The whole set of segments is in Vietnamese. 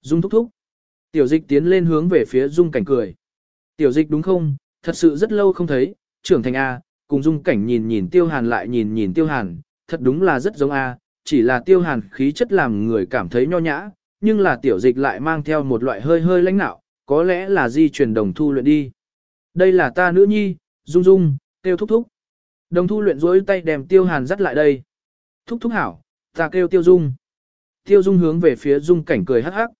Dung thúc thúc. Tiểu dịch tiến lên hướng về phía Dung cảnh cười. Tiểu dịch đúng không, thật sự rất lâu không thấy, trưởng thành A, cùng Dung cảnh nhìn nhìn tiêu hàn lại nhìn nhìn tiêu hàn, thật đúng là rất giống A, chỉ là tiêu hàn khí chất làm người cảm thấy nho nhã, nhưng là tiểu dịch lại mang theo một loại hơi hơi lãnh nạo, có lẽ là di truyền đồng thu luyện đi. Đây là ta nữ nhi, Dung Dung, tiêu thúc thúc. Đồng thu luyện rỗi tay đem tiêu hàn dắt lại đây. Thúc thúc hảo, ta kêu tiêu dung. Tiêu dung hướng về phía dung cảnh cười hắc hắc.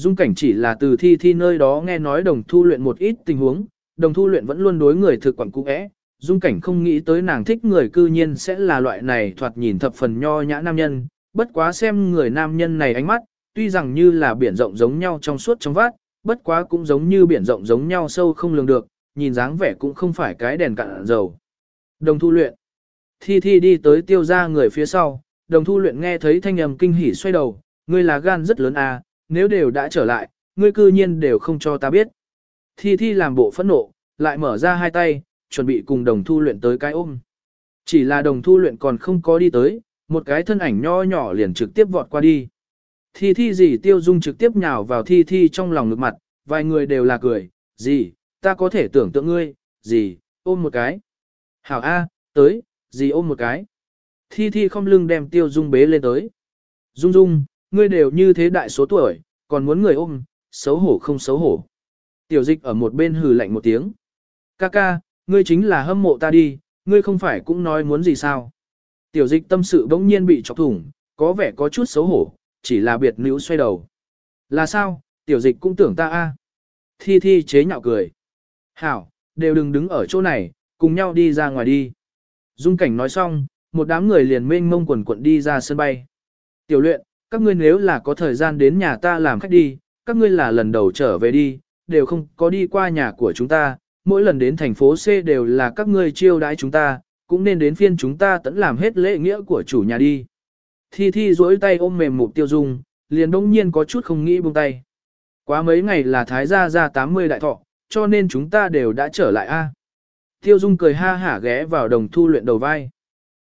Dung cảnh chỉ là từ thi thi nơi đó nghe nói đồng thu luyện một ít tình huống, đồng thu luyện vẫn luôn đối người thực quản cũ ẽ. Dung cảnh không nghĩ tới nàng thích người cư nhiên sẽ là loại này thoạt nhìn thập phần nho nhã nam nhân, bất quá xem người nam nhân này ánh mắt, tuy rằng như là biển rộng giống nhau trong suốt trong vát, bất quá cũng giống như biển rộng giống nhau sâu không lường được, nhìn dáng vẻ cũng không phải cái đèn cạn dầu. Đồng thu luyện. Thi Thi đi tới tiêu ra người phía sau, đồng thu luyện nghe thấy thanh âm kinh hỉ xoay đầu, ngươi là gan rất lớn à, nếu đều đã trở lại, ngươi cư nhiên đều không cho ta biết. Thi Thi làm bộ phẫn nộ, lại mở ra hai tay, chuẩn bị cùng đồng thu luyện tới cái ôm. Chỉ là đồng thu luyện còn không có đi tới, một cái thân ảnh nho nhỏ liền trực tiếp vọt qua đi. Thi Thi gì tiêu dung trực tiếp nhào vào Thi Thi trong lòng ngực mặt, vài người đều là cười, gì, ta có thể tưởng tượng ngươi, gì, ôm một cái. Hảo A, tới, gì ôm một cái. Thi Thi không lưng đem tiêu dung bế lên tới. Dung dung, ngươi đều như thế đại số tuổi, còn muốn người ôm, xấu hổ không xấu hổ. Tiểu dịch ở một bên hừ lạnh một tiếng. Ca ca, ngươi chính là hâm mộ ta đi, ngươi không phải cũng nói muốn gì sao. Tiểu dịch tâm sự bỗng nhiên bị chọc thủng, có vẻ có chút xấu hổ, chỉ là biệt nữ xoay đầu. Là sao, tiểu dịch cũng tưởng ta a. Thi thi chế nhạo cười. Hảo, đều đừng đứng ở chỗ này, cùng nhau đi ra ngoài đi. Dung cảnh nói xong, một đám người liền mênh mông quần quận đi ra sân bay. Tiểu luyện, các ngươi nếu là có thời gian đến nhà ta làm khách đi, các ngươi là lần đầu trở về đi, đều không có đi qua nhà của chúng ta, mỗi lần đến thành phố C đều là các ngươi chiêu đãi chúng ta, cũng nên đến phiên chúng ta tẫn làm hết lễ nghĩa của chủ nhà đi. Thi Thi duỗi tay ôm mềm mục tiêu dung, liền đông nhiên có chút không nghĩ buông tay. Quá mấy ngày là thái gia ra 80 đại thọ, cho nên chúng ta đều đã trở lại a. Tiêu Dung cười ha hả ghé vào đồng thu luyện đầu vai.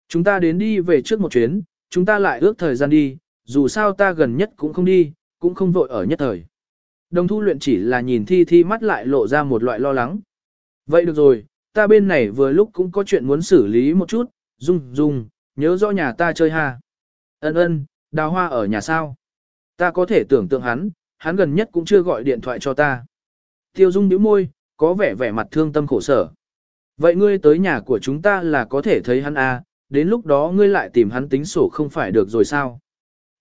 Chúng ta đến đi về trước một chuyến, chúng ta lại ước thời gian đi, dù sao ta gần nhất cũng không đi, cũng không vội ở nhất thời. Đồng thu luyện chỉ là nhìn thi thi mắt lại lộ ra một loại lo lắng. Vậy được rồi, ta bên này vừa lúc cũng có chuyện muốn xử lý một chút, Dung, Dung, nhớ rõ nhà ta chơi ha. Ân ân, đào hoa ở nhà sao? Ta có thể tưởng tượng hắn, hắn gần nhất cũng chưa gọi điện thoại cho ta. Tiêu Dung nhíu môi, có vẻ vẻ mặt thương tâm khổ sở. Vậy ngươi tới nhà của chúng ta là có thể thấy hắn à, đến lúc đó ngươi lại tìm hắn tính sổ không phải được rồi sao?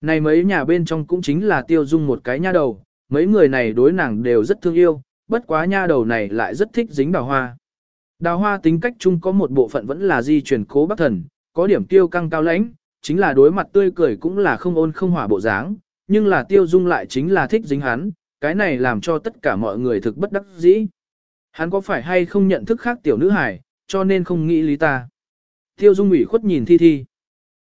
Này mấy nhà bên trong cũng chính là Tiêu Dung một cái nha đầu, mấy người này đối nàng đều rất thương yêu, bất quá nha đầu này lại rất thích dính đào hoa. Đào hoa tính cách chung có một bộ phận vẫn là di truyền cố bác thần, có điểm tiêu căng cao lãnh, chính là đối mặt tươi cười cũng là không ôn không hỏa bộ dáng, nhưng là tiêu dung lại chính là thích dính hắn, cái này làm cho tất cả mọi người thực bất đắc dĩ. Hắn có phải hay không nhận thức khác tiểu nữ hải, cho nên không nghĩ lý ta. Tiêu dung ủy khuất nhìn thi thi.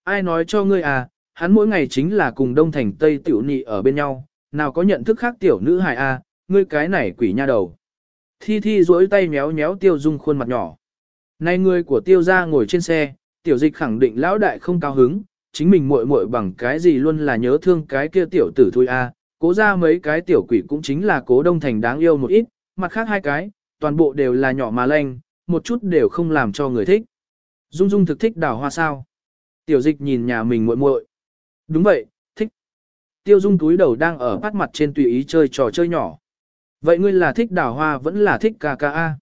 Ai nói cho ngươi à, hắn mỗi ngày chính là cùng đông thành tây tiểu nị ở bên nhau, nào có nhận thức khác tiểu nữ hải à, ngươi cái này quỷ nha đầu. Thi thi duỗi tay méo méo tiêu dung khuôn mặt nhỏ. Nay người của tiêu gia ngồi trên xe, tiểu dịch khẳng định lão đại không cao hứng, chính mình muội muội bằng cái gì luôn là nhớ thương cái kia tiểu tử thôi a, à. cố ra mấy cái tiểu quỷ cũng chính là cố đông thành đáng yêu một ít, mặt khác hai cái, toàn bộ đều là nhỏ mà lanh, một chút đều không làm cho người thích. Dung Dung thực thích đào hoa sao? Tiểu dịch nhìn nhà mình muội muội. Đúng vậy, thích. Tiêu Dung túi đầu đang ở bắt mặt trên tùy ý chơi trò chơi nhỏ. Vậy ngươi là thích đào hoa vẫn là thích ca ca a?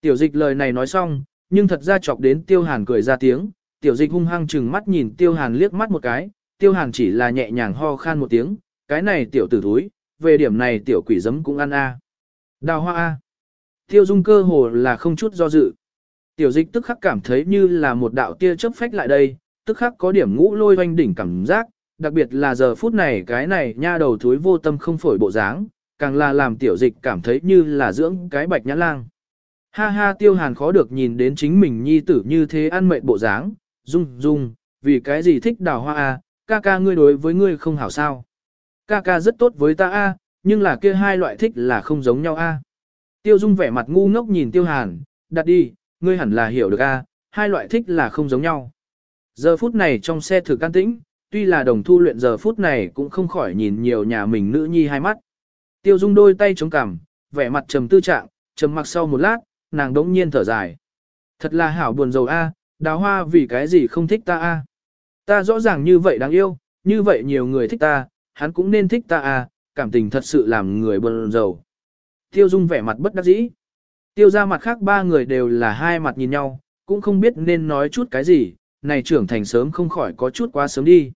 Tiểu dịch lời này nói xong, nhưng thật ra chọc đến Tiêu Hàn cười ra tiếng, tiểu dịch hung hăng chừng mắt nhìn tiêu hàn liếc mắt một cái, tiêu hàn chỉ là nhẹ nhàng ho khan một tiếng, cái này tiểu tử túi, về điểm này tiểu quỷ giấm cũng ăn a. Đào hoa a. Tiêu dung cơ hồ là không chút do dự. Tiểu dịch tức khắc cảm thấy như là một đạo tia chớp phách lại đây, tức khắc có điểm ngũ lôi hoanh đỉnh cảm giác, đặc biệt là giờ phút này cái này nha đầu thúi vô tâm không phổi bộ dáng, càng là làm tiểu dịch cảm thấy như là dưỡng cái bạch nhã lang. Ha ha tiêu hàn khó được nhìn đến chính mình nhi tử như thế ăn mệt bộ dáng, Dung, Dung, vì cái gì thích đào hoa a? À? ca ca ngươi đối với ngươi không hảo sao. Ca ca rất tốt với ta a, nhưng là kia hai loại thích là không giống nhau a. Tiêu Dung vẻ mặt ngu ngốc nhìn Tiêu Hàn, đặt đi, ngươi hẳn là hiểu được a, hai loại thích là không giống nhau. Giờ phút này trong xe thử can tĩnh, tuy là đồng thu luyện giờ phút này cũng không khỏi nhìn nhiều nhà mình nữ nhi hai mắt. Tiêu dung đôi tay chống cằm, vẻ mặt trầm tư trạng, trầm mặc sau một lát, nàng đống nhiên thở dài. Thật là hảo buồn rầu a, đào hoa vì cái gì không thích ta a? Ta rõ ràng như vậy đáng yêu, như vậy nhiều người thích ta, hắn cũng nên thích ta a, cảm tình thật sự làm người buồn rầu. Tiêu dung vẻ mặt bất đắc dĩ. Tiêu ra mặt khác ba người đều là hai mặt nhìn nhau, cũng không biết nên nói chút cái gì, này trưởng thành sớm không khỏi có chút quá sớm đi.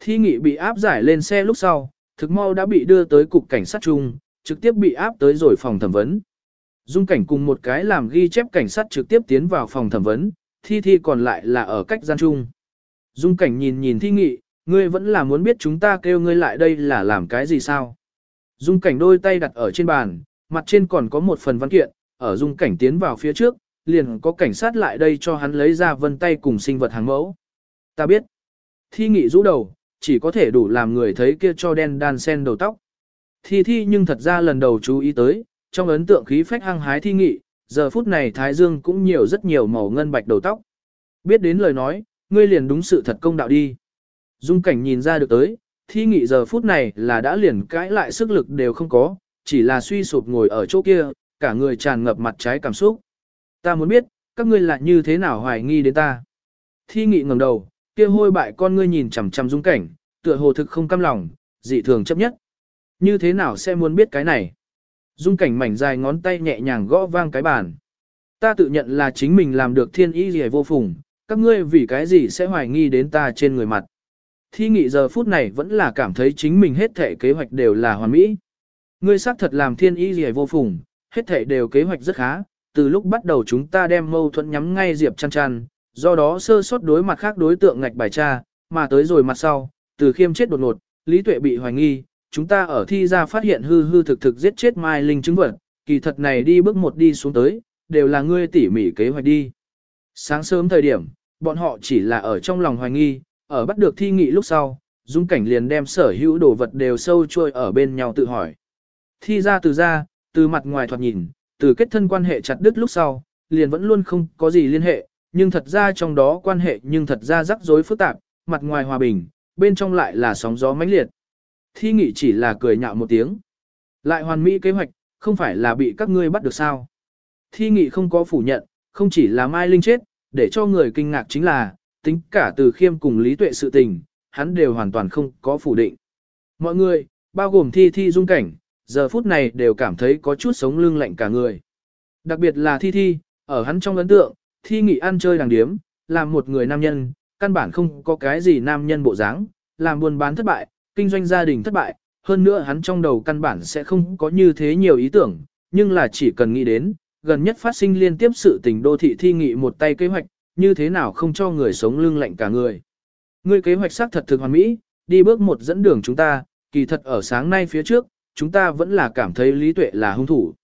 Thi nghị bị áp giải lên xe lúc sau, thực mau đã bị đưa tới cục cảnh sát chung, trực tiếp bị áp tới rồi phòng thẩm vấn. Dung cảnh cùng một cái làm ghi chép cảnh sát trực tiếp tiến vào phòng thẩm vấn, thi thi còn lại là ở cách gian chung. Dung cảnh nhìn nhìn thi nghị, ngươi vẫn là muốn biết chúng ta kêu ngươi lại đây là làm cái gì sao. Dung cảnh đôi tay đặt ở trên bàn, mặt trên còn có một phần văn kiện, ở dung cảnh tiến vào phía trước, liền có cảnh sát lại đây cho hắn lấy ra vân tay cùng sinh vật hàng mẫu. Ta biết. Thi nghị rũ đầu, chỉ có thể đủ làm người thấy kia cho đen đan sen đầu tóc. Thi thi nhưng thật ra lần đầu chú ý tới, trong ấn tượng khí phách hăng hái thi nghị, giờ phút này Thái Dương cũng nhiều rất nhiều màu ngân bạch đầu tóc. Biết đến lời nói, ngươi liền đúng sự thật công đạo đi. Dung cảnh nhìn ra được tới, thi nghị giờ phút này là đã liền cãi lại sức lực đều không có, chỉ là suy sụp ngồi ở chỗ kia, cả người tràn ngập mặt trái cảm xúc. Ta muốn biết, các ngươi lại như thế nào hoài nghi đến ta. Thi nghị ngẩng đầu, kia hôi bại con ngươi nhìn chằm chằm dung cảnh, tựa hồ thực không cam lòng, dị thường chấp nhất. Như thế nào sẽ muốn biết cái này? Dung cảnh mảnh dài ngón tay nhẹ nhàng gõ vang cái bàn. Ta tự nhận là chính mình làm được thiên ý gì vô phùng, các ngươi vì cái gì sẽ hoài nghi đến ta trên người mặt. Thi nghị giờ phút này vẫn là cảm thấy chính mình hết thể kế hoạch đều là hoàn mỹ. Ngươi xác thật làm thiên ý gì vô phùng, hết thể đều kế hoạch rất khá, từ lúc bắt đầu chúng ta đem mâu thuẫn nhắm ngay Diệp chăn chăn, do đó sơ sót đối mặt khác đối tượng ngạch bài tra, mà tới rồi mặt sau, từ khiêm chết đột ngột, Lý Tuệ bị hoài nghi, chúng ta ở thi ra phát hiện hư hư thực thực giết chết Mai Linh chứng vật, kỳ thật này đi bước một đi xuống tới, đều là ngươi tỉ mỉ kế hoạch đi. Sáng sớm thời điểm, bọn họ chỉ là ở trong lòng hoài nghi, ở bắt được thi nghị lúc sau, Dung Cảnh liền đem sở hữu đồ vật đều sâu trôi ở bên nhau tự hỏi. Thi ra từ ra, từ mặt ngoài thoạt nhìn, từ kết thân quan hệ chặt đứt lúc sau, liền vẫn luôn không có gì liên hệ, nhưng thật ra trong đó quan hệ nhưng thật ra rắc rối phức tạp, mặt ngoài hòa bình, bên trong lại là sóng gió mãnh liệt. Thi nghị chỉ là cười nhạo một tiếng. Lại hoàn mỹ kế hoạch, không phải là bị các ngươi bắt được sao. Thi nghị không có phủ nhận, không chỉ là Mai Linh chết, để cho người kinh ngạc chính là, tính cả từ khiêm cùng lý tuệ sự tình, hắn đều hoàn toàn không có phủ định. Mọi người, bao gồm thi thi dung cảnh, giờ phút này đều cảm thấy có chút sống lưng lạnh cả người. Đặc biệt là thi thi, ở hắn trong ấn tượng, thi nghị ăn chơi đàng điếm, làm một người nam nhân, căn bản không có cái gì nam nhân bộ dáng, làm buôn bán thất bại, kinh doanh gia đình thất bại, hơn nữa hắn trong đầu căn bản sẽ không có như thế nhiều ý tưởng, nhưng là chỉ cần nghĩ đến, gần nhất phát sinh liên tiếp sự tình đô thị thi nghị một tay kế hoạch, như thế nào không cho người sống lưng lạnh cả người. Ngươi kế hoạch xác thật thực hoàn mỹ, đi bước một dẫn đường chúng ta, kỳ thật ở sáng nay phía trước, chúng ta vẫn là cảm thấy lý tuệ là hung thủ.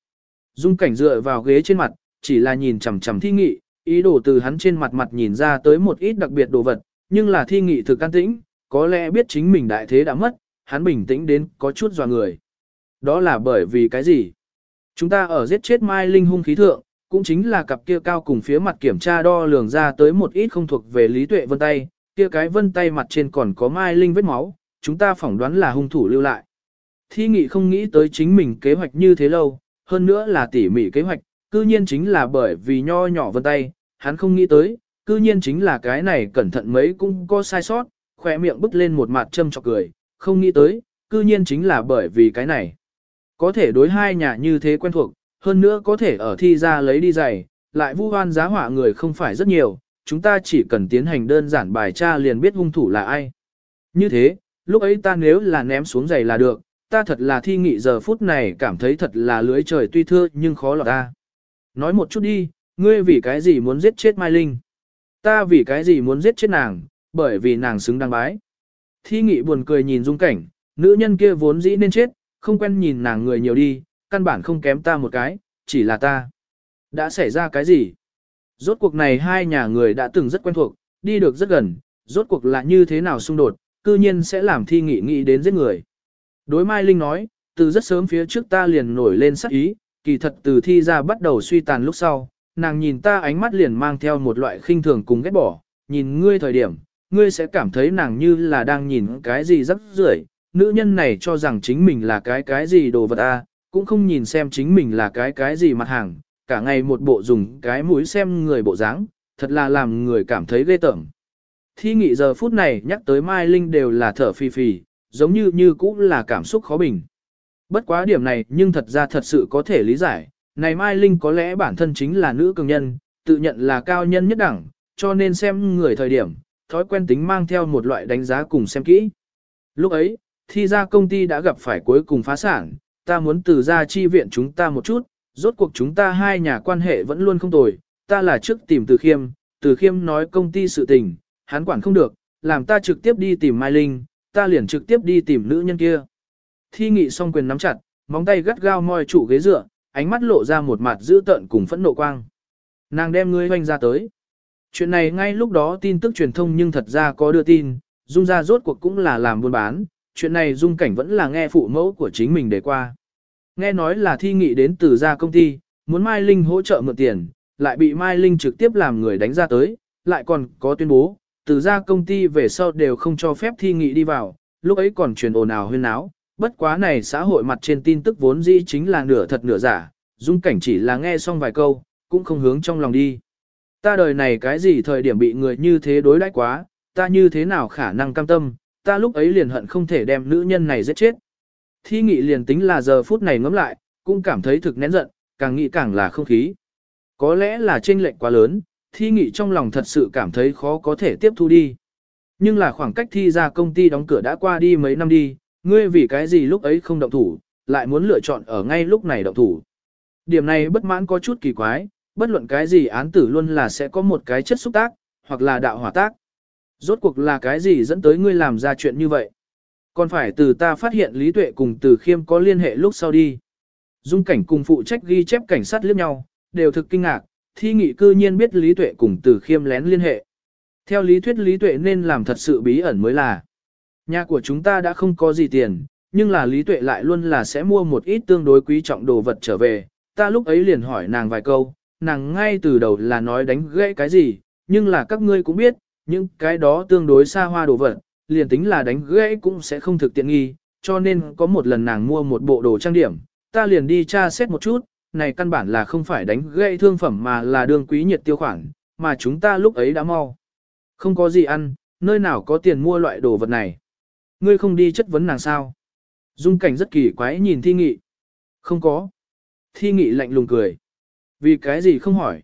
Dung cảnh dựa vào ghế trên mặt, chỉ là nhìn chằm chằm thi nghị, ý đồ từ hắn trên mặt mặt nhìn ra tới một ít đặc biệt đồ vật, nhưng là thi nghị thực can tĩnh, có lẽ biết chính mình đại thế đã mất, hắn bình tĩnh đến có chút dò người. Đó là bởi vì cái gì? Chúng ta ở giết chết Mai Linh hung khí thượng, cũng chính là cặp kia cao cùng phía mặt kiểm tra đo lường ra tới một ít không thuộc về lý tuệ vân tay, kia cái vân tay mặt trên còn có Mai Linh vết máu, chúng ta phỏng đoán là hung thủ lưu lại. Thi nghị không nghĩ tới chính mình kế hoạch như thế lâu, hơn nữa là tỉ mỉ kế hoạch, cư nhiên chính là bởi vì nho nhỏ vân tay, hắn không nghĩ tới, cư nhiên chính là cái này cẩn thận mấy cũng có sai sót, khỏe miệng bứt lên một mặt châm chọc cười, không nghĩ tới, cư nhiên chính là bởi vì cái này. Có thể đối hai nhà như thế quen thuộc, hơn nữa có thể ở thi ra lấy đi giày, lại vu hoan giá họa người không phải rất nhiều, chúng ta chỉ cần tiến hành đơn giản bài tra liền biết hung thủ là ai. Như thế, lúc ấy ta nếu là ném xuống giày là được, ta thật là thi nghị giờ phút này cảm thấy thật là lưới trời tuy thưa nhưng khó lọt ta. Nói một chút đi, ngươi vì cái gì muốn giết chết Mai Linh? Ta vì cái gì muốn giết chết nàng, bởi vì nàng xứng đáng bái. Thi nghị buồn cười nhìn dung cảnh, nữ nhân kia vốn dĩ nên chết, không quen nhìn nàng người nhiều đi, căn bản không kém ta một cái, chỉ là ta. Đã xảy ra cái gì? Rốt cuộc này hai nhà người đã từng rất quen thuộc, đi được rất gần, rốt cuộc là như thế nào xung đột, cư nhiên sẽ làm thi nghị nghĩ đến giết người. Đối Mai Linh nói, từ rất sớm phía trước ta liền nổi lên sắc ý, kỳ thật từ thi ra bắt đầu suy tàn lúc sau, nàng nhìn ta ánh mắt liền mang theo một loại khinh thường cùng ghét bỏ, nhìn ngươi thời điểm, ngươi sẽ cảm thấy nàng như là đang nhìn cái gì rất rưởi. Nữ nhân này cho rằng chính mình là cái cái gì đồ vật a, cũng không nhìn xem chính mình là cái cái gì mặt hàng, cả ngày một bộ dùng cái mũi xem người bộ dáng, thật là làm người cảm thấy ghê tởm. Thi nghị giờ phút này nhắc tới Mai Linh đều là thở phì phì, giống như như cũng là cảm xúc khó bình. Bất quá điểm này nhưng thật ra thật sự có thể lý giải, này Mai Linh có lẽ bản thân chính là nữ cường nhân, tự nhận là cao nhân nhất đẳng, cho nên xem người thời điểm, thói quen tính mang theo một loại đánh giá cùng xem kỹ. Lúc ấy, thi ra công ty đã gặp phải cuối cùng phá sản, ta muốn từ ra chi viện chúng ta một chút, rốt cuộc chúng ta hai nhà quan hệ vẫn luôn không tồi, ta là trước tìm từ khiêm, từ khiêm nói công ty sự tình, hắn quản không được, làm ta trực tiếp đi tìm Mai Linh, ta liền trực tiếp đi tìm nữ nhân kia. Thi nghị song quyền nắm chặt, móng tay gắt gao moi trụ ghế dựa, ánh mắt lộ ra một mặt dữ tợn cùng phẫn nộ quang. Nàng đem ngươi hoanh ra tới. Chuyện này ngay lúc đó tin tức truyền thông nhưng thật ra có đưa tin, Dung ra rốt cuộc cũng là làm buôn bán, chuyện này Dung cảnh vẫn là nghe phụ mẫu của chính mình để qua. Nghe nói là thi nghị đến từ ra công ty, muốn Mai Linh hỗ trợ mượn tiền, lại bị Mai Linh trực tiếp làm người đánh ra tới, lại còn có tuyên bố, từ ra công ty về sau đều không cho phép thi nghị đi vào, lúc ấy còn truyền ồn ào huyên náo, bất quá này xã hội mặt trên tin tức vốn dĩ chính là nửa thật nửa giả, dung cảnh chỉ là nghe xong vài câu, cũng không hướng trong lòng đi. Ta đời này cái gì thời điểm bị người như thế đối đãi quá, ta như thế nào khả năng cam tâm, ta lúc ấy liền hận không thể đem nữ nhân này giết chết. Thi nghị liền tính là giờ phút này ngẫm lại, cũng cảm thấy thực nén giận, càng nghĩ càng là không khí. Có lẽ là chênh lệch quá lớn, thi nghị trong lòng thật sự cảm thấy khó có thể tiếp thu đi. Nhưng là khoảng cách thi ra công ty đóng cửa đã qua đi mấy năm đi, ngươi vì cái gì lúc ấy không động thủ, lại muốn lựa chọn ở ngay lúc này động thủ. Điểm này bất mãn có chút kỳ quái, bất luận cái gì án tử luôn là sẽ có một cái chất xúc tác, hoặc là đạo hỏa tác. Rốt cuộc là cái gì dẫn tới ngươi làm ra chuyện như vậy? Còn phải từ ta phát hiện Lý Tuệ cùng từ khiêm có liên hệ lúc sau đi. Dung cảnh cùng phụ trách ghi chép cảnh sát liếc nhau, đều thực kinh ngạc, thi nghị cư nhiên biết Lý Tuệ cùng từ khiêm lén liên hệ. Theo lý thuyết Lý Tuệ nên làm thật sự bí ẩn mới là. Nhà của chúng ta đã không có gì tiền, nhưng là Lý Tuệ lại luôn là sẽ mua một ít tương đối quý trọng đồ vật trở về. Ta lúc ấy liền hỏi nàng vài câu, nàng ngay từ đầu là nói đánh gãy cái gì, nhưng là các ngươi cũng biết, những cái đó tương đối xa hoa đồ vật, liền tính là đánh gãy cũng sẽ không thực tiện nghi, cho nên có một lần nàng mua một bộ đồ trang điểm, ta liền đi tra xét một chút, này căn bản là không phải đánh gãy thương phẩm mà là đương quý nhiệt tiêu khoản, mà chúng ta lúc ấy đã mau. Không có gì ăn, nơi nào có tiền mua loại đồ vật này. Ngươi không đi chất vấn nàng sao? Dung cảnh rất kỳ quái nhìn thi nghị. Không có. Thi nghị lạnh lùng cười. Vì cái gì không hỏi?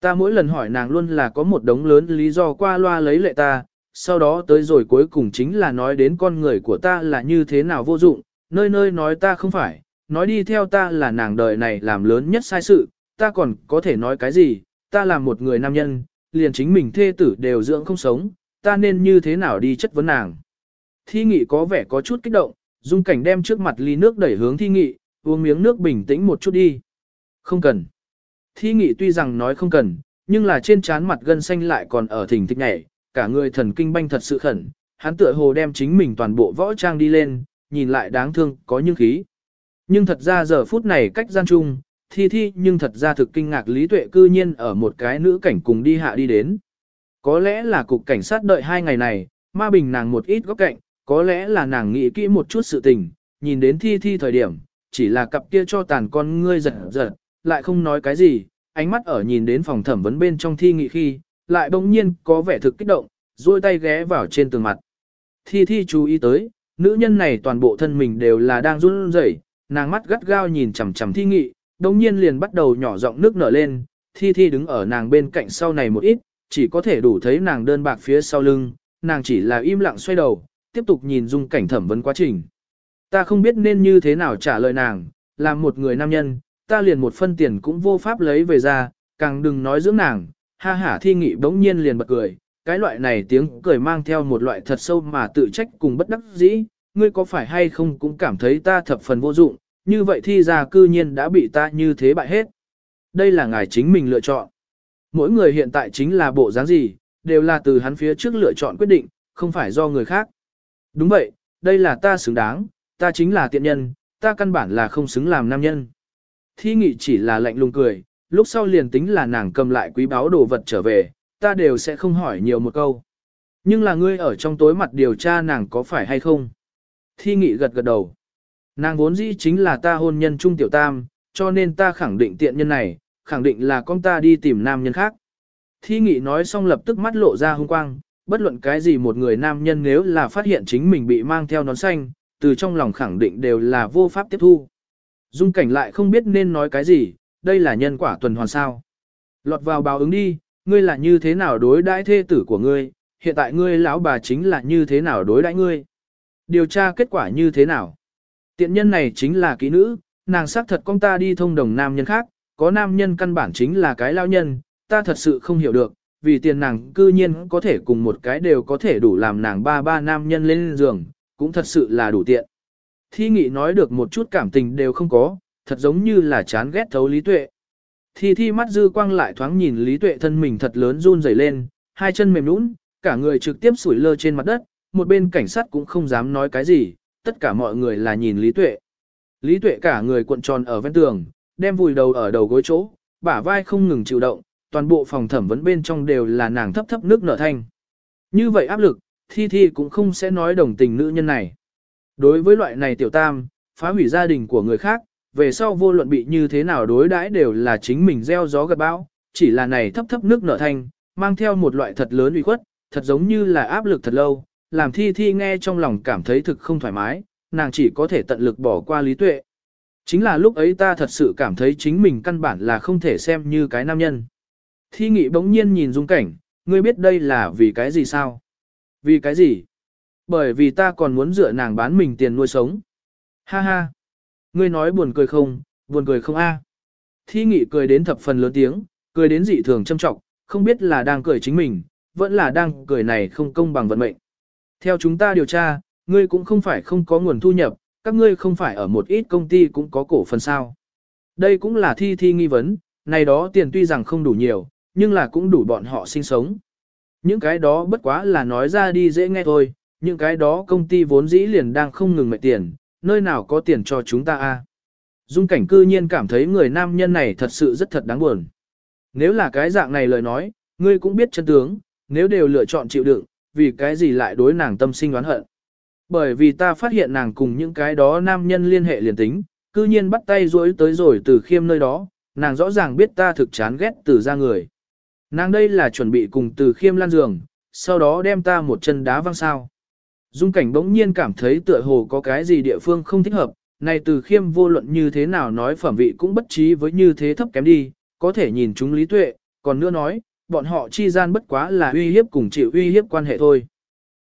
Ta mỗi lần hỏi nàng luôn là có một đống lớn lý do qua loa lấy lệ ta, sau đó tới rồi cuối cùng chính là nói đến con người của ta là như thế nào vô dụng, nơi nơi nói ta không phải, nói đi theo ta là nàng đời này làm lớn nhất sai sự, ta còn có thể nói cái gì, ta là một người nam nhân, liền chính mình thê tử đều dưỡng không sống, ta nên như thế nào đi chất vấn nàng. Thi nghị có vẻ có chút kích động, dung cảnh đem trước mặt ly nước đẩy hướng thi nghị, uống miếng nước bình tĩnh một chút đi. Không cần. Thi nghị tuy rằng nói không cần, nhưng là trên trán mặt gân xanh lại còn ở thỉnh thích nhảy, cả người thần kinh banh thật sự khẩn, hắn tựa hồ đem chính mình toàn bộ võ trang đi lên, nhìn lại đáng thương, có những khí. Nhưng thật ra giờ phút này cách gian chung, thi thi nhưng thật ra thực kinh ngạc lý tuệ cư nhiên ở một cái nữ cảnh cùng đi hạ đi đến. Có lẽ là cục cảnh sát đợi hai ngày này, ma bình nàng một ít góc cạnh, có lẽ là nàng nghĩ kỹ một chút sự tình, nhìn đến thi thi thời điểm, chỉ là cặp kia cho tàn con ngươi giật giật, lại không nói cái gì, ánh mắt ở nhìn đến phòng thẩm vấn bên trong thi nghị khi, lại bỗng nhiên có vẻ thực kích động, duỗi tay ghé vào trên tường mặt. Thi thi chú ý tới, nữ nhân này toàn bộ thân mình đều là đang run rẩy, nàng mắt gắt gao nhìn chằm chằm thi nghị, đồng nhiên liền bắt đầu nhỏ giọng nước nở lên, thi thi đứng ở nàng bên cạnh sau này một ít, chỉ có thể đủ thấy nàng đơn bạc phía sau lưng, nàng chỉ là im lặng xoay đầu, tiếp tục nhìn dung cảnh thẩm vấn quá trình. Ta không biết nên như thế nào trả lời nàng, làm một người nam nhân, ta liền một phân tiền cũng vô pháp lấy về ra, càng đừng nói dưỡng nàng, ha hả thi nghị bỗng nhiên liền bật cười, cái loại này tiếng cười mang theo một loại thật sâu mà tự trách cùng bất đắc dĩ, ngươi có phải hay không cũng cảm thấy ta thập phần vô dụng, như vậy thi ra cư nhiên đã bị ta như thế bại hết. Đây là ngài chính mình lựa chọn. Mỗi người hiện tại chính là bộ dáng gì, đều là từ hắn phía trước lựa chọn quyết định, không phải do người khác. Đúng vậy, đây là ta xứng đáng, ta chính là tiện nhân, ta căn bản là không xứng làm nam nhân. Thi nghị chỉ là lạnh lùng cười, lúc sau liền tính là nàng cầm lại quý báu đồ vật trở về, ta đều sẽ không hỏi nhiều một câu. Nhưng là ngươi ở trong tối mặt điều tra nàng có phải hay không? Thi nghị gật gật đầu. Nàng vốn dĩ chính là ta hôn nhân trung tiểu tam, cho nên ta khẳng định tiện nhân này, khẳng định là con ta đi tìm nam nhân khác. Thi nghị nói xong lập tức mắt lộ ra hung quang, bất luận cái gì một người nam nhân nếu là phát hiện chính mình bị mang theo nón xanh, từ trong lòng khẳng định đều là vô pháp tiếp thu. Dung cảnh lại không biết nên nói cái gì, đây là nhân quả tuần hoàn sao. Lọt vào báo ứng đi, ngươi là như thế nào đối đãi thê tử của ngươi, hiện tại ngươi lão bà chính là như thế nào đối đãi ngươi. Điều tra kết quả như thế nào? Tiện nhân này chính là kỹ nữ, nàng xác thật con ta đi thông đồng nam nhân khác, có nam nhân căn bản chính là cái lao nhân, ta thật sự không hiểu được, vì tiền nàng cư nhiên có thể cùng một cái đều có thể đủ làm nàng ba ba nam nhân lên giường, cũng thật sự là đủ tiện. Thi nghị nói được một chút cảm tình đều không có, thật giống như là chán ghét thấu lý tuệ. Thi thi mắt dư quang lại thoáng nhìn lý tuệ thân mình thật lớn run rẩy lên, hai chân mềm nũng, cả người trực tiếp sủi lơ trên mặt đất, một bên cảnh sát cũng không dám nói cái gì, tất cả mọi người là nhìn lý tuệ. Lý tuệ cả người cuộn tròn ở ven tường, đem vùi đầu ở đầu gối chỗ, bả vai không ngừng chịu động, toàn bộ phòng thẩm vấn bên trong đều là nàng thấp thấp nước nở thanh. Như vậy áp lực, thi thi cũng không sẽ nói đồng tình nữ nhân này. Đối với loại này tiểu tam, phá hủy gia đình của người khác, về sau vô luận bị như thế nào đối đãi đều là chính mình gieo gió gặt bão, chỉ là này thấp thấp nước nở thanh, mang theo một loại thật lớn uy khuất, thật giống như là áp lực thật lâu, làm thi thi nghe trong lòng cảm thấy thực không thoải mái, nàng chỉ có thể tận lực bỏ qua lý tuệ. Chính là lúc ấy ta thật sự cảm thấy chính mình căn bản là không thể xem như cái nam nhân. Thi nghị bỗng nhiên nhìn dung cảnh, ngươi biết đây là vì cái gì sao? Vì cái gì? Bởi vì ta còn muốn dựa nàng bán mình tiền nuôi sống. Ha ha! Ngươi nói buồn cười không, buồn cười không a? Thi nghị cười đến thập phần lớn tiếng, cười đến dị thường châm trọng, không biết là đang cười chính mình, vẫn là đang cười này không công bằng vận mệnh. Theo chúng ta điều tra, ngươi cũng không phải không có nguồn thu nhập, các ngươi không phải ở một ít công ty cũng có cổ phần sao. Đây cũng là thi thi nghi vấn, này đó tiền tuy rằng không đủ nhiều, nhưng là cũng đủ bọn họ sinh sống. Những cái đó bất quá là nói ra đi dễ nghe thôi, những cái đó công ty vốn dĩ liền đang không ngừng mệt tiền, nơi nào có tiền cho chúng ta a? Dung cảnh cư nhiên cảm thấy người nam nhân này thật sự rất thật đáng buồn. Nếu là cái dạng này lời nói, ngươi cũng biết chân tướng, nếu đều lựa chọn chịu đựng, vì cái gì lại đối nàng tâm sinh oán hận. Bởi vì ta phát hiện nàng cùng những cái đó nam nhân liên hệ liền tính, cư nhiên bắt tay rối tới rồi từ khiêm nơi đó, nàng rõ ràng biết ta thực chán ghét từ ra người. Nàng đây là chuẩn bị cùng từ khiêm lan giường, sau đó đem ta một chân đá văng sao. Dung cảnh bỗng nhiên cảm thấy tựa hồ có cái gì địa phương không thích hợp, này từ khiêm vô luận như thế nào nói phẩm vị cũng bất trí với như thế thấp kém đi, có thể nhìn chúng lý tuệ, còn nữa nói, bọn họ chi gian bất quá là uy hiếp cùng chịu uy hiếp quan hệ thôi.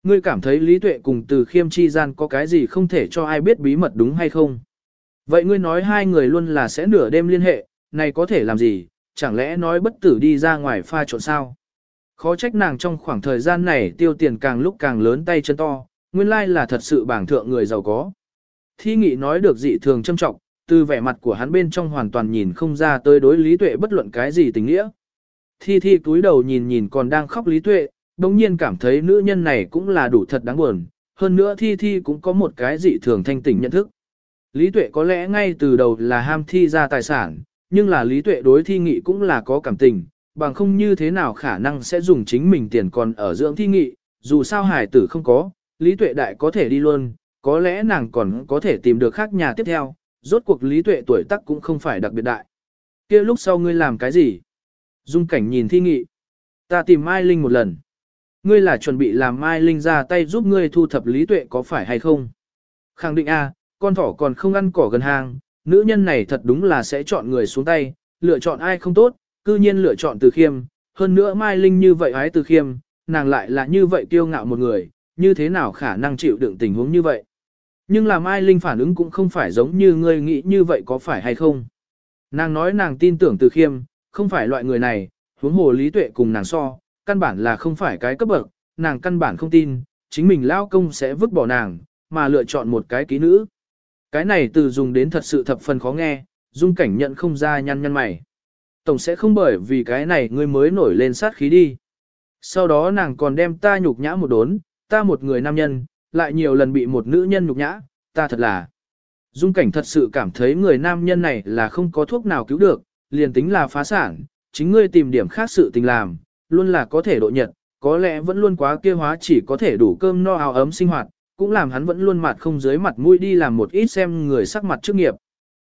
Ngươi cảm thấy lý tuệ cùng từ khiêm chi gian có cái gì không thể cho ai biết bí mật đúng hay không? Vậy ngươi nói hai người luôn là sẽ nửa đêm liên hệ, này có thể làm gì, chẳng lẽ nói bất tử đi ra ngoài pha trộn sao? Khó trách nàng trong khoảng thời gian này tiêu tiền càng lúc càng lớn tay chân to, nguyên lai là thật sự bảng thượng người giàu có. Thi nghị nói được dị thường châm trọng, từ vẻ mặt của hắn bên trong hoàn toàn nhìn không ra tới đối lý tuệ bất luận cái gì tình nghĩa. Thi thi túi đầu nhìn nhìn còn đang khóc lý tuệ, đồng nhiên cảm thấy nữ nhân này cũng là đủ thật đáng buồn, hơn nữa thi thi cũng có một cái dị thường thanh tỉnh nhận thức. Lý tuệ có lẽ ngay từ đầu là ham thi ra tài sản, nhưng là lý tuệ đối thi nghị cũng là có cảm tình, bằng không như thế nào khả năng sẽ dùng chính mình tiền còn ở dưỡng thi nghị, dù sao hải tử không có, lý tuệ đại có thể đi luôn, có lẽ nàng còn có thể tìm được khác nhà tiếp theo, rốt cuộc lý tuệ tuổi tác cũng không phải đặc biệt đại. kia lúc sau ngươi làm cái gì? Dung cảnh nhìn thi nghị. Ta tìm Mai Linh một lần. Ngươi là chuẩn bị làm Mai Linh ra tay giúp ngươi thu thập lý tuệ có phải hay không? Khẳng định A, con thỏ còn không ăn cỏ gần hàng, nữ nhân này thật đúng là sẽ chọn người xuống tay, lựa chọn ai không tốt, cư nhiên lựa chọn từ khiêm. Hơn nữa Mai Linh như vậy ái từ khiêm, nàng lại là như vậy kiêu ngạo một người, như thế nào khả năng chịu đựng tình huống như vậy? Nhưng là Mai Linh phản ứng cũng không phải giống như ngươi nghĩ như vậy có phải hay không? Nàng nói nàng tin tưởng từ khiêm, không phải loại người này, huống hồ lý tuệ cùng nàng so, căn bản là không phải cái cấp bậc, nàng căn bản không tin, chính mình lao công sẽ vứt bỏ nàng, mà lựa chọn một cái ký nữ. Cái này từ dùng đến thật sự thập phần khó nghe, dung cảnh nhận không ra nhăn nhăn mày. Tổng sẽ không bởi vì cái này ngươi mới nổi lên sát khí đi. Sau đó nàng còn đem ta nhục nhã một đốn, ta một người nam nhân, lại nhiều lần bị một nữ nhân nhục nhã, ta thật là. Dung cảnh thật sự cảm thấy người nam nhân này là không có thuốc nào cứu được, liền tính là phá sản, chính ngươi tìm điểm khác sự tình làm, luôn là có thể độ nhật, có lẽ vẫn luôn quá kia hóa chỉ có thể đủ cơm no áo ấm sinh hoạt, cũng làm hắn vẫn luôn mặt không dưới mặt mũi đi làm một ít xem người sắc mặt trước nghiệp.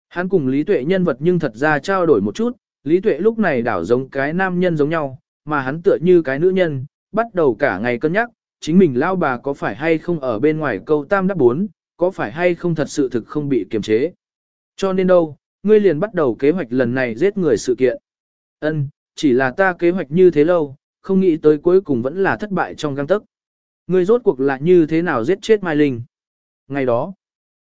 Hắn cùng Lý Tuệ nhân vật nhưng thật ra trao đổi một chút, Lý Tuệ lúc này đảo giống cái nam nhân giống nhau, mà hắn tựa như cái nữ nhân, bắt đầu cả ngày cân nhắc, chính mình lao bà có phải hay không ở bên ngoài câu tam đáp bốn, có phải hay không thật sự thực không bị kiềm chế. Cho nên đâu, ngươi liền bắt đầu kế hoạch lần này giết người sự kiện. Ân, chỉ là ta kế hoạch như thế lâu, không nghĩ tới cuối cùng vẫn là thất bại trong găng tức. Ngươi rốt cuộc là như thế nào giết chết Mai Linh. Ngày đó,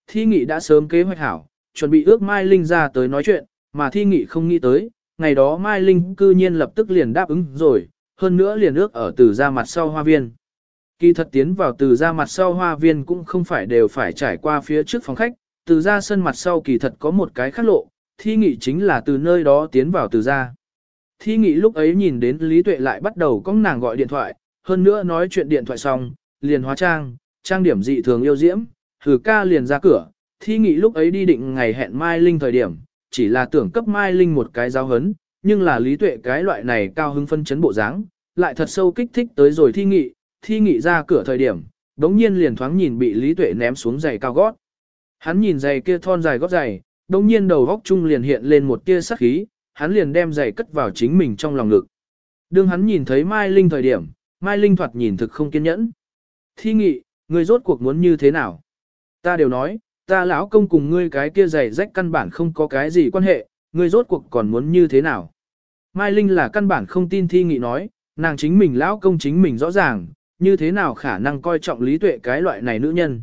Thi Nghị đã sớm kế hoạch hảo, chuẩn bị ước Mai Linh ra tới nói chuyện, mà Thi Nghị không nghĩ tới, ngày đó Mai Linh cư nhiên lập tức liền đáp ứng rồi, hơn nữa liền ước ở từ ra mặt sau hoa viên. Kỳ thật tiến vào từ ra mặt sau hoa viên cũng không phải đều phải trải qua phía trước phòng khách, từ ra sân mặt sau kỳ thật có một cái khác lộ, thi nghị chính là từ nơi đó tiến vào từ ra. Thi nghị lúc ấy nhìn đến Lý Tuệ lại bắt đầu có nàng gọi điện thoại, hơn nữa nói chuyện điện thoại xong, liền hóa trang, trang điểm dị thường yêu diễm, thử ca liền ra cửa, thi nghị lúc ấy đi định ngày hẹn Mai Linh thời điểm, chỉ là tưởng cấp Mai Linh một cái giáo hấn, nhưng là Lý Tuệ cái loại này cao hứng phân chấn bộ dáng, lại thật sâu kích thích tới rồi thi nghị, thi nghị ra cửa thời điểm, đống nhiên liền thoáng nhìn bị Lý Tuệ ném xuống giày cao gót. Hắn nhìn giày kia thon dài gót giày, đống nhiên đầu góc chung liền hiện lên một tia sắc khí, hắn liền đem giày cất vào chính mình trong lòng ngực. Đương hắn nhìn thấy Mai Linh thời điểm, Mai Linh thoạt nhìn thực không kiên nhẫn. Thi nghị, ngươi rốt cuộc muốn như thế nào? Ta đều nói, ta lão công cùng ngươi cái kia giày rách căn bản không có cái gì quan hệ, ngươi rốt cuộc còn muốn như thế nào? Mai Linh là căn bản không tin thi nghị nói, nàng chính mình lão công chính mình rõ ràng, như thế nào khả năng coi trọng lý tuệ cái loại này nữ nhân.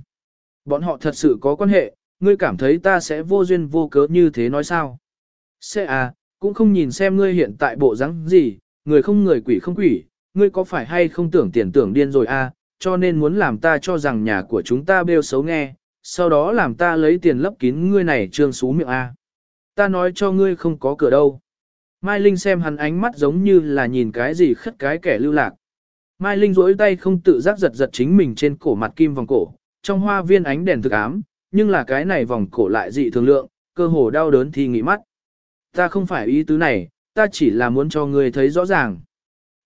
Bọn họ thật sự có quan hệ, ngươi cảm thấy ta sẽ vô duyên vô cớ như thế nói sao? Sẽ à, cũng không nhìn xem ngươi hiện tại bộ dáng gì, người không người quỷ không quỷ, ngươi có phải hay không tưởng tiền tưởng điên rồi à, cho nên muốn làm ta cho rằng nhà của chúng ta bêu xấu nghe, sau đó làm ta lấy tiền lấp kín ngươi này trương xú miệng à. Ta nói cho ngươi không có cửa đâu. Mai Linh xem hắn ánh mắt giống như là nhìn cái gì khất cái kẻ lưu lạc. Mai Linh duỗi tay không tự giác giật giật chính mình trên cổ mặt kim vòng cổ, trong hoa viên ánh đèn thực ám, nhưng là cái này vòng cổ lại dị thường lượng, cơ hồ đau đớn thì nghỉ mắt. Ta không phải ý tứ này, ta chỉ là muốn cho ngươi thấy rõ ràng.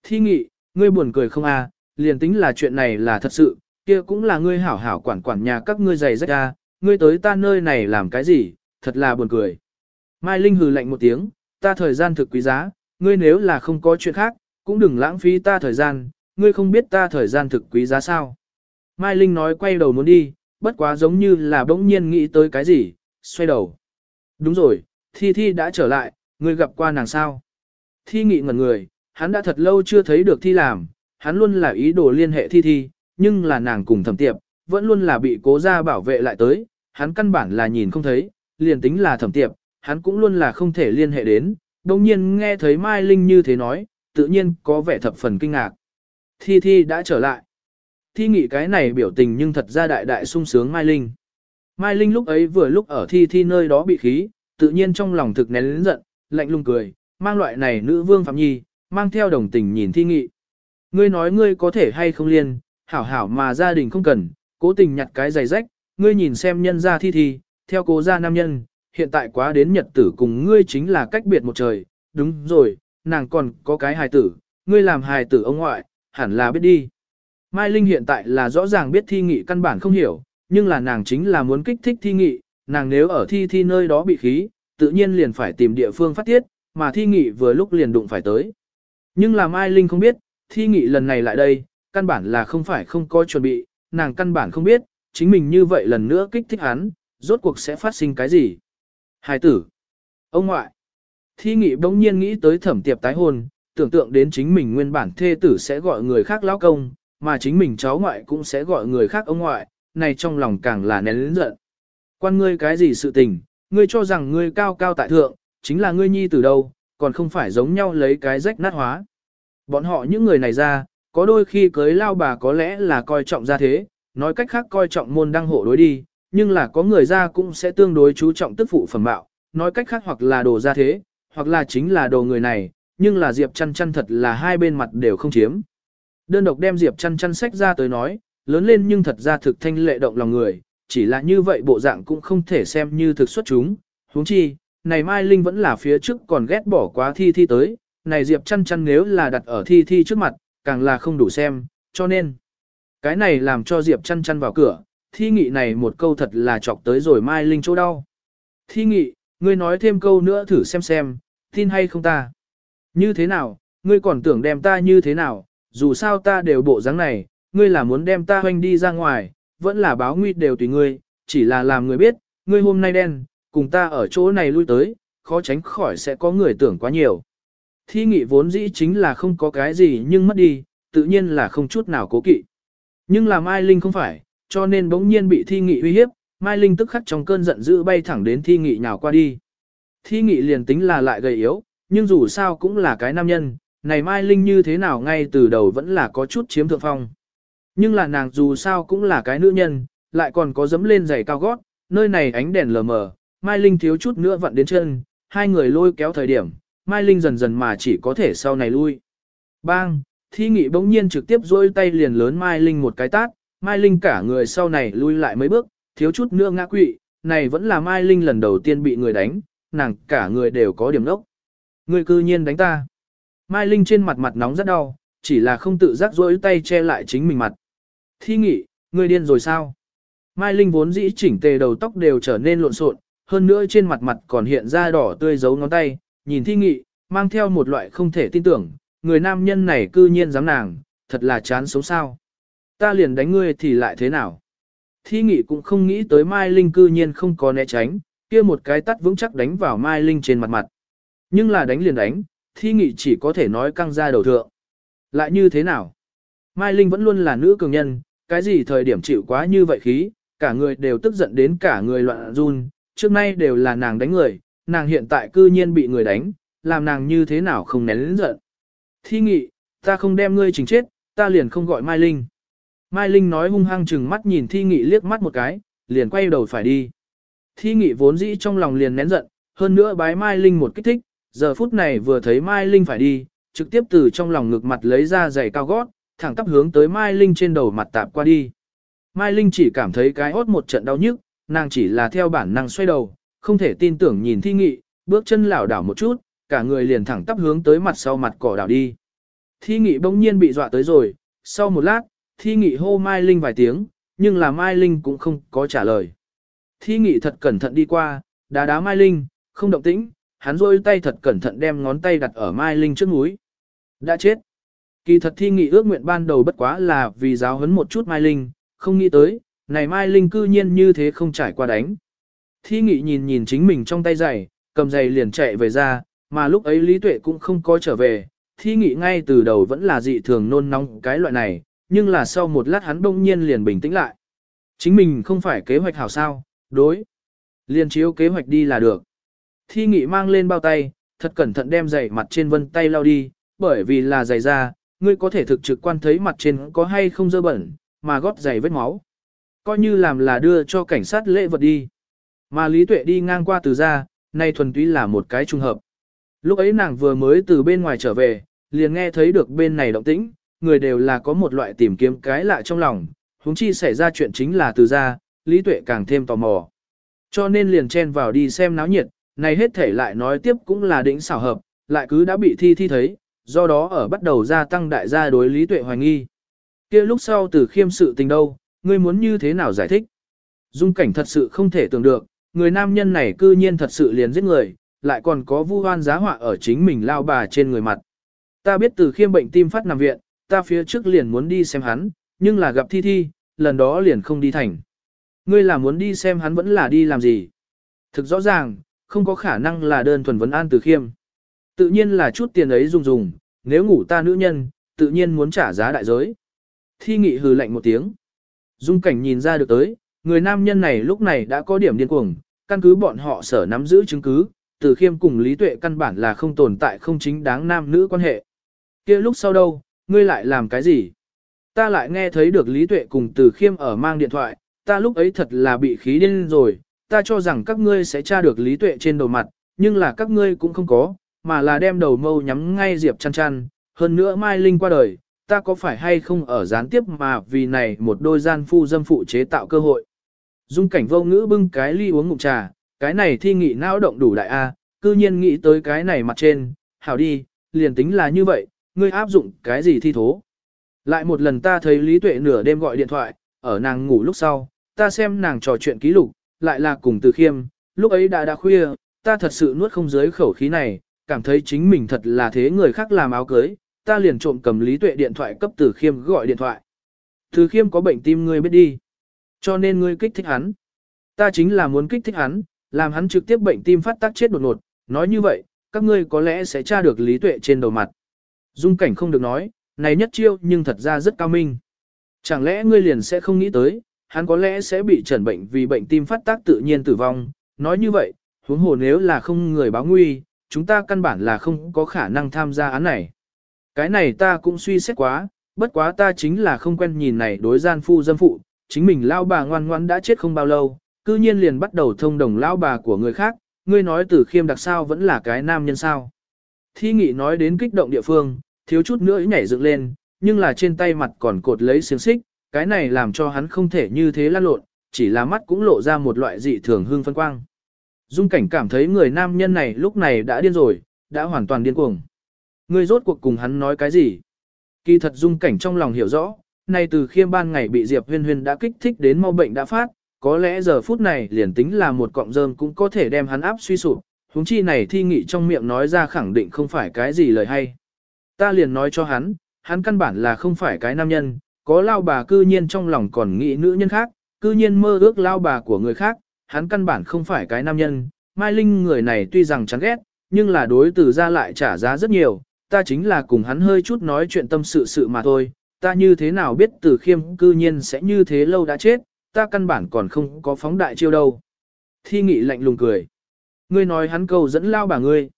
Thi nghị, ngươi buồn cười không à, liền tính là chuyện này là thật sự, kia cũng là ngươi hảo hảo quản quản nhà các ngươi giày rách ra, ngươi tới ta nơi này làm cái gì, thật là buồn cười. Mai Linh hừ lạnh một tiếng, ta thời gian thực quý giá, ngươi nếu là không có chuyện khác, cũng đừng lãng phí ta thời gian, ngươi không biết ta thời gian thực quý giá sao. Mai Linh nói quay đầu muốn đi, bất quá giống như là bỗng nhiên nghĩ tới cái gì, xoay đầu. Đúng rồi, Thi Thi đã trở lại, ngươi gặp qua nàng sao. Thi nghị ngẩn người, hắn đã thật lâu chưa thấy được Thi làm, hắn luôn là ý đồ liên hệ Thi Thi, nhưng là nàng cùng thẩm tiệp, vẫn luôn là bị cố gia bảo vệ lại tới, hắn căn bản là nhìn không thấy, liền tính là thẩm tiệp, hắn cũng luôn là không thể liên hệ đến, đồng nhiên nghe thấy Mai Linh như thế nói, tự nhiên có vẻ thập phần kinh ngạc. Thi Thi đã trở lại. Thi nghĩ cái này biểu tình nhưng thật ra đại đại sung sướng Mai Linh. Mai Linh lúc ấy vừa lúc ở Thi Thi nơi đó bị khí, tự nhiên trong lòng thực nén lến giận, lạnh lùng cười, mang loại này nữ vương Phạm Nhi, mang theo đồng tình nhìn Thi nghị. Ngươi nói ngươi có thể hay không liên, hảo hảo mà gia đình không cần, cố tình nhặt cái giày rách, ngươi nhìn xem nhân ra Thi Thi, theo cố gia nam nhân, hiện tại quá đến nhật tử cùng ngươi chính là cách biệt một trời, đúng rồi, nàng còn có cái hài tử, ngươi làm hài tử ông ngoại, hẳn là biết đi. Mai Linh hiện tại là rõ ràng biết thi nghị căn bản không hiểu, nhưng là nàng chính là muốn kích thích thi nghị, nàng nếu ở thi thi nơi đó bị khí, tự nhiên liền phải tìm địa phương phát tiết, mà thi nghị vừa lúc liền đụng phải tới. Nhưng làm Mai Linh không biết, thi nghị lần này lại đây, căn bản là không phải không có chuẩn bị, nàng căn bản không biết, chính mình như vậy lần nữa kích thích hắn, rốt cuộc sẽ phát sinh cái gì. Hài tử. Ông ngoại. Thi nghị bỗng nhiên nghĩ tới thẩm tiệp tái hôn, tưởng tượng đến chính mình nguyên bản thê tử sẽ gọi người khác lão công, mà chính mình cháu ngoại cũng sẽ gọi người khác ông ngoại, này trong lòng càng là nén lĩnh giận. Quan ngươi cái gì sự tình, ngươi cho rằng ngươi cao cao tại thượng, chính là ngươi nhi từ đâu, còn không phải giống nhau lấy cái rách nát hóa. Bọn họ những người này ra, có đôi khi cưới lao bà có lẽ là coi trọng ra thế, nói cách khác coi trọng môn đăng hộ đối đi, nhưng là có người ra cũng sẽ tương đối chú trọng tức phụ phẩm bạo, nói cách khác hoặc là đồ ra thế, hoặc là chính là đồ người này, nhưng là Diệp chăn chăn thật là hai bên mặt đều không chiếm. Đơn độc đem Diệp chăn chăn sách ra tới nói, lớn lên nhưng thật ra thực thanh lệ động lòng người, chỉ là như vậy bộ dạng cũng không thể xem như thực xuất chúng. huống chi, này Mai Linh vẫn là phía trước còn ghét bỏ quá thi thi tới, này Diệp chăn chăn nếu là đặt ở thi thi trước mặt, càng là không đủ xem, cho nên. Cái này làm cho Diệp chăn chăn vào cửa, thi nghị này một câu thật là chọc tới rồi Mai Linh chỗ đau. Thi nghị, ngươi nói thêm câu nữa thử xem xem, tin hay không ta. Như thế nào, ngươi còn tưởng đem ta như thế nào, dù sao ta đều bộ dáng này, ngươi là muốn đem ta hoanh đi ra ngoài, vẫn là báo nguy đều tùy ngươi, chỉ là làm người biết, ngươi hôm nay đen, cùng ta ở chỗ này lui tới, khó tránh khỏi sẽ có người tưởng quá nhiều. Thi nghị vốn dĩ chính là không có cái gì nhưng mất đi, tự nhiên là không chút nào cố kỵ. Nhưng là Mai Linh không phải, cho nên bỗng nhiên bị thi nghị uy hiếp, Mai Linh tức khắc trong cơn giận dữ bay thẳng đến thi nghị nhào qua đi. Thi nghị liền tính là lại gầy yếu, nhưng dù sao cũng là cái nam nhân, này Mai Linh như thế nào ngay từ đầu vẫn là có chút chiếm thượng phong. Nhưng là nàng dù sao cũng là cái nữ nhân, lại còn có dấm lên giày cao gót, nơi này ánh đèn lờ mờ, Mai Linh thiếu chút nữa vặn đến chân, hai người lôi kéo thời điểm, Mai Linh dần dần mà chỉ có thể sau này lui. Bang, thi nghị bỗng nhiên trực tiếp dôi tay liền lớn Mai Linh một cái tát, Mai Linh cả người sau này lui lại mấy bước, thiếu chút nữa ngã quỵ, này vẫn là Mai Linh lần đầu tiên bị người đánh, nàng cả người đều có điểm đốc. Người cư nhiên đánh ta. Mai Linh trên mặt mặt nóng rất đau, chỉ là không tự giác dối tay che lại chính mình mặt. Thi nghị, người điên rồi sao? Mai Linh vốn dĩ chỉnh tề đầu tóc đều trở nên lộn xộn, hơn nữa trên mặt mặt còn hiện ra đỏ tươi dấu ngón tay, nhìn thi nghị, mang theo một loại không thể tin tưởng, người nam nhân này cư nhiên dám nàng, thật là chán sống sao. Ta liền đánh ngươi thì lại thế nào? Thi nghị cũng không nghĩ tới Mai Linh cư nhiên không có né tránh, kia một cái tắt vững chắc đánh vào Mai Linh trên mặt mặt. Nhưng là đánh liền đánh, thi nghị chỉ có thể nói căng ra đầu thượng. Lại như thế nào? Mai Linh vẫn luôn là nữ cường nhân, cái gì thời điểm chịu quá như vậy khí, cả người đều tức giận đến cả người loạn run, trước nay đều là nàng đánh người, nàng hiện tại cư nhiên bị người đánh, làm nàng như thế nào không nén lĩnh giận. Thi nghị, ta không đem ngươi chỉnh chết, ta liền không gọi Mai Linh. Mai Linh nói hung hăng chừng mắt nhìn Thi nghị liếc mắt một cái, liền quay đầu phải đi. Thi nghị vốn dĩ trong lòng liền nén giận, hơn nữa bái Mai Linh một kích thích, giờ phút này vừa thấy Mai Linh phải đi, trực tiếp từ trong lòng ngực mặt lấy ra giày cao gót, thẳng tắp hướng tới Mai Linh trên đầu mặt tạp qua đi. Mai Linh chỉ cảm thấy cái hốt một trận đau nhức, nàng chỉ là theo bản năng xoay đầu, không thể tin tưởng nhìn thi nghị, bước chân lảo đảo một chút, cả người liền thẳng tắp hướng tới mặt sau mặt cỏ đảo đi. Thi nghị bỗng nhiên bị dọa tới rồi, sau một lát, thi nghị hô Mai Linh vài tiếng, nhưng là Mai Linh cũng không có trả lời. Thi nghị thật cẩn thận đi qua, đá đá Mai Linh, không động tĩnh, hắn rôi tay thật cẩn thận đem ngón tay đặt ở Mai Linh trước núi. Đã chết. Kỳ thật thi nghị ước nguyện ban đầu bất quá là vì giáo huấn một chút Mai Linh, không nghĩ tới, này Mai Linh cư nhiên như thế không trải qua đánh. Thi nghị nhìn nhìn chính mình trong tay giày, cầm giày liền chạy về ra, mà lúc ấy Lý Tuệ cũng không có trở về, thi nghị ngay từ đầu vẫn là dị thường nôn nóng cái loại này, nhưng là sau một lát hắn đông nhiên liền bình tĩnh lại. Chính mình không phải kế hoạch hảo sao, đối. Liên chiếu kế hoạch đi là được. Thi nghị mang lên bao tay, thật cẩn thận đem giày mặt trên vân tay lau đi, bởi vì là giày da, ngươi có thể thực trực quan thấy mặt trên có hay không dơ bẩn, mà gót giày vết máu. Coi như làm là đưa cho cảnh sát lễ vật đi. Mà Lý Tuệ đi ngang qua từ ra, nay thuần túy là một cái trùng hợp. Lúc ấy nàng vừa mới từ bên ngoài trở về, liền nghe thấy được bên này động tĩnh, người đều là có một loại tìm kiếm cái lạ trong lòng, huống chi xảy ra chuyện chính là từ ra, Lý Tuệ càng thêm tò mò. Cho nên liền chen vào đi xem náo nhiệt, này hết thể lại nói tiếp cũng là đỉnh xảo hợp, lại cứ đã bị thi thi thấy, do đó ở bắt đầu gia tăng đại gia đối Lý Tuệ hoài nghi. kia lúc sau từ khiêm sự tình đâu, ngươi muốn như thế nào giải thích? Dung cảnh thật sự không thể tưởng được, người nam nhân này cư nhiên thật sự liền giết người, lại còn có vu hoan giá họa ở chính mình lao bà trên người mặt. Ta biết từ khiêm bệnh tim phát nằm viện, ta phía trước liền muốn đi xem hắn, nhưng là gặp thi thi, lần đó liền không đi thành. Ngươi là muốn đi xem hắn vẫn là đi làm gì? Thực rõ ràng, không có khả năng là đơn thuần vấn an từ khiêm. Tự nhiên là chút tiền ấy dùng dùng, nếu ngủ ta nữ nhân, tự nhiên muốn trả giá đại giới. Thi nghị hừ lạnh một tiếng. Dung cảnh nhìn ra được tới, người nam nhân này lúc này đã có điểm điên cuồng, căn cứ bọn họ sở nắm giữ chứng cứ, từ khiêm cùng lý tuệ căn bản là không tồn tại không chính đáng nam nữ quan hệ. kia lúc sau đâu, ngươi lại làm cái gì? Ta lại nghe thấy được lý tuệ cùng từ khiêm ở mang điện thoại, ta lúc ấy thật là bị khí điên rồi, ta cho rằng các ngươi sẽ tra được lý tuệ trên đầu mặt, nhưng là các ngươi cũng không có, mà là đem đầu mâu nhắm ngay Diệp chăn chăn, hơn nữa Mai Linh qua đời, ta có phải hay không ở gián tiếp mà vì này một đôi gian phu dâm phụ chế tạo cơ hội. Dung cảnh vô ngữ bưng cái ly uống ngụm trà, cái này thi nghị não động đủ đại A, cư nhiên nghĩ tới cái này mặt trên, hảo đi, liền tính là như vậy, ngươi áp dụng cái gì thi thố, Lại một lần ta thấy Lý Tuệ nửa đêm gọi điện thoại, ở nàng ngủ lúc sau, ta xem nàng trò chuyện ký lục, lại là cùng từ khiêm, lúc ấy đã đã khuya, ta thật sự nuốt không dưới khẩu khí này, cảm thấy chính mình thật là thế người khác làm áo cưới, ta liền trộm cầm Lý Tuệ điện thoại cấp từ khiêm gọi điện thoại. Từ khiêm có bệnh tim ngươi biết đi, cho nên ngươi kích thích hắn. Ta chính là muốn kích thích hắn, làm hắn trực tiếp bệnh tim phát tác chết đột ngột, nói như vậy, các ngươi có lẽ sẽ tra được Lý Tuệ trên đầu mặt. Dung cảnh không được nói, này nhất chiêu nhưng thật ra rất cao minh. Chẳng lẽ ngươi liền sẽ không nghĩ tới, hắn có lẽ sẽ bị trần bệnh vì bệnh tim phát tác tự nhiên tử vong. Nói như vậy, huống hồ nếu là không người báo nguy, chúng ta căn bản là không có khả năng tham gia án này. Cái này ta cũng suy xét quá, bất quá ta chính là không quen nhìn này đối gian phu dâm phụ, chính mình lao bà ngoan ngoan đã chết không bao lâu, cư nhiên liền bắt đầu thông đồng lao bà của người khác, ngươi nói tử khiêm đặc sao vẫn là cái nam nhân sao. Thi nghị nói đến kích động địa phương, thiếu chút nữa nhảy dựng lên, nhưng là trên tay mặt còn cột lấy xiềng xích, cái này làm cho hắn không thể như thế lăn lộn, chỉ là mắt cũng lộ ra một loại dị thường hương phân quang. Dung cảnh cảm thấy người nam nhân này lúc này đã điên rồi, đã hoàn toàn điên cuồng. Ngươi rốt cuộc cùng hắn nói cái gì? Kỳ thật dung cảnh trong lòng hiểu rõ, nay từ khiêm ban ngày bị Diệp huyên huyên đã kích thích đến mau bệnh đã phát, có lẽ giờ phút này liền tính là một cọng rơm cũng có thể đem hắn áp suy sụp, huống chi này thi nghị trong miệng nói ra khẳng định không phải cái gì lời hay. Ta liền nói cho hắn, hắn căn bản là không phải cái nam nhân, có lao bà cư nhiên trong lòng còn nghĩ nữ nhân khác, cư nhiên mơ ước lao bà của người khác, hắn căn bản không phải cái nam nhân. Mai Linh người này tuy rằng chán ghét, nhưng là đối từ ra lại trả giá rất nhiều, ta chính là cùng hắn hơi chút nói chuyện tâm sự sự mà thôi, ta như thế nào biết từ khiêm cư nhiên sẽ như thế lâu đã chết, ta căn bản còn không có phóng đại chiêu đâu. Thi nghị lạnh lùng cười. Ngươi nói hắn câu dẫn lao bà ngươi.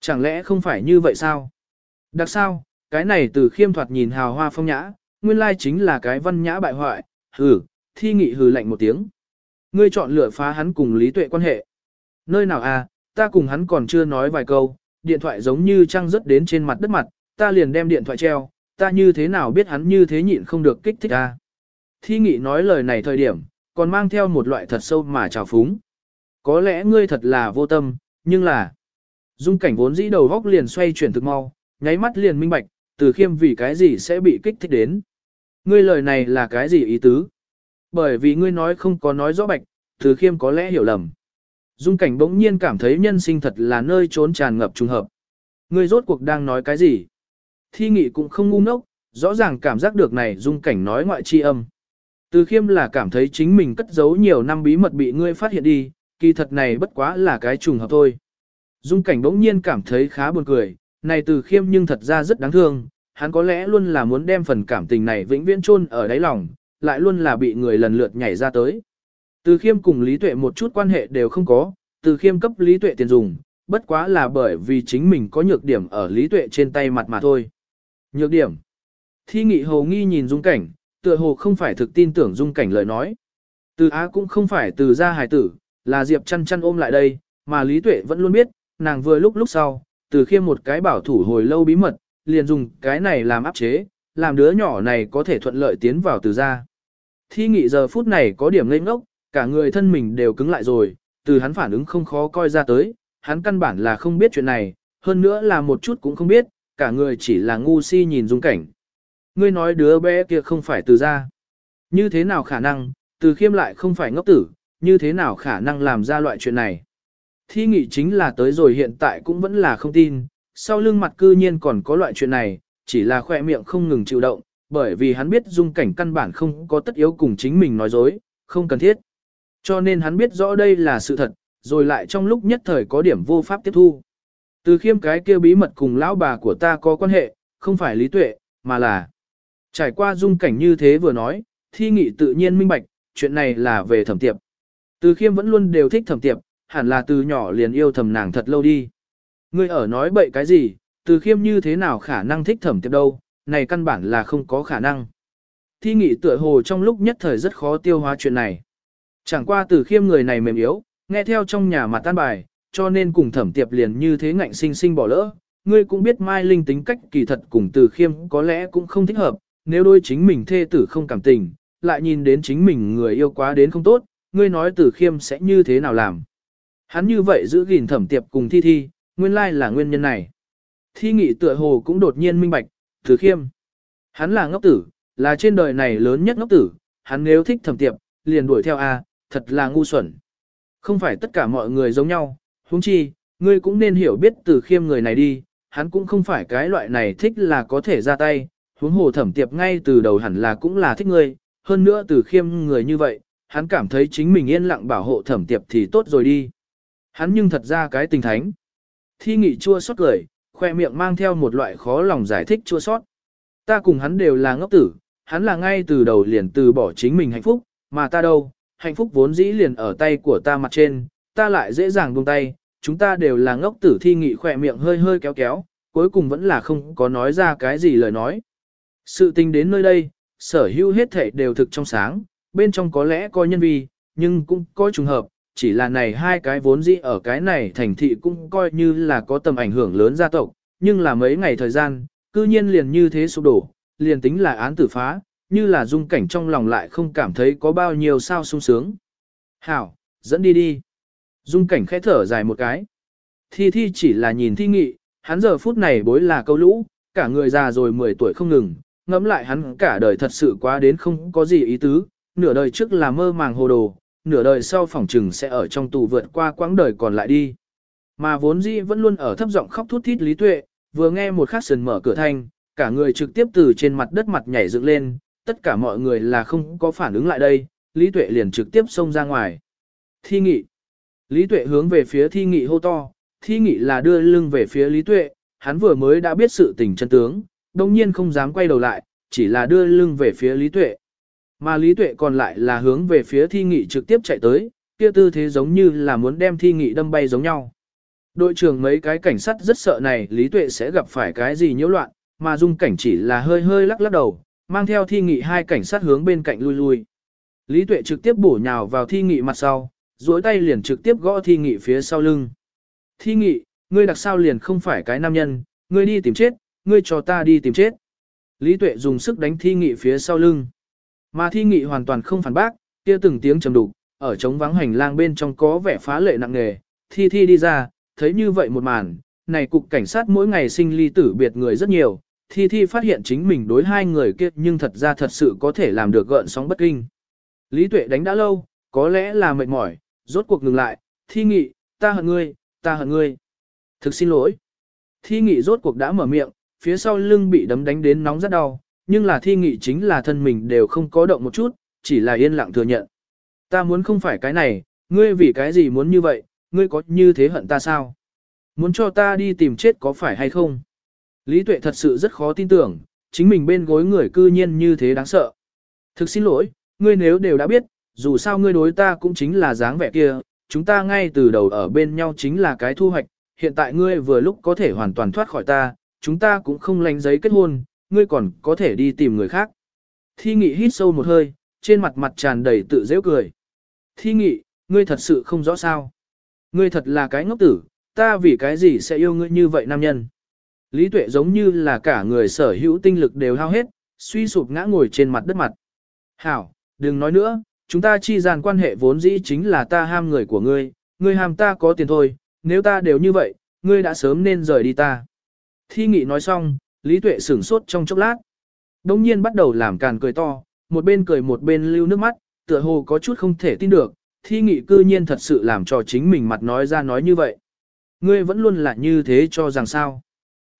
Chẳng lẽ không phải như vậy sao? Đặc sao, cái này từ khiêm thoạt nhìn hào hoa phong nhã, nguyên lai chính là cái văn nhã bại hoại, hừ, thi nghị hừ lạnh một tiếng. Ngươi chọn lựa phá hắn cùng lý tuệ quan hệ. Nơi nào à, ta cùng hắn còn chưa nói vài câu, điện thoại giống như trăng rớt đến trên mặt đất mặt, ta liền đem điện thoại treo, ta như thế nào biết hắn như thế nhịn không được kích thích ta. Thi nghị nói lời này thời điểm, còn mang theo một loại thật sâu mà trào phúng. Có lẽ ngươi thật là vô tâm, nhưng là... Dung cảnh vốn dĩ đầu góc liền xoay chuyển thực mau, nháy mắt liền minh bạch, từ khiêm vì cái gì sẽ bị kích thích đến. Ngươi lời này là cái gì ý tứ? Bởi vì ngươi nói không có nói rõ bạch, từ khiêm có lẽ hiểu lầm. Dung cảnh bỗng nhiên cảm thấy nhân sinh thật là nơi trốn tràn ngập trùng hợp. Người rốt cuộc đang nói cái gì? Thi nghị cũng không ngu ngốc, rõ ràng cảm giác được này dung cảnh nói ngoại chi âm. Từ khiêm là cảm thấy chính mình cất giấu nhiều năm bí mật bị ngươi phát hiện đi, kỳ thật này bất quá là cái trùng hợp thôi. Dung cảnh bỗng nhiên cảm thấy khá buồn cười, này từ khiêm nhưng thật ra rất đáng thương, hắn có lẽ luôn là muốn đem phần cảm tình này vĩnh viễn chôn ở đáy lòng, lại luôn là bị người lần lượt nhảy ra tới. Từ khiêm cùng Lý Tuệ một chút quan hệ đều không có, từ khiêm cấp Lý Tuệ tiền dùng, bất quá là bởi vì chính mình có nhược điểm ở Lý Tuệ trên tay mặt mà thôi. Nhược điểm. Thi nghị hồ nghi nhìn dung cảnh, tựa hồ không phải thực tin tưởng dung cảnh lời nói. Từ Á cũng không phải từ gia hài tử, là Diệp chăn chăn ôm lại đây, mà Lý Tuệ vẫn luôn biết, nàng vừa lúc lúc sau, từ khiêm một cái bảo thủ hồi lâu bí mật, liền dùng cái này làm áp chế, làm đứa nhỏ này có thể thuận lợi tiến vào từ gia. Thi nghị giờ phút này có điểm ngây ngốc, cả người thân mình đều cứng lại rồi, từ hắn phản ứng không khó coi ra tới, hắn căn bản là không biết chuyện này, hơn nữa là một chút cũng không biết, cả người chỉ là ngu si nhìn dung cảnh. Ngươi nói đứa bé kia không phải từ gia. Như thế nào khả năng, từ khiêm lại không phải ngốc tử, như thế nào khả năng làm ra loại chuyện này. Thi nghị chính là tới rồi hiện tại cũng vẫn là không tin, sau lưng mặt cư nhiên còn có loại chuyện này, chỉ là khoe miệng không ngừng chịu động, bởi vì hắn biết dung cảnh căn bản không có tất yếu cùng chính mình nói dối, không cần thiết. Cho nên hắn biết rõ đây là sự thật, rồi lại trong lúc nhất thời có điểm vô pháp tiếp thu. Từ khiêm cái kia bí mật cùng lão bà của ta có quan hệ, không phải lý tuệ, mà là trải qua dung cảnh như thế vừa nói, thi nghị tự nhiên minh bạch, chuyện này là về thẩm tiệp. Từ khiêm vẫn luôn đều thích thẩm tiệp, hẳn là từ nhỏ liền yêu thầm nàng thật lâu đi. Ngươi ở nói bậy cái gì, từ khiêm như thế nào khả năng thích thẩm tiệp đâu, này căn bản là không có khả năng. Thi nghị tựa hồ trong lúc nhất thời rất khó tiêu hóa chuyện này. Chẳng qua từ khiêm người này mềm yếu, nghe theo trong nhà mà tan bài, cho nên cùng thẩm tiệp liền như thế ngạnh sinh sinh bỏ lỡ. Ngươi cũng biết Mai Linh tính cách kỳ thật cùng từ khiêm có lẽ cũng không thích hợp, nếu đôi chính mình thê tử không cảm tình, lại nhìn đến chính mình người yêu quá đến không tốt, ngươi nói từ khiêm sẽ như thế nào làm. Hắn như vậy giữ gìn thẩm tiệp cùng thi thi, nguyên lai là nguyên nhân này. Thi nghị tựa hồ cũng đột nhiên minh bạch, từ khiêm. Hắn là ngốc tử, là trên đời này lớn nhất ngốc tử, hắn nếu thích thẩm tiệp, liền đuổi theo A, thật là ngu xuẩn. Không phải tất cả mọi người giống nhau, huống chi, ngươi cũng nên hiểu biết từ khiêm người này đi, hắn cũng không phải cái loại này thích là có thể ra tay, huống hồ thẩm tiệp ngay từ đầu hẳn là cũng là thích ngươi, hơn nữa từ khiêm người như vậy, hắn cảm thấy chính mình yên lặng bảo hộ thẩm tiệp thì tốt rồi đi. Hắn nhưng thật ra cái tình thánh. Thi nghị chua xót cười, khoe miệng mang theo một loại khó lòng giải thích chua xót. Ta cùng hắn đều là ngốc tử, hắn là ngay từ đầu liền từ bỏ chính mình hạnh phúc, mà ta đâu, hạnh phúc vốn dĩ liền ở tay của ta mặt trên, ta lại dễ dàng buông tay, chúng ta đều là ngốc tử thi nghị khỏe miệng hơi hơi kéo kéo, cuối cùng vẫn là không có nói ra cái gì lời nói. Sự tình đến nơi đây, sở hữu hết thể đều thực trong sáng, bên trong có lẽ có nhân vi, nhưng cũng có trùng hợp, chỉ là này hai cái vốn dĩ ở cái này thành thị cũng coi như là có tầm ảnh hưởng lớn gia tộc, nhưng là mấy ngày thời gian, cư nhiên liền như thế sụp đổ, liền tính là án tử phá, như là dung cảnh trong lòng lại không cảm thấy có bao nhiêu sao sung sướng. Hảo, dẫn đi đi. Dung cảnh khẽ thở dài một cái. Thi thi chỉ là nhìn thi nghị, hắn giờ phút này bối là câu lũ, cả người già rồi 10 tuổi không ngừng, ngẫm lại hắn cả đời thật sự quá đến không có gì ý tứ, nửa đời trước là mơ màng hồ đồ, nửa đời sau phỏng trừng sẽ ở trong tù vượt qua quãng đời còn lại đi. Mà vốn dĩ vẫn luôn ở thấp giọng khóc thút thít lý tuệ, vừa nghe một khắc sần mở cửa thanh, cả người trực tiếp từ trên mặt đất mặt nhảy dựng lên, tất cả mọi người là không có phản ứng lại đây, lý tuệ liền trực tiếp xông ra ngoài. Thi nghị. Lý tuệ hướng về phía thi nghị hô to, thi nghị là đưa lưng về phía lý tuệ, hắn vừa mới đã biết sự tình chân tướng, đồng nhiên không dám quay đầu lại, chỉ là đưa lưng về phía lý tuệ. Mà lý tuệ còn lại là hướng về phía thi nghị trực tiếp chạy tới, kia tư thế giống như là muốn đem thi nghị đâm bay giống nhau. Đội trưởng mấy cái cảnh sát rất sợ này lý tuệ sẽ gặp phải cái gì nhiễu loạn, mà dung cảnh chỉ là hơi hơi lắc lắc đầu, mang theo thi nghị hai cảnh sát hướng bên cạnh lui lui. Lý tuệ trực tiếp bổ nhào vào thi nghị mặt sau, duỗi tay liền trực tiếp gõ thi nghị phía sau lưng. Thi nghị, ngươi đặc sao liền không phải cái nam nhân, ngươi đi tìm chết, ngươi cho ta đi tìm chết. Lý tuệ dùng sức đánh thi nghị phía sau lưng. Mà thi nghị hoàn toàn không phản bác, kia từng tiếng trầm đục, ở trống vắng hành lang bên trong có vẻ phá lệ nặng nề. Thi thi đi ra, thấy như vậy một màn, này cục cảnh sát mỗi ngày sinh ly tử biệt người rất nhiều. Thi thi phát hiện chính mình đối hai người kia nhưng thật ra thật sự có thể làm được gợn sóng bất kinh. Lý tuệ đánh đã lâu, có lẽ là mệt mỏi, rốt cuộc ngừng lại, thi nghị, ta hận ngươi, ta hận ngươi. Thực xin lỗi. Thi nghị rốt cuộc đã mở miệng, phía sau lưng bị đấm đánh đến nóng rất đau, nhưng là thi nghị chính là thân mình đều không có động một chút, chỉ là yên lặng thừa nhận. Ta muốn không phải cái này, ngươi vì cái gì muốn như vậy, ngươi có như thế hận ta sao? Muốn cho ta đi tìm chết có phải hay không? Lý tuệ thật sự rất khó tin tưởng, chính mình bên gối người cư nhiên như thế đáng sợ. Thực xin lỗi, ngươi nếu đều đã biết, dù sao ngươi đối ta cũng chính là dáng vẻ kia, chúng ta ngay từ đầu ở bên nhau chính là cái thu hoạch, hiện tại ngươi vừa lúc có thể hoàn toàn thoát khỏi ta, chúng ta cũng không lánh giấy kết hôn, ngươi còn có thể đi tìm người khác. Thi nghị hít sâu một hơi, trên mặt mặt tràn đầy tự dễ cười. Thi nghị, ngươi thật sự không rõ sao. Ngươi thật là cái ngốc tử, ta vì cái gì sẽ yêu ngươi như vậy nam nhân. Lý tuệ giống như là cả người sở hữu tinh lực đều hao hết, suy sụp ngã ngồi trên mặt đất mặt. Hảo, đừng nói nữa, chúng ta chi gian quan hệ vốn dĩ chính là ta ham người của ngươi, ngươi ham ta có tiền thôi, nếu ta đều như vậy, ngươi đã sớm nên rời đi ta. Thi nghị nói xong, Lý Tuệ sửng sốt trong chốc lát. Đông nhiên bắt đầu làm càn cười to, một bên cười một bên lưu nước mắt, tựa hồ có chút không thể tin được, thi nghị cư nhiên thật sự làm cho chính mình mặt nói ra nói như vậy. Ngươi vẫn luôn là như thế cho rằng sao.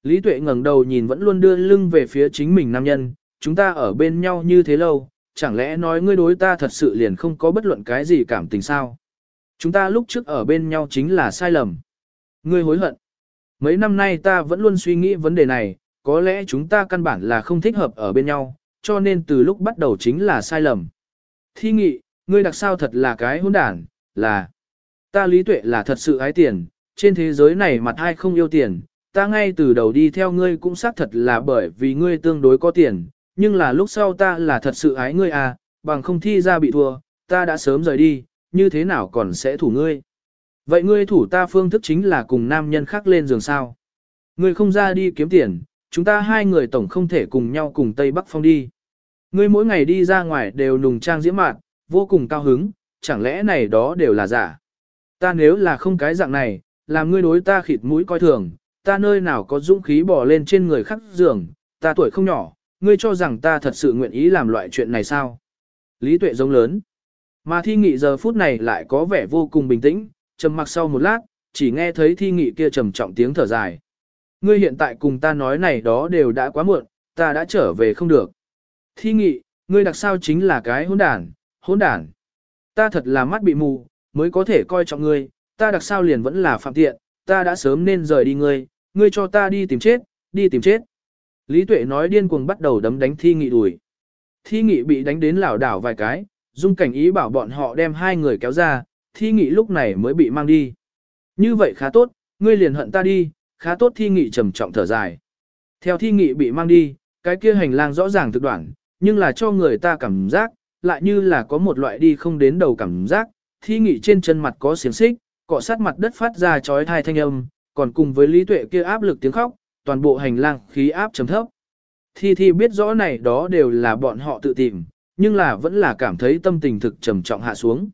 Lý Tuệ ngẩng đầu nhìn vẫn luôn đưa lưng về phía chính mình nam nhân, chúng ta ở bên nhau như thế lâu, chẳng lẽ nói ngươi đối ta thật sự liền không có bất luận cái gì cảm tình sao? Chúng ta lúc trước ở bên nhau chính là sai lầm. Ngươi hối hận. Mấy năm nay ta vẫn luôn suy nghĩ vấn đề này, có lẽ chúng ta căn bản là không thích hợp ở bên nhau, cho nên từ lúc bắt đầu chính là sai lầm. Thi nghị, ngươi đặc sao thật là cái hỗn đản, là ta lý tuệ là thật sự ái tiền, trên thế giới này mặt ai không yêu tiền, ta ngay từ đầu đi theo ngươi cũng xác thật là bởi vì ngươi tương đối có tiền, nhưng là lúc sau ta là thật sự ái ngươi à, bằng không thi ra bị thua, ta đã sớm rời đi, như thế nào còn sẽ thủ ngươi. Vậy ngươi thủ ta phương thức chính là cùng nam nhân khác lên giường sao. Ngươi không ra đi kiếm tiền, chúng ta hai người tổng không thể cùng nhau cùng Tây Bắc Phong đi. Ngươi mỗi ngày đi ra ngoài đều nùng trang diễm mạn, vô cùng cao hứng, chẳng lẽ này đó đều là giả. Ta nếu là không cái dạng này, làm ngươi đối ta khịt mũi coi thường, ta nơi nào có dũng khí bỏ lên trên người khác giường, ta tuổi không nhỏ, ngươi cho rằng ta thật sự nguyện ý làm loại chuyện này sao? Lý tuệ giống lớn. Mà thi nghị giờ phút này lại có vẻ vô cùng bình tĩnh, trầm mặc sau một lát, chỉ nghe thấy thi nghị kia trầm trọng tiếng thở dài. Ngươi hiện tại cùng ta nói này đó đều đã quá muộn, ta đã trở về không được. Thi nghị, ngươi đặc sao chính là cái hỗn đản, hỗn đản. Ta thật là mắt bị mù, mới có thể coi trọng ngươi, ta đặc sao liền vẫn là phạm tiện, ta đã sớm nên rời đi ngươi, ngươi cho ta đi tìm chết, đi tìm chết. Lý Tuệ nói điên cuồng bắt đầu đấm đánh thi nghị đùi. Thi nghị bị đánh đến lảo đảo vài cái, dung cảnh ý bảo bọn họ đem hai người kéo ra, thi nghị lúc này mới bị mang đi. Như vậy khá tốt, ngươi liền hận ta đi, khá tốt thi nghị trầm trọng thở dài. Theo thi nghị bị mang đi, cái kia hành lang rõ ràng thực đoạn, nhưng là cho người ta cảm giác, lại như là có một loại đi không đến đầu cảm giác, thi nghị trên chân mặt có xiềng xích, cọ sát mặt đất phát ra chói thai thanh âm, còn cùng với lý tuệ kia áp lực tiếng khóc, toàn bộ hành lang khí áp chấm thấp. Thi Thi biết rõ này đó đều là bọn họ tự tìm, nhưng là vẫn là cảm thấy tâm tình thực trầm trọng hạ xuống.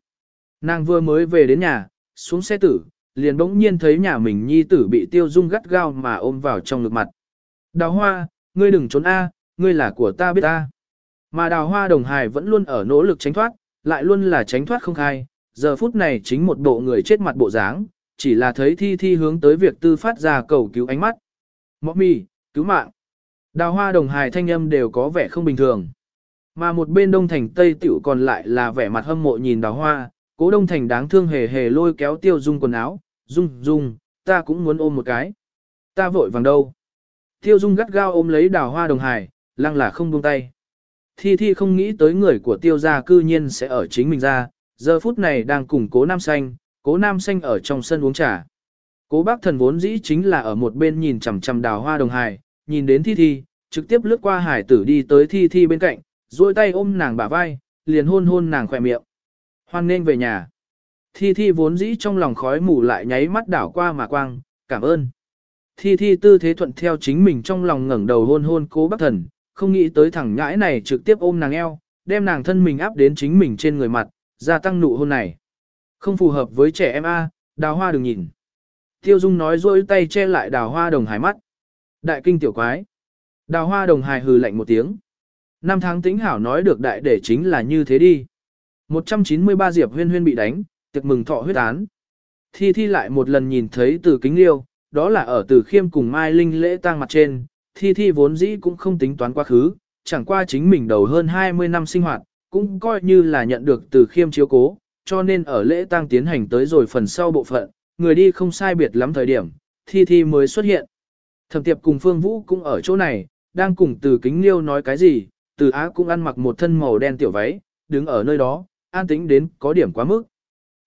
Nàng vừa mới về đến nhà, xuống xe tử, liền bỗng nhiên thấy nhà mình nhi tử bị tiêu dung gắt gao mà ôm vào trong ngực mặt. Đào hoa, ngươi đừng trốn A, ngươi là của ta biết ta. Mà đào hoa đồng hài vẫn luôn ở nỗ lực tránh thoát, lại luôn là tránh thoát không khai, giờ phút này chính một bộ người chết mặt bộ dáng, chỉ là thấy thi thi hướng tới việc tư phát ra cầu cứu ánh mắt. Mọ mì, cứu mạng. Đào hoa đồng hài thanh âm đều có vẻ không bình thường. Mà một bên đông thành tây tiểu còn lại là vẻ mặt hâm mộ nhìn đào hoa, cố đông thành đáng thương hề hề lôi kéo tiêu dung quần áo, dung, dung, ta cũng muốn ôm một cái. Ta vội vàng đâu. Tiêu dung gắt gao ôm lấy đào hoa đồng hài, lăng là không buông tay. Thi Thi không nghĩ tới người của tiêu gia cư nhiên sẽ ở chính mình ra, giờ phút này đang củng cố nam xanh, cố nam xanh ở trong sân uống trà. Cố bác thần vốn dĩ chính là ở một bên nhìn chằm chằm đào hoa đồng hài, nhìn đến Thi Thi, trực tiếp lướt qua hải tử đi tới Thi Thi bên cạnh, duỗi tay ôm nàng bả vai, liền hôn hôn nàng khỏe miệng. Hoan nên về nhà. Thi Thi vốn dĩ trong lòng khói mù lại nháy mắt đảo qua mà quang, cảm ơn. Thi Thi tư thế thuận theo chính mình trong lòng ngẩng đầu hôn hôn cố bác thần, không nghĩ tới thằng ngãi này trực tiếp ôm nàng eo, đem nàng thân mình áp đến chính mình trên người mặt, gia tăng nụ hôn này. Không phù hợp với trẻ em A, đào hoa đừng nhìn. Tiêu Dung nói rôi tay che lại đào hoa đồng hải mắt. Đại kinh tiểu quái. Đào hoa đồng hải hừ lạnh một tiếng. Năm tháng tính hảo nói được đại để chính là như thế đi. 193 diệp huyên huyên bị đánh, tiệc mừng thọ huyết án. Thi thi lại một lần nhìn thấy từ kính liêu, đó là ở từ khiêm cùng Mai Linh lễ tang mặt trên. Thi thi vốn dĩ cũng không tính toán quá khứ, chẳng qua chính mình đầu hơn 20 năm sinh hoạt, cũng coi như là nhận được từ khiêm chiếu cố, cho nên ở lễ tang tiến hành tới rồi phần sau bộ phận, người đi không sai biệt lắm thời điểm, thi thi mới xuất hiện. Thẩm tiệp cùng Phương Vũ cũng ở chỗ này, đang cùng từ kính liêu nói cái gì, từ á cũng ăn mặc một thân màu đen tiểu váy, đứng ở nơi đó, an tĩnh đến có điểm quá mức.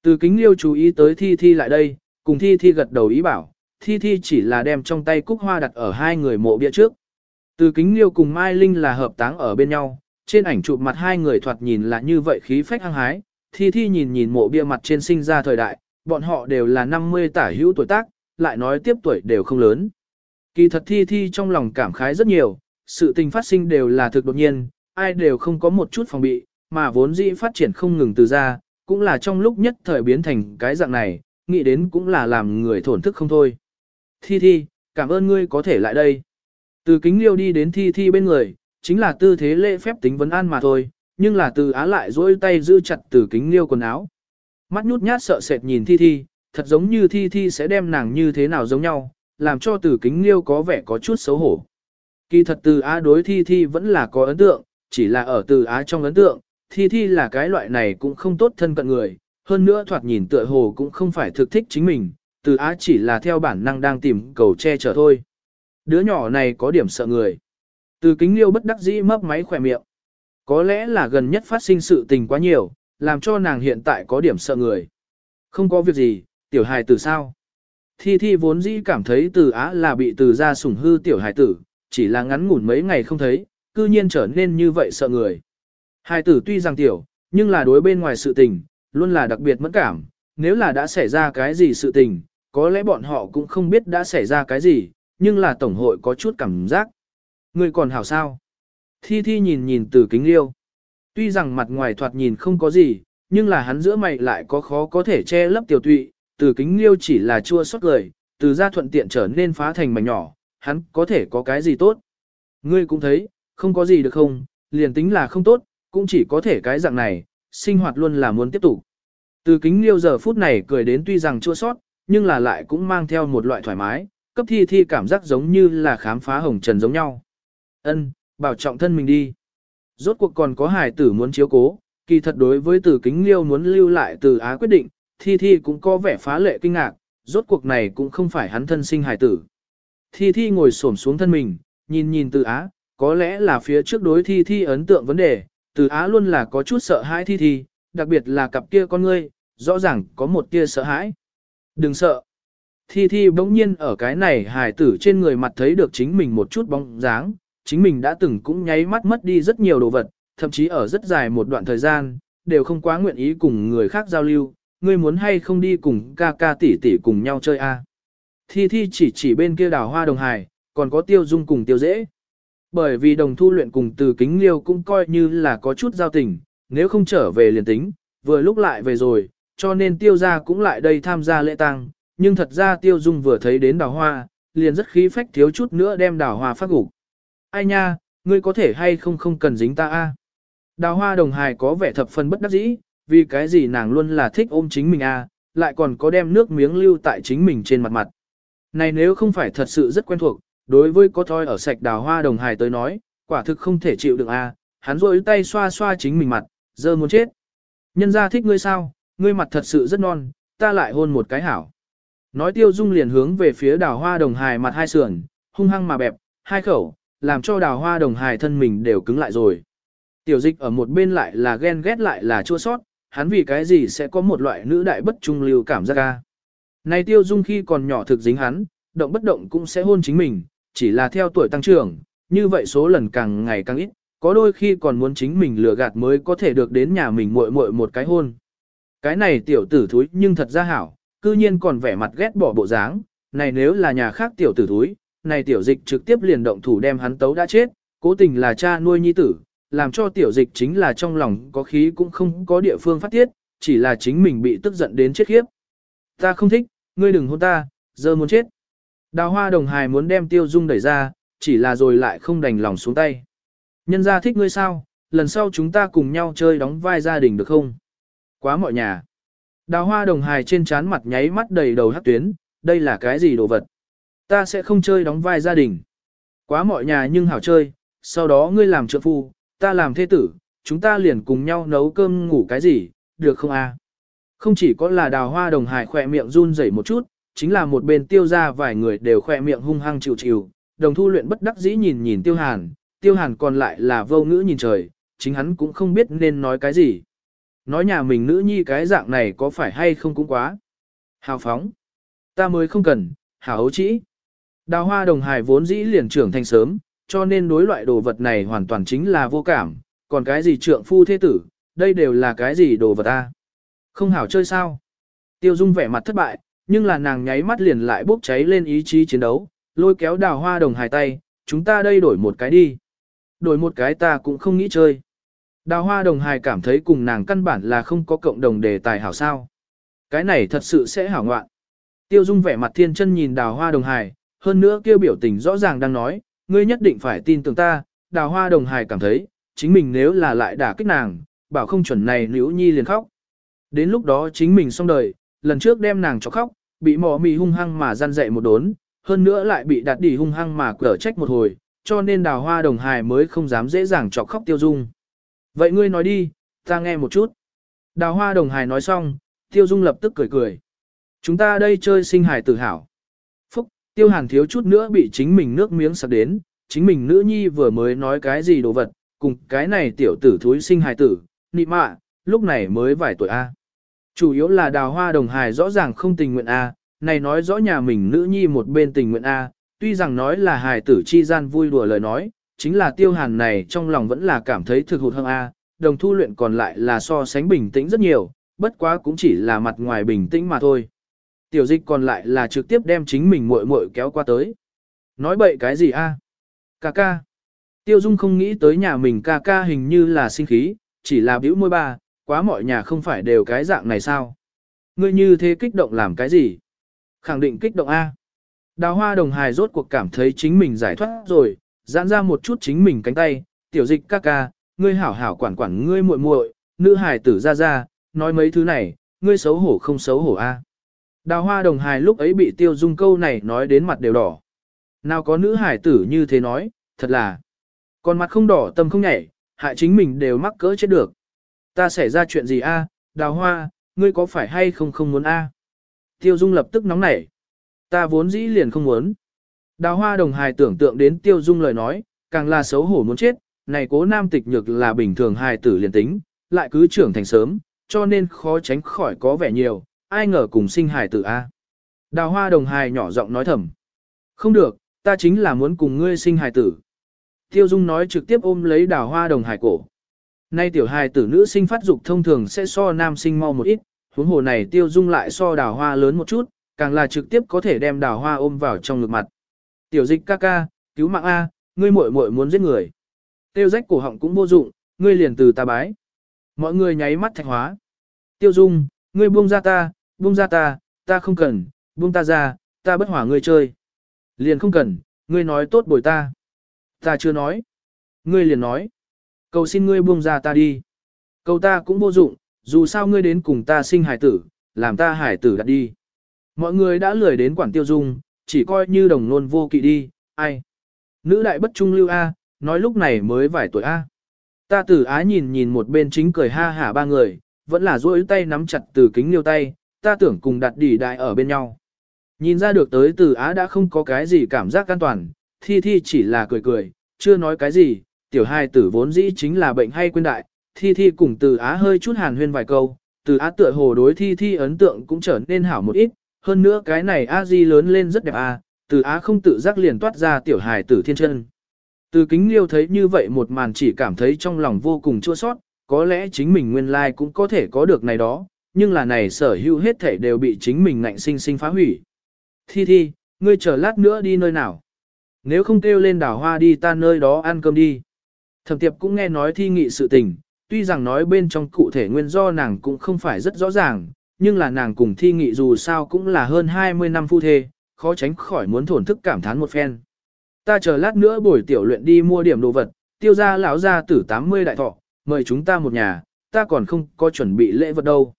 Từ kính liêu chú ý tới thi thi lại đây, cùng thi thi gật đầu ý bảo, thi thi chỉ là đem trong tay cúc hoa đặt ở hai người mộ bia trước. Từ kính liêu cùng Mai Linh là hợp táng ở bên nhau, trên ảnh chụp mặt hai người thoạt nhìn là như vậy khí phách hăng hái, thi thi nhìn nhìn mộ bia mặt trên sinh ra thời đại, bọn họ đều là 50 tả hữu tuổi tác, lại nói tiếp tuổi đều không lớn. Kỳ thật thi thi trong lòng cảm khái rất nhiều, sự tình phát sinh đều là thực đột nhiên, ai đều không có một chút phòng bị, mà vốn dĩ phát triển không ngừng từ ra, cũng là trong lúc nhất thời biến thành cái dạng này, nghĩ đến cũng là làm người thổn thức không thôi. Thi thi, cảm ơn ngươi có thể lại đây. Từ kính liêu đi đến thi thi bên người, chính là tư thế lễ phép tính vấn an mà thôi, nhưng là từ á lại dỗi tay giữ chặt từ kính liêu quần áo. Mắt nhút nhát sợ sệt nhìn thi thi, thật giống như thi thi sẽ đem nàng như thế nào giống nhau, làm cho từ kính liêu có vẻ có chút xấu hổ. Kỳ thật từ á đối thi thi vẫn là có ấn tượng, chỉ là ở từ á trong ấn tượng, thi thi là cái loại này cũng không tốt thân cận người, hơn nữa thoạt nhìn tựa hồ cũng không phải thực thích chính mình, từ á chỉ là theo bản năng đang tìm cầu che chở thôi. Đứa nhỏ này có điểm sợ người. Từ kính liêu bất đắc dĩ mấp máy khỏe miệng. Có lẽ là gần nhất phát sinh sự tình quá nhiều, làm cho nàng hiện tại có điểm sợ người. Không có việc gì, tiểu hài tử sao? Thi Thi vốn dĩ cảm thấy từ á là bị từ ra sủng hư tiểu hài tử, chỉ là ngắn ngủn mấy ngày không thấy, cư nhiên trở nên như vậy sợ người. Hài tử tuy rằng tiểu, nhưng là đối bên ngoài sự tình, luôn là đặc biệt mẫn cảm, nếu là đã xảy ra cái gì sự tình, có lẽ bọn họ cũng không biết đã xảy ra cái gì, nhưng là tổng hội có chút cảm giác. Người còn hảo sao? Thi Thi nhìn nhìn từ kính liêu. Tuy rằng mặt ngoài thoạt nhìn không có gì, nhưng là hắn giữa mày lại có khó có thể che lấp tiểu tụy, từ kính liêu chỉ là chua xót lời, từ ra thuận tiện trở nên phá thành mảnh nhỏ, hắn có thể có cái gì tốt. Ngươi cũng thấy, không có gì được không, liền tính là không tốt, cũng chỉ có thể cái dạng này, sinh hoạt luôn là muốn tiếp tục. Từ kính liêu giờ phút này cười đến tuy rằng chua sót, nhưng là lại cũng mang theo một loại thoải mái, cấp thi thi cảm giác giống như là khám phá hồng trần giống nhau. Ân, bảo trọng thân mình đi. Rốt cuộc còn có hài tử muốn chiếu cố, kỳ thật đối với từ kính liêu muốn lưu lại từ Á quyết định, thi thi cũng có vẻ phá lệ kinh ngạc, rốt cuộc này cũng không phải hắn thân sinh hài tử. Thi thi ngồi xổm xuống thân mình, nhìn nhìn từ Á, có lẽ là phía trước đối thi thi ấn tượng vấn đề, từ Á luôn là có chút sợ hãi thi thi, đặc biệt là cặp kia con ngươi, rõ ràng có một tia sợ hãi. Đừng sợ. Thi Thi bỗng nhiên ở cái này hài tử trên người mặt thấy được chính mình một chút bóng dáng, chính mình đã từng cũng nháy mắt mất đi rất nhiều đồ vật, thậm chí ở rất dài một đoạn thời gian, đều không quá nguyện ý cùng người khác giao lưu, ngươi muốn hay không đi cùng ca ca tỷ tỷ cùng nhau chơi a? Thi Thi chỉ chỉ bên kia đào hoa đồng hài, còn có tiêu dung cùng tiêu dễ. Bởi vì đồng thu luyện cùng từ kính liêu cũng coi như là có chút giao tình, nếu không trở về liền tính, vừa lúc lại về rồi, cho nên tiêu gia cũng lại đây tham gia lễ tang, nhưng thật ra tiêu dung vừa thấy đến đào hoa, liền rất khí phách thiếu chút nữa đem đào hoa phát gục. Ai nha, ngươi có thể hay không không cần dính ta a? Đào hoa đồng hài có vẻ thập phần bất đắc dĩ, vì cái gì nàng luôn là thích ôm chính mình a, lại còn có đem nước miếng lưu tại chính mình trên mặt mặt. Này nếu không phải thật sự rất quen thuộc, đối với có thoi ở sạch đào hoa đồng hài tới nói, quả thực không thể chịu được a. hắn rôi tay xoa xoa chính mình mặt, giờ muốn chết. Nhân ra thích ngươi sao, ngươi mặt thật sự rất non, ta lại hôn một cái hảo. Nói tiêu dung liền hướng về phía đào hoa đồng hài mặt hai sườn, hung hăng mà bẹp, hai khẩu, làm cho đào hoa đồng hài thân mình đều cứng lại rồi. Tiểu dịch ở một bên lại là ghen ghét lại là chua sót, hắn vì cái gì sẽ có một loại nữ đại bất trung lưu cảm giác ca. Này tiêu dung khi còn nhỏ thực dính hắn, động bất động cũng sẽ hôn chính mình, chỉ là theo tuổi tăng trưởng, như vậy số lần càng ngày càng ít, có đôi khi còn muốn chính mình lừa gạt mới có thể được đến nhà mình muội muội một cái hôn. Cái này tiểu tử thúi nhưng thật ra hảo, cư nhiên còn vẻ mặt ghét bỏ bộ dáng, này nếu là nhà khác tiểu tử thúi, này tiểu dịch trực tiếp liền động thủ đem hắn tấu đã chết, cố tình là cha nuôi nhi tử, làm cho tiểu dịch chính là trong lòng có khí cũng không có địa phương phát tiết, chỉ là chính mình bị tức giận đến chết khiếp. Ta không thích, ngươi đừng hôn ta, giờ muốn chết. Đào hoa đồng hài muốn đem tiêu dung đẩy ra, chỉ là rồi lại không đành lòng xuống tay. Nhân ra thích ngươi sao, lần sau chúng ta cùng nhau chơi đóng vai gia đình được không? Quá mọi nhà. Đào hoa đồng hài trên trán mặt nháy mắt đầy đầu hát tuyến, đây là cái gì đồ vật? Ta sẽ không chơi đóng vai gia đình. Quá mọi nhà nhưng hảo chơi, sau đó ngươi làm trợ phu, ta làm thế tử, chúng ta liền cùng nhau nấu cơm ngủ cái gì, được không a? Không chỉ có là đào hoa đồng hải khỏe miệng run rẩy một chút, chính là một bên tiêu ra vài người đều khỏe miệng hung hăng chịu chịu, đồng thu luyện bất đắc dĩ nhìn nhìn tiêu hàn, tiêu hàn còn lại là vô ngữ nhìn trời, chính hắn cũng không biết nên nói cái gì. Nói nhà mình nữ nhi cái dạng này có phải hay không cũng quá. Hào phóng. Ta mới không cần, hào hấu chỉ Đào hoa đồng hài vốn dĩ liền trưởng thành sớm, cho nên đối loại đồ vật này hoàn toàn chính là vô cảm, còn cái gì trượng phu thế tử, đây đều là cái gì đồ vật ta. Không hảo chơi sao. Tiêu dung vẻ mặt thất bại, nhưng là nàng nháy mắt liền lại bốc cháy lên ý chí chiến đấu, lôi kéo đào hoa đồng hài tay, chúng ta đây đổi một cái đi. Đổi một cái ta cũng không nghĩ chơi. Đào hoa đồng hài cảm thấy cùng nàng căn bản là không có cộng đồng đề tài hảo sao. Cái này thật sự sẽ hảo ngoạn. Tiêu dung vẻ mặt thiên chân nhìn đào hoa đồng hài, hơn nữa kêu biểu tình rõ ràng đang nói, ngươi nhất định phải tin tưởng ta, đào hoa đồng hài cảm thấy, chính mình nếu là lại đả kích nàng, bảo không chuẩn này nữ nhi liền khóc. Đến lúc đó chính mình xong đời, lần trước đem nàng cho khóc, bị mỏ mì hung hăng mà gian dậy một đốn, hơn nữa lại bị đạt đỉ hung hăng mà cở trách một hồi, cho nên đào hoa đồng hài mới không dám dễ dàng chọc khóc tiêu dung. Vậy ngươi nói đi, ta nghe một chút. Đào hoa đồng hài nói xong, tiêu dung lập tức cười cười. Chúng ta đây chơi sinh hài tử hảo. Tiêu hàn thiếu chút nữa bị chính mình nước miếng sặc đến, chính mình nữ nhi vừa mới nói cái gì đồ vật, cùng cái này tiểu tử thúi sinh hài tử, nị mạ, lúc này mới vài tuổi A. Chủ yếu là đào hoa đồng hài rõ ràng không tình nguyện A, này nói rõ nhà mình nữ nhi một bên tình nguyện A, tuy rằng nói là hài tử chi gian vui đùa lời nói, chính là tiêu hàn này trong lòng vẫn là cảm thấy thực hụt hơn A, đồng thu luyện còn lại là so sánh bình tĩnh rất nhiều, bất quá cũng chỉ là mặt ngoài bình tĩnh mà thôi. Tiểu dịch còn lại là trực tiếp đem chính mình muội muội kéo qua tới. Nói bậy cái gì a? Ca ca. Tiêu Dung không nghĩ tới nhà mình ca ca hình như là sinh khí, chỉ là bĩu môi ba, quá mọi nhà không phải đều cái dạng này sao? Ngươi như thế kích động làm cái gì? Khẳng định kích động A. Đào hoa đồng hài rốt cuộc cảm thấy chính mình giải thoát rồi, giãn ra một chút chính mình cánh tay, tiểu dịch ca ca, ngươi hảo hảo quản quản ngươi muội muội, nữ hài tử ra ra, nói mấy thứ này, ngươi xấu hổ không xấu hổ a. Đào hoa đồng hài lúc ấy bị tiêu dung câu này nói đến mặt đều đỏ. Nào có nữ hải tử như thế nói, thật là. Còn mặt không đỏ tâm không nhảy, hại chính mình đều mắc cỡ chết được. Ta xảy ra chuyện gì a? đào hoa, ngươi có phải hay không không muốn a? Tiêu dung lập tức nóng nảy. Ta vốn dĩ liền không muốn. Đào hoa đồng hài tưởng tượng đến tiêu dung lời nói, càng là xấu hổ muốn chết, này cố nam tịch nhược là bình thường hài tử liền tính, lại cứ trưởng thành sớm, cho nên khó tránh khỏi có vẻ nhiều, ai ngờ cùng sinh hài tử a. Đào hoa đồng hài nhỏ giọng nói thầm. Không được, ta chính là muốn cùng ngươi sinh hài tử. Tiêu Dung nói trực tiếp ôm lấy đào hoa đồng hài cổ. Nay tiểu hài tử nữ sinh phát dục thông thường sẽ so nam sinh mau một ít, huống hồ này Tiêu Dung lại so đào hoa lớn một chút, càng là trực tiếp có thể đem đào hoa ôm vào trong ngực mặt. Tiểu dịch ca ca, cứu mạng A, ngươi muội muội muốn giết người. Tiêu rách cổ họng cũng vô dụng, ngươi liền từ ta bái. Mọi người nháy mắt thạch hóa. Tiêu Dung, ngươi buông ra ta, buông ra ta, ta không cần, buông ta ra, ta bất hỏa ngươi chơi. Liền không cần, ngươi nói tốt bồi ta. Ta chưa nói. Ngươi liền nói. Cầu xin ngươi buông ra ta đi. Cầu ta cũng vô dụng, dù sao ngươi đến cùng ta sinh hải tử, làm ta hải tử đặt đi. Mọi người đã lười đến quản tiêu dung, chỉ coi như đồng nôn vô kỵ đi, ai. Nữ đại bất trung lưu A, nói lúc này mới vài tuổi A. Ta tử á nhìn nhìn một bên chính cười ha hả ba người, vẫn là duỗi tay nắm chặt từ kính liêu tay, ta tưởng cùng đặt đỉ đại ở bên nhau. Nhìn ra được tới từ á đã không có cái gì cảm giác an toàn, thi thi chỉ là cười cười, chưa nói cái gì, tiểu hai tử vốn dĩ chính là bệnh hay quên đại, thi thi cùng từ á hơi chút hàn huyên vài câu, từ á tựa hồ đối thi thi ấn tượng cũng trở nên hảo một ít, hơn nữa cái này a di lớn lên rất đẹp a, từ á không tự giác liền toát ra tiểu hài tử thiên chân. Từ kính liêu thấy như vậy một màn chỉ cảm thấy trong lòng vô cùng chua sót, có lẽ chính mình nguyên lai like cũng có thể có được này đó, nhưng là này sở hữu hết thể đều bị chính mình ngạnh sinh sinh phá hủy. Thi thi, ngươi chờ lát nữa đi nơi nào? Nếu không kêu lên đảo hoa đi ta nơi đó ăn cơm đi. Thẩm tiệp cũng nghe nói thi nghị sự tình, tuy rằng nói bên trong cụ thể nguyên do nàng cũng không phải rất rõ ràng, nhưng là nàng cùng thi nghị dù sao cũng là hơn 20 năm phu thê, khó tránh khỏi muốn thổn thức cảm thán một phen. Ta chờ lát nữa buổi tiểu luyện đi mua điểm đồ vật, tiêu ra lão ra tử 80 đại thọ, mời chúng ta một nhà, ta còn không có chuẩn bị lễ vật đâu.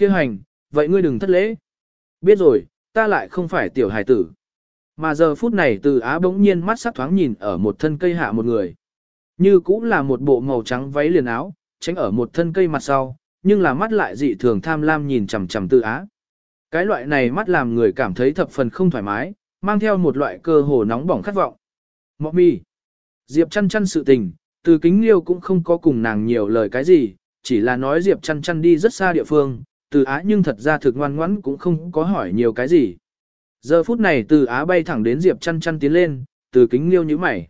Kêu hành, vậy ngươi đừng thất lễ. Biết rồi, ta lại không phải tiểu hài tử. Mà giờ phút này từ á bỗng nhiên mắt sắc thoáng nhìn ở một thân cây hạ một người. Như cũng là một bộ màu trắng váy liền áo, tránh ở một thân cây mặt sau, nhưng là mắt lại dị thường tham lam nhìn chằm chằm từ á. Cái loại này mắt làm người cảm thấy thập phần không thoải mái, mang theo một loại cơ hồ nóng bỏng khát vọng. Mọ mi. Diệp chăn chăn sự tình, từ kính liêu cũng không có cùng nàng nhiều lời cái gì, chỉ là nói Diệp chăn chăn đi rất xa địa phương, từ á nhưng thật ra thực ngoan ngoãn cũng không có hỏi nhiều cái gì. Giờ phút này từ á bay thẳng đến Diệp chăn chăn tiến lên, từ kính liêu như mày.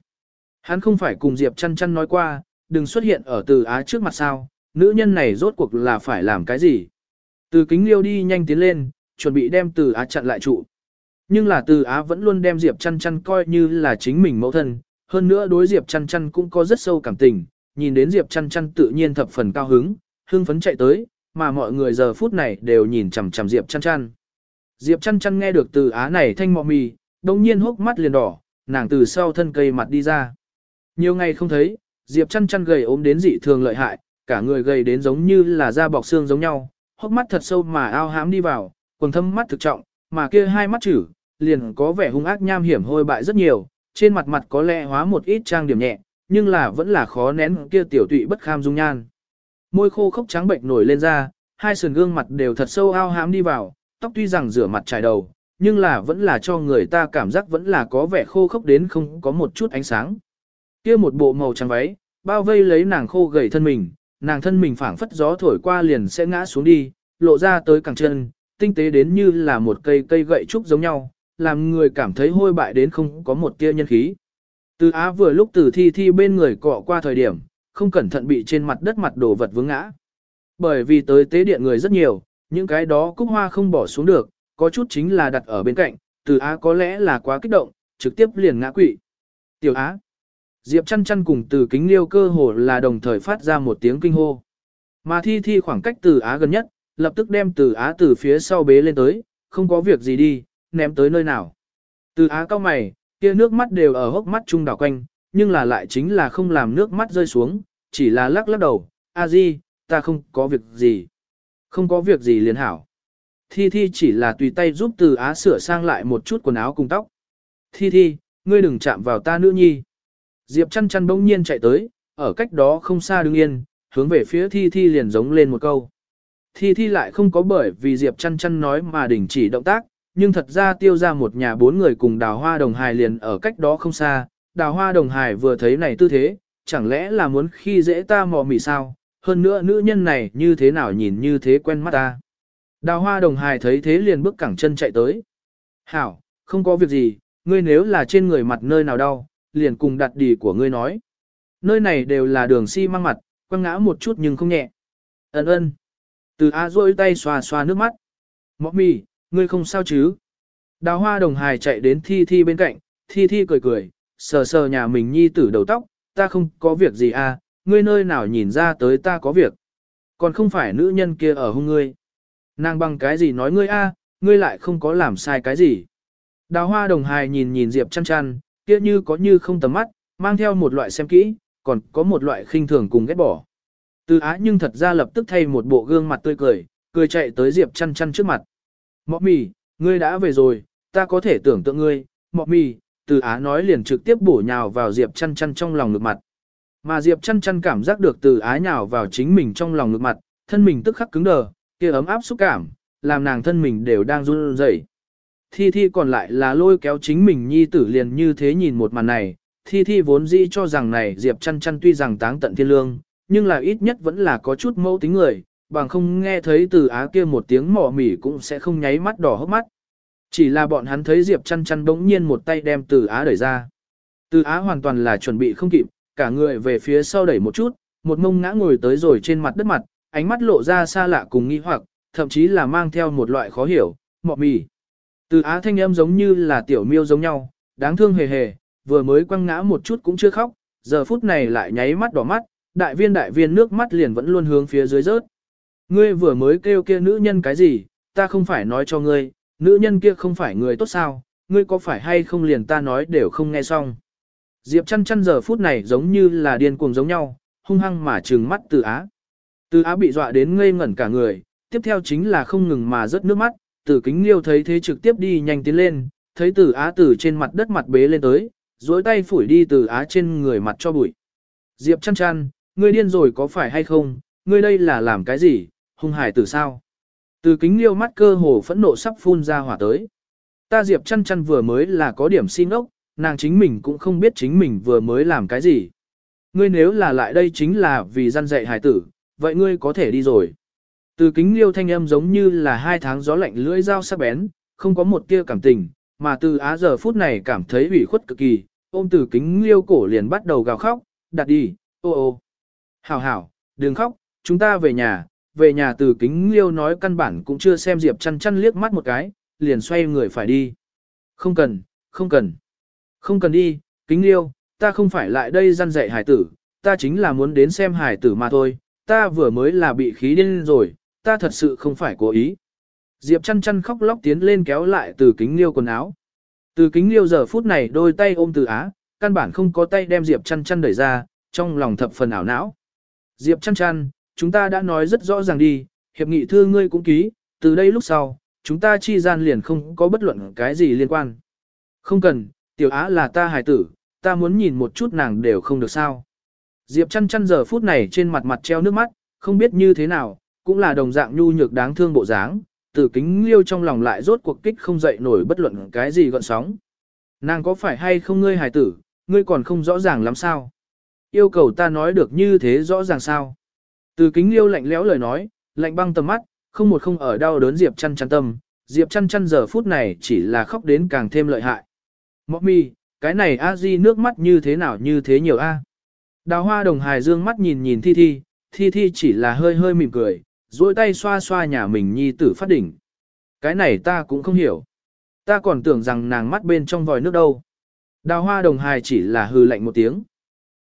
Hắn không phải cùng Diệp chăn chăn nói qua, đừng xuất hiện ở từ á trước mặt sao, nữ nhân này rốt cuộc là phải làm cái gì. Từ kính liêu đi nhanh tiến lên, chuẩn bị đem từ á chặn lại trụ. Nhưng là từ á vẫn luôn đem Diệp chăn chăn coi như là chính mình mẫu thân, hơn nữa đối Diệp chăn chăn cũng có rất sâu cảm tình, nhìn đến Diệp chăn chăn tự nhiên thập phần cao hứng, hưng phấn chạy tới, mà mọi người giờ phút này đều nhìn chằm chằm Diệp chăn chăn. Diệp chăn chăn nghe được từ á này thanh mọ mì, đồng nhiên hốc mắt liền đỏ, nàng từ sau thân cây mặt đi ra. Nhiều ngày không thấy, Diệp chăn chăn gầy ốm đến dị thường lợi hại, cả người gầy đến giống như là da bọc xương giống nhau, hốc mắt thật sâu mà ao hám đi vào, quần thâm mắt thực trọng, mà kia hai mắt chữ, liền có vẻ hung ác nham hiểm hôi bại rất nhiều, trên mặt mặt có lẽ hóa một ít trang điểm nhẹ, nhưng là vẫn là khó nén kia tiểu tụy bất kham dung nhan. Môi khô khốc trắng bệnh nổi lên ra, hai sườn gương mặt đều thật sâu ao hãm đi vào, tóc tuy rằng rửa mặt trải đầu, nhưng là vẫn là cho người ta cảm giác vẫn là có vẻ khô khốc đến không có một chút ánh sáng. Kia một bộ màu trắng váy, bao vây lấy nàng khô gầy thân mình, nàng thân mình phảng phất gió thổi qua liền sẽ ngã xuống đi, lộ ra tới cẳng chân, tinh tế đến như là một cây cây gậy trúc giống nhau, làm người cảm thấy hôi bại đến không có một tia nhân khí. Từ Á vừa lúc từ thi thi bên người cọ qua thời điểm, không cẩn thận bị trên mặt đất mặt đổ vật vướng ngã. Bởi vì tới tế điện người rất nhiều, những cái đó cúc hoa không bỏ xuống được, có chút chính là đặt ở bên cạnh, từ Á có lẽ là quá kích động, trực tiếp liền ngã quỵ. Tiểu Á. Diệp chăn chăn cùng từ kính liêu cơ hồ là đồng thời phát ra một tiếng kinh hô. Mà thi thi khoảng cách từ Á gần nhất, lập tức đem từ Á từ phía sau bế lên tới, không có việc gì đi, ném tới nơi nào. Từ Á cao mày, kia nước mắt đều ở hốc mắt trung đảo quanh, nhưng là lại chính là không làm nước mắt rơi xuống, chỉ là lắc lắc đầu, a di, ta không có việc gì. Không có việc gì liền hảo. Thi Thi chỉ là tùy tay giúp từ á sửa sang lại một chút quần áo cùng tóc. Thi Thi, ngươi đừng chạm vào ta nữ nhi. Diệp chăn chăn bỗng nhiên chạy tới, ở cách đó không xa đứng yên, hướng về phía Thi Thi liền giống lên một câu. Thi Thi lại không có bởi vì Diệp chăn chăn nói mà đình chỉ động tác, nhưng thật ra tiêu ra một nhà bốn người cùng đào hoa đồng hài liền ở cách đó không xa. Đào hoa đồng Hải vừa thấy này tư thế, chẳng lẽ là muốn khi dễ ta mò mỉ sao, hơn nữa nữ nhân này như thế nào nhìn như thế quen mắt ta. Đào hoa đồng Hải thấy thế liền bước cẳng chân chạy tới. Hảo, không có việc gì, ngươi nếu là trên người mặt nơi nào đau, liền cùng đặt đỉ của ngươi nói. Nơi này đều là đường xi si măng mặt, quăng ngã một chút nhưng không nhẹ. Ấn ơn. Từ A rôi tay xoa xoa nước mắt. Mọ mì, ngươi không sao chứ? Đào hoa đồng hài chạy đến thi thi bên cạnh, thi thi cười cười, sờ sờ nhà mình nhi tử đầu tóc, ta không có việc gì à, ngươi nơi nào nhìn ra tới ta có việc. Còn không phải nữ nhân kia ở hung ngươi. Nàng bằng cái gì nói ngươi a, ngươi lại không có làm sai cái gì. Đào hoa đồng hài nhìn nhìn Diệp chăn chăn, kia như có như không tầm mắt, mang theo một loại xem kỹ, còn có một loại khinh thường cùng ghét bỏ. Từ á nhưng thật ra lập tức thay một bộ gương mặt tươi cười, cười chạy tới Diệp chăn chăn trước mặt. Mọ mì, ngươi đã về rồi, ta có thể tưởng tượng ngươi, mọ mì, từ á nói liền trực tiếp bổ nhào vào Diệp chăn chăn trong lòng ngực mặt. Mà Diệp chăn chăn cảm giác được từ á nhào vào chính mình trong lòng ngực mặt, thân mình tức khắc cứng đờ, kia ấm áp xúc cảm, làm nàng thân mình đều đang run rẩy. Thi Thi còn lại là lôi kéo chính mình nhi tử liền như thế nhìn một màn này, Thi Thi vốn dĩ cho rằng này Diệp chăn chăn tuy rằng táng tận thiên lương, nhưng là ít nhất vẫn là có chút mẫu tính người, bằng không nghe thấy từ á kia một tiếng mỏ mỉ cũng sẽ không nháy mắt đỏ hốc mắt. Chỉ là bọn hắn thấy Diệp chăn chăn bỗng nhiên một tay đem từ á đẩy ra. Từ á hoàn toàn là chuẩn bị không kịp, cả người về phía sau đẩy một chút, một mông ngã ngồi tới rồi trên mặt đất mặt, ánh mắt lộ ra xa lạ cùng nghi hoặc, thậm chí là mang theo một loại khó hiểu, mọ mì. Từ á thanh âm giống như là tiểu miêu giống nhau, đáng thương hề hề, vừa mới quăng ngã một chút cũng chưa khóc, giờ phút này lại nháy mắt đỏ mắt, đại viên đại viên nước mắt liền vẫn luôn hướng phía dưới rớt. Ngươi vừa mới kêu kia nữ nhân cái gì, ta không phải nói cho ngươi, nữ nhân kia không phải người tốt sao, ngươi có phải hay không liền ta nói đều không nghe xong. Diệp chăn chăn giờ phút này giống như là điên cuồng giống nhau, hung hăng mà trừng mắt từ á. Từ á bị dọa đến ngây ngẩn cả người, tiếp theo chính là không ngừng mà rớt nước mắt, từ kính liêu thấy thế trực tiếp đi nhanh tiến lên, thấy từ á từ trên mặt đất mặt bế lên tới, duỗi tay phủi đi từ á trên người mặt cho bụi. Diệp chăn chăn, ngươi điên rồi có phải hay không, ngươi đây là làm cái gì, hung hải từ sao? Từ kính liêu mắt cơ hồ phẫn nộ sắp phun ra hỏa tới. Ta Diệp chăn chăn vừa mới là có điểm xin ốc, nàng chính mình cũng không biết chính mình vừa mới làm cái gì. Ngươi nếu là lại đây chính là vì gian dạy hải tử, vậy ngươi có thể đi rồi. Từ kính liêu thanh âm giống như là hai tháng gió lạnh lưỡi dao sắc bén, không có một tia cảm tình, mà từ á giờ phút này cảm thấy ủy khuất cực kỳ, ôm từ kính liêu cổ liền bắt đầu gào khóc, đặt đi, ô ô. Hảo hảo, đừng khóc, chúng ta về nhà, về nhà từ kính liêu nói căn bản cũng chưa xem Diệp chăn chăn liếc mắt một cái, liền xoay người phải đi. Không cần, không cần. Không cần đi, kính liêu, ta không phải lại đây răn dạy hải tử, ta chính là muốn đến xem hải tử mà thôi, ta vừa mới là bị khí điên rồi, ta thật sự không phải cố ý. Diệp chăn chăn khóc lóc tiến lên kéo lại từ kính liêu quần áo. Từ kính liêu giờ phút này đôi tay ôm từ á, căn bản không có tay đem Diệp chăn chăn đẩy ra, trong lòng thập phần ảo não. Diệp chăn chăn, chúng ta đã nói rất rõ ràng đi, hiệp nghị thư ngươi cũng ký, từ đây lúc sau, chúng ta chi gian liền không có bất luận cái gì liên quan. Không cần, tiểu á là ta hài tử, ta muốn nhìn một chút nàng đều không được sao. Diệp chăn chăn giờ phút này trên mặt mặt treo nước mắt, không biết như thế nào, cũng là đồng dạng nhu nhược đáng thương bộ dáng, tử kính liêu trong lòng lại rốt cuộc kích không dậy nổi bất luận cái gì gọn sóng. Nàng có phải hay không ngươi hài tử, ngươi còn không rõ ràng lắm sao? Yêu cầu ta nói được như thế rõ ràng sao? Từ kính liêu lạnh lẽo lời nói, lạnh băng tầm mắt, không một không ở đau đớn Diệp chăn chăn tâm, Diệp chăn chăn giờ phút này chỉ là khóc đến càng thêm lợi hại. Mọc mi, cái này a di nước mắt như thế nào như thế nhiều a? Đào hoa đồng hài dương mắt nhìn nhìn thi thi, thi thi chỉ là hơi hơi mỉm cười, duỗi tay xoa xoa nhà mình nhi tử phát đỉnh. Cái này ta cũng không hiểu. Ta còn tưởng rằng nàng mắt bên trong vòi nước đâu. Đào hoa đồng hài chỉ là hư lạnh một tiếng.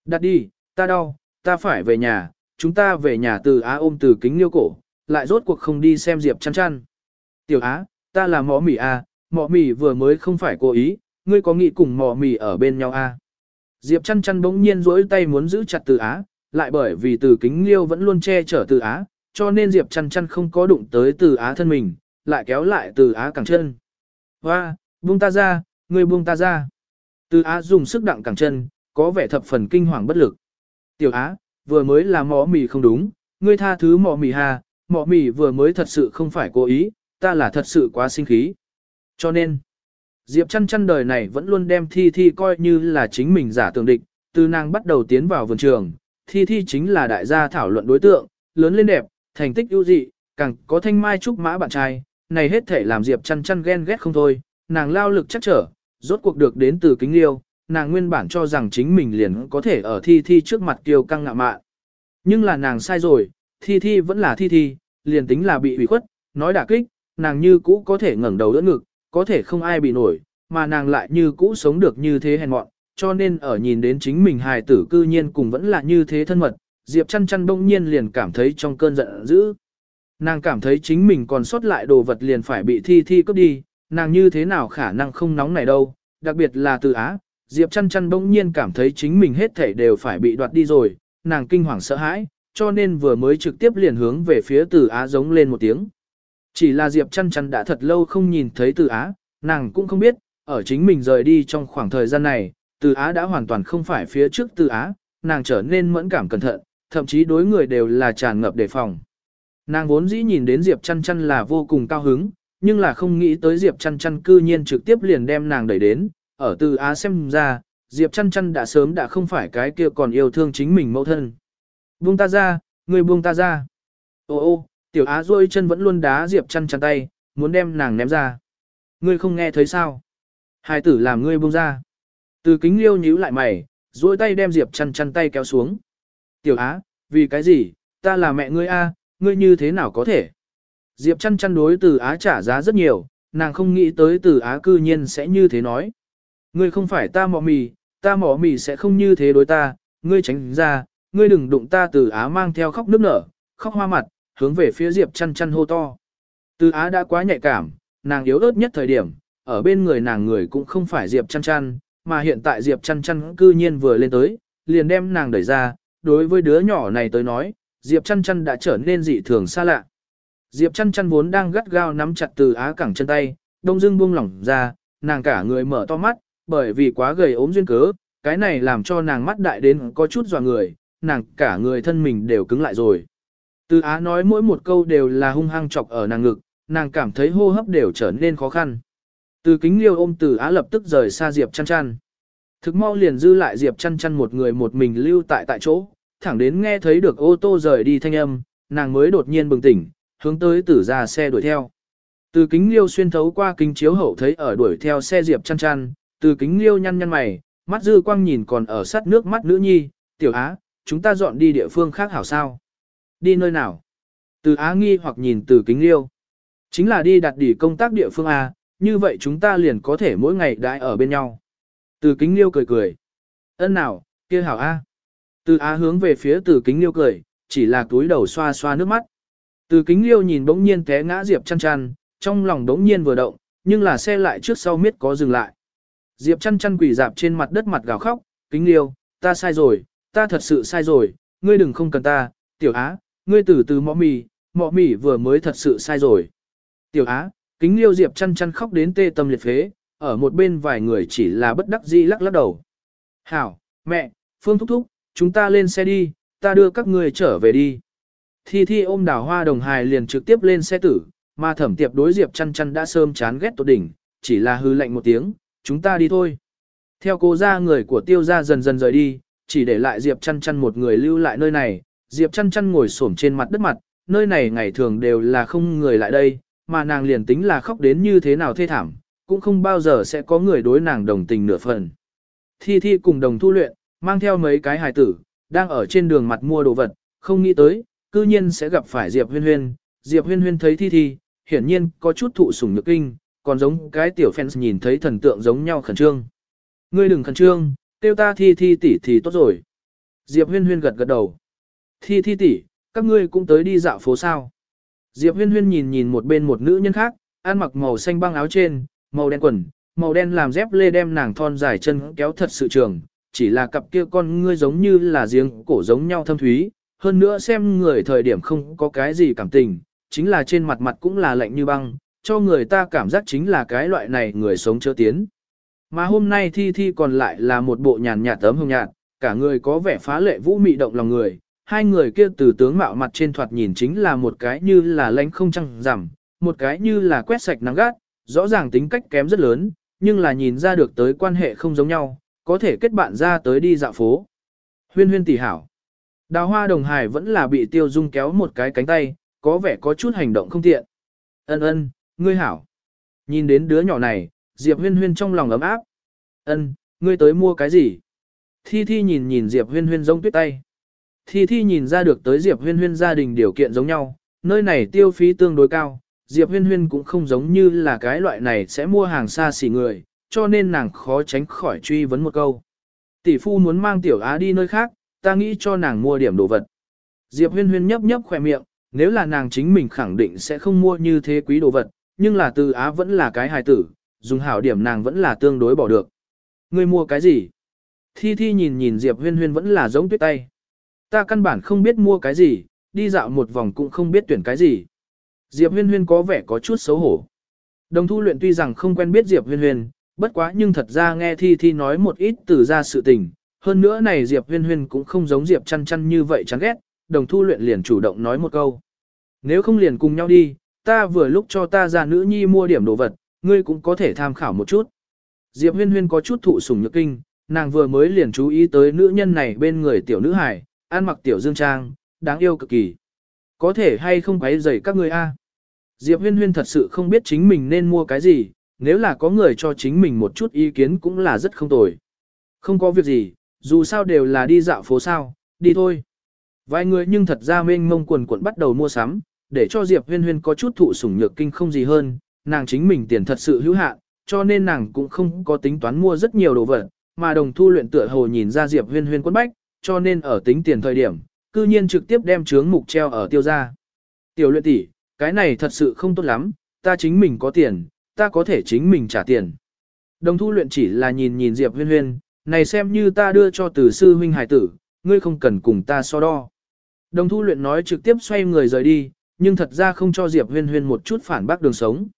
Đặt đi, ta đau, ta phải về nhà, chúng ta về nhà từ á ôm từ kính liêu cổ, lại rốt cuộc không đi xem Diệp chăn chăn. Tiểu á, ta là mỏ mì à, mỏ mì vừa mới không phải cố ý, ngươi có nghĩ cùng mỏ mì ở bên nhau à. Diệp chăn chăn bỗng nhiên rỗi tay muốn giữ chặt từ á, lại bởi vì từ kính liêu vẫn luôn che chở từ á, cho nên Diệp chăn chăn không có đụng tới từ á thân mình, lại kéo lại từ á cẳng chân. Hoa, buông ta ra, người buông ta ra. Từ á dùng sức đặng cẳng chân, có vẻ thập phần kinh hoàng bất lực. Tiểu á, vừa mới là mỏ mì không đúng, ngươi tha thứ mỏ mì hà, mỏ mì vừa mới thật sự không phải cố ý, ta là thật sự quá sinh khí. Cho nên, Diệp chăn chăn đời này vẫn luôn đem thi thi coi như là chính mình giả tưởng địch, từ nàng bắt đầu tiến vào vườn trường, thi thi chính là đại gia thảo luận đối tượng, lớn lên đẹp, thành tích ưu dị, càng có thanh mai trúc mã bạn trai, này hết thể làm Diệp chăn chăn ghen ghét không thôi, nàng lao lực chắc trở, rốt cuộc được đến từ kính liêu, nàng nguyên bản cho rằng chính mình liền có thể ở thi thi trước mặt kiêu căng ngạ mạn. Nhưng là nàng sai rồi, thi thi vẫn là thi thi, liền tính là bị ủy khuất, nói đả kích, nàng như cũ có thể ngẩng đầu đỡ ngực, có thể không ai bị nổi, mà nàng lại như cũ sống được như thế hèn mọn, cho nên ở nhìn đến chính mình hài tử cư nhiên cùng vẫn là như thế thân mật, Diệp chăn chăn bỗng nhiên liền cảm thấy trong cơn giận dữ. Nàng cảm thấy chính mình còn sót lại đồ vật liền phải bị thi thi cướp đi, nàng như thế nào khả năng không nóng này đâu, đặc biệt là từ Á, Diệp chăn chăn bỗng nhiên cảm thấy chính mình hết thảy đều phải bị đoạt đi rồi, nàng kinh hoàng sợ hãi, cho nên vừa mới trực tiếp liền hướng về phía từ Á giống lên một tiếng. Chỉ là Diệp chăn chăn đã thật lâu không nhìn thấy từ Á, nàng cũng không biết, ở chính mình rời đi trong khoảng thời gian này, từ Á đã hoàn toàn không phải phía trước từ Á, nàng trở nên mẫn cảm cẩn thận, thậm chí đối người đều là tràn ngập đề phòng. Nàng vốn dĩ nhìn đến Diệp chăn chăn là vô cùng cao hứng, nhưng là không nghĩ tới Diệp chăn chăn cư nhiên trực tiếp liền đem nàng đẩy đến, ở từ Á xem ra, Diệp chăn chăn đã sớm đã không phải cái kia còn yêu thương chính mình mẫu thân. Buông ta ra, người buông ta ra. Ô ô, tiểu Á rôi chân vẫn luôn đá Diệp chăn chăn tay, muốn đem nàng ném ra. Ngươi không nghe thấy sao? Hai tử làm ngươi buông ra. Từ kính liêu nhíu lại mày, duỗi tay đem Diệp chăn chăn tay kéo xuống. Tiểu Á, vì cái gì, ta là mẹ ngươi a, ngươi như thế nào có thể? Diệp chăn chăn đối từ Á trả giá rất nhiều, nàng không nghĩ tới từ Á cư nhiên sẽ như thế nói. Ngươi không phải ta mỏ mì, ta mỏ mì sẽ không như thế đối ta, ngươi tránh ra, ngươi đừng đụng ta từ Á mang theo khóc nước nở, khóc hoa mặt, hướng về phía Diệp chăn chăn hô to. Từ Á đã quá nhạy cảm, nàng yếu ớt nhất thời điểm, ở bên người nàng người cũng không phải Diệp chăn chăn, mà hiện tại Diệp chăn chăn cư nhiên vừa lên tới, liền đem nàng đẩy ra, đối với đứa nhỏ này tới nói, Diệp chăn chăn đã trở nên dị thường xa lạ. Diệp chăn chăn vốn đang gắt gao nắm chặt từ á cẳng chân tay, đông dưng buông lỏng ra, nàng cả người mở to mắt, bởi vì quá gầy ốm duyên cớ, cái này làm cho nàng mắt đại đến có chút dò người, nàng cả người thân mình đều cứng lại rồi. Từ á nói mỗi một câu đều là hung hăng chọc ở nàng ngực, nàng cảm thấy hô hấp đều trở nên khó khăn. Từ kính liêu ôm từ á lập tức rời xa Diệp chăn chăn. Thực mau liền dư lại Diệp chăn chăn một người một mình lưu tại tại chỗ, thẳng đến nghe thấy được ô tô rời đi thanh âm, nàng mới đột nhiên bừng tỉnh, hướng tới tử ra xe đuổi theo. Từ kính liêu xuyên thấu qua kính chiếu hậu thấy ở đuổi theo xe Diệp chăn chăn, từ kính liêu nhăn nhăn mày, mắt dư quang nhìn còn ở sát nước mắt nữ nhi, tiểu á, chúng ta dọn đi địa phương khác hảo sao. Đi nơi nào? Từ á nghi hoặc nhìn từ kính liêu. Chính là đi đặt đỉ công tác địa phương A, như vậy chúng ta liền có thể mỗi ngày đãi ở bên nhau. Từ kính liêu cười cười. Ân nào, kia hảo A. Từ á hướng về phía từ kính liêu cười, chỉ là túi đầu xoa xoa nước mắt. Từ kính liêu nhìn bỗng nhiên té ngã Diệp chăn chăn, trong lòng bỗng nhiên vừa động, nhưng là xe lại trước sau miết có dừng lại. Diệp chăn chăn quỷ dạp trên mặt đất mặt gào khóc, kính liêu, ta sai rồi, ta thật sự sai rồi, ngươi đừng không cần ta, tiểu á, ngươi từ từ mọ mì, mọ mì vừa mới thật sự sai rồi. Tiểu á, kính liêu Diệp chăn chăn khóc đến tê tâm liệt phế, ở một bên vài người chỉ là bất đắc dĩ lắc lắc đầu. Hảo, mẹ, Phương thúc thúc, chúng ta lên xe đi, ta đưa các ngươi trở về đi. Thi Thi ôm đào hoa đồng hài liền trực tiếp lên xe tử, mà thẩm tiệp đối Diệp chăn chăn đã sơm chán ghét tột đỉnh, chỉ là hư lạnh một tiếng, chúng ta đi thôi. Theo cô ra người của tiêu gia dần dần rời đi, chỉ để lại Diệp chăn chăn một người lưu lại nơi này, Diệp chăn chăn ngồi xổm trên mặt đất mặt, nơi này ngày thường đều là không người lại đây, mà nàng liền tính là khóc đến như thế nào thê thảm, cũng không bao giờ sẽ có người đối nàng đồng tình nửa phần. Thi Thi cùng đồng thu luyện, mang theo mấy cái hài tử, đang ở trên đường mặt mua đồ vật, không nghĩ tới, cư nhiên sẽ gặp phải Diệp Huyên Huyên. Diệp Huyên Huyên thấy Thi Thi, hiển nhiên có chút thụ sủng nhược kinh, còn giống cái tiểu fans nhìn thấy thần tượng giống nhau khẩn trương. Ngươi đừng khẩn trương, tiêu ta Thi Thi tỷ thì tốt rồi. Diệp Huyên Huyên gật gật đầu. Thi Thi tỷ, các ngươi cũng tới đi dạo phố sao. Diệp Huyên Huyên nhìn nhìn một bên một nữ nhân khác, ăn mặc màu xanh băng áo trên, màu đen quần, màu đen làm dép lê đem nàng thon dài chân kéo thật sự trường, chỉ là cặp kia con ngươi giống như là giếng cổ giống nhau thâm thúy, hơn nữa xem người thời điểm không có cái gì cảm tình, chính là trên mặt mặt cũng là lạnh như băng, cho người ta cảm giác chính là cái loại này người sống chưa tiến. Mà hôm nay Thi Thi còn lại là một bộ nhàn nhạt tấm hồng nhạt, cả người có vẻ phá lệ vũ mị động lòng người, hai người kia từ tướng mạo mặt trên thoạt nhìn chính là một cái như là lánh không trăng giảm, một cái như là quét sạch nắng gắt, rõ ràng tính cách kém rất lớn, nhưng là nhìn ra được tới quan hệ không giống nhau, có thể kết bạn ra tới đi dạo phố. Huyên huyên tỷ hảo. Đào hoa đồng hải vẫn là bị tiêu dung kéo một cái cánh tay, có vẻ có chút hành động không tiện. Ân ân, ngươi hảo. Nhìn đến đứa nhỏ này, Diệp huyên huyên trong lòng ấm áp. Ân, ngươi tới mua cái gì? Thi Thi nhìn nhìn Diệp huyên huyên giống tuyết tay. Thi Thi nhìn ra được tới Diệp huyên huyên gia đình điều kiện giống nhau, nơi này tiêu phí tương đối cao, Diệp huyên huyên cũng không giống như là cái loại này sẽ mua hàng xa xỉ người, cho nên nàng khó tránh khỏi truy vấn một câu. Tỷ phu muốn mang tiểu á đi nơi khác, ta nghĩ cho nàng mua điểm đồ vật. Diệp huyên huyên nhấp nhấp khỏe miệng, nếu là nàng chính mình khẳng định sẽ không mua như thế quý đồ vật, nhưng là từ á vẫn là cái hài tử, dùng hảo điểm nàng vẫn là tương đối bỏ được. Ngươi mua cái gì? Thi Thi nhìn nhìn Diệp huyên huyên vẫn là giống tuyết tay. Ta căn bản không biết mua cái gì, đi dạo một vòng cũng không biết tuyển cái gì. Diệp huyên huyên có vẻ có chút xấu hổ. Đồng thu luyện tuy rằng không quen biết Diệp huyên huyên, bất quá nhưng thật ra nghe Thi Thi nói một ít từ ra sự tình. Hơn nữa này Diệp huyên huyên cũng không giống Diệp chăn chăn như vậy chán ghét, đồng thu luyện liền chủ động nói một câu. Nếu không liền cùng nhau đi, ta vừa lúc cho ta ra nữ nhi mua điểm đồ vật, ngươi cũng có thể tham khảo một chút. Diệp huyên huyên có chút thụ sủng nhược kinh, nàng vừa mới liền chú ý tới nữ nhân này bên người tiểu nữ hải, ăn mặc tiểu dương trang, đáng yêu cực kỳ. Có thể hay không quấy rầy các ngươi a? Diệp huyên huyên thật sự không biết chính mình nên mua cái gì, nếu là có người cho chính mình một chút ý kiến cũng là rất không tồi. Không có việc gì, dù sao đều là đi dạo phố sao, đi thôi. Vài người nhưng thật ra mênh mông quần quần bắt đầu mua sắm, để cho Diệp huyên huyên có chút thụ sủng nhược kinh không gì hơn, nàng chính mình tiền thật sự hữu hạn, cho nên nàng cũng không có tính toán mua rất nhiều đồ vật, mà đồng thu luyện tựa hồ nhìn ra Diệp huyên huyên quấn bách, cho nên ở tính tiền thời điểm, cư nhiên trực tiếp đem chướng mục treo ở tiêu ra. Tiểu luyện tỷ, cái này thật sự không tốt lắm, ta chính mình có tiền, ta có thể chính mình trả tiền. Đồng thu luyện chỉ là nhìn nhìn Diệp huyên huyên, này xem như ta đưa cho từ sư huynh hải tử, ngươi không cần cùng ta so đo. Đồng thu luyện nói trực tiếp xoay người rời đi, nhưng thật ra không cho Diệp huyên huyên một chút phản bác đường sống.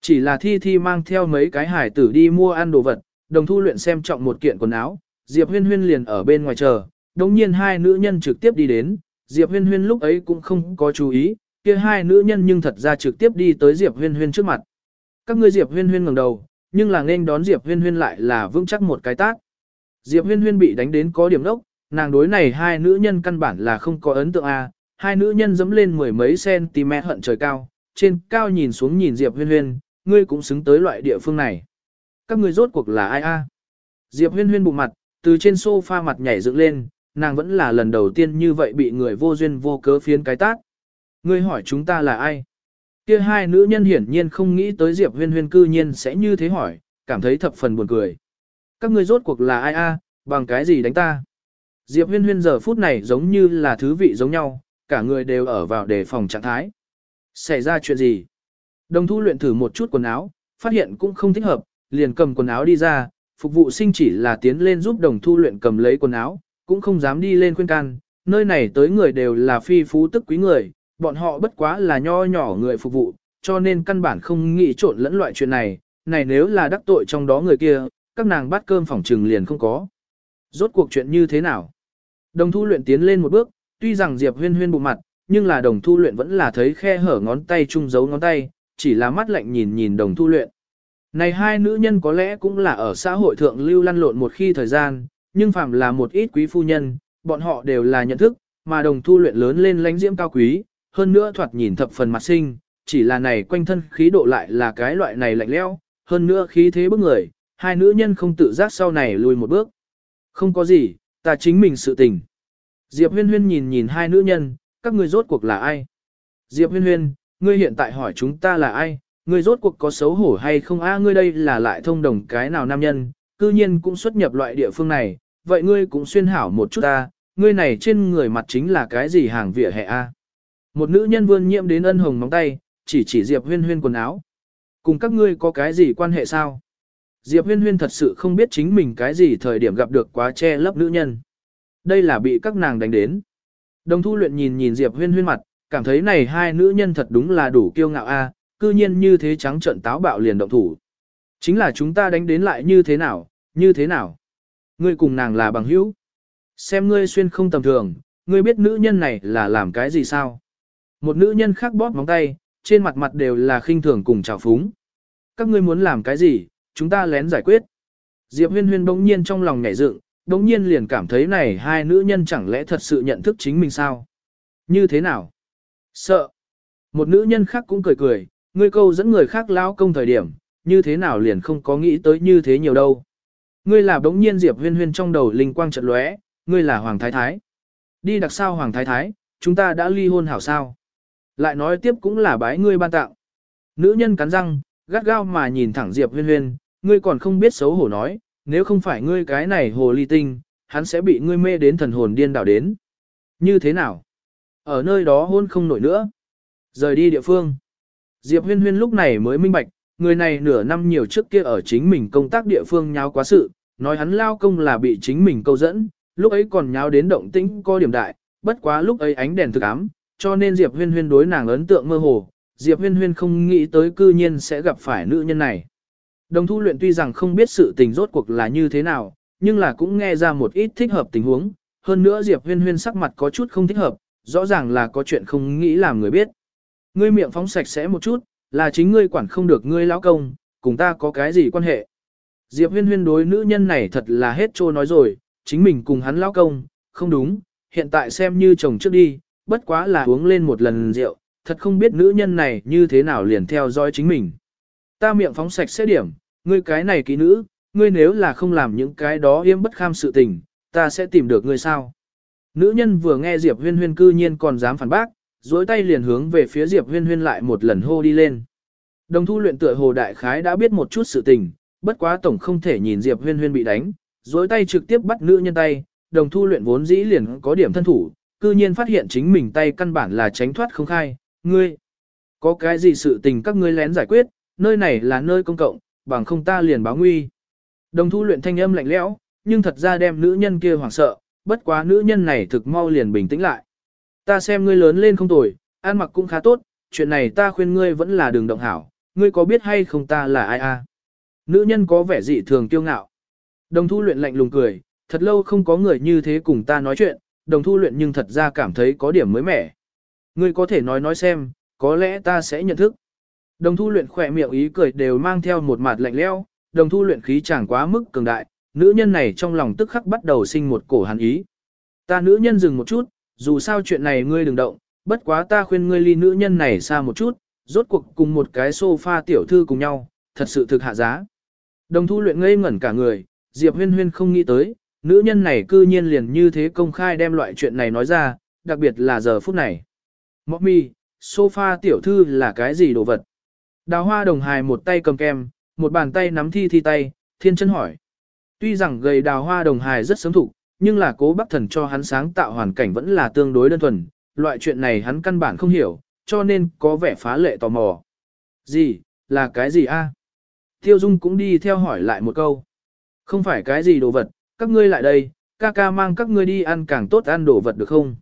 Chỉ là thi thi mang theo mấy cái hải tử đi mua ăn đồ vật, đồng thu luyện xem trọng một kiện quần áo, Diệp huyên huyên liền ở bên ngoài chờ, đồng nhiên hai nữ nhân trực tiếp đi đến, Diệp huyên huyên lúc ấy cũng không có chú ý, kia hai nữ nhân nhưng thật ra trực tiếp đi tới Diệp huyên huyên trước mặt. Các ngươi Diệp huyên huyên ngẩng đầu, nhưng là nên đón Diệp huyên huyên lại là vững chắc một cái tác. Diệp huyên huyên bị đánh đến có điểm đốc, nàng đối này hai nữ nhân căn bản là không có ấn tượng a hai nữ nhân dẫm lên mười mấy cm hận trời cao, trên cao nhìn xuống nhìn Diệp huyên huyên, ngươi cũng xứng tới loại địa phương này. Các ngươi rốt cuộc là ai a? Diệp huyên huyên bụng mặt, từ trên sofa mặt nhảy dựng lên, nàng vẫn là lần đầu tiên như vậy bị người vô duyên vô cớ phiến cái tác. Ngươi hỏi chúng ta là ai? Kia hai nữ nhân hiển nhiên không nghĩ tới Diệp huyên huyên cư nhiên sẽ như thế hỏi, cảm thấy thập phần buồn cười. Các ngươi rốt cuộc là ai a? bằng cái gì đánh ta? Diệp huyên huyên giờ phút này giống như là thứ vị giống nhau, cả người đều ở vào đề phòng trạng thái. Xảy ra chuyện gì? Đồng thu luyện thử một chút quần áo, phát hiện cũng không thích hợp, liền cầm quần áo đi ra, phục vụ sinh chỉ là tiến lên giúp đồng thu luyện cầm lấy quần áo, cũng không dám đi lên khuyên can, nơi này tới người đều là phi phú tức quý người, bọn họ bất quá là nho nhỏ người phục vụ, cho nên căn bản không nghĩ trộn lẫn loại chuyện này, này nếu là đắc tội trong đó người kia, các nàng bắt cơm phòng trừng liền không có. Rốt cuộc chuyện như thế nào? Đồng thu luyện tiến lên một bước, tuy rằng Diệp huyên huyên bụng mặt, nhưng là đồng thu luyện vẫn là thấy khe hở ngón tay chung giấu ngón tay, chỉ là mắt lạnh nhìn nhìn đồng thu luyện. Này hai nữ nhân có lẽ cũng là ở xã hội thượng lưu lăn lộn một khi thời gian, nhưng phạm là một ít quý phu nhân, bọn họ đều là nhận thức, mà đồng thu luyện lớn lên lãnh diễm cao quý, hơn nữa thoạt nhìn thập phần mặt sinh, chỉ là này quanh thân khí độ lại là cái loại này lạnh lẽo, hơn nữa khí thế bức người, hai nữ nhân không tự giác sau này lùi một bước. Không có gì, ta chính mình sự tình. Diệp huyên huyên nhìn nhìn hai nữ nhân, các ngươi rốt cuộc là ai? Diệp huyên huyên, ngươi hiện tại hỏi chúng ta là ai? Ngươi rốt cuộc có xấu hổ hay không a? ngươi đây là lại thông đồng cái nào nam nhân, cư nhiên cũng xuất nhập loại địa phương này, vậy ngươi cũng xuyên hảo một chút ta, ngươi này trên người mặt chính là cái gì hàng vỉa hè a? Một nữ nhân vươn nhiễm đến ân hồng móng tay, chỉ chỉ Diệp huyên huyên quần áo. Cùng các ngươi có cái gì quan hệ sao? Diệp huyên huyên thật sự không biết chính mình cái gì thời điểm gặp được quá che lấp nữ nhân. Đây là bị các nàng đánh đến. Đồng thu luyện nhìn nhìn Diệp huyên huyên mặt, cảm thấy này hai nữ nhân thật đúng là đủ kiêu ngạo a, cư nhiên như thế trắng trợn táo bạo liền động thủ. Chính là chúng ta đánh đến lại như thế nào, như thế nào. Ngươi cùng nàng là bằng hữu. Xem ngươi xuyên không tầm thường, ngươi biết nữ nhân này là làm cái gì sao? Một nữ nhân khác bóp móng tay, trên mặt mặt đều là khinh thường cùng trào phúng. Các ngươi muốn làm cái gì, chúng ta lén giải quyết. Diệp huyên huyên bỗng nhiên trong lòng nhảy dựng, đồng nhiên liền cảm thấy này hai nữ nhân chẳng lẽ thật sự nhận thức chính mình sao? Như thế nào? Sợ. Một nữ nhân khác cũng cười cười, ngươi câu dẫn người khác lão công thời điểm, như thế nào liền không có nghĩ tới như thế nhiều đâu. Ngươi là bỗng nhiên Diệp huyên huyên trong đầu linh quang chợt lóe, ngươi là Hoàng Thái Thái. Đi đặc sao Hoàng Thái Thái, chúng ta đã ly hôn hảo sao. Lại nói tiếp cũng là bái ngươi ban tặng. Nữ nhân cắn răng, gắt gao mà nhìn thẳng Diệp huyên huyên, ngươi còn không biết xấu hổ nói, nếu không phải ngươi cái này hồ ly tinh, hắn sẽ bị ngươi mê đến thần hồn điên đảo đến. Như thế nào? Ở nơi đó hôn không nổi nữa. Rời đi địa phương. Diệp huyên huyên lúc này mới minh bạch, người này nửa năm nhiều trước kia ở chính mình công tác địa phương nháo quá sự, nói hắn lao công là bị chính mình câu dẫn, lúc ấy còn nháo đến động tĩnh có điểm đại, bất quá lúc ấy ánh đèn thực ám, cho nên Diệp huyên huyên đối nàng ấn tượng mơ hồ, Diệp huyên huyên không nghĩ tới cư nhiên sẽ gặp phải nữ nhân này. Đồng thu luyện tuy rằng không biết sự tình rốt cuộc là như thế nào, nhưng là cũng nghe ra một ít thích hợp tình huống, hơn nữa Diệp huyên huyên sắc mặt có chút không thích hợp, rõ ràng là có chuyện không nghĩ làm người biết. Ngươi miệng phóng sạch sẽ một chút, là chính ngươi quản không được ngươi lão công, cùng ta có cái gì quan hệ. Diệp huyên huyên đối nữ nhân này thật là hết trô nói rồi, chính mình cùng hắn lão công, không đúng, hiện tại xem như chồng trước đi, bất quá là uống lên một lần rượu, thật không biết nữ nhân này như thế nào liền theo dõi chính mình. Ta miệng phóng sạch sẽ điểm, ngươi cái này kỹ nữ, ngươi nếu là không làm những cái đó yếm bất kham sự tình, ta sẽ tìm được ngươi sao. Nữ nhân vừa nghe Diệp huyên huyên cư nhiên còn dám phản bác, dối tay liền hướng về phía Diệp huyên huyên lại một lần hô đi lên. Đồng thu luyện tựa hồ đại khái đã biết một chút sự tình, bất quá tổng không thể nhìn Diệp huyên huyên bị đánh, dối tay trực tiếp bắt nữ nhân tay, đồng thu luyện vốn dĩ liền có điểm thân thủ, cư nhiên phát hiện chính mình tay căn bản là tránh thoát không khai, ngươi. Có cái gì sự tình các ngươi lén giải quyết, nơi này là nơi công cộng, bằng không ta liền báo nguy. Đồng thu luyện thanh âm lạnh lẽo, nhưng thật ra đem nữ nhân kia hoảng sợ, bất quá nữ nhân này thực mau liền bình tĩnh lại. Ta xem ngươi lớn lên không tồi, ăn mặc cũng khá tốt, chuyện này ta khuyên ngươi vẫn là đường động hảo, ngươi có biết hay không ta là ai a? Nữ nhân có vẻ dị thường kiêu ngạo. Đồng thu luyện lạnh lùng cười, thật lâu không có người như thế cùng ta nói chuyện, đồng thu luyện nhưng thật ra cảm thấy có điểm mới mẻ. Ngươi có thể nói nói xem, có lẽ ta sẽ nhận thức. Đồng thu luyện khỏe miệng ý cười đều mang theo một mặt lạnh leo, đồng thu luyện khí chẳng quá mức cường đại, nữ nhân này trong lòng tức khắc bắt đầu sinh một cổ hàn ý. Ta nữ nhân dừng một chút, dù sao chuyện này ngươi đừng động, bất quá ta khuyên ngươi ly nữ nhân này xa một chút, rốt cuộc cùng một cái sofa tiểu thư cùng nhau, thật sự thực hạ giá. Đồng thu luyện ngây ngẩn cả người, Diệp huyên huyên không nghĩ tới, nữ nhân này cư nhiên liền như thế công khai đem loại chuyện này nói ra, đặc biệt là giờ phút này. Mọc mi, sofa tiểu thư là cái gì đồ vật? Đào hoa đồng hài một tay cầm kem, một bàn tay nắm thi thi tay, thiên chân hỏi. Tuy rằng gầy đào hoa đồng hài rất sớm thủ, nhưng là cố bác thần cho hắn sáng tạo hoàn cảnh vẫn là tương đối đơn thuần, loại chuyện này hắn căn bản không hiểu, cho nên có vẻ phá lệ tò mò. Gì, là cái gì a? Tiêu Dung cũng đi theo hỏi lại một câu. Không phải cái gì đồ vật, các ngươi lại đây, ca ca mang các ngươi đi ăn càng tốt ăn đồ vật được không?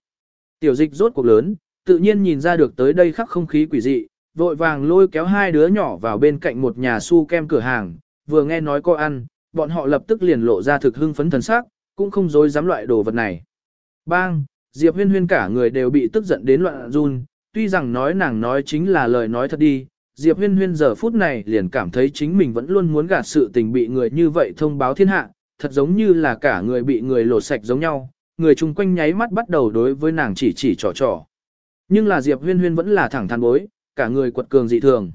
Tiểu dịch rốt cuộc lớn, tự nhiên nhìn ra được tới đây khắc không khí quỷ dị, vội vàng lôi kéo hai đứa nhỏ vào bên cạnh một nhà su kem cửa hàng, vừa nghe nói có ăn, bọn họ lập tức liền lộ ra thực hưng phấn thần sắc, cũng không dối dám loại đồ vật này. Bang, Diệp huyên huyên cả người đều bị tức giận đến loạn run, tuy rằng nói nàng nói chính là lời nói thật đi, Diệp huyên huyên giờ phút này liền cảm thấy chính mình vẫn luôn muốn gạt sự tình bị người như vậy thông báo thiên hạ, thật giống như là cả người bị người lột sạch giống nhau, người chung quanh nháy mắt bắt đầu đối với nàng chỉ chỉ trò trò. Nhưng là Diệp huyên huyên vẫn là thẳng thắn bối, cả người quật cường dị thường.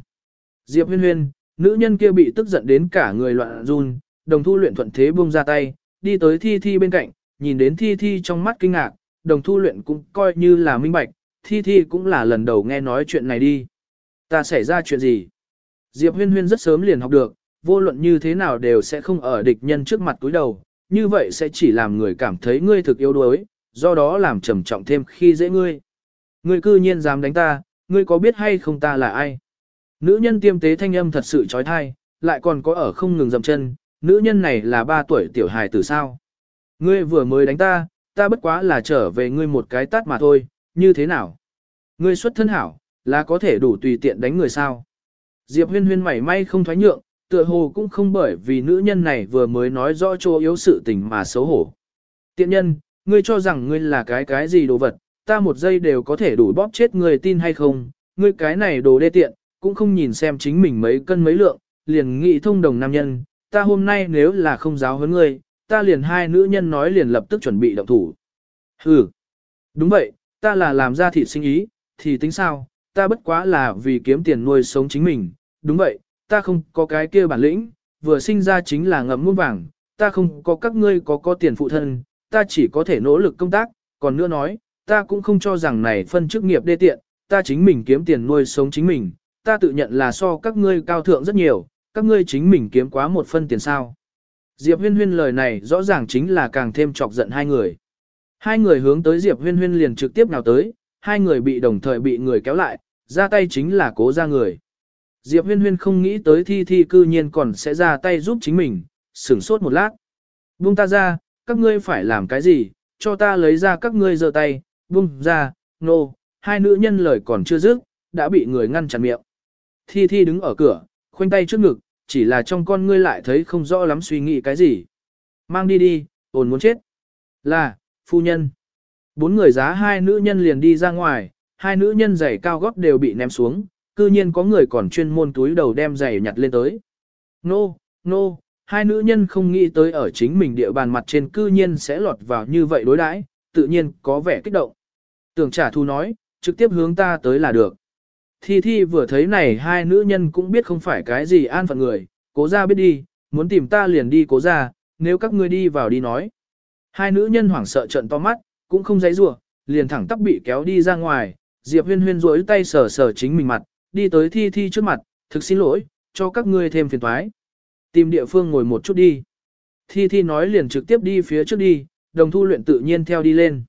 Diệp huyên huyên, nữ nhân kia bị tức giận đến cả người loạn run, đồng thu luyện thuận thế buông ra tay, đi tới thi thi bên cạnh, nhìn đến thi thi trong mắt kinh ngạc, đồng thu luyện cũng coi như là minh bạch, thi thi cũng là lần đầu nghe nói chuyện này đi. Ta xảy ra chuyện gì? Diệp huyên huyên rất sớm liền học được, vô luận như thế nào đều sẽ không ở địch nhân trước mặt túi đầu, như vậy sẽ chỉ làm người cảm thấy ngươi thực yếu đuối, do đó làm trầm trọng thêm khi dễ ngươi. Ngươi cư nhiên dám đánh ta, ngươi có biết hay không ta là ai? Nữ nhân tiêm tế thanh âm thật sự trói thai, lại còn có ở không ngừng dậm chân, nữ nhân này là ba tuổi tiểu hài tử sao. Ngươi vừa mới đánh ta, ta bất quá là trở về ngươi một cái tát mà thôi, như thế nào? Ngươi xuất thân hảo, là có thể đủ tùy tiện đánh người sao? Diệp huyên huyên mảy may không thoái nhượng, tựa hồ cũng không bởi vì nữ nhân này vừa mới nói rõ chỗ yếu sự tình mà xấu hổ. Tiện nhân, ngươi cho rằng ngươi là cái cái gì đồ vật, ta một giây đều có thể đủ bóp chết người tin hay không, ngươi cái này đồ đê tiện, cũng không nhìn xem chính mình mấy cân mấy lượng, liền nghĩ thông đồng nam nhân, ta hôm nay nếu là không giáo huấn ngươi, ta liền hai nữ nhân nói liền lập tức chuẩn bị động thủ. Hừ, đúng vậy, ta là làm ra thịt sinh ý, thì tính sao, ta bất quá là vì kiếm tiền nuôi sống chính mình, đúng vậy, ta không có cái kia bản lĩnh, vừa sinh ra chính là ngậm muôn vàng, ta không có các ngươi có có tiền phụ thân, ta chỉ có thể nỗ lực công tác, còn nữa nói, ta cũng không cho rằng này phân chức nghiệp đê tiện, ta chính mình kiếm tiền nuôi sống chính mình, ta tự nhận là so các ngươi cao thượng rất nhiều, các ngươi chính mình kiếm quá một phân tiền sao. Diệp huyên huyên lời này rõ ràng chính là càng thêm chọc giận hai người. Hai người hướng tới Diệp huyên huyên liền trực tiếp nào tới, hai người bị đồng thời bị người kéo lại, ra tay chính là cố ra người. Diệp huyên huyên không nghĩ tới thi thi cư nhiên còn sẽ ra tay giúp chính mình, sửng sốt một lát. Buông ta ra, các ngươi phải làm cái gì, cho ta lấy ra các ngươi giơ tay, buông ra, nô, no. hai nữ nhân lời còn chưa dứt, đã bị người ngăn chặn miệng. Thi thi đứng ở cửa, khoanh tay trước ngực, chỉ là trong con ngươi lại thấy không rõ lắm suy nghĩ cái gì. Mang đi đi, ồn muốn chết. Là, phu nhân. Bốn người giá hai nữ nhân liền đi ra ngoài, hai nữ nhân giày cao gót đều bị ném xuống, cư nhiên có người còn chuyên môn túi đầu đem giày nhặt lên tới. Nô, no, nô, no, hai nữ nhân không nghĩ tới ở chính mình địa bàn mặt trên cư nhiên sẽ lọt vào như vậy đối đãi, tự nhiên có vẻ kích động. Tưởng trả thù nói, trực tiếp hướng ta tới là được. Thi Thi vừa thấy này hai nữ nhân cũng biết không phải cái gì an phận người, cố ra biết đi, muốn tìm ta liền đi cố ra, nếu các ngươi đi vào đi nói. Hai nữ nhân hoảng sợ trận to mắt, cũng không dãy rủa, liền thẳng tắp bị kéo đi ra ngoài, Diệp Huyên Huyên rối tay sờ sờ chính mình mặt, đi tới Thi Thi trước mặt, thực xin lỗi, cho các ngươi thêm phiền toái. Tìm địa phương ngồi một chút đi. Thi Thi nói liền trực tiếp đi phía trước đi, đồng thu luyện tự nhiên theo đi lên.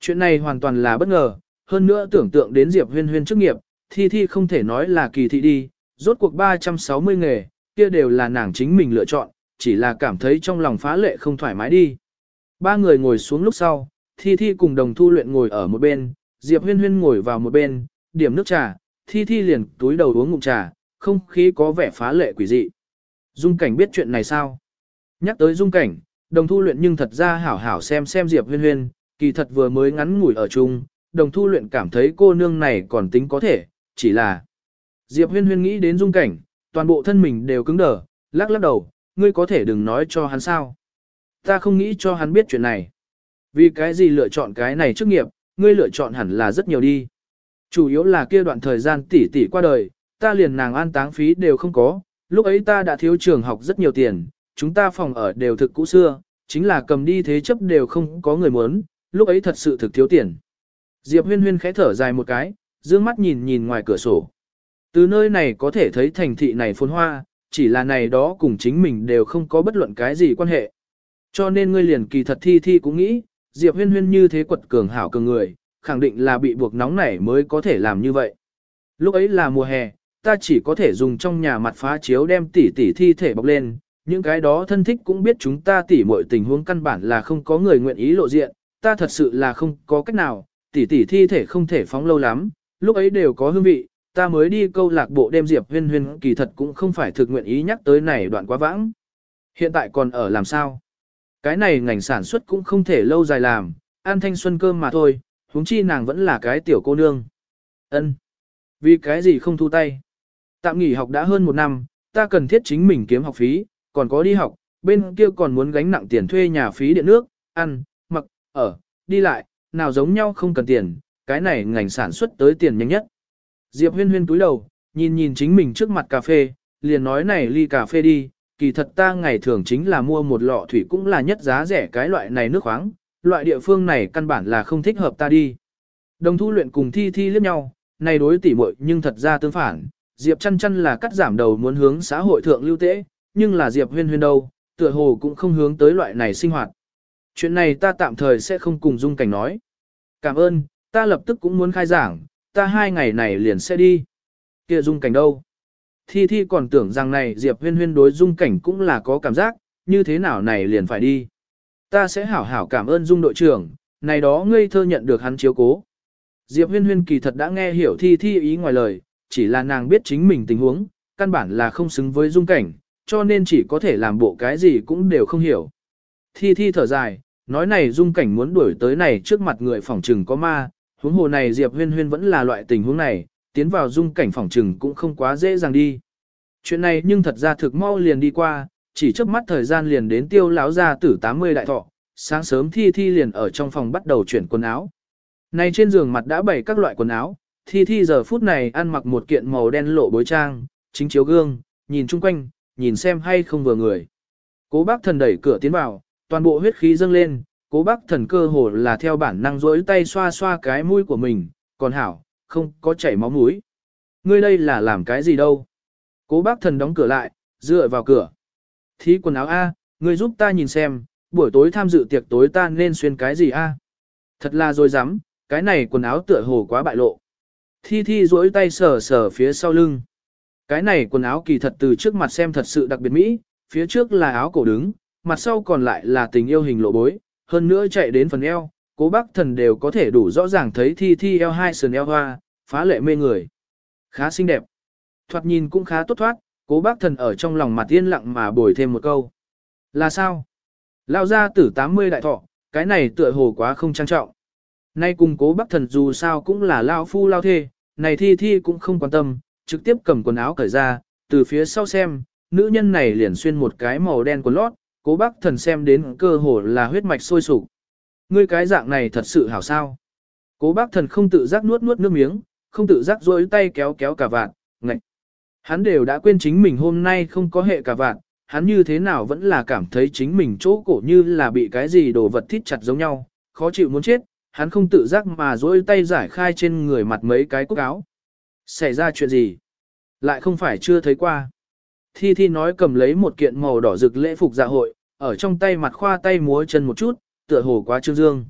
Chuyện này hoàn toàn là bất ngờ, hơn nữa tưởng tượng đến Diệp Huyên Huyên chức nghiệp, Thi Thi không thể nói là kỳ thị đi, rốt cuộc 360 nghề, kia đều là nàng chính mình lựa chọn, chỉ là cảm thấy trong lòng phá lệ không thoải mái đi. Ba người ngồi xuống lúc sau, Thi Thi cùng đồng thu luyện ngồi ở một bên, Diệp Huyên Huyên ngồi vào một bên, điểm nước trà, Thi Thi liền túi đầu uống ngụm trà, không khí có vẻ phá lệ quỷ dị. Dung cảnh biết chuyện này sao? Nhắc tới dung cảnh, đồng thu luyện nhưng thật ra hảo hảo xem xem Diệp Huyên Huyên, kỳ thật vừa mới ngắn ngủi ở chung, đồng thu luyện cảm thấy cô nương này còn tính có thể, chỉ là... Diệp Huyên Huyên nghĩ đến dung cảnh, toàn bộ thân mình đều cứng đờ, lắc lắc đầu, ngươi có thể đừng nói cho hắn sao. Ta không nghĩ cho hắn biết chuyện này. Vì cái gì lựa chọn cái này trước nghiệp, ngươi lựa chọn hẳn là rất nhiều đi. Chủ yếu là kia đoạn thời gian tỷ tỷ qua đời, ta liền nàng an táng phí đều không có, lúc ấy ta đã thiếu trường học rất nhiều tiền, chúng ta phòng ở đều thực cũ xưa, chính là cầm đi thế chấp đều không có người muốn, lúc ấy thật sự thực thiếu tiền. Diệp huyên huyên khẽ thở dài một cái, dương mắt nhìn nhìn ngoài cửa sổ. Từ nơi này có thể thấy thành thị này phồn hoa, chỉ là này đó cùng chính mình đều không có bất luận cái gì quan hệ. Cho nên ngươi liền kỳ thật thi thi cũng nghĩ, Diệp huyên huyên như thế quật cường hảo cường người, khẳng định là bị buộc nóng nảy mới có thể làm như vậy. Lúc ấy là mùa hè, ta chỉ có thể dùng trong nhà mặt phá chiếu đem tỉ tỉ thi thể bọc lên, những cái đó thân thích cũng biết chúng ta tỉ mọi tình huống căn bản là không có người nguyện ý lộ diện, ta thật sự là không có cách nào, tỉ tỉ thi thể không thể phóng lâu lắm, lúc ấy đều có hương vị, ta mới đi câu lạc bộ đêm diệp huyên huyên kỳ thật cũng không phải thực nguyện ý nhắc tới này đoạn quá vãng. Hiện tại còn ở làm sao? Cái này ngành sản xuất cũng không thể lâu dài làm, an thanh xuân cơm mà thôi, huống chi nàng vẫn là cái tiểu cô nương. Ân, Vì cái gì không thu tay? Tạm nghỉ học đã hơn một năm, ta cần thiết chính mình kiếm học phí, còn có đi học, bên kia còn muốn gánh nặng tiền thuê nhà phí điện nước, ăn, mặc, ở, đi lại, nào giống nhau không cần tiền, cái này ngành sản xuất tới tiền nhanh nhất. Diệp huyên huyên túi đầu, nhìn nhìn chính mình trước mặt cà phê, liền nói này ly cà phê đi, kỳ thật ta ngày thường chính là mua một lọ thủy cũng là nhất giá rẻ cái loại này nước khoáng, loại địa phương này căn bản là không thích hợp ta đi. Đồng thu luyện cùng thi thi liếc nhau, này đối tỉ muội nhưng thật ra tương phản, Diệp chăn chăn là cắt giảm đầu muốn hướng xã hội thượng lưu tế, nhưng là Diệp huyên huyên đâu, tựa hồ cũng không hướng tới loại này sinh hoạt. Chuyện này ta tạm thời sẽ không cùng Dung Cảnh nói. Cảm ơn, ta lập tức cũng muốn khai giảng, ta hai ngày này liền sẽ đi. Kia Dung Cảnh đâu? Thi Thi còn tưởng rằng này Diệp Huyên Huyên đối dung cảnh cũng là có cảm giác, như thế nào này liền phải đi. Ta sẽ hảo hảo cảm ơn dung đội trưởng, này đó ngây thơ nhận được hắn chiếu cố. Diệp Huyên Huyên kỳ thật đã nghe hiểu Thi Thi ý ngoài lời, chỉ là nàng biết chính mình tình huống, căn bản là không xứng với dung cảnh, cho nên chỉ có thể làm bộ cái gì cũng đều không hiểu. Thi Thi thở dài, nói này dung cảnh muốn đuổi tới này trước mặt người phỏng trừng có ma, huống hồ này Diệp Huyên Huyên vẫn là loại tình huống này, tiến vào dung cảnh phỏng trừng cũng không quá dễ dàng đi. Chuyện này nhưng thật ra thực mau liền đi qua, chỉ trước mắt thời gian liền đến tiêu lão ra tử 80 đại thọ, sáng sớm Thi Thi liền ở trong phòng bắt đầu chuyển quần áo. Này trên giường mặt đã bày các loại quần áo, Thi Thi giờ phút này ăn mặc một kiện màu đen lộ bối trang, chính chiếu gương, nhìn chung quanh, nhìn xem hay không vừa người. Cố bác thần đẩy cửa tiến vào, toàn bộ huyết khí dâng lên, cố bác thần cơ hồ là theo bản năng rỗi tay xoa xoa cái mũi của mình, còn hảo, không có chảy máu mũi. Ngươi đây là làm cái gì đâu? Cố bác thần đóng cửa lại, dựa vào cửa. Thí quần áo A, ngươi giúp ta nhìn xem, buổi tối tham dự tiệc tối ta nên xuyên cái gì A? Thật là dối rắm cái này quần áo tựa hồ quá bại lộ. Thi Thi rỗi tay sờ sờ phía sau lưng. Cái này quần áo kỳ thật từ trước mặt xem thật sự đặc biệt mỹ, phía trước là áo cổ đứng, mặt sau còn lại là tình yêu hình lộ bối, hơn nữa chạy đến phần eo, cố bác thần đều có thể đủ rõ ràng thấy Thi Thi eo hai sườn eo hoa, phá lệ mê người. Khá xinh đẹp. Thoạt nhìn cũng khá tốt thoát, cố bác thần ở trong lòng mặt yên lặng mà bồi thêm một câu. Là sao? Lao ra tử 80 đại thọ, cái này tựa hồ quá không trang trọng. Nay cùng cố bác thần dù sao cũng là lao phu lao thê, này thi thi cũng không quan tâm, trực tiếp cầm quần áo cởi ra, từ phía sau xem, nữ nhân này liền xuyên một cái màu đen quần lót, cố bác thần xem đến cơ hồ là huyết mạch sôi sục. Ngươi cái dạng này thật sự hảo sao. Cố bác thần không tự giác nuốt nuốt nước miếng, không tự giác rối tay kéo kéo cả vạn, ngạch. Hắn đều đã quên chính mình hôm nay không có hệ cả vạn, hắn như thế nào vẫn là cảm thấy chính mình chỗ cổ như là bị cái gì đồ vật thít chặt giống nhau, khó chịu muốn chết, hắn không tự giác mà dỗi tay giải khai trên người mặt mấy cái cúc áo. Xảy ra chuyện gì? Lại không phải chưa thấy qua. Thi Thi nói cầm lấy một kiện màu đỏ rực lễ phục dạ hội, ở trong tay mặt khoa tay múa chân một chút, tựa hồ quá trương dương.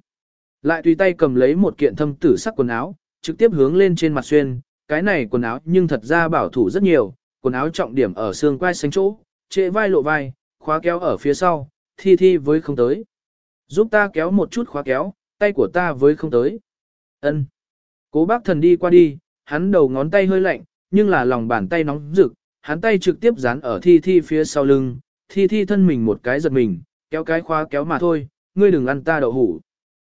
Lại tùy tay cầm lấy một kiện thâm tử sắc quần áo, trực tiếp hướng lên trên mặt xuyên, cái này quần áo nhưng thật ra bảo thủ rất nhiều, quần áo trọng điểm ở xương quai xanh chỗ, trệ vai lộ vai, khóa kéo ở phía sau, Thi Thi với không tới. Giúp ta kéo một chút khóa kéo, tay của ta với không tới. Ân. Cố bác thần đi qua đi, hắn đầu ngón tay hơi lạnh, nhưng là lòng bàn tay nóng rực, hắn tay trực tiếp dán ở thi thi phía sau lưng, thi thi thân mình một cái giật mình, kéo cái khóa kéo mà thôi, ngươi đừng ăn ta đậu hủ.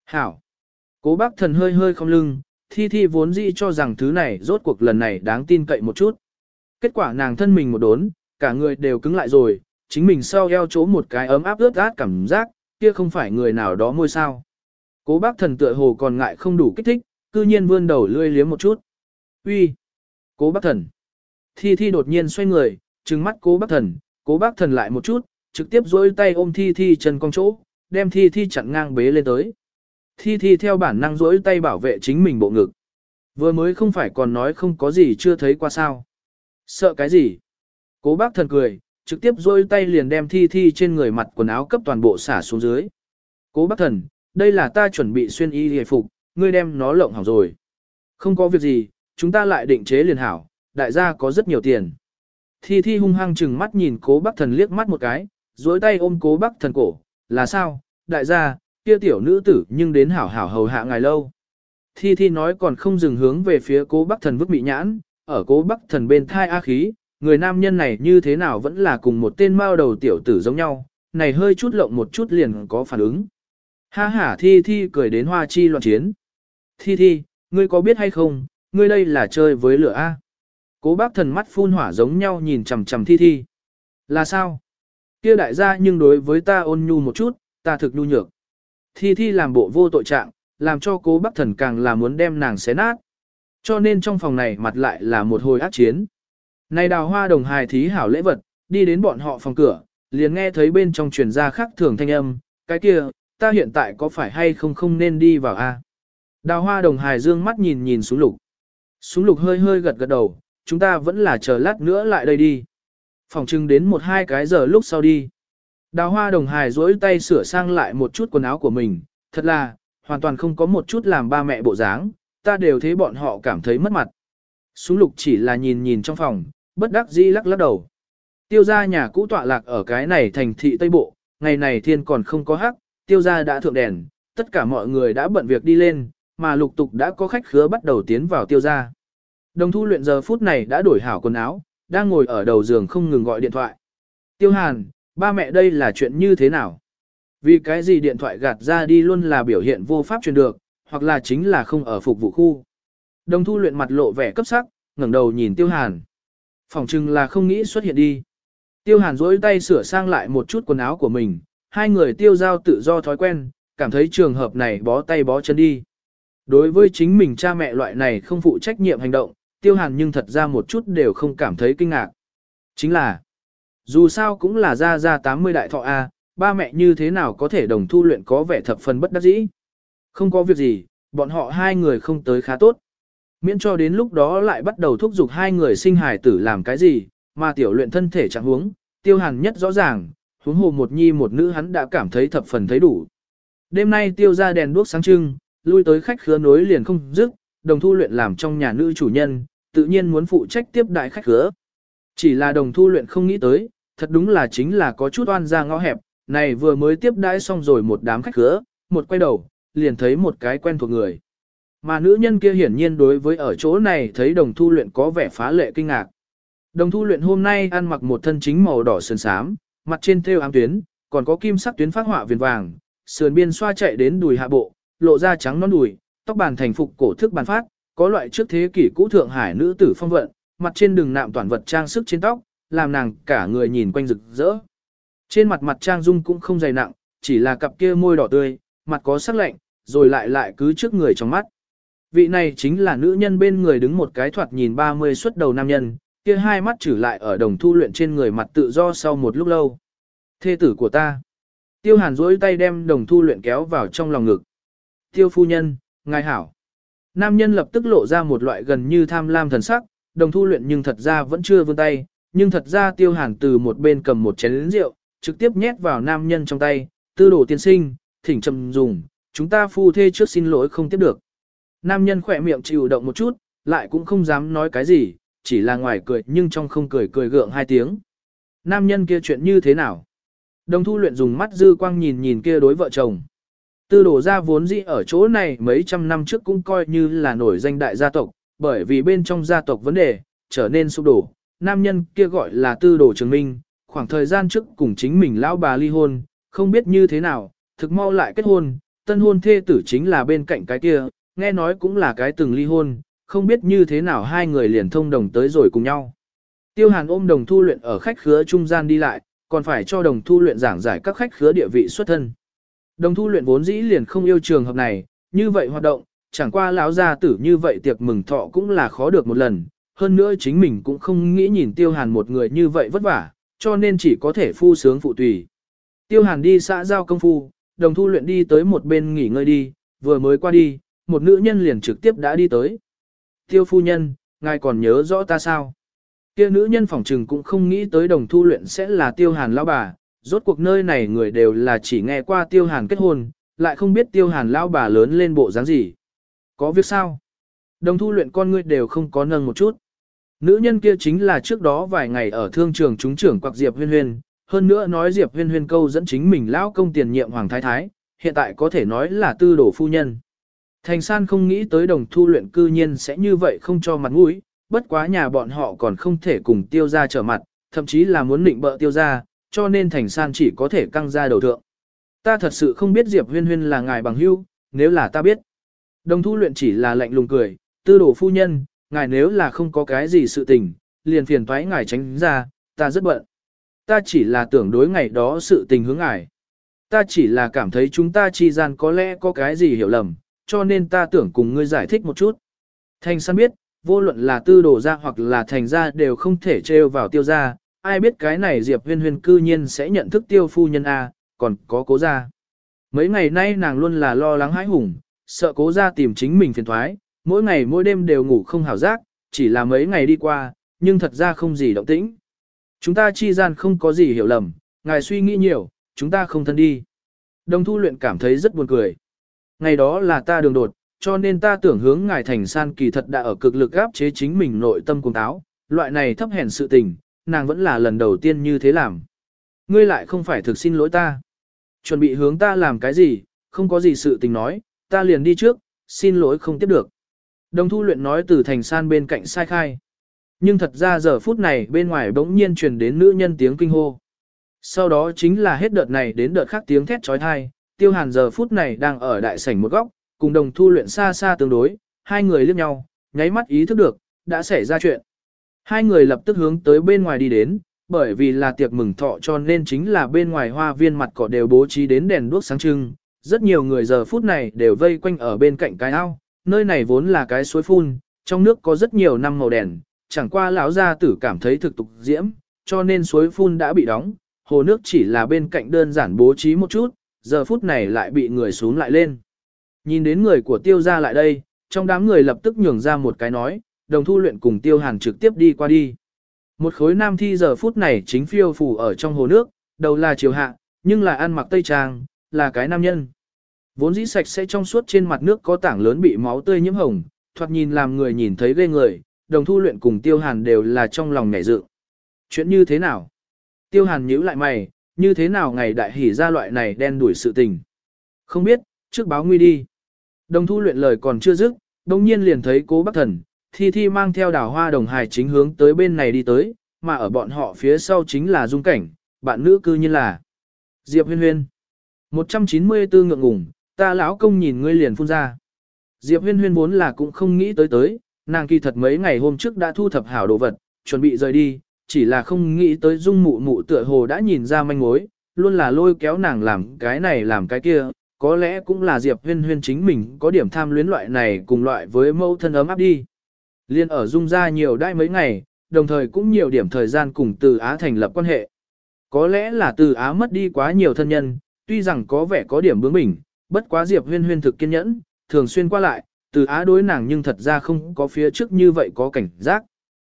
Hảo. Cố bác thần hơi hơi không lưng, thi thi vốn dĩ cho rằng thứ này rốt cuộc lần này đáng tin cậy một chút. Kết quả nàng thân mình một đốn, cả người đều cứng lại rồi, chính mình sau eo chỗ một cái ấm áp ướt át cảm giác, kia không phải người nào đó môi sao. Cố bác thần tựa hồ còn ngại không đủ kích thích, cư nhiên vươn đầu lươi liếm một chút. Uy, Cố bác thần! Thi Thi đột nhiên xoay người, trừng mắt cố bác thần, cố bác thần lại một chút, trực tiếp duỗi tay ôm Thi Thi chân cong chỗ, đem Thi Thi chặn ngang bế lên tới. Thi Thi theo bản năng duỗi tay bảo vệ chính mình bộ ngực. Vừa mới không phải còn nói không có gì chưa thấy qua sao. Sợ cái gì? Cố bác thần cười, trực tiếp duỗi tay liền đem Thi Thi trên người mặt quần áo cấp toàn bộ xả xuống dưới. Cố bác thần, đây là ta chuẩn bị xuyên y hề phục, ngươi đem nó lộng hỏng rồi. Không có việc gì, chúng ta lại định chế liền hảo, đại gia có rất nhiều tiền. Thi Thi hung hăng chừng mắt nhìn cố bác thần liếc mắt một cái, dối tay ôm cố bác thần cổ, là sao, đại gia, kia tiểu nữ tử nhưng đến hảo hảo hầu hạ ngài lâu. Thi Thi nói còn không dừng hướng về phía cố bác thần vứt bị nhãn, ở cố bác thần bên thai A khí, người nam nhân này như thế nào vẫn là cùng một tên mao đầu tiểu tử giống nhau, này hơi chút lộng một chút liền có phản ứng. Ha ha thi thi cười đến hoa chi loạn chiến. Thi thi, ngươi có biết hay không, ngươi đây là chơi với lửa A. Cố bác thần mắt phun hỏa giống nhau nhìn chằm chằm thi thi. Là sao? Kia đại gia nhưng đối với ta ôn nhu một chút, ta thực nhu nhược. Thi thi làm bộ vô tội trạng, làm cho cố bác thần càng là muốn đem nàng xé nát. Cho nên trong phòng này mặt lại là một hồi ác chiến. Này đào hoa đồng hài thí hảo lễ vật, đi đến bọn họ phòng cửa, liền nghe thấy bên trong truyền ra khác thường thanh âm, cái kia, ta hiện tại có phải hay không không nên đi vào a? Đào hoa đồng hài dương mắt nhìn nhìn xuống lục. Súng lục hơi hơi gật gật đầu, chúng ta vẫn là chờ lát nữa lại đây đi. Phòng trưng đến một hai cái giờ lúc sau đi. Đào hoa đồng hài duỗi tay sửa sang lại một chút quần áo của mình, thật là, hoàn toàn không có một chút làm ba mẹ bộ dáng, ta đều thấy bọn họ cảm thấy mất mặt. Súng lục chỉ là nhìn nhìn trong phòng, bất đắc dĩ lắc lắc đầu. Tiêu gia nhà cũ tọa lạc ở cái này thành thị Tây Bộ, ngày này thiên còn không có hắc, tiêu gia đã thượng đèn, tất cả mọi người đã bận việc đi lên, mà lục tục đã có khách khứa bắt đầu tiến vào tiêu gia. Đồng thu luyện giờ phút này đã đổi hảo quần áo, đang ngồi ở đầu giường không ngừng gọi điện thoại. Tiêu Hàn, ba mẹ đây là chuyện như thế nào? Vì cái gì điện thoại gạt ra đi luôn là biểu hiện vô pháp truyền được, hoặc là chính là không ở phục vụ khu. Đồng thu luyện mặt lộ vẻ cấp sắc, ngẩng đầu nhìn Tiêu Hàn. Phòng chừng là không nghĩ xuất hiện đi. Tiêu Hàn rỗi tay sửa sang lại một chút quần áo của mình, hai người tiêu giao tự do thói quen, cảm thấy trường hợp này bó tay bó chân đi. Đối với chính mình cha mẹ loại này không phụ trách nhiệm hành động, Tiêu Hàn nhưng thật ra một chút đều không cảm thấy kinh ngạc. Chính là, dù sao cũng là ra ra 80 đại thọ A, ba mẹ như thế nào có thể đồng thu luyện có vẻ thập phần bất đắc dĩ. Không có việc gì, bọn họ hai người không tới khá tốt. Miễn cho đến lúc đó lại bắt đầu thúc giục hai người sinh hài tử làm cái gì, mà tiểu luyện thân thể chẳng huống, tiêu hàn nhất rõ ràng, huống hồ một nhi một nữ hắn đã cảm thấy thập phần thấy đủ. Đêm nay tiêu ra đèn đuốc sáng trưng, lui tới khách khứa nối liền không dứt, đồng thu luyện làm trong nhà nữ chủ nhân, tự nhiên muốn phụ trách tiếp đại khách khứa. Chỉ là đồng thu luyện không nghĩ tới, thật đúng là chính là có chút oan ra ngõ hẹp, này vừa mới tiếp đãi xong rồi một đám khách khứa, một quay đầu, liền thấy một cái quen thuộc người. Mà nữ nhân kia hiển nhiên đối với ở chỗ này thấy đồng thu luyện có vẻ phá lệ kinh ngạc. Đồng thu luyện hôm nay ăn mặc một thân chính màu đỏ sơn sám, mặt trên thêu ám tuyến, còn có kim sắc tuyến phát họa viền vàng, sườn biên xoa chạy đến đùi hạ bộ, lộ ra trắng non đùi, tóc bàn thành phục cổ thức bàn phát, có loại trước thế kỷ cũ thượng hải nữ tử phong vận, mặt trên đường nạm toàn vật trang sức trên tóc, làm nàng cả người nhìn quanh rực rỡ. Trên mặt mặt trang dung cũng không dày nặng, chỉ là cặp kia môi đỏ tươi, mặt có sắc lạnh, rồi lại lại cứ trước người trong mắt. Vị này chính là nữ nhân bên người đứng một cái thoạt nhìn 30 xuất đầu nam nhân, kia hai mắt trừ lại ở đồng thu luyện trên người mặt tự do sau một lúc lâu. Thê tử của ta. Tiêu hàn duỗi tay đem đồng thu luyện kéo vào trong lòng ngực. Tiêu phu nhân, ngài hảo. Nam nhân lập tức lộ ra một loại gần như tham lam thần sắc, đồng thu luyện nhưng thật ra vẫn chưa vươn tay, nhưng thật ra tiêu hàn từ một bên cầm một chén rượu, trực tiếp nhét vào nam nhân trong tay, tư đồ tiên sinh, thỉnh trầm dùng, chúng ta phu thê trước xin lỗi không tiếp được. Nam nhân khỏe miệng chịu động một chút, lại cũng không dám nói cái gì, chỉ là ngoài cười nhưng trong không cười cười gượng hai tiếng. Nam nhân kia chuyện như thế nào? Đồng thu luyện dùng mắt dư quang nhìn nhìn kia đối vợ chồng. Tư đổ gia vốn dĩ ở chỗ này mấy trăm năm trước cũng coi như là nổi danh đại gia tộc, bởi vì bên trong gia tộc vấn đề, trở nên sụp đổ. Nam nhân kia gọi là tư đồ trường minh, khoảng thời gian trước cùng chính mình lão bà ly hôn, không biết như thế nào, thực mau lại kết hôn, tân hôn thê tử chính là bên cạnh cái kia, nghe nói cũng là cái từng ly hôn, không biết như thế nào hai người liền thông đồng tới rồi cùng nhau. Tiêu Hàn ôm đồng thu luyện ở khách khứa trung gian đi lại, còn phải cho đồng thu luyện giảng giải các khách khứa địa vị xuất thân. Đồng thu luyện vốn dĩ liền không yêu trường hợp này, như vậy hoạt động, chẳng qua lão gia tử như vậy tiệc mừng thọ cũng là khó được một lần, hơn nữa chính mình cũng không nghĩ nhìn Tiêu Hàn một người như vậy vất vả, cho nên chỉ có thể phu sướng phụ tùy. Tiêu Hàn đi xã giao công phu, đồng thu luyện đi tới một bên nghỉ ngơi đi, vừa mới qua đi, một nữ nhân liền trực tiếp đã đi tới. Tiêu phu nhân, ngài còn nhớ rõ ta sao? Kia nữ nhân phỏng trừng cũng không nghĩ tới đồng thu luyện sẽ là tiêu hàn lão bà, rốt cuộc nơi này người đều là chỉ nghe qua tiêu hàn kết hôn, lại không biết tiêu hàn lão bà lớn lên bộ dáng gì. Có việc sao? Đồng thu luyện con ngươi đều không có nâng một chút. Nữ nhân kia chính là trước đó vài ngày ở thương trường chúng trưởng quạc Diệp Huyên Huyên, hơn nữa nói Diệp Huyên Huyên câu dẫn chính mình lão công tiền nhiệm Hoàng Thái Thái, hiện tại có thể nói là tư đổ phu nhân. Thành san không nghĩ tới đồng thu luyện cư nhiên sẽ như vậy không cho mặt mũi, bất quá nhà bọn họ còn không thể cùng tiêu ra trở mặt, thậm chí là muốn định bợ tiêu ra, cho nên thành san chỉ có thể căng ra đầu thượng. Ta thật sự không biết Diệp huyên huyên là ngài bằng hữu, nếu là ta biết. Đồng thu luyện chỉ là lạnh lùng cười, tư đồ phu nhân, ngài nếu là không có cái gì sự tình, liền phiền thoái ngài tránh ra, ta rất bận. Ta chỉ là tưởng đối ngày đó sự tình hướng ngài. Ta chỉ là cảm thấy chúng ta chi gian có lẽ có cái gì hiểu lầm, cho nên ta tưởng cùng ngươi giải thích một chút. Thành san biết, vô luận là tư đồ ra hoặc là thành ra đều không thể trêu vào tiêu ra, ai biết cái này Diệp huyên huyên cư nhiên sẽ nhận thức tiêu phu nhân A, còn có cố Gia. Mấy ngày nay nàng luôn là lo lắng hãi hùng, sợ cố Gia tìm chính mình phiền thoái, mỗi ngày mỗi đêm đều ngủ không hảo giác, chỉ là mấy ngày đi qua, nhưng thật ra không gì động tĩnh. Chúng ta chi gian không có gì hiểu lầm, ngài suy nghĩ nhiều, chúng ta không thân đi. Đồng thu luyện cảm thấy rất buồn cười ngày đó là ta đường đột, cho nên ta tưởng hướng ngài thành san kỳ thật đã ở cực lực áp chế chính mình nội tâm cùng táo, loại này thấp hèn sự tình, nàng vẫn là lần đầu tiên như thế làm. Ngươi lại không phải thực xin lỗi ta. Chuẩn bị hướng ta làm cái gì, không có gì sự tình nói, ta liền đi trước, xin lỗi không tiếp được. Đồng thu luyện nói từ thành san bên cạnh sai khai. Nhưng thật ra giờ phút này bên ngoài bỗng nhiên truyền đến nữ nhân tiếng kinh hô. Sau đó chính là hết đợt này đến đợt khác tiếng thét trói thai, tiêu hàn giờ phút này đang ở đại sảnh một góc, cùng đồng thu luyện xa xa tương đối, hai người liếc nhau, nháy mắt ý thức được, đã xảy ra chuyện. Hai người lập tức hướng tới bên ngoài đi đến, bởi vì là tiệc mừng thọ cho nên chính là bên ngoài hoa viên mặt cỏ đều bố trí đến đèn đuốc sáng trưng. Rất nhiều người giờ phút này đều vây quanh ở bên cạnh cái ao, nơi này vốn là cái suối phun, trong nước có rất nhiều năm màu đèn, chẳng qua lão gia tử cảm thấy thực tục diễm, cho nên suối phun đã bị đóng, hồ nước chỉ là bên cạnh đơn giản bố trí một chút, giờ phút này lại bị người xuống lại lên. Nhìn đến người của tiêu gia lại đây, trong đám người lập tức nhường ra một cái nói, đồng thu luyện cùng tiêu hàn trực tiếp đi qua đi. Một khối nam thi giờ phút này chính phiêu phù ở trong hồ nước, đầu là chiều hạ, nhưng là ăn mặc tây trang, là cái nam nhân. Vốn dĩ sạch sẽ trong suốt trên mặt nước có tảng lớn bị máu tươi nhiễm hồng, thoạt nhìn làm người nhìn thấy ghê người, đồng thu luyện cùng tiêu hàn đều là trong lòng ngảy dự. Chuyện như thế nào? Tiêu hàn nhíu lại mày, như thế nào ngày đại hỉ ra loại này đen đuổi sự tình? Không biết, trước báo nguy đi. Đồng thu luyện lời còn chưa dứt, đồng nhiên liền thấy cố bác thần, thi thi mang theo đào hoa đồng hài chính hướng tới bên này đi tới, mà ở bọn họ phía sau chính là dung cảnh, bạn nữ cư nhiên là Diệp huyên huyên. 194 ngượng ngùng, ta lão công nhìn ngươi liền phun ra. Diệp huyên huyên vốn là cũng không nghĩ tới tới, nàng kỳ thật mấy ngày hôm trước đã thu thập hảo đồ vật, chuẩn bị rời đi, chỉ là không nghĩ tới dung mụ mụ tựa hồ đã nhìn ra manh mối, luôn là lôi kéo nàng làm cái này làm cái kia, có lẽ cũng là Diệp huyên huyên chính mình có điểm tham luyến loại này cùng loại với mẫu thân ấm áp đi. Liên ở dung ra nhiều đai mấy ngày, đồng thời cũng nhiều điểm thời gian cùng từ Á thành lập quan hệ. Có lẽ là từ Á mất đi quá nhiều thân nhân, tuy rằng có vẻ có điểm bướng bỉnh, bất quá Diệp huyên huyên thực kiên nhẫn, thường xuyên qua lại, từ Á đối nàng nhưng thật ra không có phía trước như vậy có cảnh giác.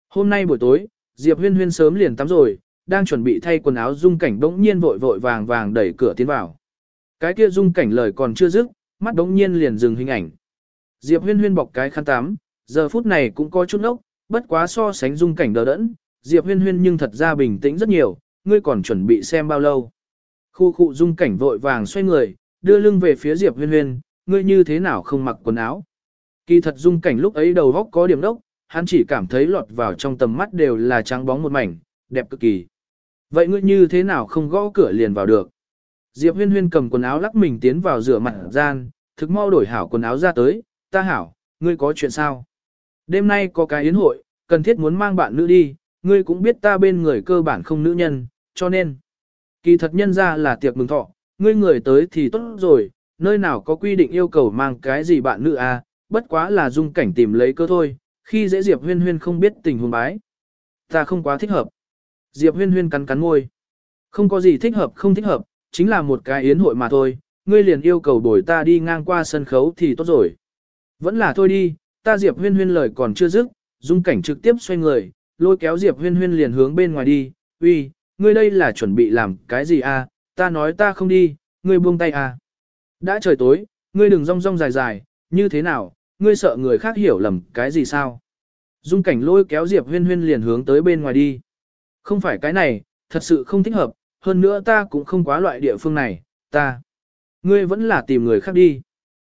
Hôm nay buổi tối, Diệp huyên huyên sớm liền tắm rồi, đang chuẩn bị thay quần áo dung cảnh bỗng nhiên vội vội vàng vàng đẩy cửa tiến vào. Cái kia dung cảnh lời còn chưa dứt, mắt bỗng nhiên liền dừng hình ảnh. Diệp huyên huyên bọc cái khăn tắm, giờ phút này cũng có chút nốc, bất quá so sánh dung cảnh đờ đẫn, Diệp huyên huyên nhưng thật ra bình tĩnh rất nhiều, ngươi còn chuẩn bị xem bao lâu. Khu khu dung cảnh vội vàng xoay người, đưa lưng về phía Diệp huyên huyên, ngươi như thế nào không mặc quần áo. Kỳ thật dung cảnh lúc ấy đầu góc có điểm đốc, hắn chỉ cảm thấy lọt vào trong tầm mắt đều là trắng bóng một mảnh, đẹp cực kỳ. Vậy ngươi như thế nào không gõ cửa liền vào được? Diệp huyên huyên cầm quần áo lắc mình tiến vào rửa mặt gian, thực mau đổi hảo quần áo ra tới, ta hảo, ngươi có chuyện sao? Đêm nay có cái yến hội, cần thiết muốn mang bạn nữ đi, ngươi cũng biết ta bên người cơ bản không nữ nhân, cho nên. Kỳ thật nhân ra là tiệc mừng thọ, ngươi người tới thì tốt rồi, nơi nào có quy định yêu cầu mang cái gì bạn nữ à, bất quá là dung cảnh tìm lấy cơ thôi, khi dễ Diệp huyên huyên không biết tình huống bái. Ta không quá thích hợp. Diệp huyên huyên cắn cắn môi. Không có gì thích hợp không thích hợp, chính là một cái yến hội mà thôi, ngươi liền yêu cầu bồi ta đi ngang qua sân khấu thì tốt rồi. Vẫn là thôi đi, ta Diệp huyên huyên lời còn chưa dứt, dung cảnh trực tiếp xoay người, lôi kéo Diệp huyên huyên liền hướng bên ngoài đi, uy, ngươi đây là chuẩn bị làm cái gì à, ta nói ta không đi, ngươi buông tay à. Đã trời tối, ngươi đừng rong rong dài dài, như thế nào, ngươi sợ người khác hiểu lầm cái gì sao? Dung cảnh lôi kéo Diệp huyên huyên liền hướng tới bên ngoài đi. Không phải cái này, thật sự không thích hợp, hơn nữa ta cũng không quá loại địa phương này, ta. Ngươi vẫn là tìm người khác đi.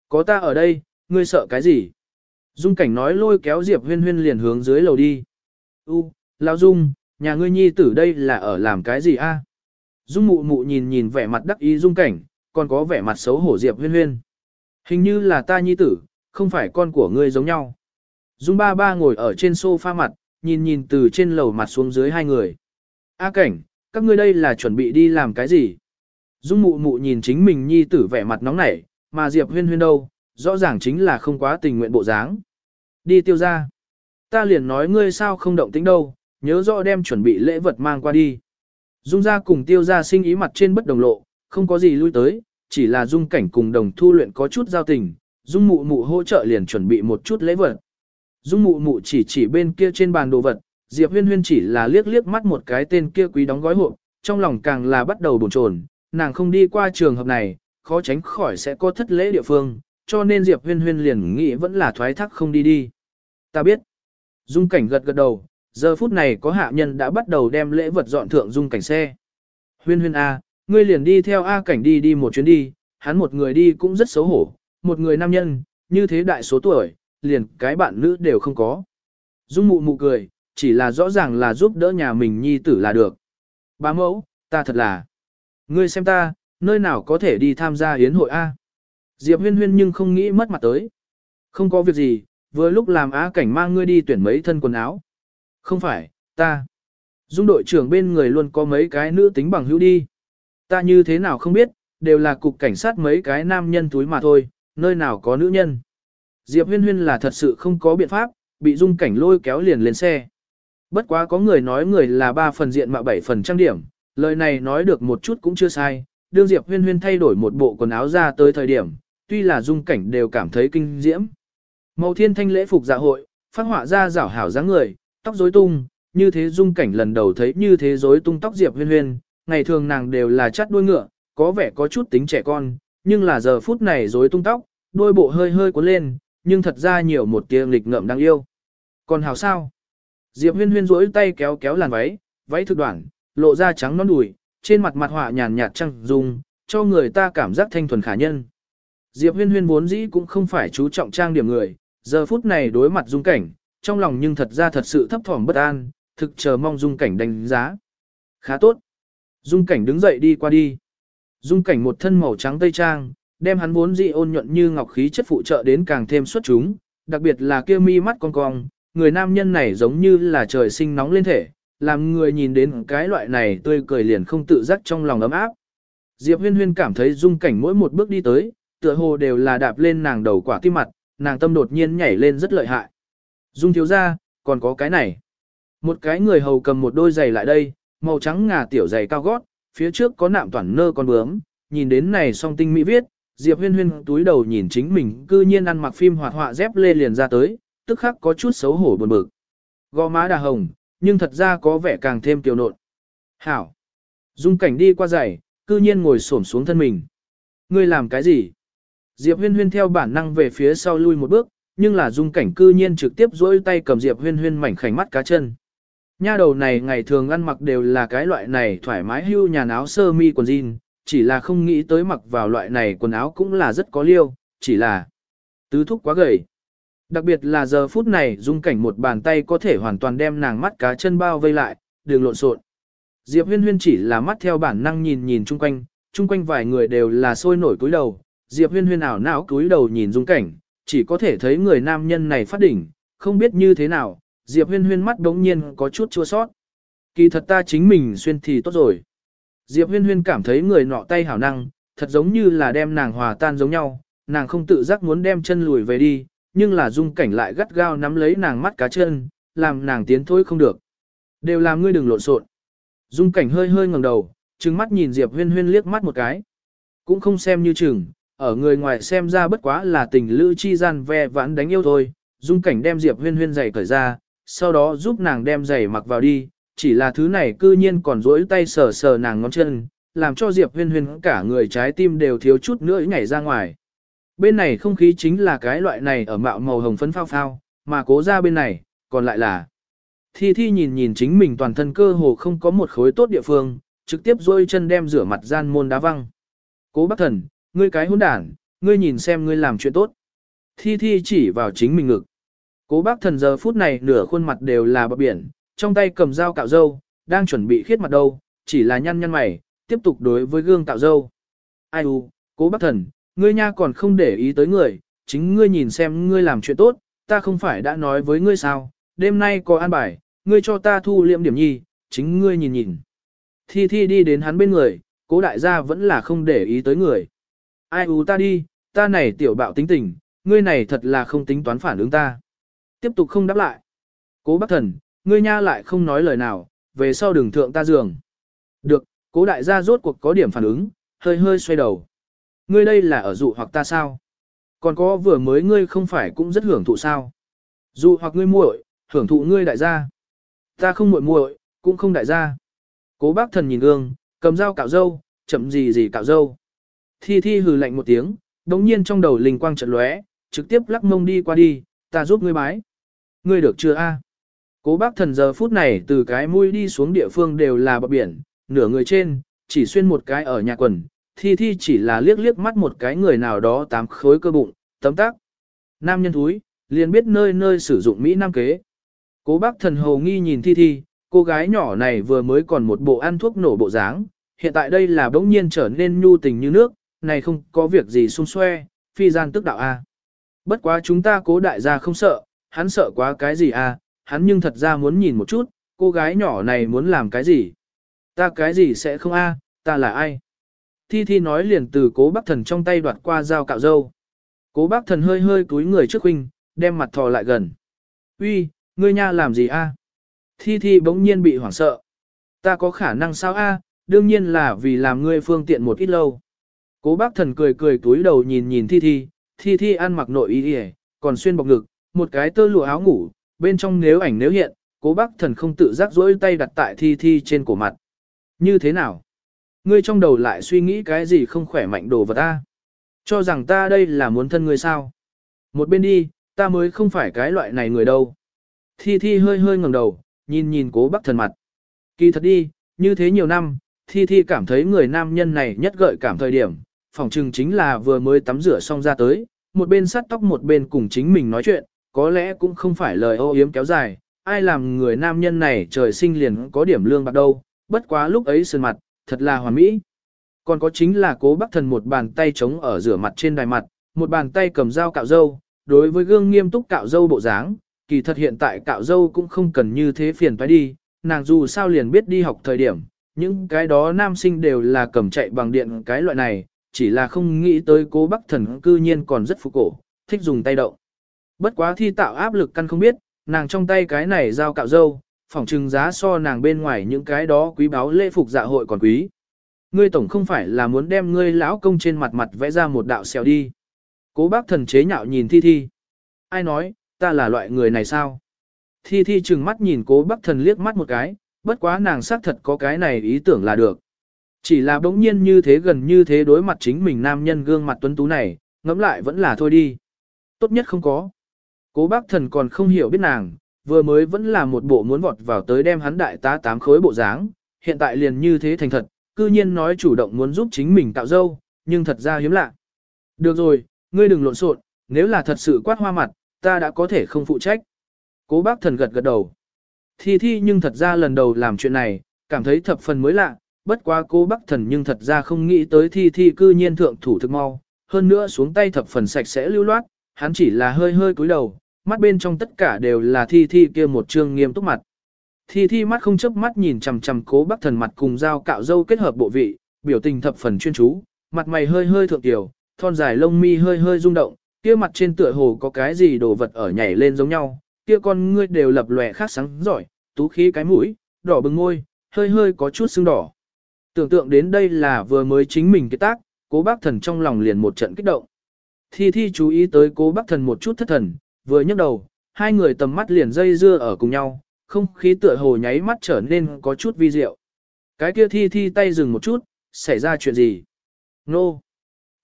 Có ta ở đây, ngươi sợ cái gì? Dung cảnh nói lôi kéo Diệp huyên huyên liền hướng dưới lầu đi. U, Lão Dung, nhà ngươi nhi tử đây là ở làm cái gì a? Dung mụ mụ nhìn nhìn vẻ mặt đắc ý Dung cảnh, còn có vẻ mặt xấu hổ Diệp huyên huyên. Hình như là ta nhi tử, không phải con của ngươi giống nhau. Dung ba ba ngồi ở trên sofa mặt, nhìn nhìn từ trên lầu mặt xuống dưới hai người. A cảnh, các ngươi đây là chuẩn bị đi làm cái gì? Dung mụ mụ nhìn chính mình nhi tử vẻ mặt nóng nảy, mà Diệp huyên huyên đâu, rõ ràng chính là không quá tình nguyện bộ dáng. Đi tiêu ra. Ta liền nói ngươi sao không động tính đâu, nhớ rõ đem chuẩn bị lễ vật mang qua đi. Dung ra cùng tiêu ra sinh ý mặt trên bất đồng lộ, không có gì lui tới, chỉ là dung cảnh cùng đồng thu luyện có chút giao tình, dung mụ mụ hỗ trợ liền chuẩn bị một chút lễ vật. Dung mụ mụ chỉ chỉ bên kia trên bàn đồ vật, Diệp huyên huyên chỉ là liếc liếc mắt một cái tên kia quý đóng gói hộp, trong lòng càng là bắt đầu bồn chồn, nàng không đi qua trường hợp này, khó tránh khỏi sẽ có thất lễ địa phương, cho nên Diệp huyên huyên liền nghĩ vẫn là thoái thác không đi đi. Ta biết. Dung cảnh gật gật đầu, Giờ phút này có hạ nhân đã bắt đầu đem lễ vật dọn thượng dung cảnh xe. Huyên huyên A, ngươi liền đi theo A cảnh đi đi một chuyến đi, hắn một người đi cũng rất xấu hổ, một người nam nhân, như thế đại số tuổi, liền cái bạn nữ đều không có. Dung mụ mụ cười, chỉ là rõ ràng là giúp đỡ nhà mình nhi tử là được. Bá mẫu, ta thật là. Ngươi xem ta, nơi nào có thể đi tham gia yến hội A. Diệp huyên huyên nhưng không nghĩ mất mặt tới. Không có việc gì, vừa lúc làm á cảnh mang ngươi đi tuyển mấy thân quần áo. Không phải, ta. Dung đội trưởng bên người luôn có mấy cái nữ tính bằng hữu đi. Ta như thế nào không biết, đều là cục cảnh sát mấy cái nam nhân túi mà thôi, nơi nào có nữ nhân. Diệp huyên huyên là thật sự không có biện pháp, bị dung cảnh lôi kéo liền lên xe. Bất quá có người nói người là ba phần diện mà bảy phần trang điểm, lời này nói được một chút cũng chưa sai, đương Diệp huyên huyên thay đổi một bộ quần áo ra tới thời điểm, tuy là dung cảnh đều cảm thấy kinh diễm. Màu thiên thanh lễ phục dạ hội, phát họa ra rảo hảo dáng người, tóc rối tung, như thế dung cảnh lần đầu thấy như thế rối tung tóc Diệp huyên huyên, ngày thường nàng đều là chắt đuôi ngựa, có vẻ có chút tính trẻ con, nhưng là giờ phút này rối tung tóc, đôi bộ hơi hơi cuốn lên, nhưng thật ra nhiều một tia lịch ngợm đáng yêu. Còn hảo sao? Diệp huyên huyên rối tay kéo kéo làn váy, váy thực đoạn, lộ ra trắng non đùi, trên mặt mặt họa nhàn nhạt trăng dung, cho người ta cảm giác thanh thuần khả nhân. Diệp huyên huyên vốn dĩ cũng không phải chú trọng trang điểm người, giờ phút này đối mặt dung cảnh, trong lòng nhưng thật ra thật sự thấp thỏm bất an, thực chờ mong dung cảnh đánh giá. Khá tốt. Dung cảnh đứng dậy đi qua đi. Dung cảnh một thân màu trắng tây trang, đem hắn vốn dị ôn nhuận như ngọc khí chất phụ trợ đến càng thêm xuất chúng, đặc biệt là kia mi mắt cong cong, người nam nhân này giống như là trời sinh nóng lên thể, làm người nhìn đến cái loại này tươi cười liền không tự giác trong lòng ấm áp. Diệp huyên huyên cảm thấy dung cảnh mỗi một bước đi tới, tựa hồ đều là đạp lên nàng đầu quả tim mặt, nàng tâm đột nhiên nhảy lên rất lợi hại. Dung thiếu ra, còn có cái này. Một cái người hầu cầm một đôi giày lại đây, màu trắng ngà tiểu giày cao gót, phía trước có nạm toàn nơ con bướm, nhìn đến này song tinh mỹ viết, Diệp huyên huyên túi đầu nhìn chính mình cư nhiên ăn mặc phim hoạt họa dép lê liền ra tới, tức khắc có chút xấu hổ buồn bực. Gò má đà hồng, nhưng thật ra có vẻ càng thêm kiều nộn. Hảo! Dung cảnh đi qua giày, cư nhiên ngồi xổm xuống thân mình. Ngươi làm cái gì? Diệp huyên huyên theo bản năng về phía sau lui một bước, nhưng là dung cảnh cư nhiên trực tiếp duỗi tay cầm Diệp huyên huyên mảnh khảnh mắt cá chân. Nha đầu này ngày thường ăn mặc đều là cái loại này thoải mái hưu nhà áo sơ mi quần jean, chỉ là không nghĩ tới mặc vào loại này quần áo cũng là rất có liêu, chỉ là tứ thúc quá gầy. Đặc biệt là giờ phút này dung cảnh một bàn tay có thể hoàn toàn đem nàng mắt cá chân bao vây lại, đường lộn xộn. Diệp huyên huyên chỉ là mắt theo bản năng nhìn nhìn chung quanh, chung quanh vài người đều là sôi nổi cúi đầu, Diệp huyên huyên ảo não cúi đầu nhìn dung cảnh, chỉ có thể thấy người nam nhân này phát đỉnh, không biết như thế nào, Diệp huyên huyên mắt đống nhiên có chút chua sót. Kỳ thật ta chính mình xuyên thì tốt rồi. Diệp huyên huyên cảm thấy người nọ tay hảo năng, thật giống như là đem nàng hòa tan giống nhau, nàng không tự giác muốn đem chân lùi về đi, nhưng là dung cảnh lại gắt gao nắm lấy nàng mắt cá chân, làm nàng tiến thôi không được. Đều làm ngươi đừng lộn xộn. Dung cảnh hơi hơi ngẩng đầu, trừng mắt nhìn Diệp huyên huyên liếc mắt một cái. Cũng không xem như chừng, ở người ngoài xem ra bất quá là tình lữ chi gian ve vãn đánh yêu thôi. Dung cảnh đem Diệp huyên huyên giày cởi ra, sau đó giúp nàng đem giày mặc vào đi, chỉ là thứ này cư nhiên còn rỗi tay sờ sờ nàng ngón chân, làm cho Diệp huyên huyên cả người trái tim đều thiếu chút nữa nhảy ra ngoài. Bên này không khí chính là cái loại này ở mạo màu hồng phấn phao phao, mà cố ra bên này, còn lại là Thi Thi nhìn nhìn chính mình toàn thân cơ hồ không có một khối tốt địa phương, trực tiếp rôi chân đem rửa mặt gian môn đá văng. Cố bác thần, ngươi cái hỗn đản, ngươi nhìn xem ngươi làm chuyện tốt. Thi Thi chỉ vào chính mình ngực. Cố bác thần giờ phút này nửa khuôn mặt đều là bờ biển, trong tay cầm dao cạo dâu, đang chuẩn bị khiết mặt đâu, chỉ là nhăn nhăn mày, tiếp tục đối với gương cạo dâu. Ai u, cố bác thần, ngươi nha còn không để ý tới người, chính ngươi nhìn xem ngươi làm chuyện tốt, ta không phải đã nói với ngươi sao, đêm nay có an bài, ngươi cho ta thu liệm điểm nhi, chính ngươi nhìn nhìn. Thi Thi đi đến hắn bên người, cố đại gia vẫn là không để ý tới người. Ai u ta đi, ta này tiểu bạo tính tình, ngươi này thật là không tính toán phản ứng ta. Tiếp tục không đáp lại. Cố bác thần, ngươi nha lại không nói lời nào, về sau đừng thượng ta giường. Được, cố đại gia rốt cuộc có điểm phản ứng, hơi hơi xoay đầu. Ngươi đây là ở dụ hoặc ta sao? Còn có vừa mới ngươi không phải cũng rất hưởng thụ sao? Dụ hoặc ngươi muội, hưởng thụ ngươi đại gia. Ta không muội muội, cũng không đại gia. Cố bác thần nhìn gương, cầm dao cạo dâu, chậm gì gì cạo dâu. Thi thi hừ lạnh một tiếng, đống nhiên trong đầu linh quang trận lóe, trực tiếp lắc mông đi qua đi, ta giúp ngươi bái. Ngươi được chưa a? Cố bác thần giờ phút này từ cái mũi đi xuống địa phương đều là bờ biển, nửa người trên, chỉ xuyên một cái ở nhà quần, thi thi chỉ là liếc liếc mắt một cái người nào đó tám khối cơ bụng, tấm tác. Nam nhân thúi, liền biết nơi nơi sử dụng Mỹ Nam kế. Cố bác thần hầu nghi nhìn thi thi, cô gái nhỏ này vừa mới còn một bộ ăn thuốc nổ bộ dáng, hiện tại đây là bỗng nhiên trở nên nhu tình như nước, này không có việc gì xung xoe, phi gian tức đạo A. Bất quá chúng ta cố đại gia không sợ, hắn sợ quá cái gì A, hắn nhưng thật ra muốn nhìn một chút, cô gái nhỏ này muốn làm cái gì. Ta cái gì sẽ không A, ta là ai? Thi Thi nói liền từ cố bác thần trong tay đoạt qua dao cạo dâu. Cố bác thần hơi hơi cúi người trước huynh, đem mặt thò lại gần. Uy, ngươi nha làm gì a? Thi Thi bỗng nhiên bị hoảng sợ. Ta có khả năng sao a? Đương nhiên là vì làm ngươi phương tiện một ít lâu. Cố bác thần cười cười túi đầu nhìn nhìn Thi Thi, Thi Thi ăn mặc nội y y, còn xuyên bọc ngực, một cái tơ lụa áo ngủ, bên trong nếu ảnh nếu hiện, cố bác thần không tự giác rỗi tay đặt tại Thi Thi trên cổ mặt. Như thế nào? Ngươi trong đầu lại suy nghĩ cái gì không khỏe mạnh đồ vật ta? Cho rằng ta đây là muốn thân ngươi sao? Một bên đi, ta mới không phải cái loại này người đâu. Thi Thi hơi hơi ngẩng đầu, nhìn nhìn cố bác thần mặt. Kỳ thật đi, như thế nhiều năm, Thi Thi cảm thấy người nam nhân này nhất gợi cảm thời điểm, phỏng chừng chính là vừa mới tắm rửa xong ra tới, một bên sắt tóc một bên cùng chính mình nói chuyện, có lẽ cũng không phải lời ô yếm kéo dài, ai làm người nam nhân này trời sinh liền có điểm lương bạc đâu, bất quá lúc ấy sơn mặt, thật là hoàn mỹ. Còn có chính là cố bác thần một bàn tay chống ở rửa mặt trên đài mặt, một bàn tay cầm dao cạo dâu, đối với gương nghiêm túc cạo dâu bộ dáng, kỳ thật hiện tại cạo dâu cũng không cần như thế phiền phải đi, nàng dù sao liền biết đi học thời điểm, những cái đó nam sinh đều là cầm chạy bằng điện cái loại này, chỉ là không nghĩ tới cố bác thần cư nhiên còn rất phục cổ, thích dùng tay động. Bất quá thi tạo áp lực căn không biết, nàng trong tay cái này dao cạo dâu, phỏng trừng giá so nàng bên ngoài những cái đó quý báo lễ phục dạ hội còn quý. Ngươi tổng không phải là muốn đem ngươi lão công trên mặt mặt vẽ ra một đạo xèo đi. Cố bác thần chế nhạo nhìn thi thi. Ai nói, ta là loại người này sao? Thi thi chừng mắt nhìn cố bác thần liếc mắt một cái, bất quá nàng xác thật có cái này ý tưởng là được. Chỉ là bỗng nhiên như thế gần như thế đối mặt chính mình nam nhân gương mặt tuấn tú này, ngẫm lại vẫn là thôi đi. Tốt nhất không có. Cố bác thần còn không hiểu biết nàng, vừa mới vẫn là một bộ muốn vọt vào tới đem hắn đại tá tám khối bộ dáng, hiện tại liền như thế thành thật, cư nhiên nói chủ động muốn giúp chính mình tạo dâu, nhưng thật ra hiếm lạ. Được rồi, ngươi đừng lộn xộn, nếu là thật sự quát hoa mặt, ta đã có thể không phụ trách. Cố bác thần gật gật đầu. Thi thi nhưng thật ra lần đầu làm chuyện này, cảm thấy thập phần mới lạ, bất quá cô bắc thần nhưng thật ra không nghĩ tới thi thi cư nhiên thượng thủ thực mau, hơn nữa xuống tay thập phần sạch sẽ lưu loát, hắn chỉ là hơi hơi cúi đầu, mắt bên trong tất cả đều là thi thi kia một trương nghiêm túc mặt. Thi thi mắt không chớp mắt nhìn chằm chằm cố bắc thần mặt cùng dao cạo dâu kết hợp bộ vị, biểu tình thập phần chuyên chú, mặt mày hơi hơi thượng tiểu, thon dài lông mi hơi hơi rung động, kia mặt trên tựa hồ có cái gì đồ vật ở nhảy lên giống nhau, kia con ngươi đều lập lòe khác sáng giỏi, tú khí cái mũi, đỏ bừng môi, hơi hơi có chút sưng đỏ. Tưởng tượng đến đây là vừa mới chính mình cái tác, cố bác thần trong lòng liền một trận kích động. Thi thi chú ý tới cố bác thần một chút thất thần, vừa nhấc đầu, hai người tầm mắt liền dây dưa ở cùng nhau, không khí tựa hồ nháy mắt trở nên có chút vi diệu. Cái kia thi thi tay dừng một chút, xảy ra chuyện gì? Nô! No.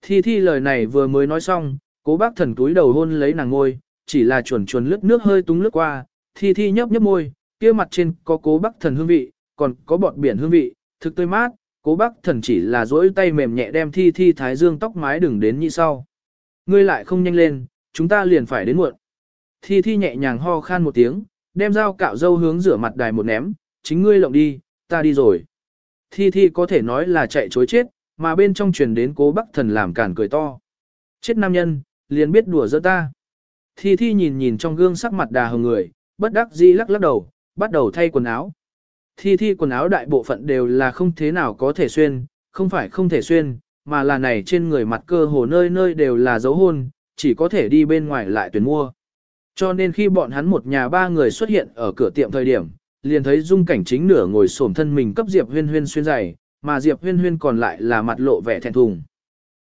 Thi thi lời này vừa mới nói xong, cố bác thần túi đầu hôn lấy nàng ngôi, chỉ là chuồn chuồn lướt nước hơi túng lướt qua, thi thi nhấp nhấp môi, kia mặt trên có cố bác thần hương vị, còn có bọt biển hương vị, thực tươi mát, cố bác thần chỉ là duỗi tay mềm nhẹ đem thi thi thái dương tóc mái đừng đến như sau. Ngươi lại không nhanh lên, chúng ta liền phải đến muộn. Thi thi nhẹ nhàng ho khan một tiếng, đem dao cạo dâu hướng rửa mặt đài một ném, chính ngươi lộng đi, ta đi rồi. Thi thi có thể nói là chạy chối chết, mà bên trong truyền đến cố bắc thần làm cản cười to. Chết nam nhân, liền biết đùa giỡn ta. Thi thi nhìn nhìn trong gương sắc mặt đà hồng người, bất đắc dĩ lắc lắc đầu, bắt đầu thay quần áo. Thi thi quần áo đại bộ phận đều là không thế nào có thể xuyên, không phải không thể xuyên, mà là này trên người mặt cơ hồ nơi nơi đều là dấu hôn, chỉ có thể đi bên ngoài lại tuyển mua. Cho nên khi bọn hắn một nhà ba người xuất hiện ở cửa tiệm thời điểm, liền thấy dung cảnh chính nửa ngồi xổm thân mình cấp Diệp Huyên Huyên xuyên giày, mà Diệp Huyên Huyên còn lại là mặt lộ vẻ thẹn thùng.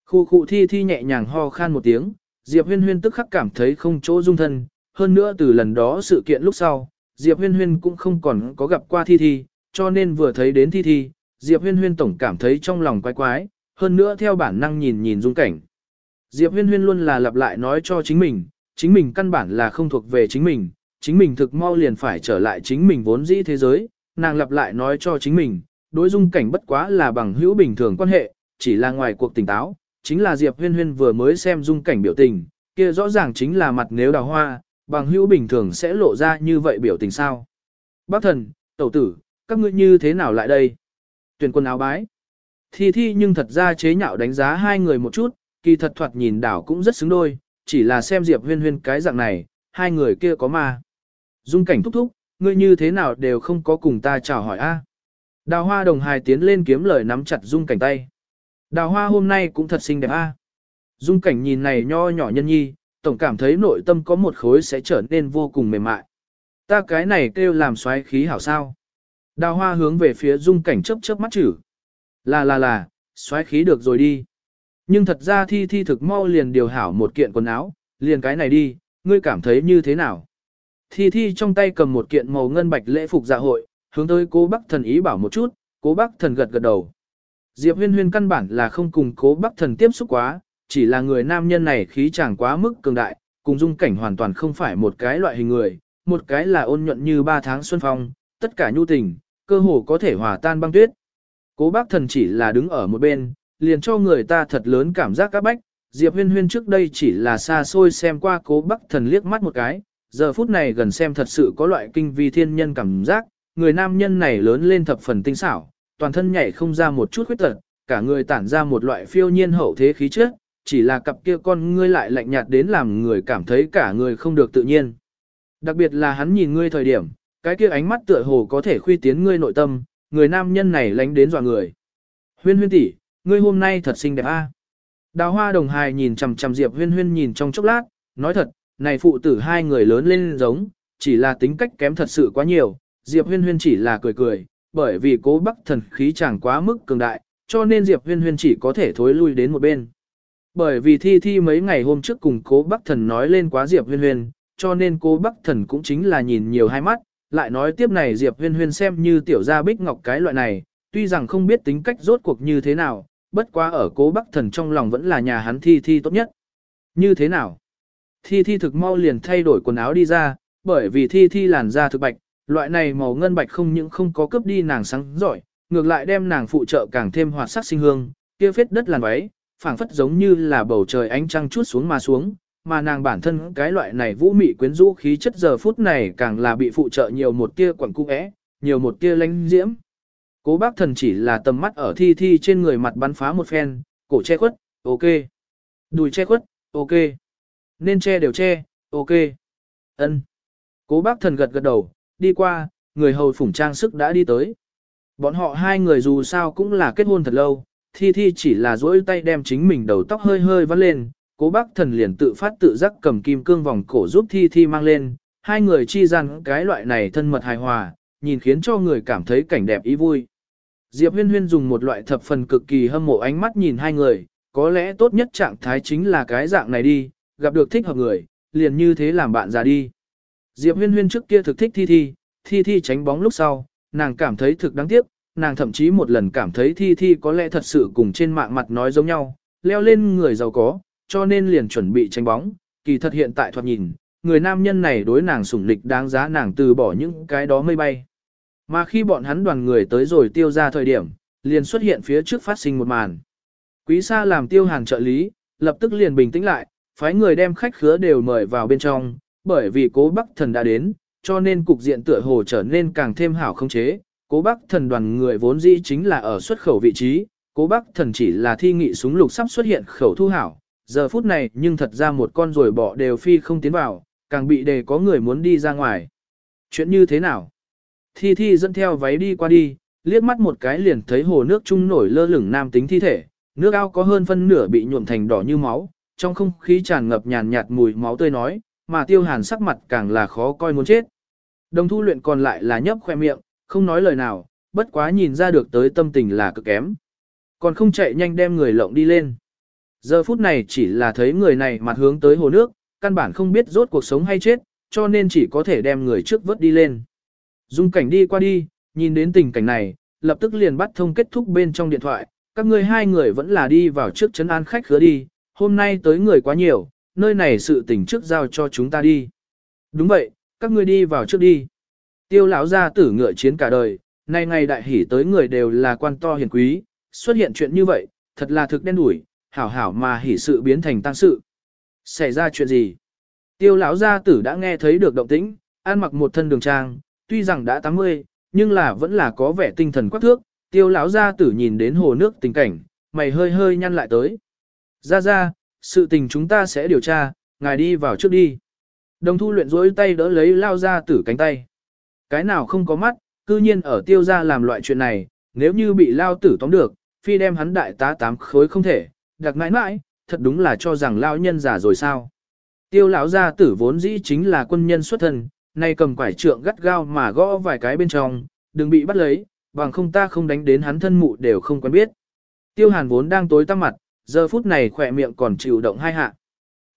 Khu khu thi thi nhẹ nhàng ho khan một tiếng, Diệp Huyên Huyên tức khắc cảm thấy không chỗ dung thân, hơn nữa từ lần đó sự kiện lúc sau, Diệp Huyên Huyên cũng không còn có gặp qua thi thi, cho nên vừa thấy đến thi thi, Diệp Huyên Huyên tổng cảm thấy trong lòng quái quái, hơn nữa theo bản năng nhìn nhìn dung cảnh. Diệp Huyên Huyên luôn là lặp lại nói cho chính mình, chính mình căn bản là không thuộc về chính mình, chính mình thực mau liền phải trở lại chính mình vốn dĩ thế giới, nàng lặp lại nói cho chính mình, đối dung cảnh bất quá là bằng hữu bình thường quan hệ, chỉ là ngoài cuộc tỉnh táo, chính là Diệp Huyên Huyên vừa mới xem dung cảnh biểu tình, kia rõ ràng chính là mặt nếu đào hoa, bằng hữu bình thường sẽ lộ ra như vậy biểu tình sao. Bác thần, tẩu tử, các ngươi như thế nào lại đây? Tuyển quân áo bái. Thi thi nhưng thật ra chế nhạo đánh giá hai người một chút, kỳ thật thoạt nhìn đảo cũng rất xứng đôi, chỉ là xem Diệp huyên huyên cái dạng này, hai người kia có ma. Dung cảnh thúc thúc, ngươi như thế nào đều không có cùng ta chào hỏi a. À? Đào hoa đồng hài tiến lên kiếm lời nắm chặt dung cảnh tay. Đào hoa hôm nay cũng thật xinh đẹp a. Dung cảnh nhìn này nho nhỏ nhân nhi, tổng cảm thấy nội tâm có một khối sẽ trở nên vô cùng mềm mại. Ta cái này kêu làm xoáy khí hảo sao. Đào hoa hướng về phía dung cảnh chớp chớp mắt chử. Là là là, xoáy khí được rồi đi. Nhưng thật ra thi thi thực mau liền điều hảo một kiện quần áo, liền cái này đi, ngươi cảm thấy như thế nào? Thi thi trong tay cầm một kiện màu ngân bạch lễ phục dạ hội, hướng tới cố bác thần ý bảo một chút, cố bác thần gật gật đầu. Diệp huyên huyên căn bản là không cùng cố bác thần tiếp xúc quá, chỉ là người nam nhân này khí chàng quá mức cường đại, cùng dung cảnh hoàn toàn không phải một cái loại hình người, một cái là ôn nhuận như ba tháng xuân phong, tất cả nhu tình, cơ hồ có thể hòa tan băng tuyết. Cố bác thần chỉ là đứng ở một bên, liền cho người ta thật lớn cảm giác các bách. Diệp huyên huyên trước đây chỉ là xa xôi xem qua cố bác thần liếc mắt một cái, giờ phút này gần xem thật sự có loại kinh vi thiên nhân cảm giác, người nam nhân này lớn lên thập phần tinh xảo, toàn thân nhảy không ra một chút khuyết tật, cả người tản ra một loại phiêu nhiên hậu thế khí chất, chỉ là cặp kia con ngươi lại lạnh nhạt đến làm người cảm thấy cả người không được tự nhiên. Đặc biệt là hắn nhìn ngươi thời điểm, cái kia ánh mắt tựa hồ có thể khuy tiến ngươi nội tâm, người nam nhân này lánh đến dọa người. Huyên huyên tỷ, ngươi hôm nay thật xinh đẹp a. Đào hoa đồng hài nhìn chằm chằm Diệp huyên huyên nhìn trong chốc lát, nói thật, này phụ tử hai người lớn lên giống, chỉ là tính cách kém thật sự quá nhiều, Diệp huyên huyên chỉ là cười cười, bởi vì cố bắc thần khí chẳng quá mức cường đại, cho nên Diệp huyên huyên chỉ có thể thối lui đến một bên. Bởi vì thi thi mấy ngày hôm trước cùng cố bắc thần nói lên quá Diệp huyên huyên, cho nên cố bắc thần cũng chính là nhìn nhiều hai mắt, lại nói tiếp này Diệp huyên huyên xem như tiểu gia bích ngọc cái loại này, tuy rằng không biết tính cách rốt cuộc như thế nào, bất quá ở cố bắc thần trong lòng vẫn là nhà hắn thi thi tốt nhất. Như thế nào? Thi thi thực mau liền thay đổi quần áo đi ra, bởi vì thi thi làn da thực bạch, loại này màu ngân bạch không những không có cướp đi nàng sáng giỏi, ngược lại đem nàng phụ trợ càng thêm hoạt sắc sinh hương, kia phết đất làn váy, phảng phất giống như là bầu trời ánh trăng chút xuống mà xuống, mà nàng bản thân cái loại này vũ mị quyến rũ khí chất giờ phút này càng là bị phụ trợ nhiều một tia quẩn cung ẽ, nhiều một tia lánh diễm. Cố bác thần chỉ là tầm mắt ở thi thi trên người mặt bắn phá một phen, cổ che khuất, ok. Đùi che khuất, ok. Nên che đều che, ok. ân Cố bác thần gật gật đầu, đi qua, người hầu phủng trang sức đã đi tới. Bọn họ hai người dù sao cũng là kết hôn thật lâu, thi thi chỉ là dỗi tay đem chính mình đầu tóc hơi hơi vắt lên, cố bác thần liền tự phát tự giác cầm kim cương vòng cổ giúp thi thi mang lên, hai người chi gian cái loại này thân mật hài hòa, nhìn khiến cho người cảm thấy cảnh đẹp ý vui. Diệp huyên huyên dùng một loại thập phần cực kỳ hâm mộ ánh mắt nhìn hai người, có lẽ tốt nhất trạng thái chính là cái dạng này đi, gặp được thích hợp người, liền như thế làm bạn già đi. Diệp huyên huyên trước kia thực thích thi thi, thi thi tránh bóng lúc sau, nàng cảm thấy thực đáng tiếc, nàng thậm chí một lần cảm thấy thi thi có lẽ thật sự cùng trên mạng mặt nói giống nhau, leo lên người giàu có, cho nên liền chuẩn bị tranh bóng, kỳ thật hiện tại thoạt nhìn, người nam nhân này đối nàng sủng lịch đáng giá nàng từ bỏ những cái đó mây bay. Mà khi bọn hắn đoàn người tới rồi tiêu ra thời điểm, liền xuất hiện phía trước phát sinh một màn. Quý sa làm tiêu hàng trợ lý, lập tức liền bình tĩnh lại, phái người đem khách khứa đều mời vào bên trong, bởi vì cố bắc thần đã đến, cho nên cục diện tựa hồ trở nên càng thêm hảo không chế. Cố bắc thần đoàn người vốn dĩ chính là ở xuất khẩu vị trí, cố bắc thần chỉ là thi nghị súng lục sắp xuất hiện khẩu thu hảo, giờ phút này nhưng thật ra một con rồi bỏ đều phi không tiến vào, càng bị đề có người muốn đi ra ngoài. Chuyện như thế nào? Thi Thi dẫn theo váy đi qua đi, liếc mắt một cái liền thấy hồ nước trung nổi lơ lửng nam tính thi thể, nước ao có hơn phân nửa bị nhuộm thành đỏ như máu, trong không khí tràn ngập nhàn nhạt mùi máu tươi nói, mà tiêu hàn sắc mặt càng là khó coi muốn chết. Đồng thu luyện còn lại là nhấp khoe miệng, không nói lời nào, bất quá nhìn ra được tới tâm tình là cực kém. Còn không chạy nhanh đem người lộng đi lên. Giờ phút này chỉ là thấy người này mặt hướng tới hồ nước, căn bản không biết rốt cuộc sống hay chết, cho nên chỉ có thể đem người trước vớt đi lên. Dung cảnh đi qua đi, nhìn đến tình cảnh này, lập tức liền bắt thông kết thúc bên trong điện thoại, các ngươi hai người vẫn là đi vào trước chấn an khách khứa đi, hôm nay tới người quá nhiều, nơi này sự tình trước giao cho chúng ta đi. Đúng vậy, các ngươi đi vào trước đi. Tiêu lão gia tử ngựa chiến cả đời, nay ngày đại hỉ tới người đều là quan to hiền quý, xuất hiện chuyện như vậy, thật là thực đen đủi, hảo hảo mà hỉ sự biến thành tăng sự. Xảy ra chuyện gì? Tiêu lão gia tử đã nghe thấy được động tĩnh, ăn mặc một thân đường trang, tuy rằng đã 80, nhưng là vẫn là có vẻ tinh thần quắc thước. Tiêu lão gia tử nhìn đến hồ nước tình cảnh, mày hơi hơi nhăn lại tới. Ra ra, sự tình chúng ta sẽ điều tra, ngài đi vào trước đi. Đồng thu luyện rối tay đỡ lấy lao gia tử cánh tay. Cái nào không có mắt, cư nhiên ở tiêu gia làm loại chuyện này, nếu như bị lao tử tóm được, phi đem hắn đại tá tám khối không thể, đặc mãi mãi, thật đúng là cho rằng lao nhân giả rồi sao. Tiêu lão gia tử vốn dĩ chính là quân nhân xuất thân, nay cầm quải trượng gắt gao mà gõ vài cái bên trong, đừng bị bắt lấy, bằng không ta không đánh đến hắn thân mụ đều không quen biết. Tiêu hàn vốn đang tối tăm mặt, giờ phút này khỏe miệng còn chịu động hai hạ.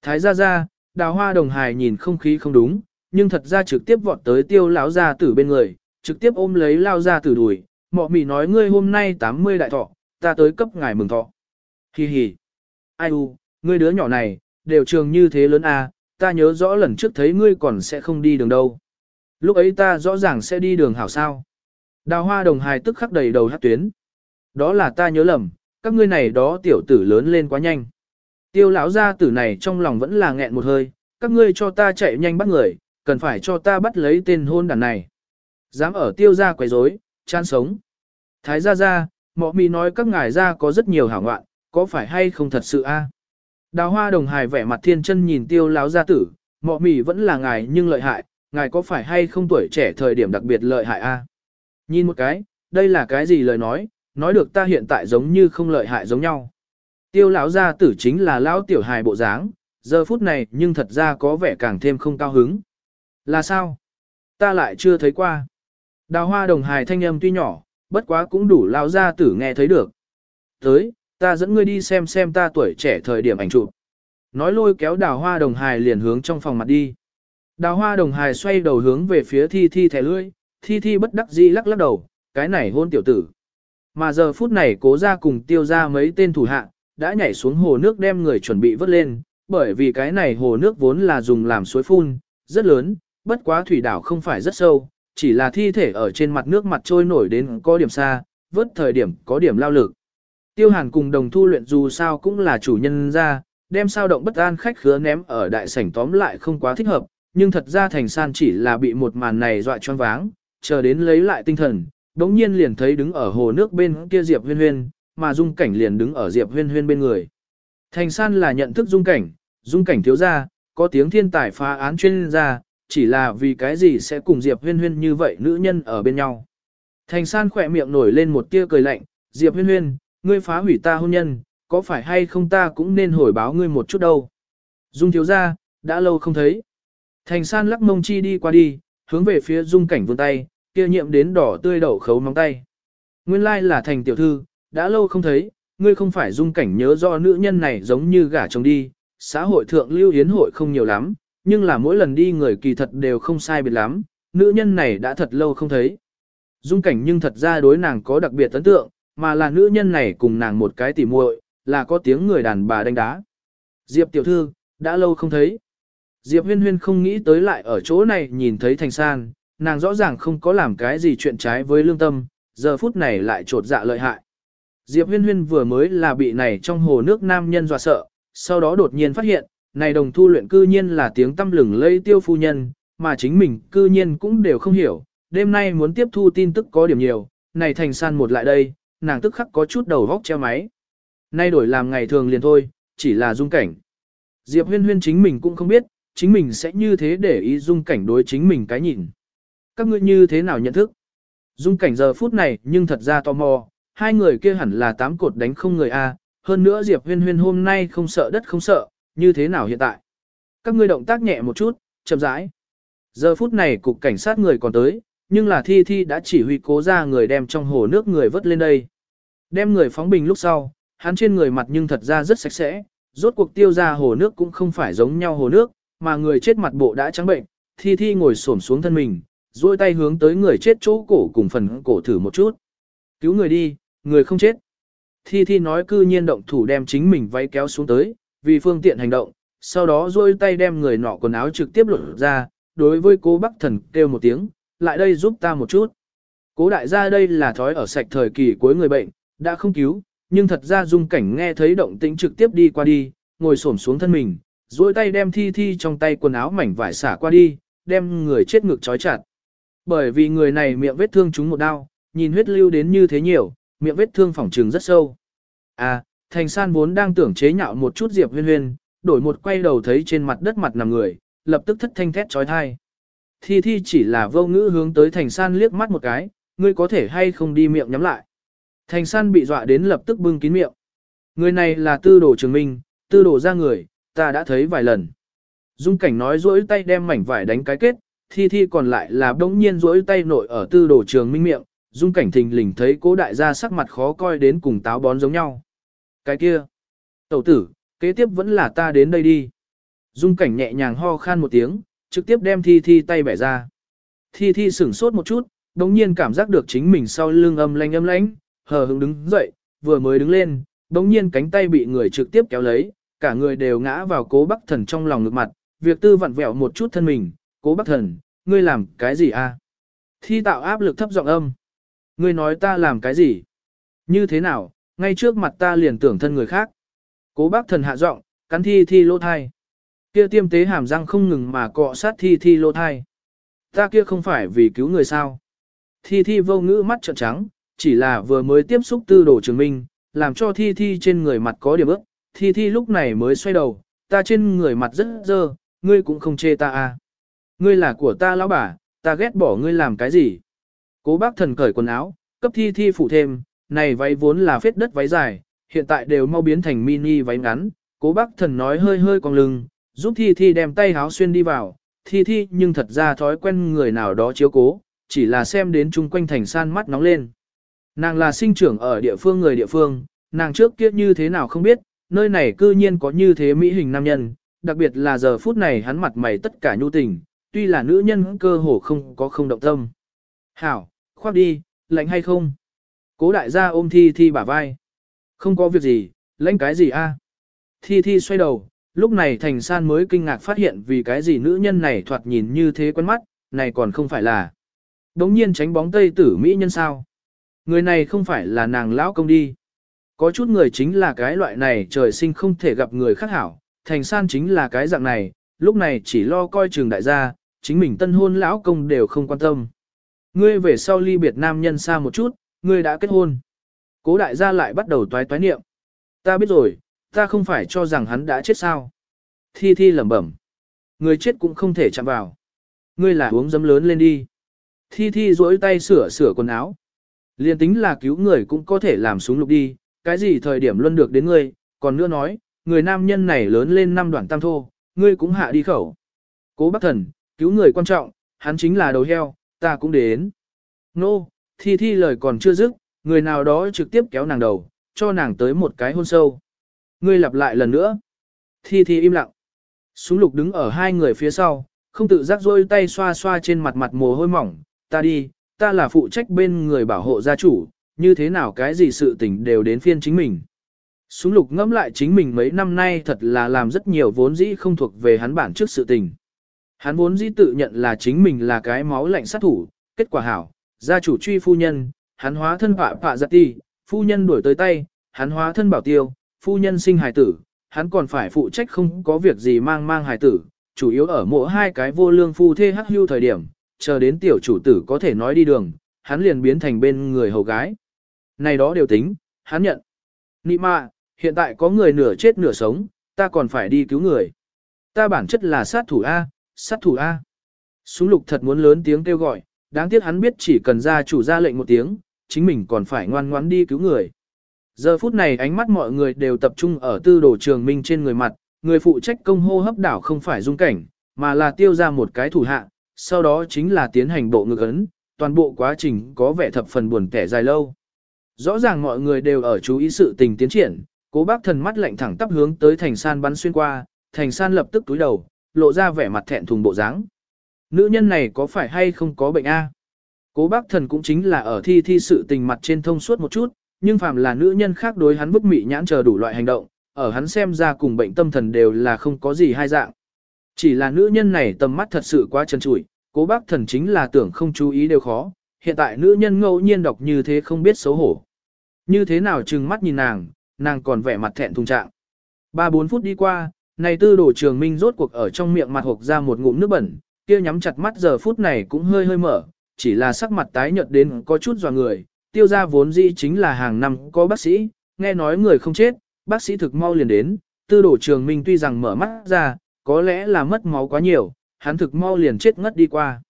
Thái gia gia, đào hoa đồng hài nhìn không khí không đúng, nhưng thật ra trực tiếp vọt tới tiêu lão gia tử bên người, trực tiếp ôm lấy lao gia tử đùi, mọ mì nói ngươi hôm nay 80 đại thọ, ta tới cấp ngài mừng thọ. Hi hi. Ai u, ngươi đứa nhỏ này, đều trường như thế lớn à, ta nhớ rõ lần trước thấy ngươi còn sẽ không đi đường đâu. Lúc ấy ta rõ ràng sẽ đi đường hảo sao. Đào hoa đồng hài tức khắc đầy đầu hát tuyến. Đó là ta nhớ lầm, các ngươi này đó tiểu tử lớn lên quá nhanh. Tiêu lão gia tử này trong lòng vẫn là nghẹn một hơi, các ngươi cho ta chạy nhanh bắt người, cần phải cho ta bắt lấy tên hôn đàn này. Dám ở tiêu gia quấy rối, chan sống. Thái gia gia, mọ mì nói các ngài gia có rất nhiều hảo ngoạn, có phải hay không thật sự a? Đào hoa đồng hài vẻ mặt thiên chân nhìn tiêu lão gia tử, mọ mì vẫn là ngài nhưng lợi hại, ngài có phải hay không tuổi trẻ thời điểm đặc biệt lợi hại a? Nhìn một cái, đây là cái gì lời nói, nói được ta hiện tại giống như không lợi hại giống nhau. Tiêu lão gia tử chính là lão tiểu hài bộ dáng, giờ phút này nhưng thật ra có vẻ càng thêm không cao hứng. Là sao? Ta lại chưa thấy qua. Đào hoa đồng hài thanh âm tuy nhỏ, bất quá cũng đủ lão gia tử nghe thấy được. Tới, ta dẫn ngươi đi xem xem ta tuổi trẻ thời điểm ảnh chụp. Nói lôi kéo đào hoa đồng hài liền hướng trong phòng mặt đi. Đào hoa đồng hài xoay đầu hướng về phía thi thi thẻ lưỡi, thi thi bất đắc dĩ lắc lắc đầu, cái này hôn tiểu tử. Mà giờ phút này cố ra cùng tiêu ra mấy tên thủ hạ, đã nhảy xuống hồ nước đem người chuẩn bị vớt lên, bởi vì cái này hồ nước vốn là dùng làm suối phun, rất lớn, bất quá thủy đảo không phải rất sâu, chỉ là thi thể ở trên mặt nước mặt trôi nổi đến có điểm xa, vớt thời điểm có điểm lao lực. Tiêu hàn cùng đồng thu luyện dù sao cũng là chủ nhân ra, đem sao động bất an khách khứa ném ở đại sảnh tóm lại không quá thích hợp, nhưng thật ra thành san chỉ là bị một màn này dọa choáng váng, chờ đến lấy lại tinh thần, đống nhiên liền thấy đứng ở hồ nước bên kia Diệp Huyên Huyên, mà Dung Cảnh liền đứng ở Diệp Huyên Huyên bên người. Thành san là nhận thức Dung Cảnh, Dung Cảnh thiếu ra, có tiếng thiên tài phá án chuyên gia, chỉ là vì cái gì sẽ cùng Diệp Huyên Huyên như vậy nữ nhân ở bên nhau. Thành san khỏe miệng nổi lên một tia cười lạnh, Diệp Huyên Huyên, ngươi phá hủy ta hôn nhân, có phải hay không ta cũng nên hồi báo ngươi một chút đâu. Dung thiếu ra, đã lâu không thấy. Thành san lắc mông chi đi qua đi, hướng về phía dung cảnh vươn tay, kia nhiệm đến đỏ tươi đậu khấu móng tay. Nguyên lai là thành tiểu thư, đã lâu không thấy, ngươi không phải dung cảnh nhớ do nữ nhân này giống như gả chồng đi, xã hội thượng lưu hiến hội không nhiều lắm, nhưng là mỗi lần đi người kỳ thật đều không sai biệt lắm, nữ nhân này đã thật lâu không thấy. Dung cảnh nhưng thật ra đối nàng có đặc biệt ấn tượng, mà là nữ nhân này cùng nàng một cái tỉ muội, là có tiếng người đàn bà đánh đá. Diệp tiểu thư, đã lâu không thấy. Diệp huyên huyên không nghĩ tới lại ở chỗ này nhìn thấy thành san, nàng rõ ràng không có làm cái gì chuyện trái với lương tâm, giờ phút này lại trột dạ lợi hại. Diệp huyên huyên vừa mới là bị này trong hồ nước nam nhân dọa sợ, sau đó đột nhiên phát hiện, này đồng thu luyện cư nhiên là tiếng tâm lừng lây tiêu phu nhân, mà chính mình cư nhiên cũng đều không hiểu, đêm nay muốn tiếp thu tin tức có điểm nhiều, này thành san một lại đây, nàng tức khắc có chút đầu vóc treo máy. Nay đổi làm ngày thường liền thôi, chỉ là dung cảnh. Diệp huyên huyên chính mình cũng không biết, chính mình sẽ như thế để ý dung cảnh đối chính mình cái nhìn. Các ngươi như thế nào nhận thức? Dung cảnh giờ phút này nhưng thật ra tò mò, hai người kia hẳn là tám cột đánh không người A, hơn nữa Diệp huyên huyên hôm nay không sợ đất không sợ, như thế nào hiện tại? Các ngươi động tác nhẹ một chút, chậm rãi. Giờ phút này cục cảnh sát người còn tới, nhưng là thi thi đã chỉ huy cố ra người đem trong hồ nước người vớt lên đây. Đem người phóng bình lúc sau, hắn trên người mặt nhưng thật ra rất sạch sẽ, rốt cuộc tiêu ra hồ nước cũng không phải giống nhau hồ nước, mà người chết mặt bộ đã trắng bệnh, thi thi ngồi xổm xuống thân mình, duỗi tay hướng tới người chết chỗ cổ cùng phần cổ thử một chút. Cứu người đi, người không chết. Thi thi nói cư nhiên động thủ đem chính mình váy kéo xuống tới, vì phương tiện hành động, sau đó duỗi tay đem người nọ quần áo trực tiếp lột ra, đối với cố bác thần kêu một tiếng, lại đây giúp ta một chút. Cố đại gia đây là thói ở sạch thời kỳ cuối người bệnh, đã không cứu, nhưng thật ra dung cảnh nghe thấy động tĩnh trực tiếp đi qua đi, ngồi xổm xuống thân mình, duỗi tay đem thi thi trong tay quần áo mảnh vải xả qua đi, đem người chết ngực trói chặt. Bởi vì người này miệng vết thương trúng một đau, nhìn huyết lưu đến như thế nhiều, miệng vết thương phỏng trừng rất sâu. À, thành san vốn đang tưởng chế nhạo một chút diệp huyên huyên, đổi một quay đầu thấy trên mặt đất mặt nằm người, lập tức thất thanh thét trói thai. Thi thi chỉ là vô ngữ hướng tới thành san liếc mắt một cái, ngươi có thể hay không đi miệng nhắm lại. Thành san bị dọa đến lập tức bưng kín miệng. Người này là tư đồ trường minh, tư đồ ra người, ta đã thấy vài lần. Dung cảnh nói rỗi tay đem mảnh vải đánh cái kết, thi thi còn lại là đống nhiên rỗi tay nội ở tư đồ trường minh miệng, dung cảnh thình lình thấy cố đại gia sắc mặt khó coi đến cùng táo bón giống nhau. Cái kia, tẩu tử, kế tiếp vẫn là ta đến đây đi. Dung cảnh nhẹ nhàng ho khan một tiếng, trực tiếp đem thi thi tay bẻ ra. Thi thi sửng sốt một chút, đống nhiên cảm giác được chính mình sau lưng âm lanh âm lãnh, hờ hững đứng dậy, vừa mới đứng lên, đống nhiên cánh tay bị người trực tiếp kéo lấy, cả người đều ngã vào cố bắc thần trong lòng ngực mặt, việc tư vặn vẹo một chút thân mình, cố bắc thần, ngươi làm cái gì a? Thi tạo áp lực thấp giọng âm. Ngươi nói ta làm cái gì? Như thế nào, ngay trước mặt ta liền tưởng thân người khác. Cố bác thần hạ giọng, cắn thi thi lỗ thai. Kia tiêm tế hàm răng không ngừng mà cọ sát thi thi lỗ thai. Ta kia không phải vì cứu người sao. Thi thi vô ngữ mắt trợn trắng, chỉ là vừa mới tiếp xúc tư đồ trường minh, làm cho thi thi trên người mặt có điểm ước. Thi thi lúc này mới xoay đầu, ta trên người mặt rất dơ, ngươi cũng không chê ta à. Ngươi là của ta lão bà, ta ghét bỏ ngươi làm cái gì. Cố bác thần cởi quần áo, cấp thi thi phủ thêm, này váy vốn là phết đất váy dài, hiện tại đều mau biến thành mini váy ngắn. Cố bác thần nói hơi hơi cong lưng, giúp thi thi đem tay háo xuyên đi vào, thi thi nhưng thật ra thói quen người nào đó chiếu cố, chỉ là xem đến chung quanh thành san mắt nóng lên. Nàng là sinh trưởng ở địa phương người địa phương, nàng trước kia như thế nào không biết, nơi này cư nhiên có như thế mỹ hình nam nhân, đặc biệt là giờ phút này hắn mặt mày tất cả nhu tình, tuy là nữ nhân cơ hồ không có không động tâm. Hảo, khoác đi, lạnh hay không? Cố đại gia ôm thi thi bả vai. Không có việc gì, lãnh cái gì a? À? Thi thi xoay đầu, lúc này thành san mới kinh ngạc phát hiện vì cái gì nữ nhân này thoạt nhìn như thế quen mắt, này còn không phải là. Đống nhiên tránh bóng tây tử mỹ nhân sao. Người này không phải là nàng lão công đi. Có chút người chính là cái loại này trời sinh không thể gặp người khác hảo, thành san chính là cái dạng này, lúc này chỉ lo coi trường đại gia, chính mình tân hôn lão công đều không quan tâm. Ngươi về sau ly biệt nam nhân xa một chút, ngươi đã kết hôn. Cố đại gia lại bắt đầu toái toái niệm. Ta biết rồi, ta không phải cho rằng hắn đã chết sao. Thi thi lẩm bẩm. Người chết cũng không thể chạm vào. Ngươi là uống dấm lớn lên đi. Thi thi duỗi tay sửa sửa quần áo. Liên tính là cứu người cũng có thể làm súng lục đi, cái gì thời điểm luôn được đến ngươi, còn nữa nói, người nam nhân này lớn lên năm đoạn tam thô, ngươi cũng hạ đi khẩu. Cố bác thần, cứu người quan trọng, hắn chính là đầu heo, ta cũng đến. Nô, no, thi thi lời còn chưa dứt, người nào đó trực tiếp kéo nàng đầu, cho nàng tới một cái hôn sâu. Ngươi lặp lại lần nữa. Thi thi im lặng. Súng lục đứng ở hai người phía sau, không tự giác rôi tay xoa xoa trên mặt mặt mồ hôi mỏng. Ta đi, ta là phụ trách bên người bảo hộ gia chủ, như thế nào cái gì sự tình đều đến phiên chính mình. Súng lục ngẫm lại chính mình mấy năm nay thật là làm rất nhiều vốn dĩ không thuộc về hắn bản trước sự tình. Hắn vốn dĩ tự nhận là chính mình là cái máu lạnh sát thủ, kết quả hảo, gia chủ truy phu nhân, hắn hóa thân phạ phạ giật ti, phu nhân đuổi tới tay, hắn hóa thân bảo tiêu, phu nhân sinh hài tử, hắn còn phải phụ trách không có việc gì mang mang hài tử, chủ yếu ở mỗi hai cái vô lương phu thê hắc hưu thời điểm, chờ đến tiểu chủ tử có thể nói đi đường, hắn liền biến thành bên người hầu gái. Này đó đều tính, hắn nhận. Nị mạ, hiện tại có người nửa chết nửa sống, ta còn phải đi cứu người. Ta bản chất là sát thủ A, sát thủ A. Súng lục thật muốn lớn tiếng kêu gọi, đáng tiếc hắn biết chỉ cần ra chủ ra lệnh một tiếng, chính mình còn phải ngoan ngoãn đi cứu người. Giờ phút này ánh mắt mọi người đều tập trung ở tư đồ trường minh trên người mặt, người phụ trách công hô hấp đảo không phải dung cảnh, mà là tiêu ra một cái thủ hạ, sau đó chính là tiến hành bộ ngực ấn, toàn bộ quá trình có vẻ thập phần buồn kẻ dài lâu. Rõ ràng mọi người đều ở chú ý sự tình tiến triển, cố bác thần mắt lạnh thẳng tắp hướng tới thành san bắn xuyên qua, thành san lập tức túi đầu, lộ ra vẻ mặt thẹn thùng bộ dáng. Nữ nhân này có phải hay không có bệnh A? Cố bác thần cũng chính là ở thi thi sự tình mặt trên thông suốt một chút, nhưng phàm là nữ nhân khác đối hắn bức mị nhãn chờ đủ loại hành động, ở hắn xem ra cùng bệnh tâm thần đều là không có gì hai dạng. Chỉ là nữ nhân này tầm mắt thật sự quá trần trụi, cố bác thần chính là tưởng không chú ý đều khó, hiện tại nữ nhân ngẫu nhiên đọc như thế không biết xấu hổ. Như thế nào trừng mắt nhìn nàng, nàng còn vẻ mặt thẹn thùng trạng. Ba bốn phút đi qua, này tư đổ trường minh rốt cuộc ở trong miệng mặt hộp ra một ngụm nước bẩn, kia nhắm chặt mắt giờ phút này cũng hơi hơi mở, chỉ là sắc mặt tái nhợt đến có chút dò người, tiêu gia vốn dĩ chính là hàng năm có bác sĩ, nghe nói người không chết, bác sĩ thực mau liền đến, tư đổ trường minh tuy rằng mở mắt ra, có lẽ là mất máu quá nhiều, hắn thực mau liền chết ngất đi qua.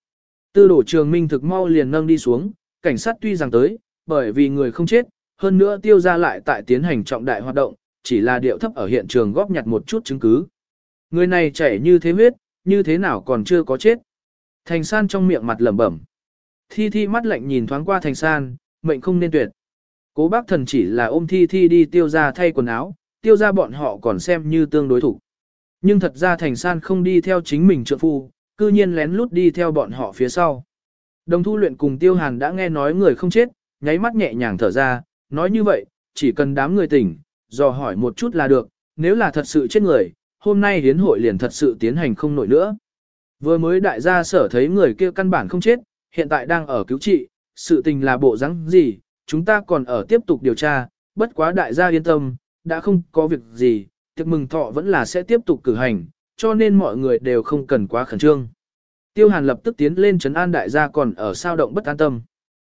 Tư đổ trường minh thực mau liền nâng đi xuống, cảnh sát tuy rằng tới, bởi vì người không chết, hơn nữa tiêu ra lại tại tiến hành trọng đại hoạt động, chỉ là điệu thấp ở hiện trường góp nhặt một chút chứng cứ. Người này chảy như thế huyết, như thế nào còn chưa có chết. Thành san trong miệng mặt lẩm bẩm. Thi thi mắt lạnh nhìn thoáng qua thành san, mệnh không nên tuyệt. Cố bác thần chỉ là ôm thi thi đi tiêu ra thay quần áo, tiêu ra bọn họ còn xem như tương đối thủ. Nhưng thật ra thành san không đi theo chính mình trợ phu, cư nhiên lén lút đi theo bọn họ phía sau. Đồng thu luyện cùng tiêu hàn đã nghe nói người không chết, nháy mắt nhẹ nhàng thở ra, nói như vậy, chỉ cần đám người tỉnh, dò hỏi một chút là được, nếu là thật sự chết người, hôm nay hiến hội liền thật sự tiến hành không nổi nữa. Vừa mới đại gia sở thấy người kia căn bản không chết, hiện tại đang ở cứu trị, sự tình là bộ rắn gì, chúng ta còn ở tiếp tục điều tra, bất quá đại gia yên tâm, đã không có việc gì, tiệc mừng thọ vẫn là sẽ tiếp tục cử hành, cho nên mọi người đều không cần quá khẩn trương. Tiêu Hàn lập tức tiến lên trấn an đại gia còn ở sao động bất an tâm.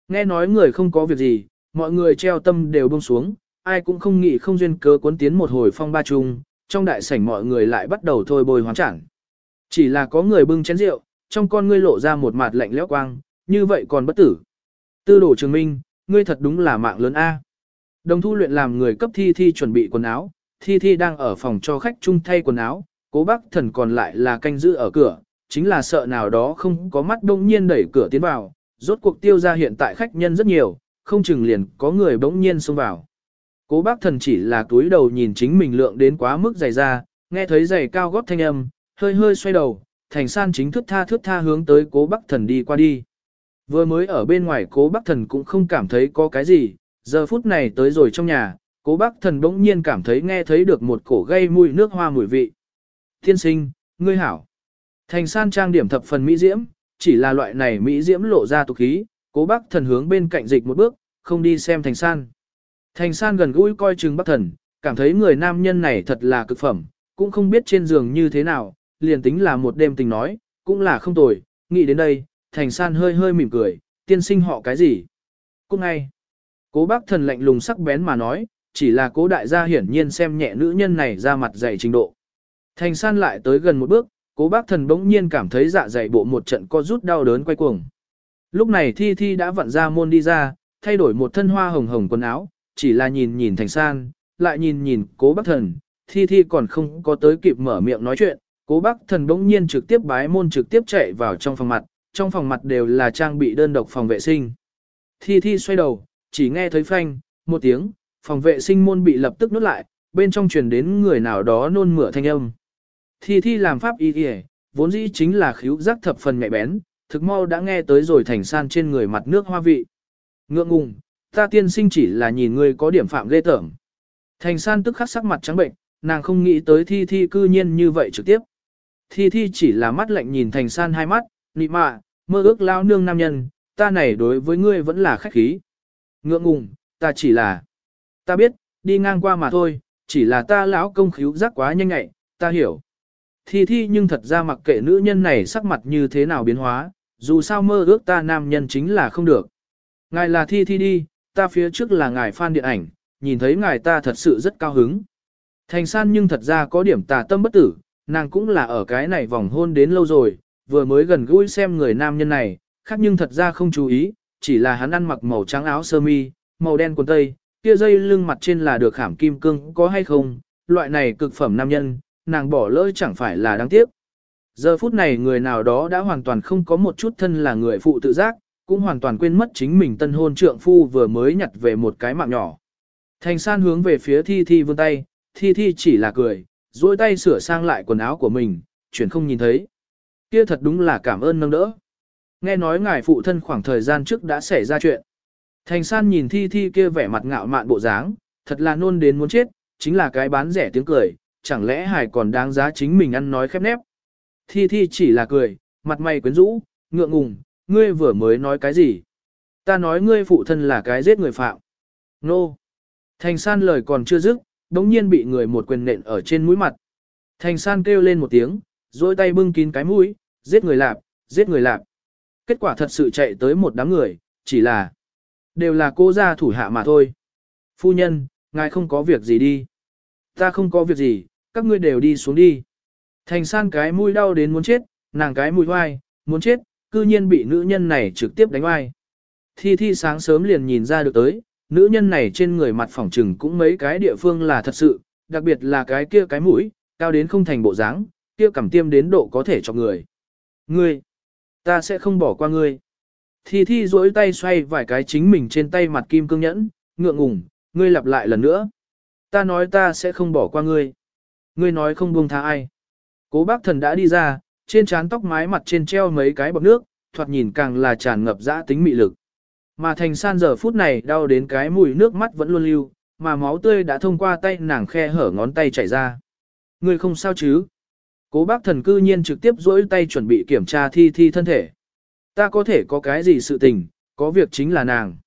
Nghe nói người không có việc gì, mọi người treo tâm đều buông xuống, ai cũng không nghĩ không duyên cớ cuốn tiến một hồi phong ba chung, trong đại sảnh mọi người lại bắt đầu thôi bồi hoán chẳng. Chỉ là có người bưng chén rượu, trong con ngươi lộ ra một mặt lạnh lẽo quang, như vậy còn bất tử. Tư đổ trường minh, ngươi thật đúng là mạng lớn A. Đồng thu luyện làm người cấp thi thi chuẩn bị quần áo, thi thi đang ở phòng cho khách chung thay quần áo, cố bác thần còn lại là canh giữ ở cửa, chính là sợ nào đó không có mắt đông nhiên đẩy cửa tiến vào, rốt cuộc tiêu ra hiện tại khách nhân rất nhiều, không chừng liền có người bỗng nhiên xông vào. Cố bác thần chỉ là túi đầu nhìn chính mình lượng đến quá mức dày ra, nghe thấy giày cao gót thanh âm, hơi hơi xoay đầu, thành san chính thức tha thước tha hướng tới cố bác thần đi qua đi. Vừa mới ở bên ngoài cố bác thần cũng không cảm thấy có cái gì, giờ phút này tới rồi trong nhà, cố bác thần bỗng nhiên cảm thấy nghe thấy được một cổ gây mùi nước hoa mùi vị. Thiên sinh, ngươi hảo. Thành san trang điểm thập phần mỹ diễm, chỉ là loại này mỹ diễm lộ ra tục khí, cố bác thần hướng bên cạnh dịch một bước, không đi xem thành san. Thành san gần gũi coi chừng bác thần, cảm thấy người nam nhân này thật là cực phẩm, cũng không biết trên giường như thế nào, liền tính là một đêm tình nói, cũng là không tồi, nghĩ đến đây, thành san hơi hơi mỉm cười, tiên sinh họ cái gì? Cũng ngay, cố bác thần lạnh lùng sắc bén mà nói, chỉ là cố đại gia hiển nhiên xem nhẹ nữ nhân này ra mặt dày trình độ. Thành san lại tới gần một bước, cố bác thần bỗng nhiên cảm thấy dạ dày bộ một trận co rút đau đớn quay cuồng. Lúc này thi thi đã vặn ra môn đi ra, thay đổi một thân hoa hồng hồng quần áo, chỉ là nhìn nhìn thành san, lại nhìn nhìn cố bác thần, thi thi còn không có tới kịp mở miệng nói chuyện, cố bác thần bỗng nhiên trực tiếp bái môn trực tiếp chạy vào trong phòng mặt, trong phòng mặt đều là trang bị đơn độc phòng vệ sinh. Thi thi xoay đầu, chỉ nghe thấy phanh, một tiếng, phòng vệ sinh môn bị lập tức nút lại, bên trong truyền đến người nào đó nôn mửa thanh âm. Thi thi làm pháp y kìa, vốn dĩ chính là khíu giác thập phần nhạy bén, thực mau đã nghe tới rồi thành san trên người mặt nước hoa vị. Ngượng ngùng, ta tiên sinh chỉ là nhìn ngươi có điểm phạm ghê tởm. Thành san tức khắc sắc mặt trắng bệnh, nàng không nghĩ tới thi thi cư nhiên như vậy trực tiếp. Thi thi chỉ là mắt lạnh nhìn thành san hai mắt, nị mạ, mơ ước lao nương nam nhân, ta này đối với ngươi vẫn là khách khí. Ngượng ngùng, ta chỉ là, ta biết, đi ngang qua mà thôi, chỉ là ta lão công khíu giác quá nhanh ngại, ta hiểu. Thi thi nhưng thật ra mặc kệ nữ nhân này sắc mặt như thế nào biến hóa, dù sao mơ ước ta nam nhân chính là không được. Ngài là thi thi đi, ta phía trước là ngài fan điện ảnh, nhìn thấy ngài ta thật sự rất cao hứng. Thành san nhưng thật ra có điểm tà tâm bất tử, nàng cũng là ở cái này vòng hôn đến lâu rồi, vừa mới gần gũi xem người nam nhân này, khác nhưng thật ra không chú ý, chỉ là hắn ăn mặc màu trắng áo sơ mi, màu đen quần tây, kia dây lưng mặt trên là được khảm kim cương có hay không, loại này cực phẩm nam nhân, nàng bỏ lỡ chẳng phải là đáng tiếc. Giờ phút này người nào đó đã hoàn toàn không có một chút thân là người phụ tự giác, cũng hoàn toàn quên mất chính mình tân hôn trượng phu vừa mới nhặt về một cái mạng nhỏ. Thành san hướng về phía thi thi vươn tay, thi thi chỉ là cười, duỗi tay sửa sang lại quần áo của mình, chuyển không nhìn thấy. Kia thật đúng là cảm ơn nâng đỡ. Nghe nói ngài phụ thân khoảng thời gian trước đã xảy ra chuyện. Thành san nhìn thi thi kia vẻ mặt ngạo mạn bộ dáng, thật là nôn đến muốn chết, chính là cái bán rẻ tiếng cười, chẳng lẽ hải còn đáng giá chính mình ăn nói khép nép. Thi Thi chỉ là cười, mặt mày quyến rũ, ngượng ngùng, ngươi vừa mới nói cái gì? Ta nói ngươi phụ thân là cái giết người phạm. Nô! No. Thành san lời còn chưa dứt, đống nhiên bị người một quyền nện ở trên mũi mặt. Thành san kêu lên một tiếng, dôi tay bưng kín cái mũi, giết người lạp, giết người lạp. Kết quả thật sự chạy tới một đám người, chỉ là đều là cô gia thủ hạ mà thôi. Phu nhân, ngài không có việc gì đi. Ta không có việc gì, các ngươi đều đi xuống đi. Thành san cái mũi đau đến muốn chết, nàng cái mũi hoai, muốn chết, cư nhiên bị nữ nhân này trực tiếp đánh oai. Thi Thi sáng sớm liền nhìn ra được tới, nữ nhân này trên người mặt phỏng trừng cũng mấy cái địa phương là thật sự, đặc biệt là cái kia cái mũi, cao đến không thành bộ dáng, kia cảm tiêm đến độ có thể cho người. Ngươi, ta sẽ không bỏ qua ngươi. Thi Thi duỗi tay xoay vài cái chính mình trên tay mặt kim cương nhẫn, ngượng ngùng, ngươi lặp lại lần nữa. Ta nói ta sẽ không bỏ qua ngươi. Ngươi nói không buông tha ai. Cố bác thần đã đi ra, trên trán tóc mái mặt trên treo mấy cái bọc nước, thoạt nhìn càng là tràn ngập dã tính mị lực. Mà thành san giờ phút này đau đến cái mùi nước mắt vẫn luôn lưu, mà máu tươi đã thông qua tay nàng khe hở ngón tay chảy ra. người không sao chứ? Cố bác thần cư nhiên trực tiếp dỗi tay chuẩn bị kiểm tra thi thi thân thể. Ta có thể có cái gì sự tình, có việc chính là nàng.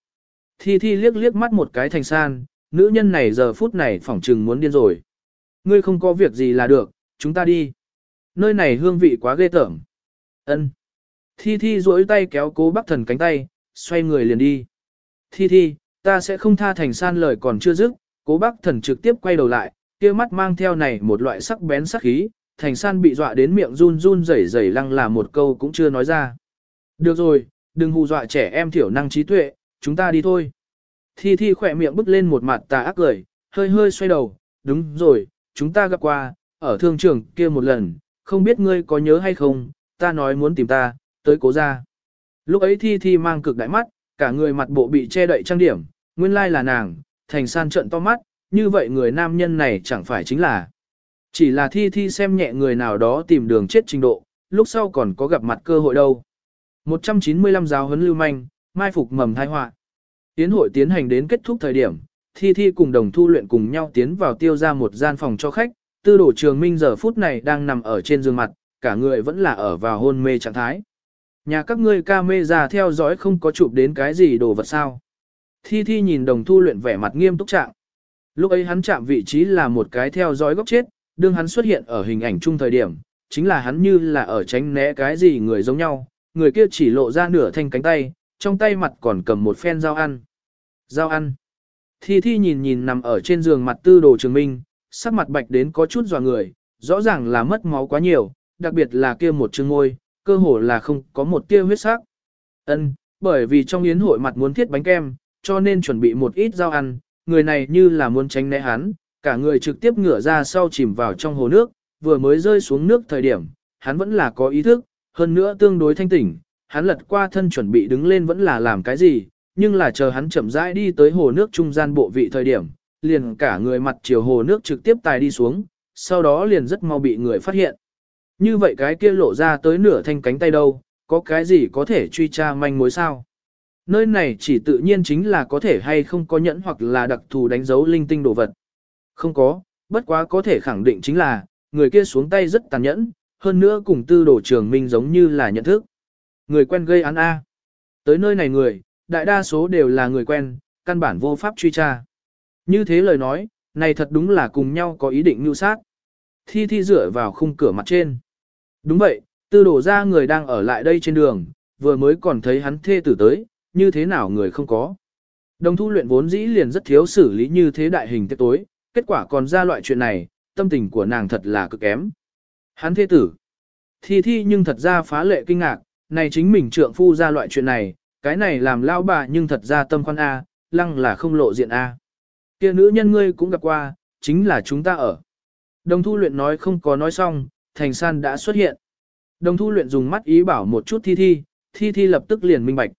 Thi thi liếc liếc mắt một cái thành san, nữ nhân này giờ phút này phỏng trừng muốn điên rồi. Ngươi không có việc gì là được, chúng ta đi. Nơi này hương vị quá ghê tởm. Ân. Thi thi duỗi tay kéo cố bác thần cánh tay, xoay người liền đi. Thi thi, ta sẽ không tha thành san lời còn chưa dứt, cố bác thần trực tiếp quay đầu lại, kia mắt mang theo này một loại sắc bén sắc khí, thành san bị dọa đến miệng run run rẩy rẩy lăng là một câu cũng chưa nói ra. Được rồi, đừng hù dọa trẻ em thiểu năng trí tuệ, chúng ta đi thôi. Thi Thi khỏe miệng bứt lên một mặt tà ác cười, hơi hơi xoay đầu, đúng rồi, chúng ta gặp qua, ở thương trường kia một lần, không biết ngươi có nhớ hay không, ta nói muốn tìm ta, tới cố ra. Lúc ấy Thi Thi mang cực đại mắt, cả người mặt bộ bị che đậy trang điểm, nguyên lai là nàng, thành san trận to mắt, như vậy người nam nhân này chẳng phải chính là. Chỉ là Thi Thi xem nhẹ người nào đó tìm đường chết trình độ, lúc sau còn có gặp mặt cơ hội đâu. 195 giáo huấn lưu manh, mai phục mầm thai họa. Tiến hội tiến hành đến kết thúc thời điểm, Thi Thi cùng đồng thu luyện cùng nhau tiến vào tiêu ra một gian phòng cho khách, tư đổ trường minh giờ phút này đang nằm ở trên giường mặt, cả người vẫn là ở vào hôn mê trạng thái. Nhà các ngươi ca mê ra theo dõi không có chụp đến cái gì đồ vật sao. Thi Thi nhìn đồng thu luyện vẻ mặt nghiêm túc trạng. Lúc ấy hắn chạm vị trí là một cái theo dõi góc chết, đương hắn xuất hiện ở hình ảnh chung thời điểm, chính là hắn như là ở tránh né cái gì người giống nhau, người kia chỉ lộ ra nửa thanh cánh tay, trong tay mặt còn cầm một phen dao ăn. Dao ăn. Thi Thi nhìn nhìn nằm ở trên giường mặt tư đồ trường minh, sắc mặt bạch đến có chút dò người, rõ ràng là mất máu quá nhiều, đặc biệt là kia một chương môi, cơ hồ là không có một tia huyết sắc. Ân, bởi vì trong yến hội mặt muốn thiết bánh kem, cho nên chuẩn bị một ít rau ăn, người này như là muốn tránh né hắn, cả người trực tiếp ngửa ra sau chìm vào trong hồ nước, vừa mới rơi xuống nước thời điểm, hắn vẫn là có ý thức, hơn nữa tương đối thanh tỉnh, hắn lật qua thân chuẩn bị đứng lên vẫn là làm cái gì, nhưng là chờ hắn chậm rãi đi tới hồ nước trung gian bộ vị thời điểm, liền cả người mặt chiều hồ nước trực tiếp tài đi xuống, sau đó liền rất mau bị người phát hiện. Như vậy cái kia lộ ra tới nửa thanh cánh tay đâu, có cái gì có thể truy tra manh mối sao? Nơi này chỉ tự nhiên chính là có thể hay không có nhẫn hoặc là đặc thù đánh dấu linh tinh đồ vật. Không có, bất quá có thể khẳng định chính là, người kia xuống tay rất tàn nhẫn, hơn nữa cùng tư đồ trường minh giống như là nhận thức. Người quen gây án A. Tới nơi này người, đại đa số đều là người quen, căn bản vô pháp truy tra. Như thế lời nói, này thật đúng là cùng nhau có ý định mưu sát. Thi thi dựa vào khung cửa mặt trên. Đúng vậy, tư đổ ra người đang ở lại đây trên đường, vừa mới còn thấy hắn thê tử tới, như thế nào người không có. Đồng thu luyện vốn dĩ liền rất thiếu xử lý như thế đại hình tiết tối, kết quả còn ra loại chuyện này, tâm tình của nàng thật là cực kém. Hắn thê tử. Thi thi nhưng thật ra phá lệ kinh ngạc, này chính mình trượng phu ra loại chuyện này, cái này làm lao bà nhưng thật ra tâm khoan A, lăng là không lộ diện A kia nữ nhân ngươi cũng gặp qua, chính là chúng ta ở. Đồng thu luyện nói không có nói xong, thành san đã xuất hiện. Đồng thu luyện dùng mắt ý bảo một chút thi thi, thi thi lập tức liền minh bạch.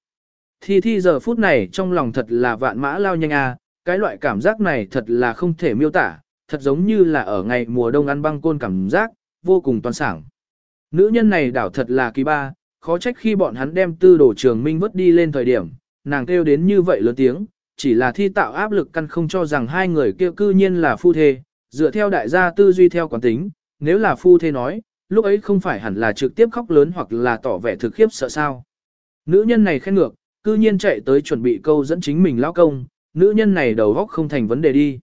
Thi thi giờ phút này trong lòng thật là vạn mã lao nhanh à, cái loại cảm giác này thật là không thể miêu tả, thật giống như là ở ngày mùa đông ăn băng côn cảm giác, vô cùng toàn sảng. Nữ nhân này đảo thật là kỳ ba, khó trách khi bọn hắn đem tư đồ trường minh vứt đi lên thời điểm, nàng kêu đến như vậy lớn tiếng, chỉ là thi tạo áp lực căn không cho rằng hai người kia cư nhiên là phu thê, dựa theo đại gia tư duy theo quán tính, nếu là phu thê nói, lúc ấy không phải hẳn là trực tiếp khóc lớn hoặc là tỏ vẻ thực khiếp sợ sao. Nữ nhân này khen ngược, cư nhiên chạy tới chuẩn bị câu dẫn chính mình lão công, nữ nhân này đầu góc không thành vấn đề đi.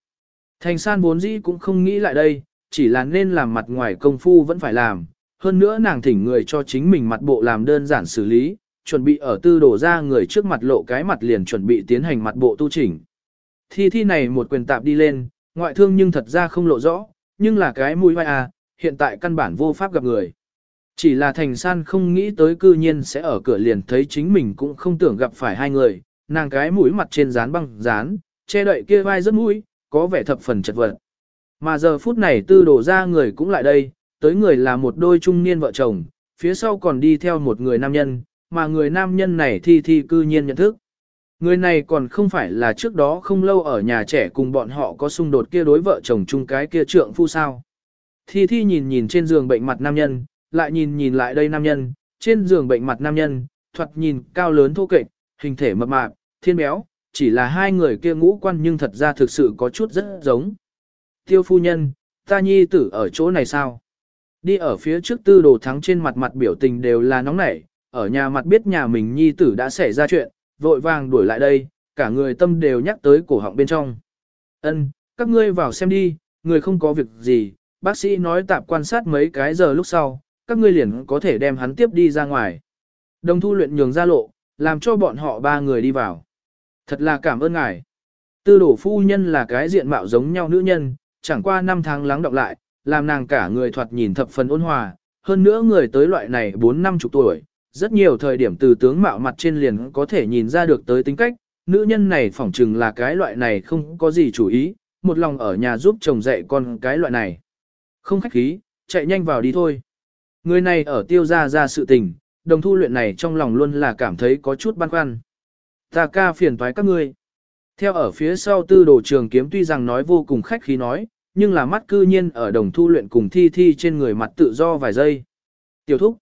Thành san vốn dĩ cũng không nghĩ lại đây, chỉ là nên làm mặt ngoài công phu vẫn phải làm, hơn nữa nàng thỉnh người cho chính mình mặt bộ làm đơn giản xử lý, chuẩn bị ở tư đổ ra người trước mặt lộ cái mặt liền chuẩn bị tiến hành mặt bộ tu chỉnh. Thi thi này một quyền tạp đi lên, ngoại thương nhưng thật ra không lộ rõ, nhưng là cái mũi vai à, hiện tại căn bản vô pháp gặp người. Chỉ là thành san không nghĩ tới cư nhiên sẽ ở cửa liền thấy chính mình cũng không tưởng gặp phải hai người, nàng cái mũi mặt trên dán băng dán, che đậy kia vai rất mũi, có vẻ thập phần chật vật. Mà giờ phút này tư đổ ra người cũng lại đây, tới người là một đôi trung niên vợ chồng, phía sau còn đi theo một người nam nhân, mà người nam nhân này thi thi cư nhiên nhận thức. Người này còn không phải là trước đó không lâu ở nhà trẻ cùng bọn họ có xung đột kia đối vợ chồng chung cái kia trượng phu sao. Thi thi nhìn nhìn trên giường bệnh mặt nam nhân, lại nhìn nhìn lại đây nam nhân, trên giường bệnh mặt nam nhân, thoạt nhìn cao lớn thô kệch, hình thể mập mạp, thiên béo, chỉ là hai người kia ngũ quan nhưng thật ra thực sự có chút rất giống. Tiêu phu nhân, ta nhi tử ở chỗ này sao? Đi ở phía trước tư đồ thắng trên mặt mặt biểu tình đều là nóng nảy, ở nhà mặt biết nhà mình nhi tử đã xảy ra chuyện, vội vàng đuổi lại đây, cả người tâm đều nhắc tới cổ họng bên trong. Ân, các ngươi vào xem đi, người không có việc gì, bác sĩ nói tạm quan sát mấy cái giờ lúc sau, các ngươi liền có thể đem hắn tiếp đi ra ngoài. Đồng thu luyện nhường ra lộ, làm cho bọn họ ba người đi vào. Thật là cảm ơn ngài. Tư đổ phu nhân là cái diện mạo giống nhau nữ nhân, chẳng qua năm tháng lắng đọng lại, làm nàng cả người thoạt nhìn thập phần ôn hòa, hơn nữa người tới loại này 4 năm chục tuổi, rất nhiều thời điểm từ tướng mạo mặt trên liền có thể nhìn ra được tới tính cách, nữ nhân này phỏng chừng là cái loại này không có gì chủ ý, một lòng ở nhà giúp chồng dạy con cái loại này. Không khách khí, chạy nhanh vào đi thôi. Người này ở tiêu gia ra sự tình, đồng thu luyện này trong lòng luôn là cảm thấy có chút băn khoăn. Ta ca phiền toái các ngươi. Theo ở phía sau tư đồ trường kiếm tuy rằng nói vô cùng khách khí nói, nhưng là mắt cư nhiên ở đồng thu luyện cùng thi thi trên người mặt tự do vài giây. Tiểu thúc.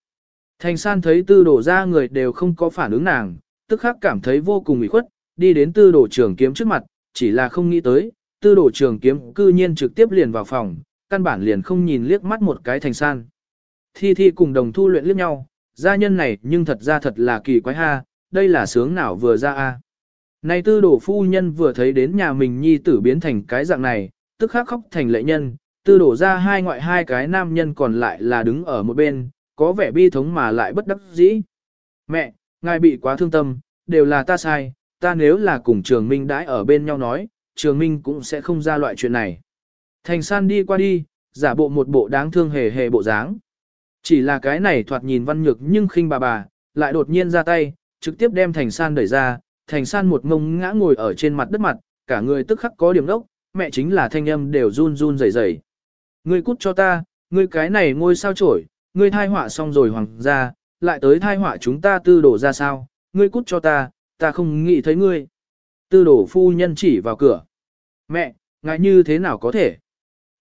Thành san thấy tư đồ ra người đều không có phản ứng nàng, tức khắc cảm thấy vô cùng ủy khuất, đi đến tư đồ trường kiếm trước mặt, chỉ là không nghĩ tới, tư đồ trường kiếm cư nhiên trực tiếp liền vào phòng, căn bản liền không nhìn liếc mắt một cái thành san. Thi thi cùng đồng thu luyện liếc nhau, gia nhân này nhưng thật ra thật là kỳ quái ha, đây là sướng nào vừa ra a. Này tư đồ phu nhân vừa thấy đến nhà mình nhi tử biến thành cái dạng này, tức khắc khóc thành lệ nhân, tư đổ ra hai ngoại hai cái nam nhân còn lại là đứng ở một bên, có vẻ bi thống mà lại bất đắc dĩ. Mẹ, ngài bị quá thương tâm, đều là ta sai, ta nếu là cùng trường minh đãi ở bên nhau nói, trường minh cũng sẽ không ra loại chuyện này. Thành san đi qua đi, giả bộ một bộ đáng thương hề hề bộ dáng. Chỉ là cái này thoạt nhìn văn nhược nhưng khinh bà bà, lại đột nhiên ra tay, trực tiếp đem thành san đẩy ra, thành san một ngông ngã ngồi ở trên mặt đất mặt, cả người tức khắc có điểm đốc, mẹ chính là thanh âm đều run run rẩy rẩy. Ngươi cút cho ta, ngươi cái này ngôi sao chổi, ngươi thai họa xong rồi hoàng gia, lại tới thai họa chúng ta tư đổ ra sao, ngươi cút cho ta, ta không nghĩ thấy ngươi. Tư đổ phu nhân chỉ vào cửa. Mẹ, ngại như thế nào có thể?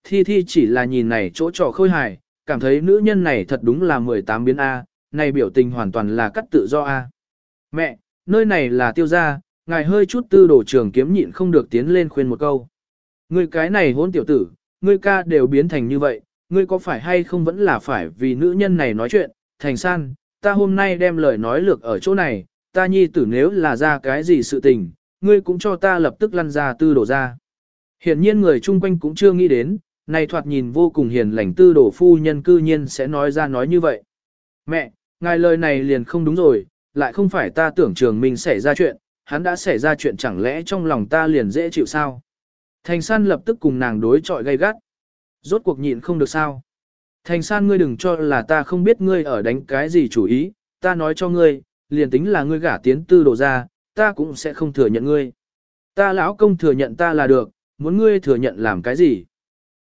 Thi Thi chỉ là nhìn này chỗ trò khôi hài, cảm thấy nữ nhân này thật đúng là 18 biến A, này biểu tình hoàn toàn là cắt tự do A. Mẹ, nơi này là tiêu gia, ngài hơi chút tư đổ trường kiếm nhịn không được tiến lên khuyên một câu. Ngươi cái này hôn tiểu tử, ngươi ca đều biến thành như vậy, ngươi có phải hay không vẫn là phải vì nữ nhân này nói chuyện, thành san, ta hôm nay đem lời nói lược ở chỗ này, ta nhi tử nếu là ra cái gì sự tình, ngươi cũng cho ta lập tức lăn ra tư đổ ra. Hiển nhiên người chung quanh cũng chưa nghĩ đến, này thoạt nhìn vô cùng hiền lành tư đổ phu nhân cư nhiên sẽ nói ra nói như vậy. Mẹ, ngài lời này liền không đúng rồi, lại không phải ta tưởng trường mình xảy ra chuyện, hắn đã xảy ra chuyện chẳng lẽ trong lòng ta liền dễ chịu sao? Thành san lập tức cùng nàng đối chọi gay gắt. Rốt cuộc nhịn không được sao. Thành san ngươi đừng cho là ta không biết ngươi ở đánh cái gì chủ ý, ta nói cho ngươi, liền tính là ngươi gả tiến tư đồ ra, ta cũng sẽ không thừa nhận ngươi. Ta lão công thừa nhận ta là được, muốn ngươi thừa nhận làm cái gì.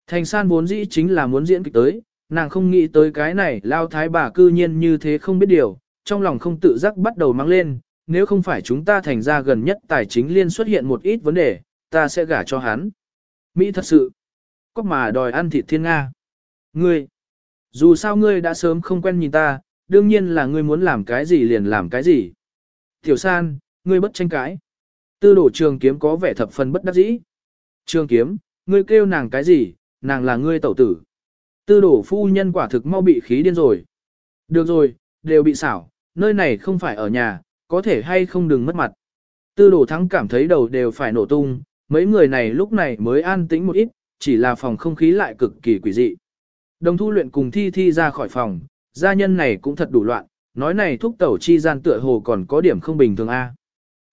Thành san vốn dĩ chính là muốn diễn kịch tới, nàng không nghĩ tới cái này lao thái bà cư nhiên như thế không biết điều, trong lòng không tự giác bắt đầu mang lên, nếu không phải chúng ta thành ra gần nhất tài chính liên xuất hiện một ít vấn đề, ta sẽ gả cho hắn. Mỹ thật sự, có mà đòi ăn thịt thiên Nga. Ngươi, dù sao ngươi đã sớm không quen nhìn ta, đương nhiên là ngươi muốn làm cái gì liền làm cái gì. Tiểu san, ngươi bất tranh cãi. Tư đổ trường kiếm có vẻ thập phần bất đắc dĩ. Trường kiếm, ngươi kêu nàng cái gì, nàng là ngươi tẩu tử. Tư đổ phu nhân quả thực mau bị khí điên rồi. Được rồi, đều bị xảo, nơi này không phải ở nhà, có thể hay không đừng mất mặt. Tư đổ thắng cảm thấy đầu đều phải nổ tung, mấy người này lúc này mới an tĩnh một ít, chỉ là phòng không khí lại cực kỳ quỷ dị. Đồng thu luyện cùng thi thi ra khỏi phòng, gia nhân này cũng thật đủ loạn, nói này thúc tẩu chi gian tựa hồ còn có điểm không bình thường a.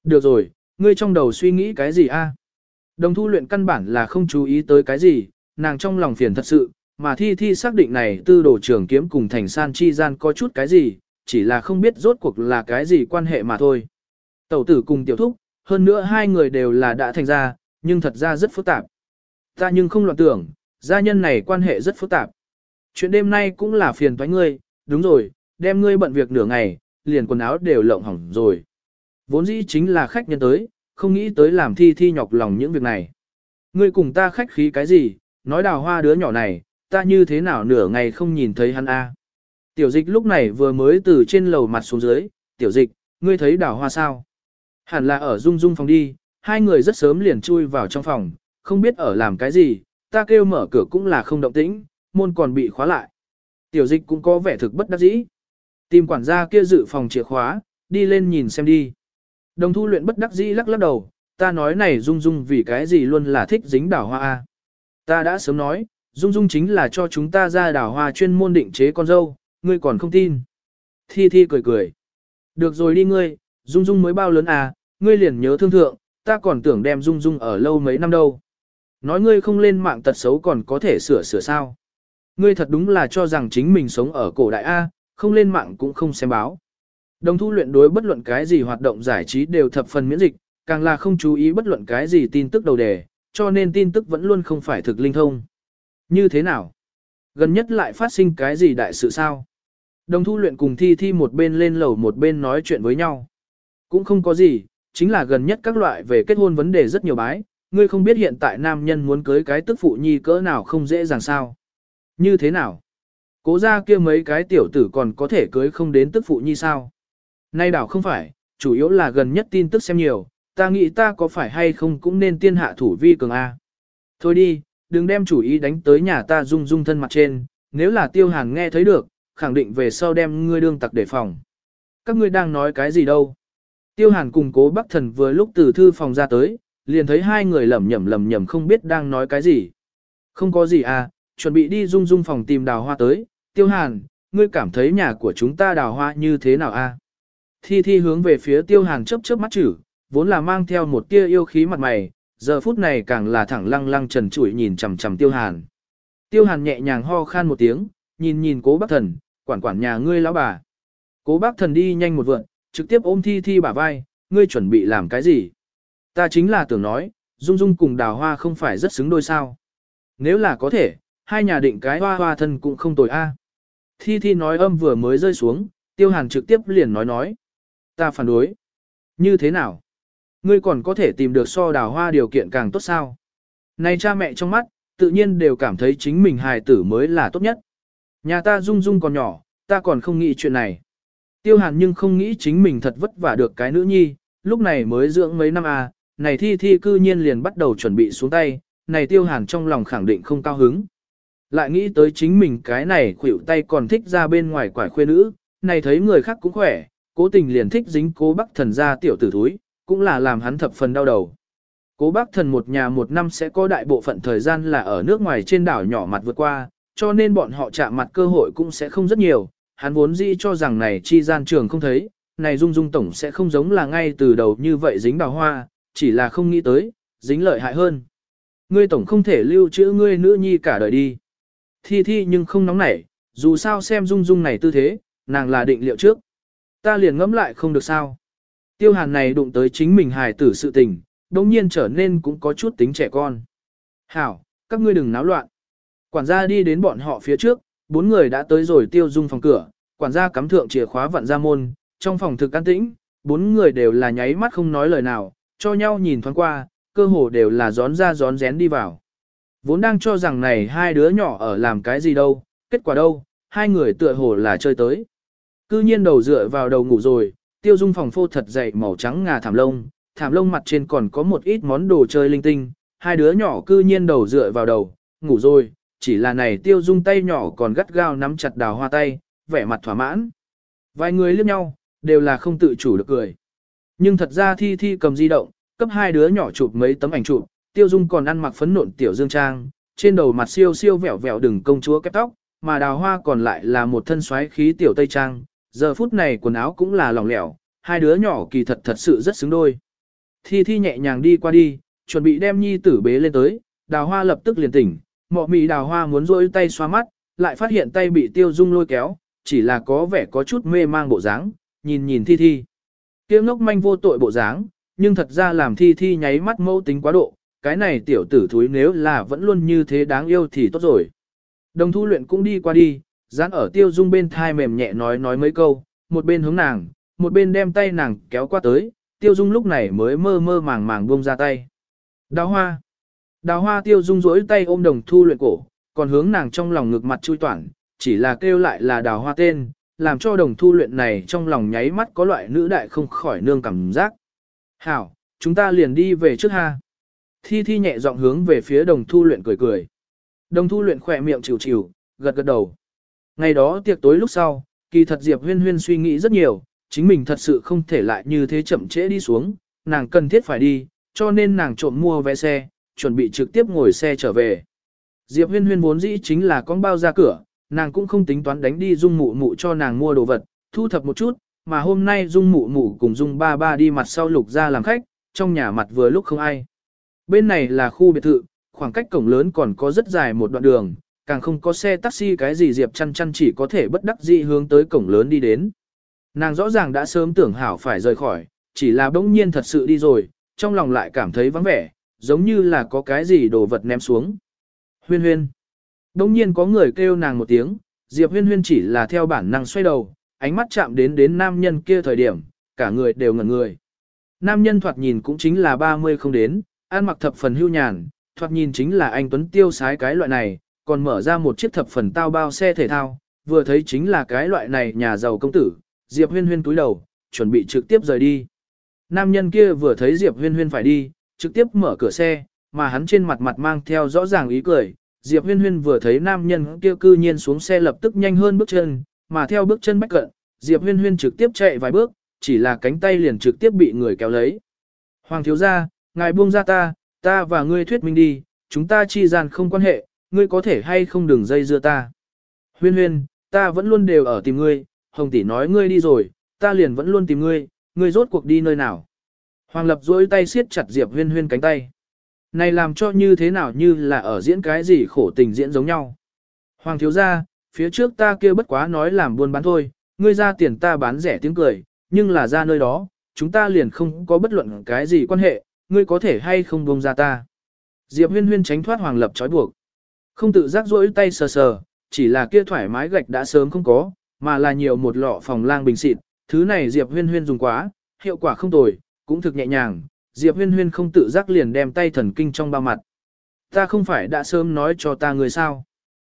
Được rồi, ngươi trong đầu suy nghĩ cái gì a? Đồng thu luyện căn bản là không chú ý tới cái gì, nàng trong lòng phiền thật sự, mà thi thi xác định này tư đồ trưởng kiếm cùng thành san chi gian có chút cái gì, chỉ là không biết rốt cuộc là cái gì quan hệ mà thôi. Tẩu tử cùng tiểu thúc, hơn nữa hai người đều là đã thành ra, nhưng thật ra rất phức tạp. Ta nhưng không loạn tưởng, gia nhân này quan hệ rất phức tạp. Chuyện đêm nay cũng là phiền toái ngươi, đúng rồi, đem ngươi bận việc nửa ngày, liền quần áo đều lộng hỏng rồi. Vốn dĩ chính là khách nhân tới, không nghĩ tới làm thi thi nhọc lòng những việc này. Ngươi cùng ta khách khí cái gì, nói đào hoa đứa nhỏ này, ta như thế nào nửa ngày không nhìn thấy hắn a? À? Tiểu dịch lúc này vừa mới từ trên lầu mặt xuống dưới, tiểu dịch, ngươi thấy đào hoa sao? Hẳn là ở dung dung phòng đi, hai người rất sớm liền chui vào trong phòng, không biết ở làm cái gì, ta kêu mở cửa cũng là không động tĩnh, môn còn bị khóa lại. Tiểu dịch cũng có vẻ thực bất đắc dĩ. Tìm quản gia kia dự phòng chìa khóa, đi lên nhìn xem đi. Đồng thu luyện bất đắc dĩ lắc lắc đầu, ta nói này Dung Dung vì cái gì luôn là thích dính đảo hoa a. Ta đã sớm nói, Dung Dung chính là cho chúng ta ra đảo hoa chuyên môn định chế con dâu, ngươi còn không tin. Thi Thi cười cười. Được rồi đi ngươi, Dung Dung mới bao lớn à, ngươi liền nhớ thương thượng, ta còn tưởng đem Dung Dung ở lâu mấy năm đâu. Nói ngươi không lên mạng tật xấu còn có thể sửa sửa sao. Ngươi thật đúng là cho rằng chính mình sống ở cổ đại A, không lên mạng cũng không xem báo. Đồng thu luyện đối bất luận cái gì hoạt động giải trí đều thập phần miễn dịch, càng là không chú ý bất luận cái gì tin tức đầu đề, cho nên tin tức vẫn luôn không phải thực linh thông. Như thế nào? Gần nhất lại phát sinh cái gì đại sự sao? Đồng thu luyện cùng thi thi một bên lên lầu một bên nói chuyện với nhau. Cũng không có gì, chính là gần nhất các loại về kết hôn vấn đề rất nhiều bái, ngươi không biết hiện tại nam nhân muốn cưới cái tức phụ nhi cỡ nào không dễ dàng sao. Như thế nào? Cố ra kia mấy cái tiểu tử còn có thể cưới không đến tức phụ nhi sao? Nay đảo không phải, chủ yếu là gần nhất tin tức xem nhiều, ta nghĩ ta có phải hay không cũng nên tiên hạ thủ vi cường A. Thôi đi, đừng đem chủ ý đánh tới nhà ta rung rung thân mặt trên, nếu là tiêu hàn nghe thấy được, khẳng định về sau đem ngươi đương tặc đề phòng. Các ngươi đang nói cái gì đâu? Tiêu hàn cùng cố bắc thần vừa lúc từ thư phòng ra tới, liền thấy hai người lầm nhầm lầm nhầm không biết đang nói cái gì. Không có gì à, chuẩn bị đi dung dung phòng tìm đào hoa tới, tiêu hàn, ngươi cảm thấy nhà của chúng ta đào hoa như thế nào a? À? Thi thi hướng về phía tiêu hàn chớp chớp mắt chử vốn là mang theo một tia yêu khí mặt mày, giờ phút này càng là thẳng lăng lăng trần trụi nhìn chằm chằm tiêu hàn. Tiêu hàn nhẹ nhàng ho khan một tiếng, nhìn nhìn cố bác thần, quản quản nhà ngươi lão bà. Cố bác thần đi nhanh một vượn, trực tiếp ôm thi thi bả vai, ngươi chuẩn bị làm cái gì? Ta chính là tưởng nói, Dung Dung cùng đào hoa không phải rất xứng đôi sao. Nếu là có thể, hai nhà định cái hoa hoa thân cũng không tồi a. Thi Thi nói âm vừa mới rơi xuống, Tiêu Hàn trực tiếp liền nói nói. Ta phản đối. Như thế nào? Ngươi còn có thể tìm được so đào hoa điều kiện càng tốt sao? Này cha mẹ trong mắt, tự nhiên đều cảm thấy chính mình hài tử mới là tốt nhất. Nhà ta Dung Dung còn nhỏ, ta còn không nghĩ chuyện này. Tiêu Hàn nhưng không nghĩ chính mình thật vất vả được cái nữ nhi, lúc này mới dưỡng mấy năm à, này thi thi cư nhiên liền bắt đầu chuẩn bị xuống tay, này tiêu hàn trong lòng khẳng định không cao hứng. Lại nghĩ tới chính mình cái này khuỷu tay còn thích ra bên ngoài quải khuê nữ, này thấy người khác cũng khỏe, cố tình liền thích dính cố bác thần ra tiểu tử thúi, cũng là làm hắn thập phần đau đầu. Cố bác thần một nhà một năm sẽ có đại bộ phận thời gian là ở nước ngoài trên đảo nhỏ mặt vượt qua, cho nên bọn họ chạm mặt cơ hội cũng sẽ không rất nhiều, hắn vốn dĩ cho rằng này chi gian trường không thấy, này dung dung tổng sẽ không giống là ngay từ đầu như vậy dính đào hoa, chỉ là không nghĩ tới, dính lợi hại hơn. Ngươi tổng không thể lưu trữ ngươi nữ nhi cả đời đi. Thi thi nhưng không nóng nảy, dù sao xem dung dung này tư thế, nàng là định liệu trước. Ta liền ngẫm lại không được sao. Tiêu hàn này đụng tới chính mình hài tử sự tình, đồng nhiên trở nên cũng có chút tính trẻ con. Hảo, các ngươi đừng náo loạn. Quản gia đi đến bọn họ phía trước, bốn người đã tới rồi tiêu dung phòng cửa, quản gia cắm thượng chìa khóa vặn ra môn, trong phòng thực an tĩnh, bốn người đều là nháy mắt không nói lời nào, cho nhau nhìn thoáng qua, cơ hồ đều là gión ra gión rén đi vào. Vốn đang cho rằng này hai đứa nhỏ ở làm cái gì đâu, kết quả đâu, hai người tựa hồ là chơi tới. Cư nhiên đầu dựa vào đầu ngủ rồi, tiêu dung phòng phô thật dày màu trắng ngà thảm lông, thảm lông mặt trên còn có một ít món đồ chơi linh tinh, hai đứa nhỏ cư nhiên đầu dựa vào đầu, ngủ rồi, chỉ là này tiêu dung tay nhỏ còn gắt gao nắm chặt đào hoa tay, vẻ mặt thỏa mãn. Vài người liếc nhau, đều là không tự chủ được cười. Nhưng thật ra thi thi cầm di động, cấp hai đứa nhỏ chụp mấy tấm ảnh chụp, tiêu dung còn ăn mặc phấn nộn tiểu dương trang, trên đầu mặt siêu siêu vẹo vẹo đừng công chúa kép tóc, mà đào hoa còn lại là một thân xoáy khí tiểu tây trang, giờ phút này quần áo cũng là lỏng lẻo, hai đứa nhỏ kỳ thật thật sự rất xứng đôi. Thi thi nhẹ nhàng đi qua đi, chuẩn bị đem nhi tử bế lên tới, đào hoa lập tức liền tỉnh, mọ mị đào hoa muốn rôi tay xoa mắt, lại phát hiện tay bị tiêu dung lôi kéo, chỉ là có vẻ có chút mê mang bộ dáng, nhìn nhìn thi thi. Tiêu ngốc manh vô tội bộ dáng, nhưng thật ra làm thi thi nháy mắt mâu tính quá độ, cái này tiểu tử thúi nếu là vẫn luôn như thế đáng yêu thì tốt rồi. Đồng thu luyện cũng đi qua đi, dán ở tiêu dung bên thai mềm nhẹ nói nói mấy câu, một bên hướng nàng, một bên đem tay nàng kéo qua tới, tiêu dung lúc này mới mơ mơ màng màng buông ra tay. Đào hoa. Đào hoa tiêu dung rỗi tay ôm đồng thu luyện cổ, còn hướng nàng trong lòng ngực mặt chui toản, chỉ là kêu lại là đào hoa tên, làm cho đồng thu luyện này trong lòng nháy mắt có loại nữ đại không khỏi nương cảm giác. Hảo, chúng ta liền đi về trước ha. Thi thi nhẹ giọng hướng về phía đồng thu luyện cười cười. Đồng thu luyện khỏe miệng chịu chịu, gật gật đầu. Ngày đó tiệc tối lúc sau, kỳ thật Diệp huyên huyên suy nghĩ rất nhiều, chính mình thật sự không thể lại như thế chậm trễ đi xuống, nàng cần thiết phải đi, cho nên nàng trộm mua vé xe, chuẩn bị trực tiếp ngồi xe trở về. Diệp huyên huyên vốn dĩ chính là con bao ra cửa, nàng cũng không tính toán đánh đi dung mụ mụ cho nàng mua đồ vật, thu thập một chút, mà hôm nay dung mụ mụ cùng dung ba ba đi mặt sau lục ra làm khách, trong nhà mặt vừa lúc không ai. Bên này là khu biệt thự, khoảng cách cổng lớn còn có rất dài một đoạn đường, càng không có xe taxi cái gì Diệp chăn chăn chỉ có thể bất đắc dĩ hướng tới cổng lớn đi đến. Nàng rõ ràng đã sớm tưởng hảo phải rời khỏi, chỉ là bỗng nhiên thật sự đi rồi, trong lòng lại cảm thấy vắng vẻ, giống như là có cái gì đồ vật ném xuống. Huyên huyên. Đông nhiên có người kêu nàng một tiếng, Diệp huyên huyên chỉ là theo bản năng xoay đầu, ánh mắt chạm đến đến nam nhân kia thời điểm, cả người đều ngẩn người. Nam nhân thoạt nhìn cũng chính là 30 không đến, ăn mặc thập phần hưu nhàn, thoạt nhìn chính là anh Tuấn tiêu sái cái loại này, còn mở ra một chiếc thập phần tao bao xe thể thao, vừa thấy chính là cái loại này nhà giàu công tử, Diệp huyên huyên túi đầu, chuẩn bị trực tiếp rời đi. Nam nhân kia vừa thấy Diệp huyên huyên phải đi, trực tiếp mở cửa xe, mà hắn trên mặt mặt mang theo rõ ràng ý cười. Diệp huyên huyên vừa thấy nam nhân kia cư nhiên xuống xe lập tức nhanh hơn bước chân, mà theo bước chân bách cận, Diệp huyên huyên trực tiếp chạy vài bước, chỉ là cánh tay liền trực tiếp bị người kéo lấy. Hoàng thiếu gia, ngài buông ra ta, ta và ngươi thuyết minh đi, chúng ta chi gian không quan hệ, ngươi có thể hay không đừng dây dưa ta. Huyên huyên, ta vẫn luôn đều ở tìm ngươi, Hồng tỷ nói ngươi đi rồi, ta liền vẫn luôn tìm ngươi, ngươi rốt cuộc đi nơi nào. Hoàng Lập duỗi tay siết chặt Diệp Huyên Huyên cánh tay. Này làm cho như thế nào như là ở diễn cái gì khổ tình diễn giống nhau. Hoàng thiếu gia, phía trước ta kia bất quá nói làm buôn bán thôi, ngươi ra tiền ta bán rẻ tiếng cười, nhưng là ra nơi đó, chúng ta liền không có bất luận cái gì quan hệ, ngươi có thể hay không buông ra ta. Diệp huyên huyên tránh thoát Hoàng Lập trói buộc. Không tự giác rỗi tay sờ sờ, chỉ là kia thoải mái gạch đã sớm không có, mà là nhiều một lọ phòng lang bình xịt, thứ này Diệp huyên huyên dùng quá, hiệu quả không tồi, cũng thực nhẹ nhàng, Diệp huyên huyên không tự giác liền đem tay thần kinh trong bao mặt. Ta không phải đã sớm nói cho ta người sao.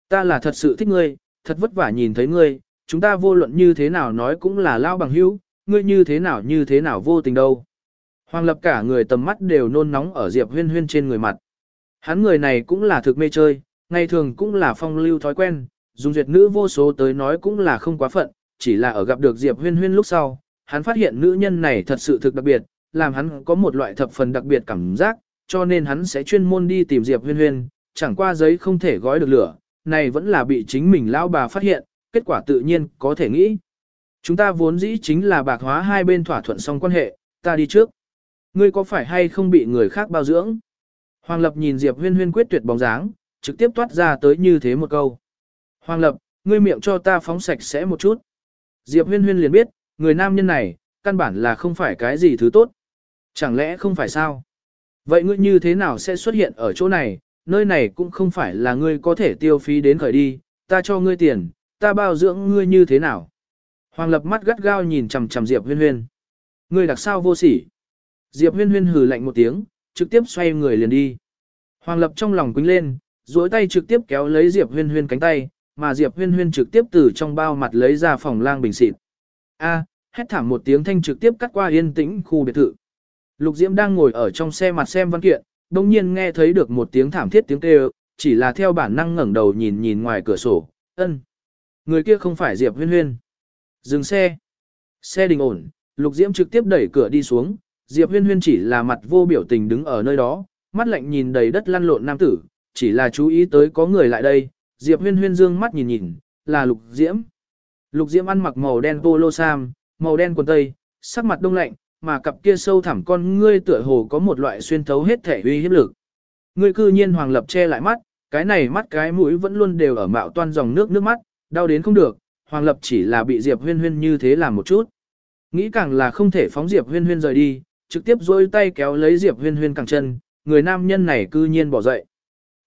Ta là thật sự thích ngươi, thật vất vả nhìn thấy ngươi, chúng ta vô luận như thế nào nói cũng là lao bằng hữu, ngươi như thế nào như thế nào vô tình đâu. Hoàng lập cả người tầm mắt đều nôn nóng ở Diệp huyên huyên trên người mặt. Hắn người này cũng là thực mê chơi, ngày thường cũng là phong lưu thói quen, dùng duyệt nữ vô số tới nói cũng là không quá phận, chỉ là ở gặp được Diệp huyên huyên lúc sau, hắn phát hiện nữ nhân này thật sự thực đặc biệt, làm hắn có một loại thập phần đặc biệt cảm giác, cho nên hắn sẽ chuyên môn đi tìm Diệp huyên huyên, chẳng qua giấy không thể gói được lửa, này vẫn là bị chính mình lão bà phát hiện, kết quả tự nhiên có thể nghĩ. Chúng ta vốn dĩ chính là bạc hóa hai bên thỏa thuận xong quan hệ, ta đi trước. Ngươi có phải hay không bị người khác bao dưỡng? Hoàng Lập nhìn Diệp huyên huyên quyết tuyệt bóng dáng, trực tiếp toát ra tới như thế một câu. Hoàng Lập, ngươi miệng cho ta phóng sạch sẽ một chút. Diệp huyên huyên liền biết, người nam nhân này, căn bản là không phải cái gì thứ tốt. Chẳng lẽ không phải sao? Vậy ngươi như thế nào sẽ xuất hiện ở chỗ này, nơi này cũng không phải là ngươi có thể tiêu phí đến khởi đi, ta cho ngươi tiền, ta bao dưỡng ngươi như thế nào? Hoàng lập mắt gắt gao nhìn chằm chằm Diệp huyên huyên. Ngươi đặc sao vô sỉ? Diệp huyên huyên hừ lạnh một tiếng, trực tiếp xoay người liền đi. Hoàng lập trong lòng quính lên, duỗi tay trực tiếp kéo lấy Diệp huyên huyên cánh tay, mà Diệp huyên huyên trực tiếp từ trong bao mặt lấy ra phòng lang bình xịt. A, hét thảm một tiếng thanh trực tiếp cắt qua yên tĩnh khu biệt thự. Lục Diễm đang ngồi ở trong xe mặt xem văn kiện, đồng nhiên nghe thấy được một tiếng thảm thiết tiếng kêu, chỉ là theo bản năng ngẩng đầu nhìn nhìn ngoài cửa sổ, ân. Người kia không phải Diệp huyên huyên. Dừng xe. Xe đình ổn, Lục Diễm trực tiếp đẩy cửa đi xuống, Diệp huyên huyên chỉ là mặt vô biểu tình đứng ở nơi đó, mắt lạnh nhìn đầy đất lăn lộn nam tử, chỉ là chú ý tới có người lại đây, Diệp huyên huyên dương mắt nhìn nhìn, là Lục Diễm. Lục Diễm ăn mặc màu đen polo sam, màu đen quần tây, sắc mặt đông lạnh, mà cặp kia sâu thẳm con ngươi tựa hồ có một loại xuyên thấu hết thể uy hiếp lực. Ngươi cư nhiên hoàng lập che lại mắt, cái này mắt cái mũi vẫn luôn đều ở mạo toan dòng nước nước mắt, đau đến không được, hoàng lập chỉ là bị Diệp huyên huyên như thế làm một chút. Nghĩ càng là không thể phóng Diệp huyên huyên rời đi, trực tiếp dôi tay kéo lấy Diệp huyên huyên cẳng chân, người nam nhân này cư nhiên bỏ dậy.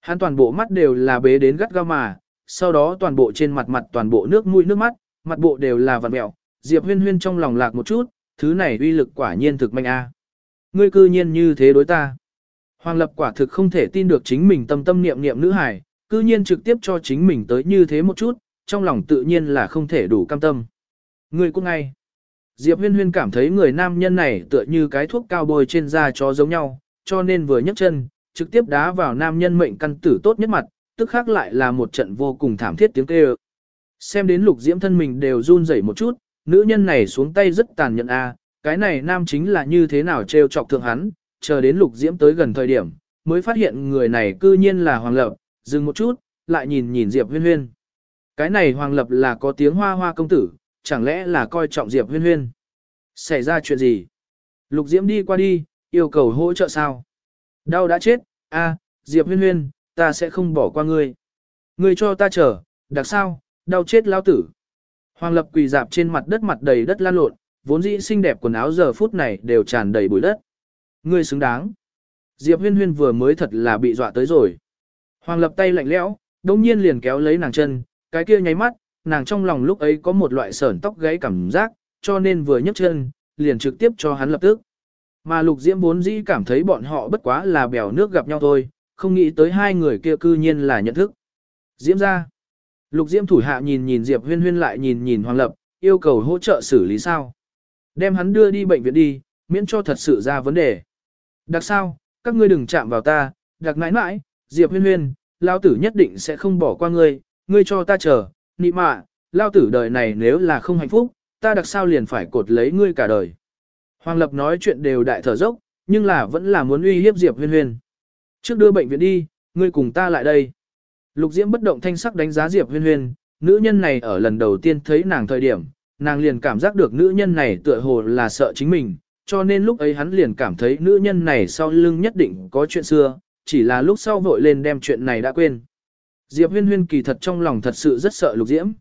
Hắn toàn bộ mắt đều là bế đến gắt gao mà, sau đó toàn bộ trên mặt mặt toàn bộ nước mũi nước mắt, mặt bộ đều là vằn mẹo. Diệp huyên huyên trong lòng lạc một chút, thứ này uy lực quả nhiên thực mạnh a. Ngươi cư nhiên như thế đối ta. Hoàng lập quả thực không thể tin được chính mình tâm tâm niệm niệm nữ hải, cư nhiên trực tiếp cho chính mình tới như thế một chút, trong lòng tự nhiên là không thể đủ cam tâm. Ngươi cũng ngay. Diệp huyên huyên cảm thấy người nam nhân này tựa như cái thuốc cao bôi trên da chó giống nhau, cho nên vừa nhấc chân, trực tiếp đá vào nam nhân mệnh căn tử tốt nhất mặt, tức khác lại là một trận vô cùng thảm thiết tiếng kêu. Xem đến lục diễm thân mình đều run rẩy một chút, nữ nhân này xuống tay rất tàn nhẫn a, cái này nam chính là như thế nào trêu chọc thượng hắn, chờ đến lục diễm tới gần thời điểm, mới phát hiện người này cư nhiên là Hoàng Lập, dừng một chút, lại nhìn nhìn Diệp Huyên Huyên. Cái này Hoàng Lập là có tiếng hoa hoa công tử, chẳng lẽ là coi trọng Diệp Huyên Huyên. Xảy ra chuyện gì? Lục Diễm đi qua đi, yêu cầu hỗ trợ sao? Đau đã chết, a, Diệp Huyên Huyên, ta sẽ không bỏ qua ngươi. Ngươi cho ta chờ, đặc sao, đau chết lao tử. Hoàng Lập quỳ dạp trên mặt đất mặt đầy đất lan lộn, vốn dĩ xinh đẹp quần áo giờ phút này đều tràn đầy bụi đất. Ngươi xứng đáng. Diệp Huyên Huyên vừa mới thật là bị dọa tới rồi. Hoàng Lập tay lạnh lẽo, đông nhiên liền kéo lấy nàng chân, cái kia nháy mắt, nàng trong lòng lúc ấy có một loại sởn tóc gáy cảm giác, cho nên vừa nhấc chân, liền trực tiếp cho hắn lập tức. Mà Lục Diễm vốn dĩ cảm thấy bọn họ bất quá là bèo nước gặp nhau thôi, không nghĩ tới hai người kia cư nhiên là nhận thức. Diễm ra. Lục Diễm thủ hạ nhìn nhìn Diệp Huyên Huyên lại nhìn nhìn Hoàng Lập, yêu cầu hỗ trợ xử lý sao. Đem hắn đưa đi bệnh viện đi, miễn cho thật sự ra vấn đề. Đặc sao, các ngươi đừng chạm vào ta, đặc mãi mãi, Diệp Huyên Huyên, lao tử nhất định sẽ không bỏ qua ngươi, ngươi cho ta chờ, nị mạ, lao tử đời này nếu là không hạnh phúc, ta đặc sao liền phải cột lấy ngươi cả đời. Hoàng Lập nói chuyện đều đại thở dốc, nhưng là vẫn là muốn uy hiếp Diệp Huyên Huyên. Trước đưa bệnh viện đi, ngươi cùng ta lại đây. Lục Diễm bất động thanh sắc đánh giá Diệp Huyên Huyên, nữ nhân này ở lần đầu tiên thấy nàng thời điểm, nàng liền cảm giác được nữ nhân này tựa hồ là sợ chính mình, cho nên lúc ấy hắn liền cảm thấy nữ nhân này sau lưng nhất định có chuyện xưa, chỉ là lúc sau vội lên đem chuyện này đã quên. Diệp Huyên Huyên kỳ thật trong lòng thật sự rất sợ Lục Diễm.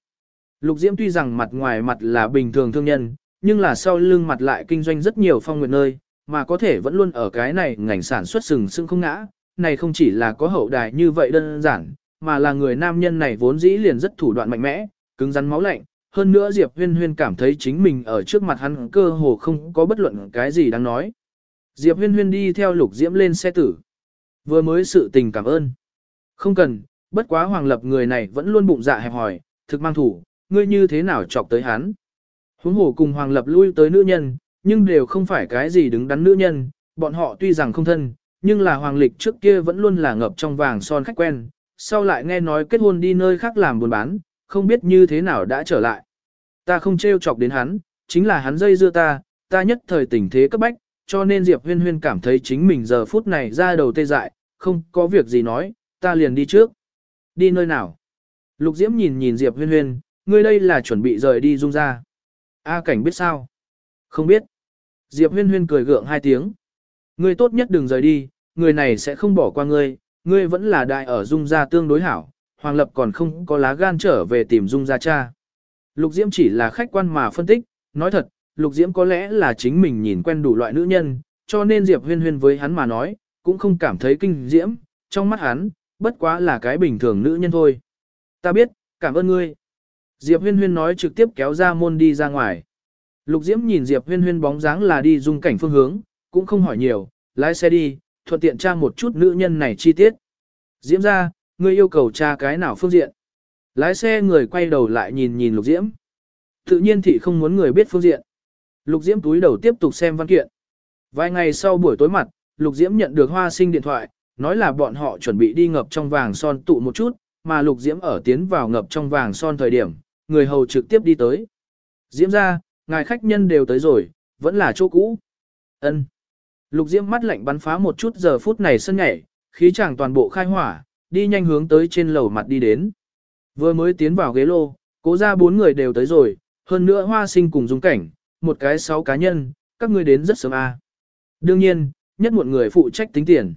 Lục Diễm tuy rằng mặt ngoài mặt là bình thường thương nhân, nhưng là sau lưng mặt lại kinh doanh rất nhiều phong nguyện nơi, mà có thể vẫn luôn ở cái này ngành sản xuất sừng sững không ngã, này không chỉ là có hậu đài như vậy đơn giản, mà là người nam nhân này vốn dĩ liền rất thủ đoạn mạnh mẽ, cứng rắn máu lạnh. Hơn nữa Diệp Huyên Huyên cảm thấy chính mình ở trước mặt hắn cơ hồ không có bất luận cái gì đáng nói. Diệp Huyên Huyên đi theo Lục Diễm lên xe tử. Vừa mới sự tình cảm ơn. Không cần, bất quá Hoàng Lập người này vẫn luôn bụng dạ hẹp hỏi, thực mang thủ, ngươi như thế nào chọc tới hắn. Huống hồ cùng Hoàng Lập lui tới nữ nhân, nhưng đều không phải cái gì đứng đắn nữ nhân, bọn họ tuy rằng không thân, nhưng là Hoàng Lịch trước kia vẫn luôn là ngập trong vàng son khách quen, sau lại nghe nói kết hôn đi nơi khác làm buôn bán, không biết như thế nào đã trở lại. Ta không trêu chọc đến hắn, chính là hắn dây dưa ta, ta nhất thời tình thế cấp bách, cho nên Diệp Huyên Huyên cảm thấy chính mình giờ phút này ra đầu tê dại, không có việc gì nói, ta liền đi trước. Đi nơi nào? Lục Diễm nhìn nhìn Diệp Huyên Huyên, ngươi đây là chuẩn bị rời đi dung ra. A cảnh biết sao? Không biết. Diệp Huyên Huyên cười gượng hai tiếng. Ngươi tốt nhất đừng rời đi, người này sẽ không bỏ qua ngươi, ngươi vẫn là đại ở dung gia tương đối hảo, Hoàng Lập còn không có lá gan trở về tìm dung gia cha. Lục Diễm chỉ là khách quan mà phân tích, nói thật, Lục Diễm có lẽ là chính mình nhìn quen đủ loại nữ nhân, cho nên Diệp Huyên Huyên với hắn mà nói, cũng không cảm thấy kinh diễm, trong mắt hắn, bất quá là cái bình thường nữ nhân thôi. Ta biết, cảm ơn ngươi. Diệp Huyên Huyên nói trực tiếp kéo ra môn đi ra ngoài. Lục Diễm nhìn Diệp Huyên Huyên bóng dáng là đi dung cảnh phương hướng, cũng không hỏi nhiều, lái xe đi, thuận tiện tra một chút nữ nhân này chi tiết. Diễm ra, ngươi yêu cầu tra cái nào phương diện. Lái xe người quay đầu lại nhìn nhìn Lục Diễm. Tự nhiên thị không muốn người biết phương diện. Lục Diễm túi đầu tiếp tục xem văn kiện. Vài ngày sau buổi tối mặt, Lục Diễm nhận được hoa sinh điện thoại, nói là bọn họ chuẩn bị đi ngập trong vàng son tụ một chút, mà Lục Diễm ở tiến vào ngập trong vàng son thời điểm, người hầu trực tiếp đi tới. Diễm ra, ngài khách nhân đều tới rồi, vẫn là chỗ cũ. ân Lục Diễm mắt lạnh bắn phá một chút giờ phút này sân nhảy, khí chàng toàn bộ khai hỏa, đi nhanh hướng tới trên lầu mặt đi đến. Vừa mới tiến vào ghế lô, cố ra bốn người đều tới rồi, hơn nữa hoa sinh cùng dung cảnh, một cái sáu cá nhân, các ngươi đến rất sớm à. Đương nhiên, nhất một người phụ trách tính tiền.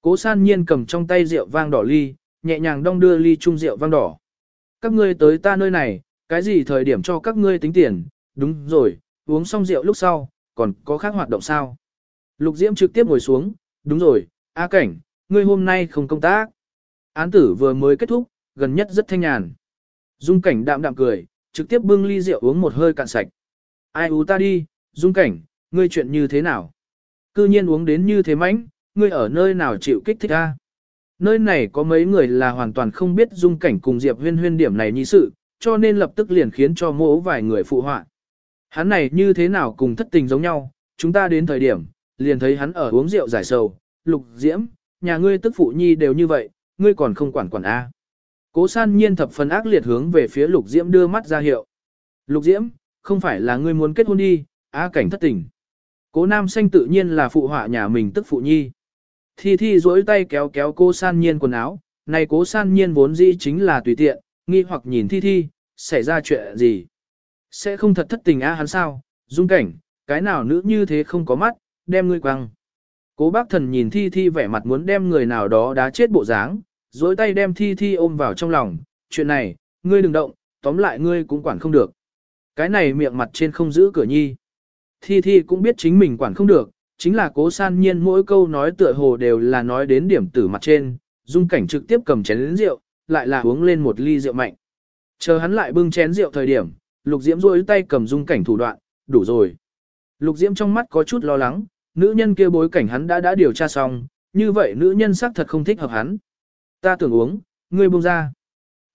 Cố san nhiên cầm trong tay rượu vang đỏ ly, nhẹ nhàng đong đưa ly chung rượu vang đỏ. Các ngươi tới ta nơi này, cái gì thời điểm cho các ngươi tính tiền, đúng rồi, uống xong rượu lúc sau, còn có khác hoạt động sao? Lục Diễm trực tiếp ngồi xuống, đúng rồi, A Cảnh, ngươi hôm nay không công tác. Án tử vừa mới kết thúc, gần nhất rất thanh nhàn. Dung Cảnh đạm đạm cười, trực tiếp bưng ly rượu uống một hơi cạn sạch. Ai ú ta đi, Dung Cảnh, ngươi chuyện như thế nào? Cư nhiên uống đến như thế mãnh, ngươi ở nơi nào chịu kích thích a? Nơi này có mấy người là hoàn toàn không biết Dung Cảnh cùng Diệp Huyên Huyên điểm này như sự, cho nên lập tức liền khiến cho mỗ vài người phụ họa. Hắn này như thế nào cùng thất tình giống nhau, chúng ta đến thời điểm, liền thấy hắn ở uống rượu giải sầu, lục diễm, nhà ngươi tức phụ nhi đều như vậy, ngươi còn không quản quản A. Cố san nhiên thập phần ác liệt hướng về phía lục diễm đưa mắt ra hiệu. Lục diễm, không phải là ngươi muốn kết hôn đi, A cảnh thất tình. Cố nam xanh tự nhiên là phụ họa nhà mình tức phụ nhi. Thi thi duỗi tay kéo kéo cô san nhiên quần áo, này cố san nhiên vốn dĩ chính là tùy tiện, nghi hoặc nhìn thi thi, xảy ra chuyện gì. Sẽ không thật thất tình a hắn sao, dung cảnh, cái nào nữ như thế không có mắt, đem ngươi quăng. Cố bác thần nhìn thi thi vẻ mặt muốn đem người nào đó đá chết bộ dáng, dối tay đem thi thi ôm vào trong lòng, chuyện này, ngươi đừng động, tóm lại ngươi cũng quản không được. Cái này miệng mặt trên không giữ cửa nhi. Thi thi cũng biết chính mình quản không được, chính là cố san nhiên mỗi câu nói tựa hồ đều là nói đến điểm tử mặt trên, dung cảnh trực tiếp cầm chén lĩnh rượu, lại là uống lên một ly rượu mạnh. Chờ hắn lại bưng chén rượu thời điểm, lục diễm rôi tay cầm dung cảnh thủ đoạn, đủ rồi. Lục diễm trong mắt có chút lo lắng, nữ nhân kia bối cảnh hắn đã đã điều tra xong, như vậy nữ nhân xác thật không thích hợp hắn. Ta tưởng uống, ngươi buông ra.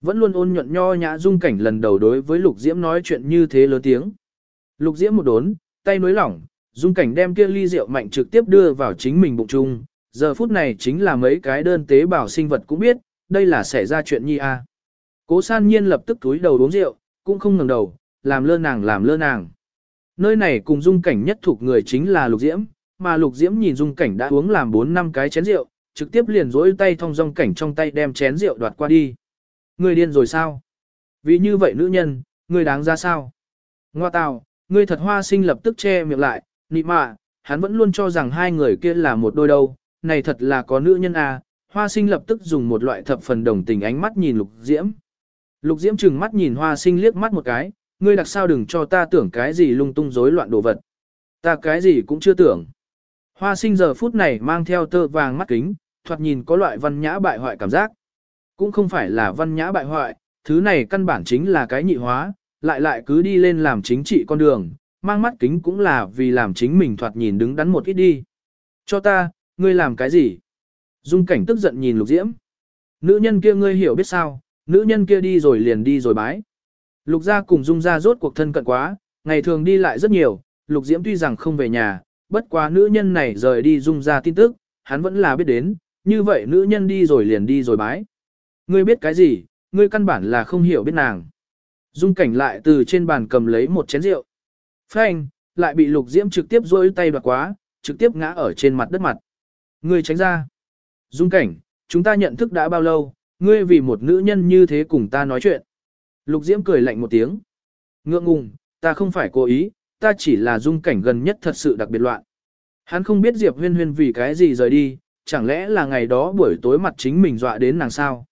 Vẫn luôn ôn nhuận nho nhã dung cảnh lần đầu đối với lục diễm nói chuyện như thế lớn tiếng. Lục diễm một đốn, tay nối lỏng, dung cảnh đem kia ly rượu mạnh trực tiếp đưa vào chính mình bụng chung. Giờ phút này chính là mấy cái đơn tế bào sinh vật cũng biết, đây là xảy ra chuyện nhi a. Cố san nhiên lập tức túi đầu uống rượu, cũng không ngừng đầu, làm lơ nàng làm lơ nàng. Nơi này cùng dung cảnh nhất thuộc người chính là lục diễm, mà lục diễm nhìn dung cảnh đã uống làm 4 năm cái chén rượu, trực tiếp liền rỗi tay thong dong cảnh trong tay đem chén rượu đoạt qua đi. Người điên rồi sao? Vì như vậy nữ nhân, người đáng ra sao? Ngoa tào, người thật hoa sinh lập tức che miệng lại, nị mạ, hắn vẫn luôn cho rằng hai người kia là một đôi đâu, này thật là có nữ nhân à, hoa sinh lập tức dùng một loại thập phần đồng tình ánh mắt nhìn lục diễm. Lục diễm trừng mắt nhìn hoa sinh liếc mắt một cái, ngươi đặc sao đừng cho ta tưởng cái gì lung tung rối loạn đồ vật. Ta cái gì cũng chưa tưởng. Hoa sinh giờ phút này mang theo tơ vàng mắt kính, thoạt nhìn có loại văn nhã bại hoại cảm giác. Cũng không phải là văn nhã bại hoại, thứ này căn bản chính là cái nhị hóa, lại lại cứ đi lên làm chính trị con đường, mang mắt kính cũng là vì làm chính mình thoạt nhìn đứng đắn một ít đi. Cho ta, ngươi làm cái gì? Dung cảnh tức giận nhìn lục diễm. Nữ nhân kia ngươi hiểu biết sao, nữ nhân kia đi rồi liền đi rồi bái. Lục gia cùng dung gia rốt cuộc thân cận quá, ngày thường đi lại rất nhiều, lục diễm tuy rằng không về nhà, bất quá nữ nhân này rời đi dung ra tin tức, hắn vẫn là biết đến, như vậy nữ nhân đi rồi liền đi rồi bái. Ngươi biết cái gì, ngươi căn bản là không hiểu biết nàng. Dung cảnh lại từ trên bàn cầm lấy một chén rượu. Phanh, lại bị lục diễm trực tiếp rôi tay đoạt quá, trực tiếp ngã ở trên mặt đất mặt. Ngươi tránh ra. Dung cảnh, chúng ta nhận thức đã bao lâu, ngươi vì một nữ nhân như thế cùng ta nói chuyện. Lục diễm cười lạnh một tiếng. Ngượng ngùng, ta không phải cố ý, ta chỉ là dung cảnh gần nhất thật sự đặc biệt loạn. Hắn không biết Diệp huyên huyên vì cái gì rời đi, chẳng lẽ là ngày đó buổi tối mặt chính mình dọa đến nàng sao.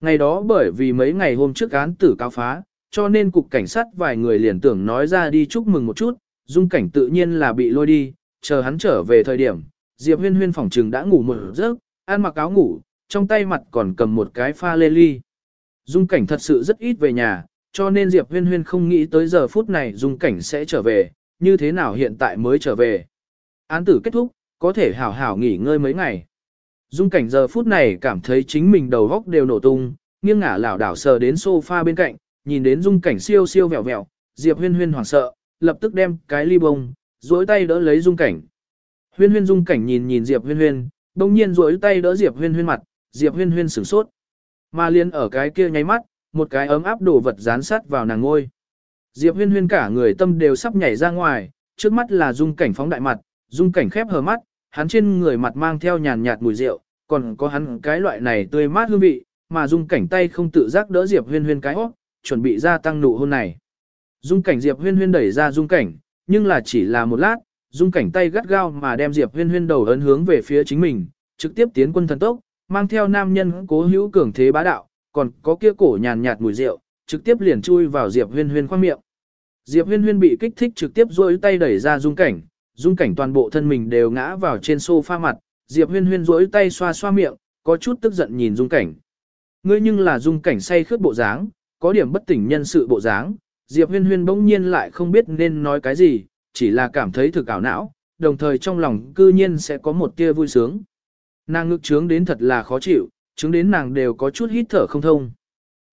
Ngày đó bởi vì mấy ngày hôm trước án tử cao phá, cho nên cục cảnh sát vài người liền tưởng nói ra đi chúc mừng một chút, dung cảnh tự nhiên là bị lôi đi, chờ hắn trở về thời điểm, Diệp huyên huyên phòng trừng đã ngủ một giấc, ăn mặc áo ngủ, trong tay mặt còn cầm một cái pha lê ly. Dung cảnh thật sự rất ít về nhà, cho nên Diệp huyên huyên không nghĩ tới giờ phút này dung cảnh sẽ trở về, như thế nào hiện tại mới trở về. Án tử kết thúc, có thể hảo hảo nghỉ ngơi mấy ngày. Dung cảnh giờ phút này cảm thấy chính mình đầu góc đều nổ tung, nghiêng ngả lảo đảo sờ đến sofa bên cạnh, nhìn đến dung cảnh siêu siêu vẹo vẹo, Diệp huyên huyên hoảng sợ, lập tức đem cái ly bông, duỗi tay đỡ lấy dung cảnh. Huyên huyên dung cảnh nhìn nhìn Diệp huyên huyên, đông nhiên duỗi tay đỡ Diệp Huyên Huyên mặt, Diệp Huyên Huyên sửng sốt. Mà liên ở cái kia nháy mắt, một cái ấm áp đồ vật dán sát vào nàng ngôi. Diệp Huyên Huyên cả người tâm đều sắp nhảy ra ngoài, trước mắt là dung cảnh phóng đại mặt, dung cảnh khép hờ mắt, hắn trên người mặt mang theo nhàn nhạt mùi rượu, còn có hắn cái loại này tươi mát hương vị, mà dung cảnh tay không tự giác đỡ Diệp Huyên Huyên cái hót, chuẩn bị ra tăng nụ hôn này. Dung cảnh Diệp Huyên Huyên đẩy ra dung cảnh, nhưng là chỉ là một lát, dung cảnh tay gắt gao mà đem Diệp Huyên Huyên đầu ấn hướng về phía chính mình, trực tiếp tiến quân thần tốc, mang theo nam nhân cố hữu cường thế bá đạo, còn có kia cổ nhàn nhạt mùi rượu, trực tiếp liền chui vào Diệp Huyên Huyên khoang miệng. Diệp Huyên Huyên bị kích thích trực tiếp duỗi tay đẩy ra dung cảnh, dung cảnh toàn bộ thân mình đều ngã vào trên sofa mặt, Diệp Huyên Huyên duỗi tay xoa xoa miệng, có chút tức giận nhìn dung cảnh. Ngươi nhưng là dung cảnh say khướt bộ dáng, có điểm bất tỉnh nhân sự bộ dáng, Diệp Huyên Huyên bỗng nhiên lại không biết nên nói cái gì, chỉ là cảm thấy thực ảo não, đồng thời trong lòng cư nhiên sẽ có một tia vui sướng. Nàng ngực trướng đến thật là khó chịu, chứng đến nàng đều có chút hít thở không thông.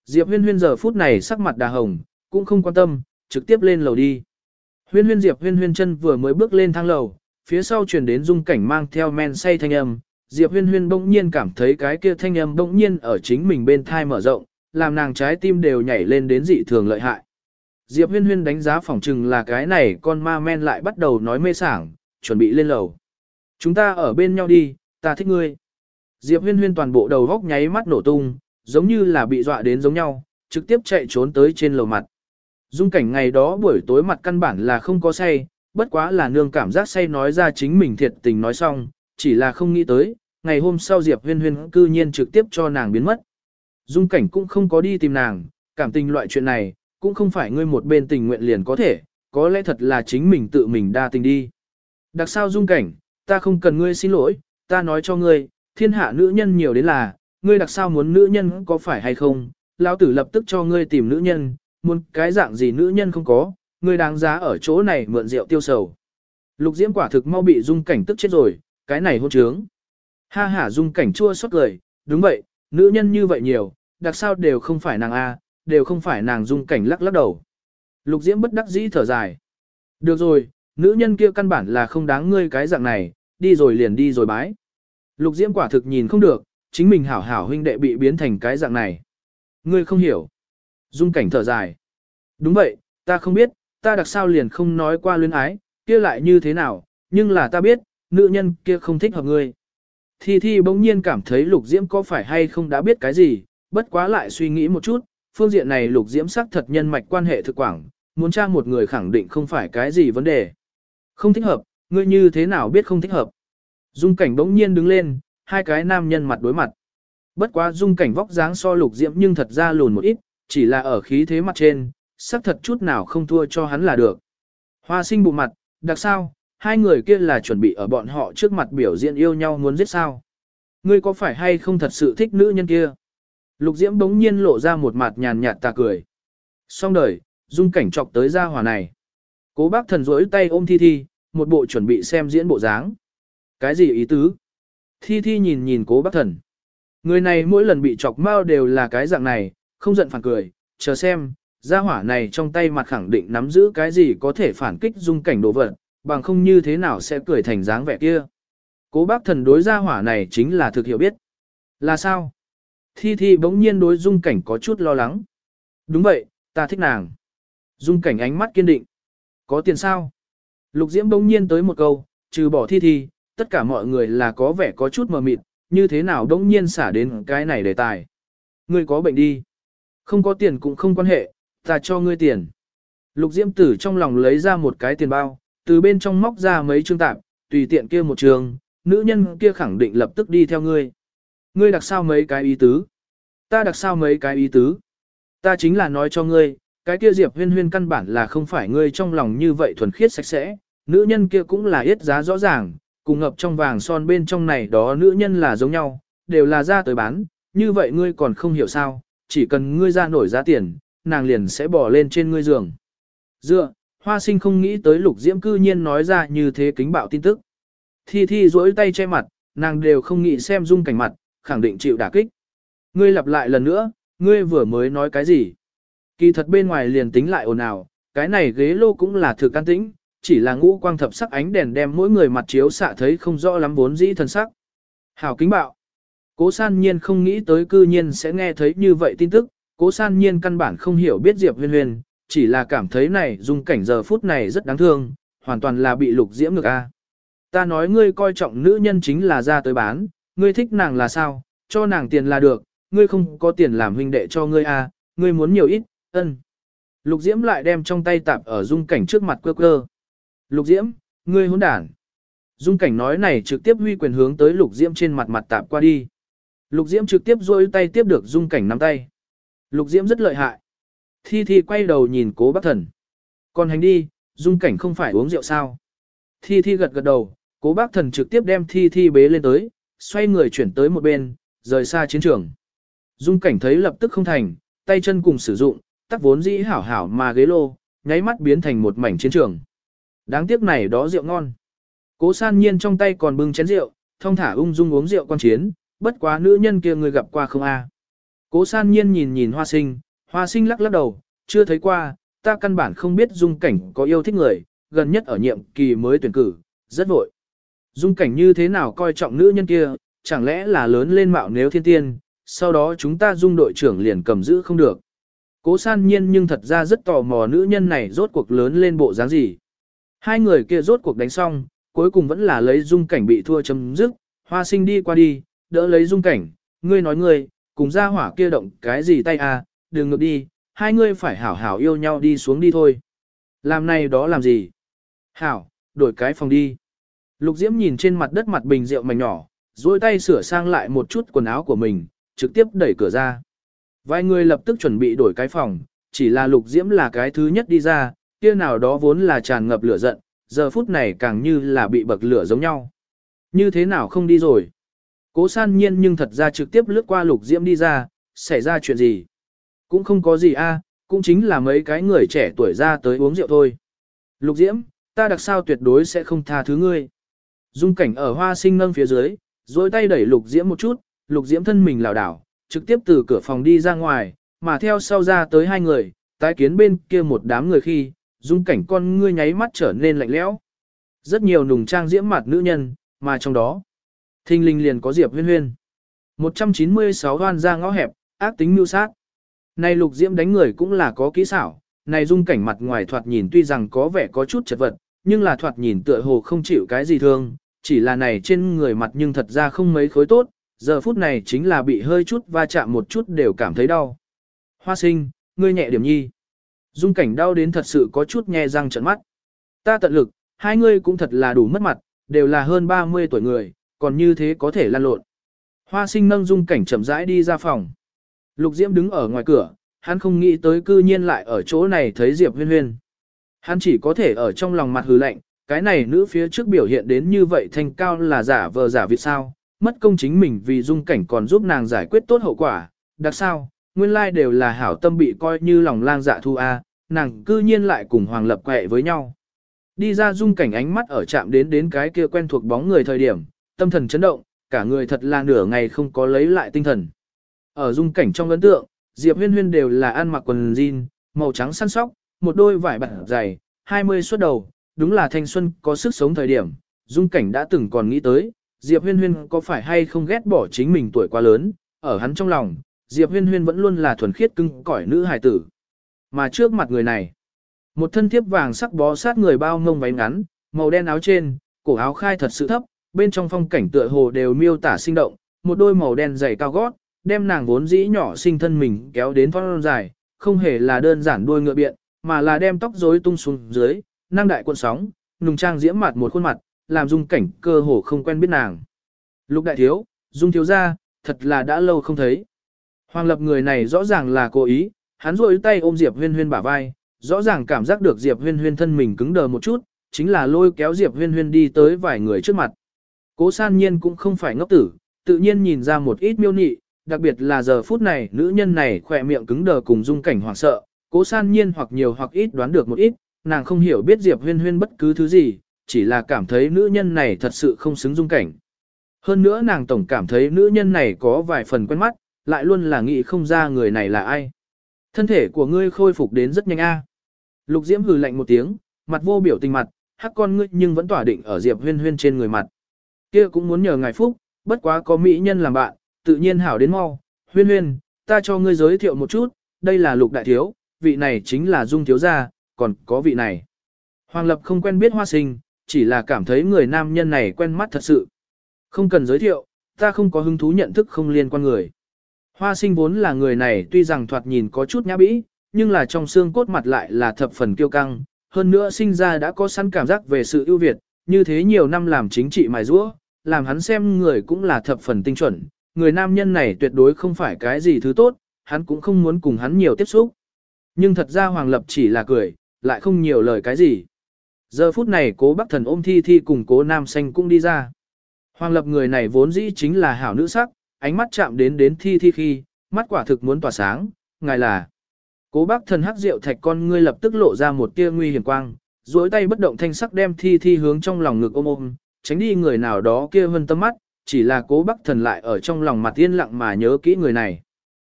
Diệp Huyên Huyên giờ phút này sắc mặt đà hồng, cũng không quan tâm, trực tiếp lên lầu đi. Huyên Huyên Diệp Huyên Huyên chân vừa mới bước lên thang lầu, phía sau truyền đến dung cảnh mang theo men say thanh âm, Diệp Huyên Huyên bỗng nhiên cảm thấy cái kia thanh âm bỗng nhiên ở chính mình bên thai mở rộng, làm nàng trái tim đều nhảy lên đến dị thường lợi hại. Diệp Huyên Huyên đánh giá phỏng chừng là cái này con ma men lại bắt đầu nói mê sảng, chuẩn bị lên lầu. Chúng ta ở bên nhau đi, ta thích ngươi. Diệp Huyên Huyên toàn bộ đầu góc nháy mắt nổ tung, giống như là bị dọa đến giống nhau, trực tiếp chạy trốn tới trên lầu mặt. Dung cảnh ngày đó buổi tối mặt căn bản là không có say, bất quá là nương cảm giác say nói ra chính mình thiệt tình nói xong, chỉ là không nghĩ tới, ngày hôm sau Diệp Huyên Huyên cư nhiên trực tiếp cho nàng biến mất. Dung cảnh cũng không có đi tìm nàng, cảm tình loại chuyện này, cũng không phải ngươi một bên tình nguyện liền có thể, có lẽ thật là chính mình tự mình đa tình đi. Đặc sao dung cảnh, ta không cần ngươi xin lỗi, ta nói cho ngươi, thiên hạ nữ nhân nhiều đến là, ngươi đặc sao muốn nữ nhân có phải hay không, lão tử lập tức cho ngươi tìm nữ nhân, muốn cái dạng gì nữ nhân không có, ngươi đáng giá ở chỗ này mượn rượu tiêu sầu. Lục diễm quả thực mau bị dung cảnh tức chết rồi, cái này hôn trướng. Ha ha dung cảnh chua xót cười, đúng vậy, nữ nhân như vậy nhiều, đặc sao đều không phải nàng A, đều không phải nàng dung cảnh lắc lắc đầu. Lục diễm bất đắc dĩ thở dài. Được rồi, nữ nhân kia căn bản là không đáng ngươi cái dạng này, đi rồi liền đi rồi bái. Lục diễm quả thực nhìn không được, chính mình hảo hảo huynh đệ bị biến thành cái dạng này. Ngươi không hiểu. Dung cảnh thở dài. Đúng vậy, ta không biết, ta đặc sao liền không nói qua luyến ái, kia lại như thế nào, nhưng là ta biết, nữ nhân kia không thích hợp ngươi. Thi Thi bỗng nhiên cảm thấy Lục Diễm có phải hay không đã biết cái gì, bất quá lại suy nghĩ một chút, phương diện này Lục Diễm xác thật nhân mạch quan hệ thực quảng, muốn tra một người khẳng định không phải cái gì vấn đề. Không thích hợp, ngươi như thế nào biết không thích hợp? Dung cảnh bỗng nhiên đứng lên, hai cái nam nhân mặt đối mặt. Bất quá dung cảnh vóc dáng so Lục Diễm nhưng thật ra lùn một ít, chỉ là ở khí thế mặt trên, sắc thật chút nào không thua cho hắn là được. Hoa sinh bụng mặt, đặc sao, hai người kia là chuẩn bị ở bọn họ trước mặt biểu diễn yêu nhau muốn giết sao. Ngươi có phải hay không thật sự thích nữ nhân kia? Lục Diễm bỗng nhiên lộ ra một mặt nhàn nhạt tà cười. Xong đời, dung cảnh trọc tới gia hỏa này. Cố bác thần rỗi tay ôm Thi Thi, một bộ chuẩn bị xem diễn bộ dáng. Cái gì ý tứ? Thi Thi nhìn nhìn cố bác thần. Người này mỗi lần bị chọc mau đều là cái dạng này, không giận phản cười, chờ xem, gia hỏa này trong tay mặt khẳng định nắm giữ cái gì có thể phản kích dung cảnh đồ vật, bằng không như thế nào sẽ cười thành dáng vẻ kia. Cố bác thần đối gia hỏa này chính là thực hiểu biết. Là sao? Thi Thi bỗng nhiên đối dung cảnh có chút lo lắng. Đúng vậy, ta thích nàng. Dung cảnh ánh mắt kiên định. Có tiền sao? Lục Diễm bỗng nhiên tới một câu, trừ bỏ Thi Thi, tất cả mọi người là có vẻ có chút mờ mịt, như thế nào đống nhiên xả đến cái này đề tài. Ngươi có bệnh đi. Không có tiền cũng không quan hệ, ta cho ngươi tiền. Lục Diễm tử trong lòng lấy ra một cái tiền bao, từ bên trong móc ra mấy chương tạp, tùy tiện kia một trường, nữ nhân kia khẳng định lập tức đi theo ngươi. Ngươi đặc sao mấy cái ý tứ? Ta đặc sao mấy cái ý tứ? Ta chính là nói cho ngươi, cái kia Diệp huyên huyên căn bản là không phải ngươi trong lòng như vậy thuần khiết sạch sẽ, nữ nhân kia cũng là yết giá rõ ràng, cùng ngập trong vàng son bên trong này đó nữ nhân là giống nhau, đều là ra tới bán, như vậy ngươi còn không hiểu sao, chỉ cần ngươi ra nổi giá tiền, nàng liền sẽ bỏ lên trên ngươi giường. Dựa, hoa sinh không nghĩ tới lục diễm cư nhiên nói ra như thế kính bạo tin tức. Thi thi duỗi tay che mặt, nàng đều không nghĩ xem dung cảnh mặt, khẳng định chịu đả kích. Ngươi lặp lại lần nữa, ngươi vừa mới nói cái gì? Kỳ thật bên ngoài liền tính lại ồn ào, cái này ghế lô cũng là thực can tĩnh, chỉ là ngũ quang thập sắc ánh đèn đem mỗi người mặt chiếu xạ thấy không rõ lắm vốn dĩ thân sắc. Hảo kính bạo. Cố san nhiên không nghĩ tới cư nhiên sẽ nghe thấy như vậy tin tức, cố san nhiên căn bản không hiểu biết Diệp huyên huyên, chỉ là cảm thấy này dung cảnh giờ phút này rất đáng thương, hoàn toàn là bị lục diễm ngược a. Ta nói ngươi coi trọng nữ nhân chính là ra tới bán, ngươi thích nàng là sao, cho nàng tiền là được, ngươi không có tiền làm huynh đệ cho ngươi a, ngươi muốn nhiều ít, ân. Lục diễm lại đem trong tay tạp ở dung cảnh trước mặt quơ quơ. Lục diễm, ngươi hỗn đản. Dung cảnh nói này trực tiếp huy quyền hướng tới lục diễm trên mặt mặt tạp qua đi. Lục diễm trực tiếp duỗi tay tiếp được dung cảnh nắm tay. Lục diễm rất lợi hại. Thi Thi quay đầu nhìn cố bác thần. Còn hành đi, dung cảnh không phải uống rượu sao. Thi Thi gật gật đầu, cố bác thần trực tiếp đem Thi Thi bế lên tới, xoay người chuyển tới một bên, rời xa chiến trường. Dung cảnh thấy lập tức không thành, tay chân cùng sử dụng, tắc vốn dĩ hảo hảo mà ghế lô, nháy mắt biến thành một mảnh chiến trường. Đáng tiếc này đó rượu ngon. Cố san nhiên trong tay còn bưng chén rượu, thông thả ung dung uống rượu quan chiến, bất quá nữ nhân kia người gặp qua không a. Cố san nhiên nhìn nhìn hoa sinh, hoa sinh lắc lắc đầu, chưa thấy qua, ta căn bản không biết dung cảnh có yêu thích người, gần nhất ở nhiệm kỳ mới tuyển cử, rất vội. Dung cảnh như thế nào coi trọng nữ nhân kia, chẳng lẽ là lớn lên mạo nếu thiên tiên, sau đó chúng ta dung đội trưởng liền cầm giữ không được. Cố san nhiên nhưng thật ra rất tò mò nữ nhân này rốt cuộc lớn lên bộ dáng gì. Hai người kia rốt cuộc đánh xong, cuối cùng vẫn là lấy dung cảnh bị thua chấm dứt, hoa sinh đi qua đi, đỡ lấy dung cảnh, ngươi nói ngươi, cùng ra hỏa kia động cái gì tay à, đừng ngược đi, hai ngươi phải hảo hảo yêu nhau đi xuống đi thôi. Làm này đó làm gì? Hảo, đổi cái phòng đi. Lục Diễm nhìn trên mặt đất mặt bình rượu mảnh nhỏ, duỗi tay sửa sang lại một chút quần áo của mình, trực tiếp đẩy cửa ra. Vài người lập tức chuẩn bị đổi cái phòng, chỉ là Lục Diễm là cái thứ nhất đi ra, kia nào đó vốn là tràn ngập lửa giận, giờ phút này càng như là bị bậc lửa giống nhau. Như thế nào không đi rồi? Cố san nhiên nhưng thật ra trực tiếp lướt qua lục diễm đi ra, xảy ra chuyện gì? Cũng không có gì a, cũng chính là mấy cái người trẻ tuổi ra tới uống rượu thôi. Lục diễm, ta đặc sao tuyệt đối sẽ không tha thứ ngươi. Dung cảnh ở hoa sinh nâng phía dưới, dối tay đẩy lục diễm một chút, lục diễm thân mình lảo đảo, trực tiếp từ cửa phòng đi ra ngoài, mà theo sau ra tới hai người, tái kiến bên kia một đám người khi, dung cảnh con ngươi nháy mắt trở nên lạnh lẽo. Rất nhiều nùng trang diễm mặt nữ nhân, mà trong đó, thinh linh liền có Diệp Huyên Huyên. 196 hoan ra ngõ hẹp, ác tính mưu sát. Này lục diễm đánh người cũng là có kỹ xảo, này dung cảnh mặt ngoài thoạt nhìn tuy rằng có vẻ có chút chật vật, nhưng là thoạt nhìn tựa hồ không chịu cái gì thương, chỉ là này trên người mặt nhưng thật ra không mấy khối tốt, giờ phút này chính là bị hơi chút va chạm một chút đều cảm thấy đau. Hoa sinh, ngươi nhẹ điểm nhi. Dung cảnh đau đến thật sự có chút nghe răng trận mắt. Ta tận lực, hai ngươi cũng thật là đủ mất mặt, đều là hơn 30 tuổi người, còn như thế có thể lan lộn. Hoa sinh nâng dung cảnh chậm rãi đi ra phòng. Lục Diễm đứng ở ngoài cửa, hắn không nghĩ tới cư nhiên lại ở chỗ này thấy Diệp huyên huyên. Hắn chỉ có thể ở trong lòng mặt hừ lạnh, cái này nữ phía trước biểu hiện đến như vậy thành cao là giả vờ giả việc sao, mất công chính mình vì dung cảnh còn giúp nàng giải quyết tốt hậu quả, đặc sao, nguyên lai đều là hảo tâm bị coi như lòng lang dạ thu a, nàng cư nhiên lại cùng Hoàng Lập quẹ với nhau. Đi ra dung cảnh ánh mắt ở chạm đến đến cái kia quen thuộc bóng người thời điểm, tâm thần chấn động, cả người thật là nửa ngày không có lấy lại tinh thần. Ở dung cảnh trong ấn tượng, Diệp Huyên Huyên đều là ăn mặc quần jean, màu trắng săn sóc, một đôi vải bản dày, 20 xuất đầu, đúng là thanh xuân có sức sống thời điểm, dung cảnh đã từng còn nghĩ tới, Diệp Huyên Huyên có phải hay không ghét bỏ chính mình tuổi quá lớn, ở hắn trong lòng, Diệp Huyên Huyên vẫn luôn là thuần khiết cưng cõi nữ hài tử. Mà trước mặt người này, một thân thiếp vàng sắc bó sát người bao ngông váy ngắn, màu đen áo trên, cổ áo khai thật sự thấp, bên trong phong cảnh tựa hồ đều miêu tả sinh động, một đôi màu đen dày cao gót, đem nàng vốn dĩ nhỏ sinh thân mình kéo đến phong dài, không hề là đơn giản đuôi ngựa biện, mà là đem tóc rối tung xuống dưới, năng đại cuộn sóng, nùng trang diễm mặt một khuôn mặt, làm dung cảnh cơ hồ không quen biết nàng. Lục đại thiếu, dung thiếu gia, thật là đã lâu không thấy. Hoàng lập người này rõ ràng là cố ý, hắn rôi tay ôm Diệp huyên huyên bả vai, rõ ràng cảm giác được Diệp huyên huyên thân mình cứng đờ một chút, chính là lôi kéo Diệp huyên huyên đi tới vài người trước mặt. Cố san nhiên cũng không phải ngốc tử, tự nhiên nhìn ra một ít miêu nị, đặc biệt là giờ phút này nữ nhân này khỏe miệng cứng đờ cùng dung cảnh hoảng sợ, cố san nhiên hoặc nhiều hoặc ít đoán được một ít, nàng không hiểu biết Diệp huyên huyên bất cứ thứ gì, chỉ là cảm thấy nữ nhân này thật sự không xứng dung cảnh. Hơn nữa nàng tổng cảm thấy nữ nhân này có vài phần quen mắt, lại luôn là nghĩ không ra người này là ai. Thân thể của ngươi khôi phục đến rất nhanh a. Lục Diễm hừ lạnh một tiếng, mặt vô biểu tình mặt, hắc con ngươi nhưng vẫn tỏa định ở Diệp Huyên Huyên trên người mặt. Kia cũng muốn nhờ ngài phúc, bất quá có mỹ nhân làm bạn, tự nhiên hảo đến mau. Huyên huyên, ta cho ngươi giới thiệu một chút, đây là lục đại thiếu, vị này chính là dung thiếu gia, còn có vị này. Hoàng Lập không quen biết hoa sinh, chỉ là cảm thấy người nam nhân này quen mắt thật sự. Không cần giới thiệu, ta không có hứng thú nhận thức không liên quan người. Hoa sinh vốn là người này tuy rằng thoạt nhìn có chút nhã bĩ, nhưng là trong xương cốt mặt lại là thập phần kiêu căng, hơn nữa sinh ra đã có sẵn cảm giác về sự ưu việt, như thế nhiều năm làm chính trị mài rũa, làm hắn xem người cũng là thập phần tinh chuẩn, người nam nhân này tuyệt đối không phải cái gì thứ tốt, hắn cũng không muốn cùng hắn nhiều tiếp xúc. Nhưng thật ra Hoàng Lập chỉ là cười, lại không nhiều lời cái gì. Giờ phút này cố bác thần ôm thi thi cùng cố nam xanh cũng đi ra. Hoàng Lập người này vốn dĩ chính là hảo nữ sắc, ánh mắt chạm đến đến thi thi khi, mắt quả thực muốn tỏa sáng, ngài là. Cố bác thần hắc rượu thạch con ngươi lập tức lộ ra một tia nguy hiểm quang, duỗi tay bất động thanh sắc đem thi thi hướng trong lòng ngực ôm ôm, tránh đi người nào đó kia hơn tâm mắt, chỉ là cố bác thần lại ở trong lòng mặt yên lặng mà nhớ kỹ người này.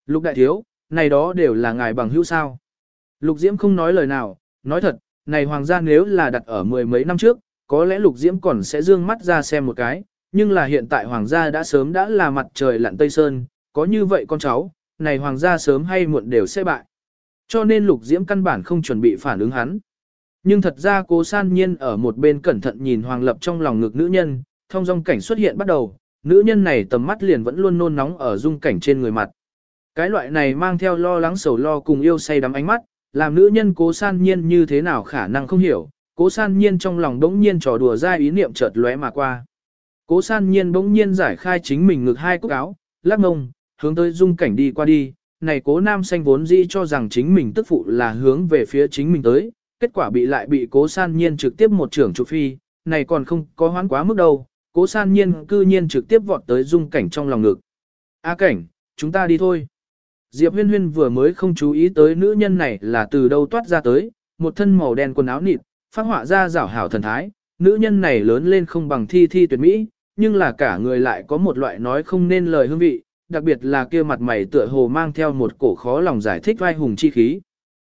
Lục đại thiếu, này đó đều là ngài bằng hữu sao. Lục Diễm không nói lời nào, nói thật, này hoàng gia nếu là đặt ở mười mấy năm trước, có lẽ Lục Diễm còn sẽ dương mắt ra xem một cái, nhưng là hiện tại hoàng gia đã sớm đã là mặt trời lặn Tây Sơn, có như vậy con cháu, này hoàng gia sớm hay muộn đều sẽ bại. Cho nên Lục Diễm căn bản không chuẩn bị phản ứng hắn. Nhưng thật ra cố san nhiên ở một bên cẩn thận nhìn Hoàng Lập trong lòng ngực nữ nhân, thông dong cảnh xuất hiện bắt đầu, nữ nhân này tầm mắt liền vẫn luôn nôn nóng ở dung cảnh trên người mặt. Cái loại này mang theo lo lắng sầu lo cùng yêu say đắm ánh mắt, làm nữ nhân cố san nhiên như thế nào khả năng không hiểu, cố san nhiên trong lòng đống nhiên trò đùa ra ý niệm chợt lóe mà qua. Cố san nhiên bỗng nhiên giải khai chính mình ngực hai cúc áo, lắc ngông, hướng tới dung cảnh đi qua đi, này cố nam xanh vốn dĩ cho rằng chính mình tức phụ là hướng về phía chính mình tới, kết quả bị lại bị cố san nhiên trực tiếp một trưởng trụ phi, này còn không có hoán quá mức đâu, cố san nhiên cư nhiên trực tiếp vọt tới dung cảnh trong lòng ngực. A cảnh, chúng ta đi thôi. Diệp huyên huyên vừa mới không chú ý tới nữ nhân này là từ đâu toát ra tới, một thân màu đen quần áo nịt, phát họa ra rảo hảo thần thái, nữ nhân này lớn lên không bằng thi thi tuyệt mỹ, nhưng là cả người lại có một loại nói không nên lời hương vị, đặc biệt là kia mặt mày tựa hồ mang theo một cổ khó lòng giải thích vai hùng chi khí.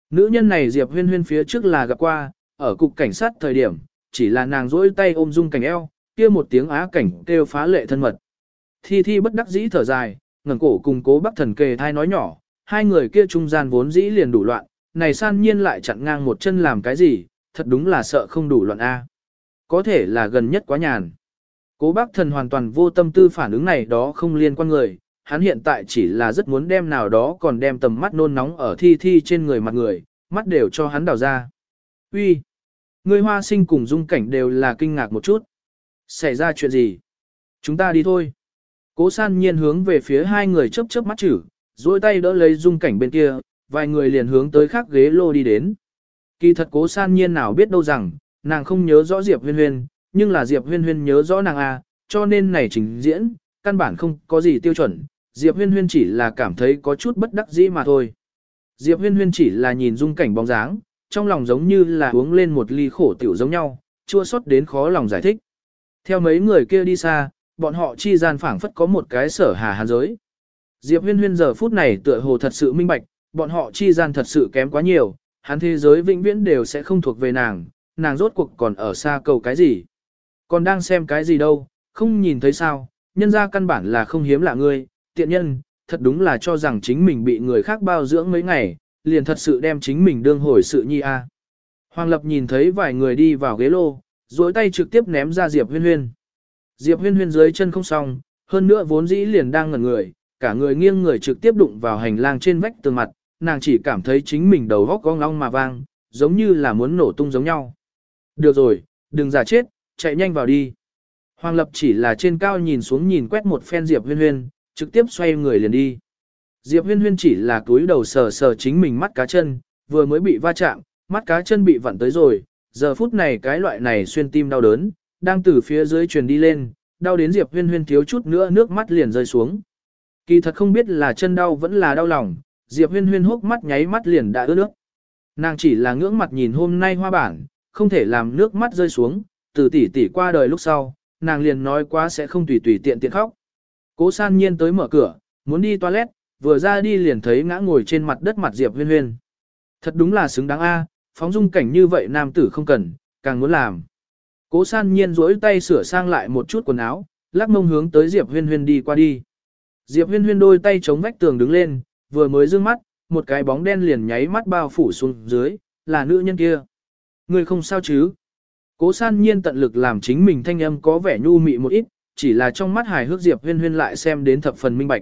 Nữ nhân này Diệp huyên huyên phía trước là gặp qua, ở cục cảnh sát thời điểm, chỉ là nàng rỗi tay ôm dung cảnh eo, kia một tiếng á cảnh kêu phá lệ thân mật. Thi thi bất đắc dĩ thở dài, ngẩng cổ cùng cố bắc thần kề thai nói nhỏ, hai người kia trung gian vốn dĩ liền đủ loạn, này san nhiên lại chặn ngang một chân làm cái gì, thật đúng là sợ không đủ loạn A. Có thể là gần nhất quá nhàn. Cố bác thần hoàn toàn vô tâm tư phản ứng này đó không liên quan người, hắn hiện tại chỉ là rất muốn đem nào đó còn đem tầm mắt nôn nóng ở thi thi trên người mặt người, mắt đều cho hắn đào ra. Uy, Người hoa sinh cùng dung cảnh đều là kinh ngạc một chút. Xảy ra chuyện gì? Chúng ta đi thôi. Cố san nhiên hướng về phía hai người chớp chớp mắt chữ, duỗi tay đỡ lấy dung cảnh bên kia, vài người liền hướng tới khác ghế lô đi đến. Kỳ thật cố san nhiên nào biết đâu rằng, nàng không nhớ rõ Diệp huyên huyên, nhưng là Diệp huyên huyên nhớ rõ nàng A, cho nên này trình diễn, căn bản không có gì tiêu chuẩn, Diệp huyên huyên chỉ là cảm thấy có chút bất đắc dĩ mà thôi. Diệp huyên huyên chỉ là nhìn dung cảnh bóng dáng, trong lòng giống như là uống lên một ly khổ tiểu giống nhau, chua xót đến khó lòng giải thích. Theo mấy người kia đi xa, bọn họ chi gian phảng phất có một cái sở hà hàn giới. Diệp huyên huyên giờ phút này tựa hồ thật sự minh bạch, bọn họ chi gian thật sự kém quá nhiều, hắn thế giới vĩnh viễn đều sẽ không thuộc về nàng, nàng rốt cuộc còn ở xa cầu cái gì. Còn đang xem cái gì đâu, không nhìn thấy sao, nhân ra căn bản là không hiếm lạ ngươi, tiện nhân, thật đúng là cho rằng chính mình bị người khác bao dưỡng mấy ngày, liền thật sự đem chính mình đương hồi sự nhi a. Hoàng Lập nhìn thấy vài người đi vào ghế lô, duỗi tay trực tiếp ném ra Diệp Huyên Huyên. Diệp Huyên Huyên dưới chân không xong, hơn nữa vốn dĩ liền đang ngẩn người, cả người nghiêng người trực tiếp đụng vào hành lang trên vách tường mặt, nàng chỉ cảm thấy chính mình đầu góc gong long mà vang, giống như là muốn nổ tung giống nhau. Được rồi, đừng giả chết, chạy nhanh vào đi. Hoàng Lập chỉ là trên cao nhìn xuống nhìn quét một phen Diệp Huyên Huyên, trực tiếp xoay người liền đi. Diệp Huyên Huyên chỉ là túi đầu sờ sờ chính mình mắt cá chân, vừa mới bị va chạm, mắt cá chân bị vặn tới rồi, giờ phút này cái loại này xuyên tim đau đớn, đang từ phía dưới truyền đi lên, đau đến Diệp Huyên Huyên thiếu chút nữa nước mắt liền rơi xuống. Kỳ thật không biết là chân đau vẫn là đau lòng, Diệp Huyên Huyên hốc mắt nháy mắt liền đã ướt nước. Nàng chỉ là ngưỡng mặt nhìn hôm nay hoa bản, không thể làm nước mắt rơi xuống, từ tỷ tỷ qua đời lúc sau, nàng liền nói quá sẽ không tùy tùy tiện tiện khóc. Cố san nhiên tới mở cửa, muốn đi toilet, vừa ra đi liền thấy ngã ngồi trên mặt đất mặt Diệp huyên huyên. Thật đúng là xứng đáng a, phóng dung cảnh như vậy nam tử không cần, càng muốn làm. Cố san nhiên duỗi tay sửa sang lại một chút quần áo, lắc mông hướng tới Diệp Huyên Huyên đi qua đi. Diệp Huyên Huyên đôi tay chống vách tường đứng lên, vừa mới dương mắt, một cái bóng đen liền nháy mắt bao phủ xuống dưới, là nữ nhân kia. Người không sao chứ? Cố san nhiên tận lực làm chính mình thanh âm có vẻ nhu mị một ít, chỉ là trong mắt hài hước Diệp Huyên Huyên lại xem đến thập phần minh bạch.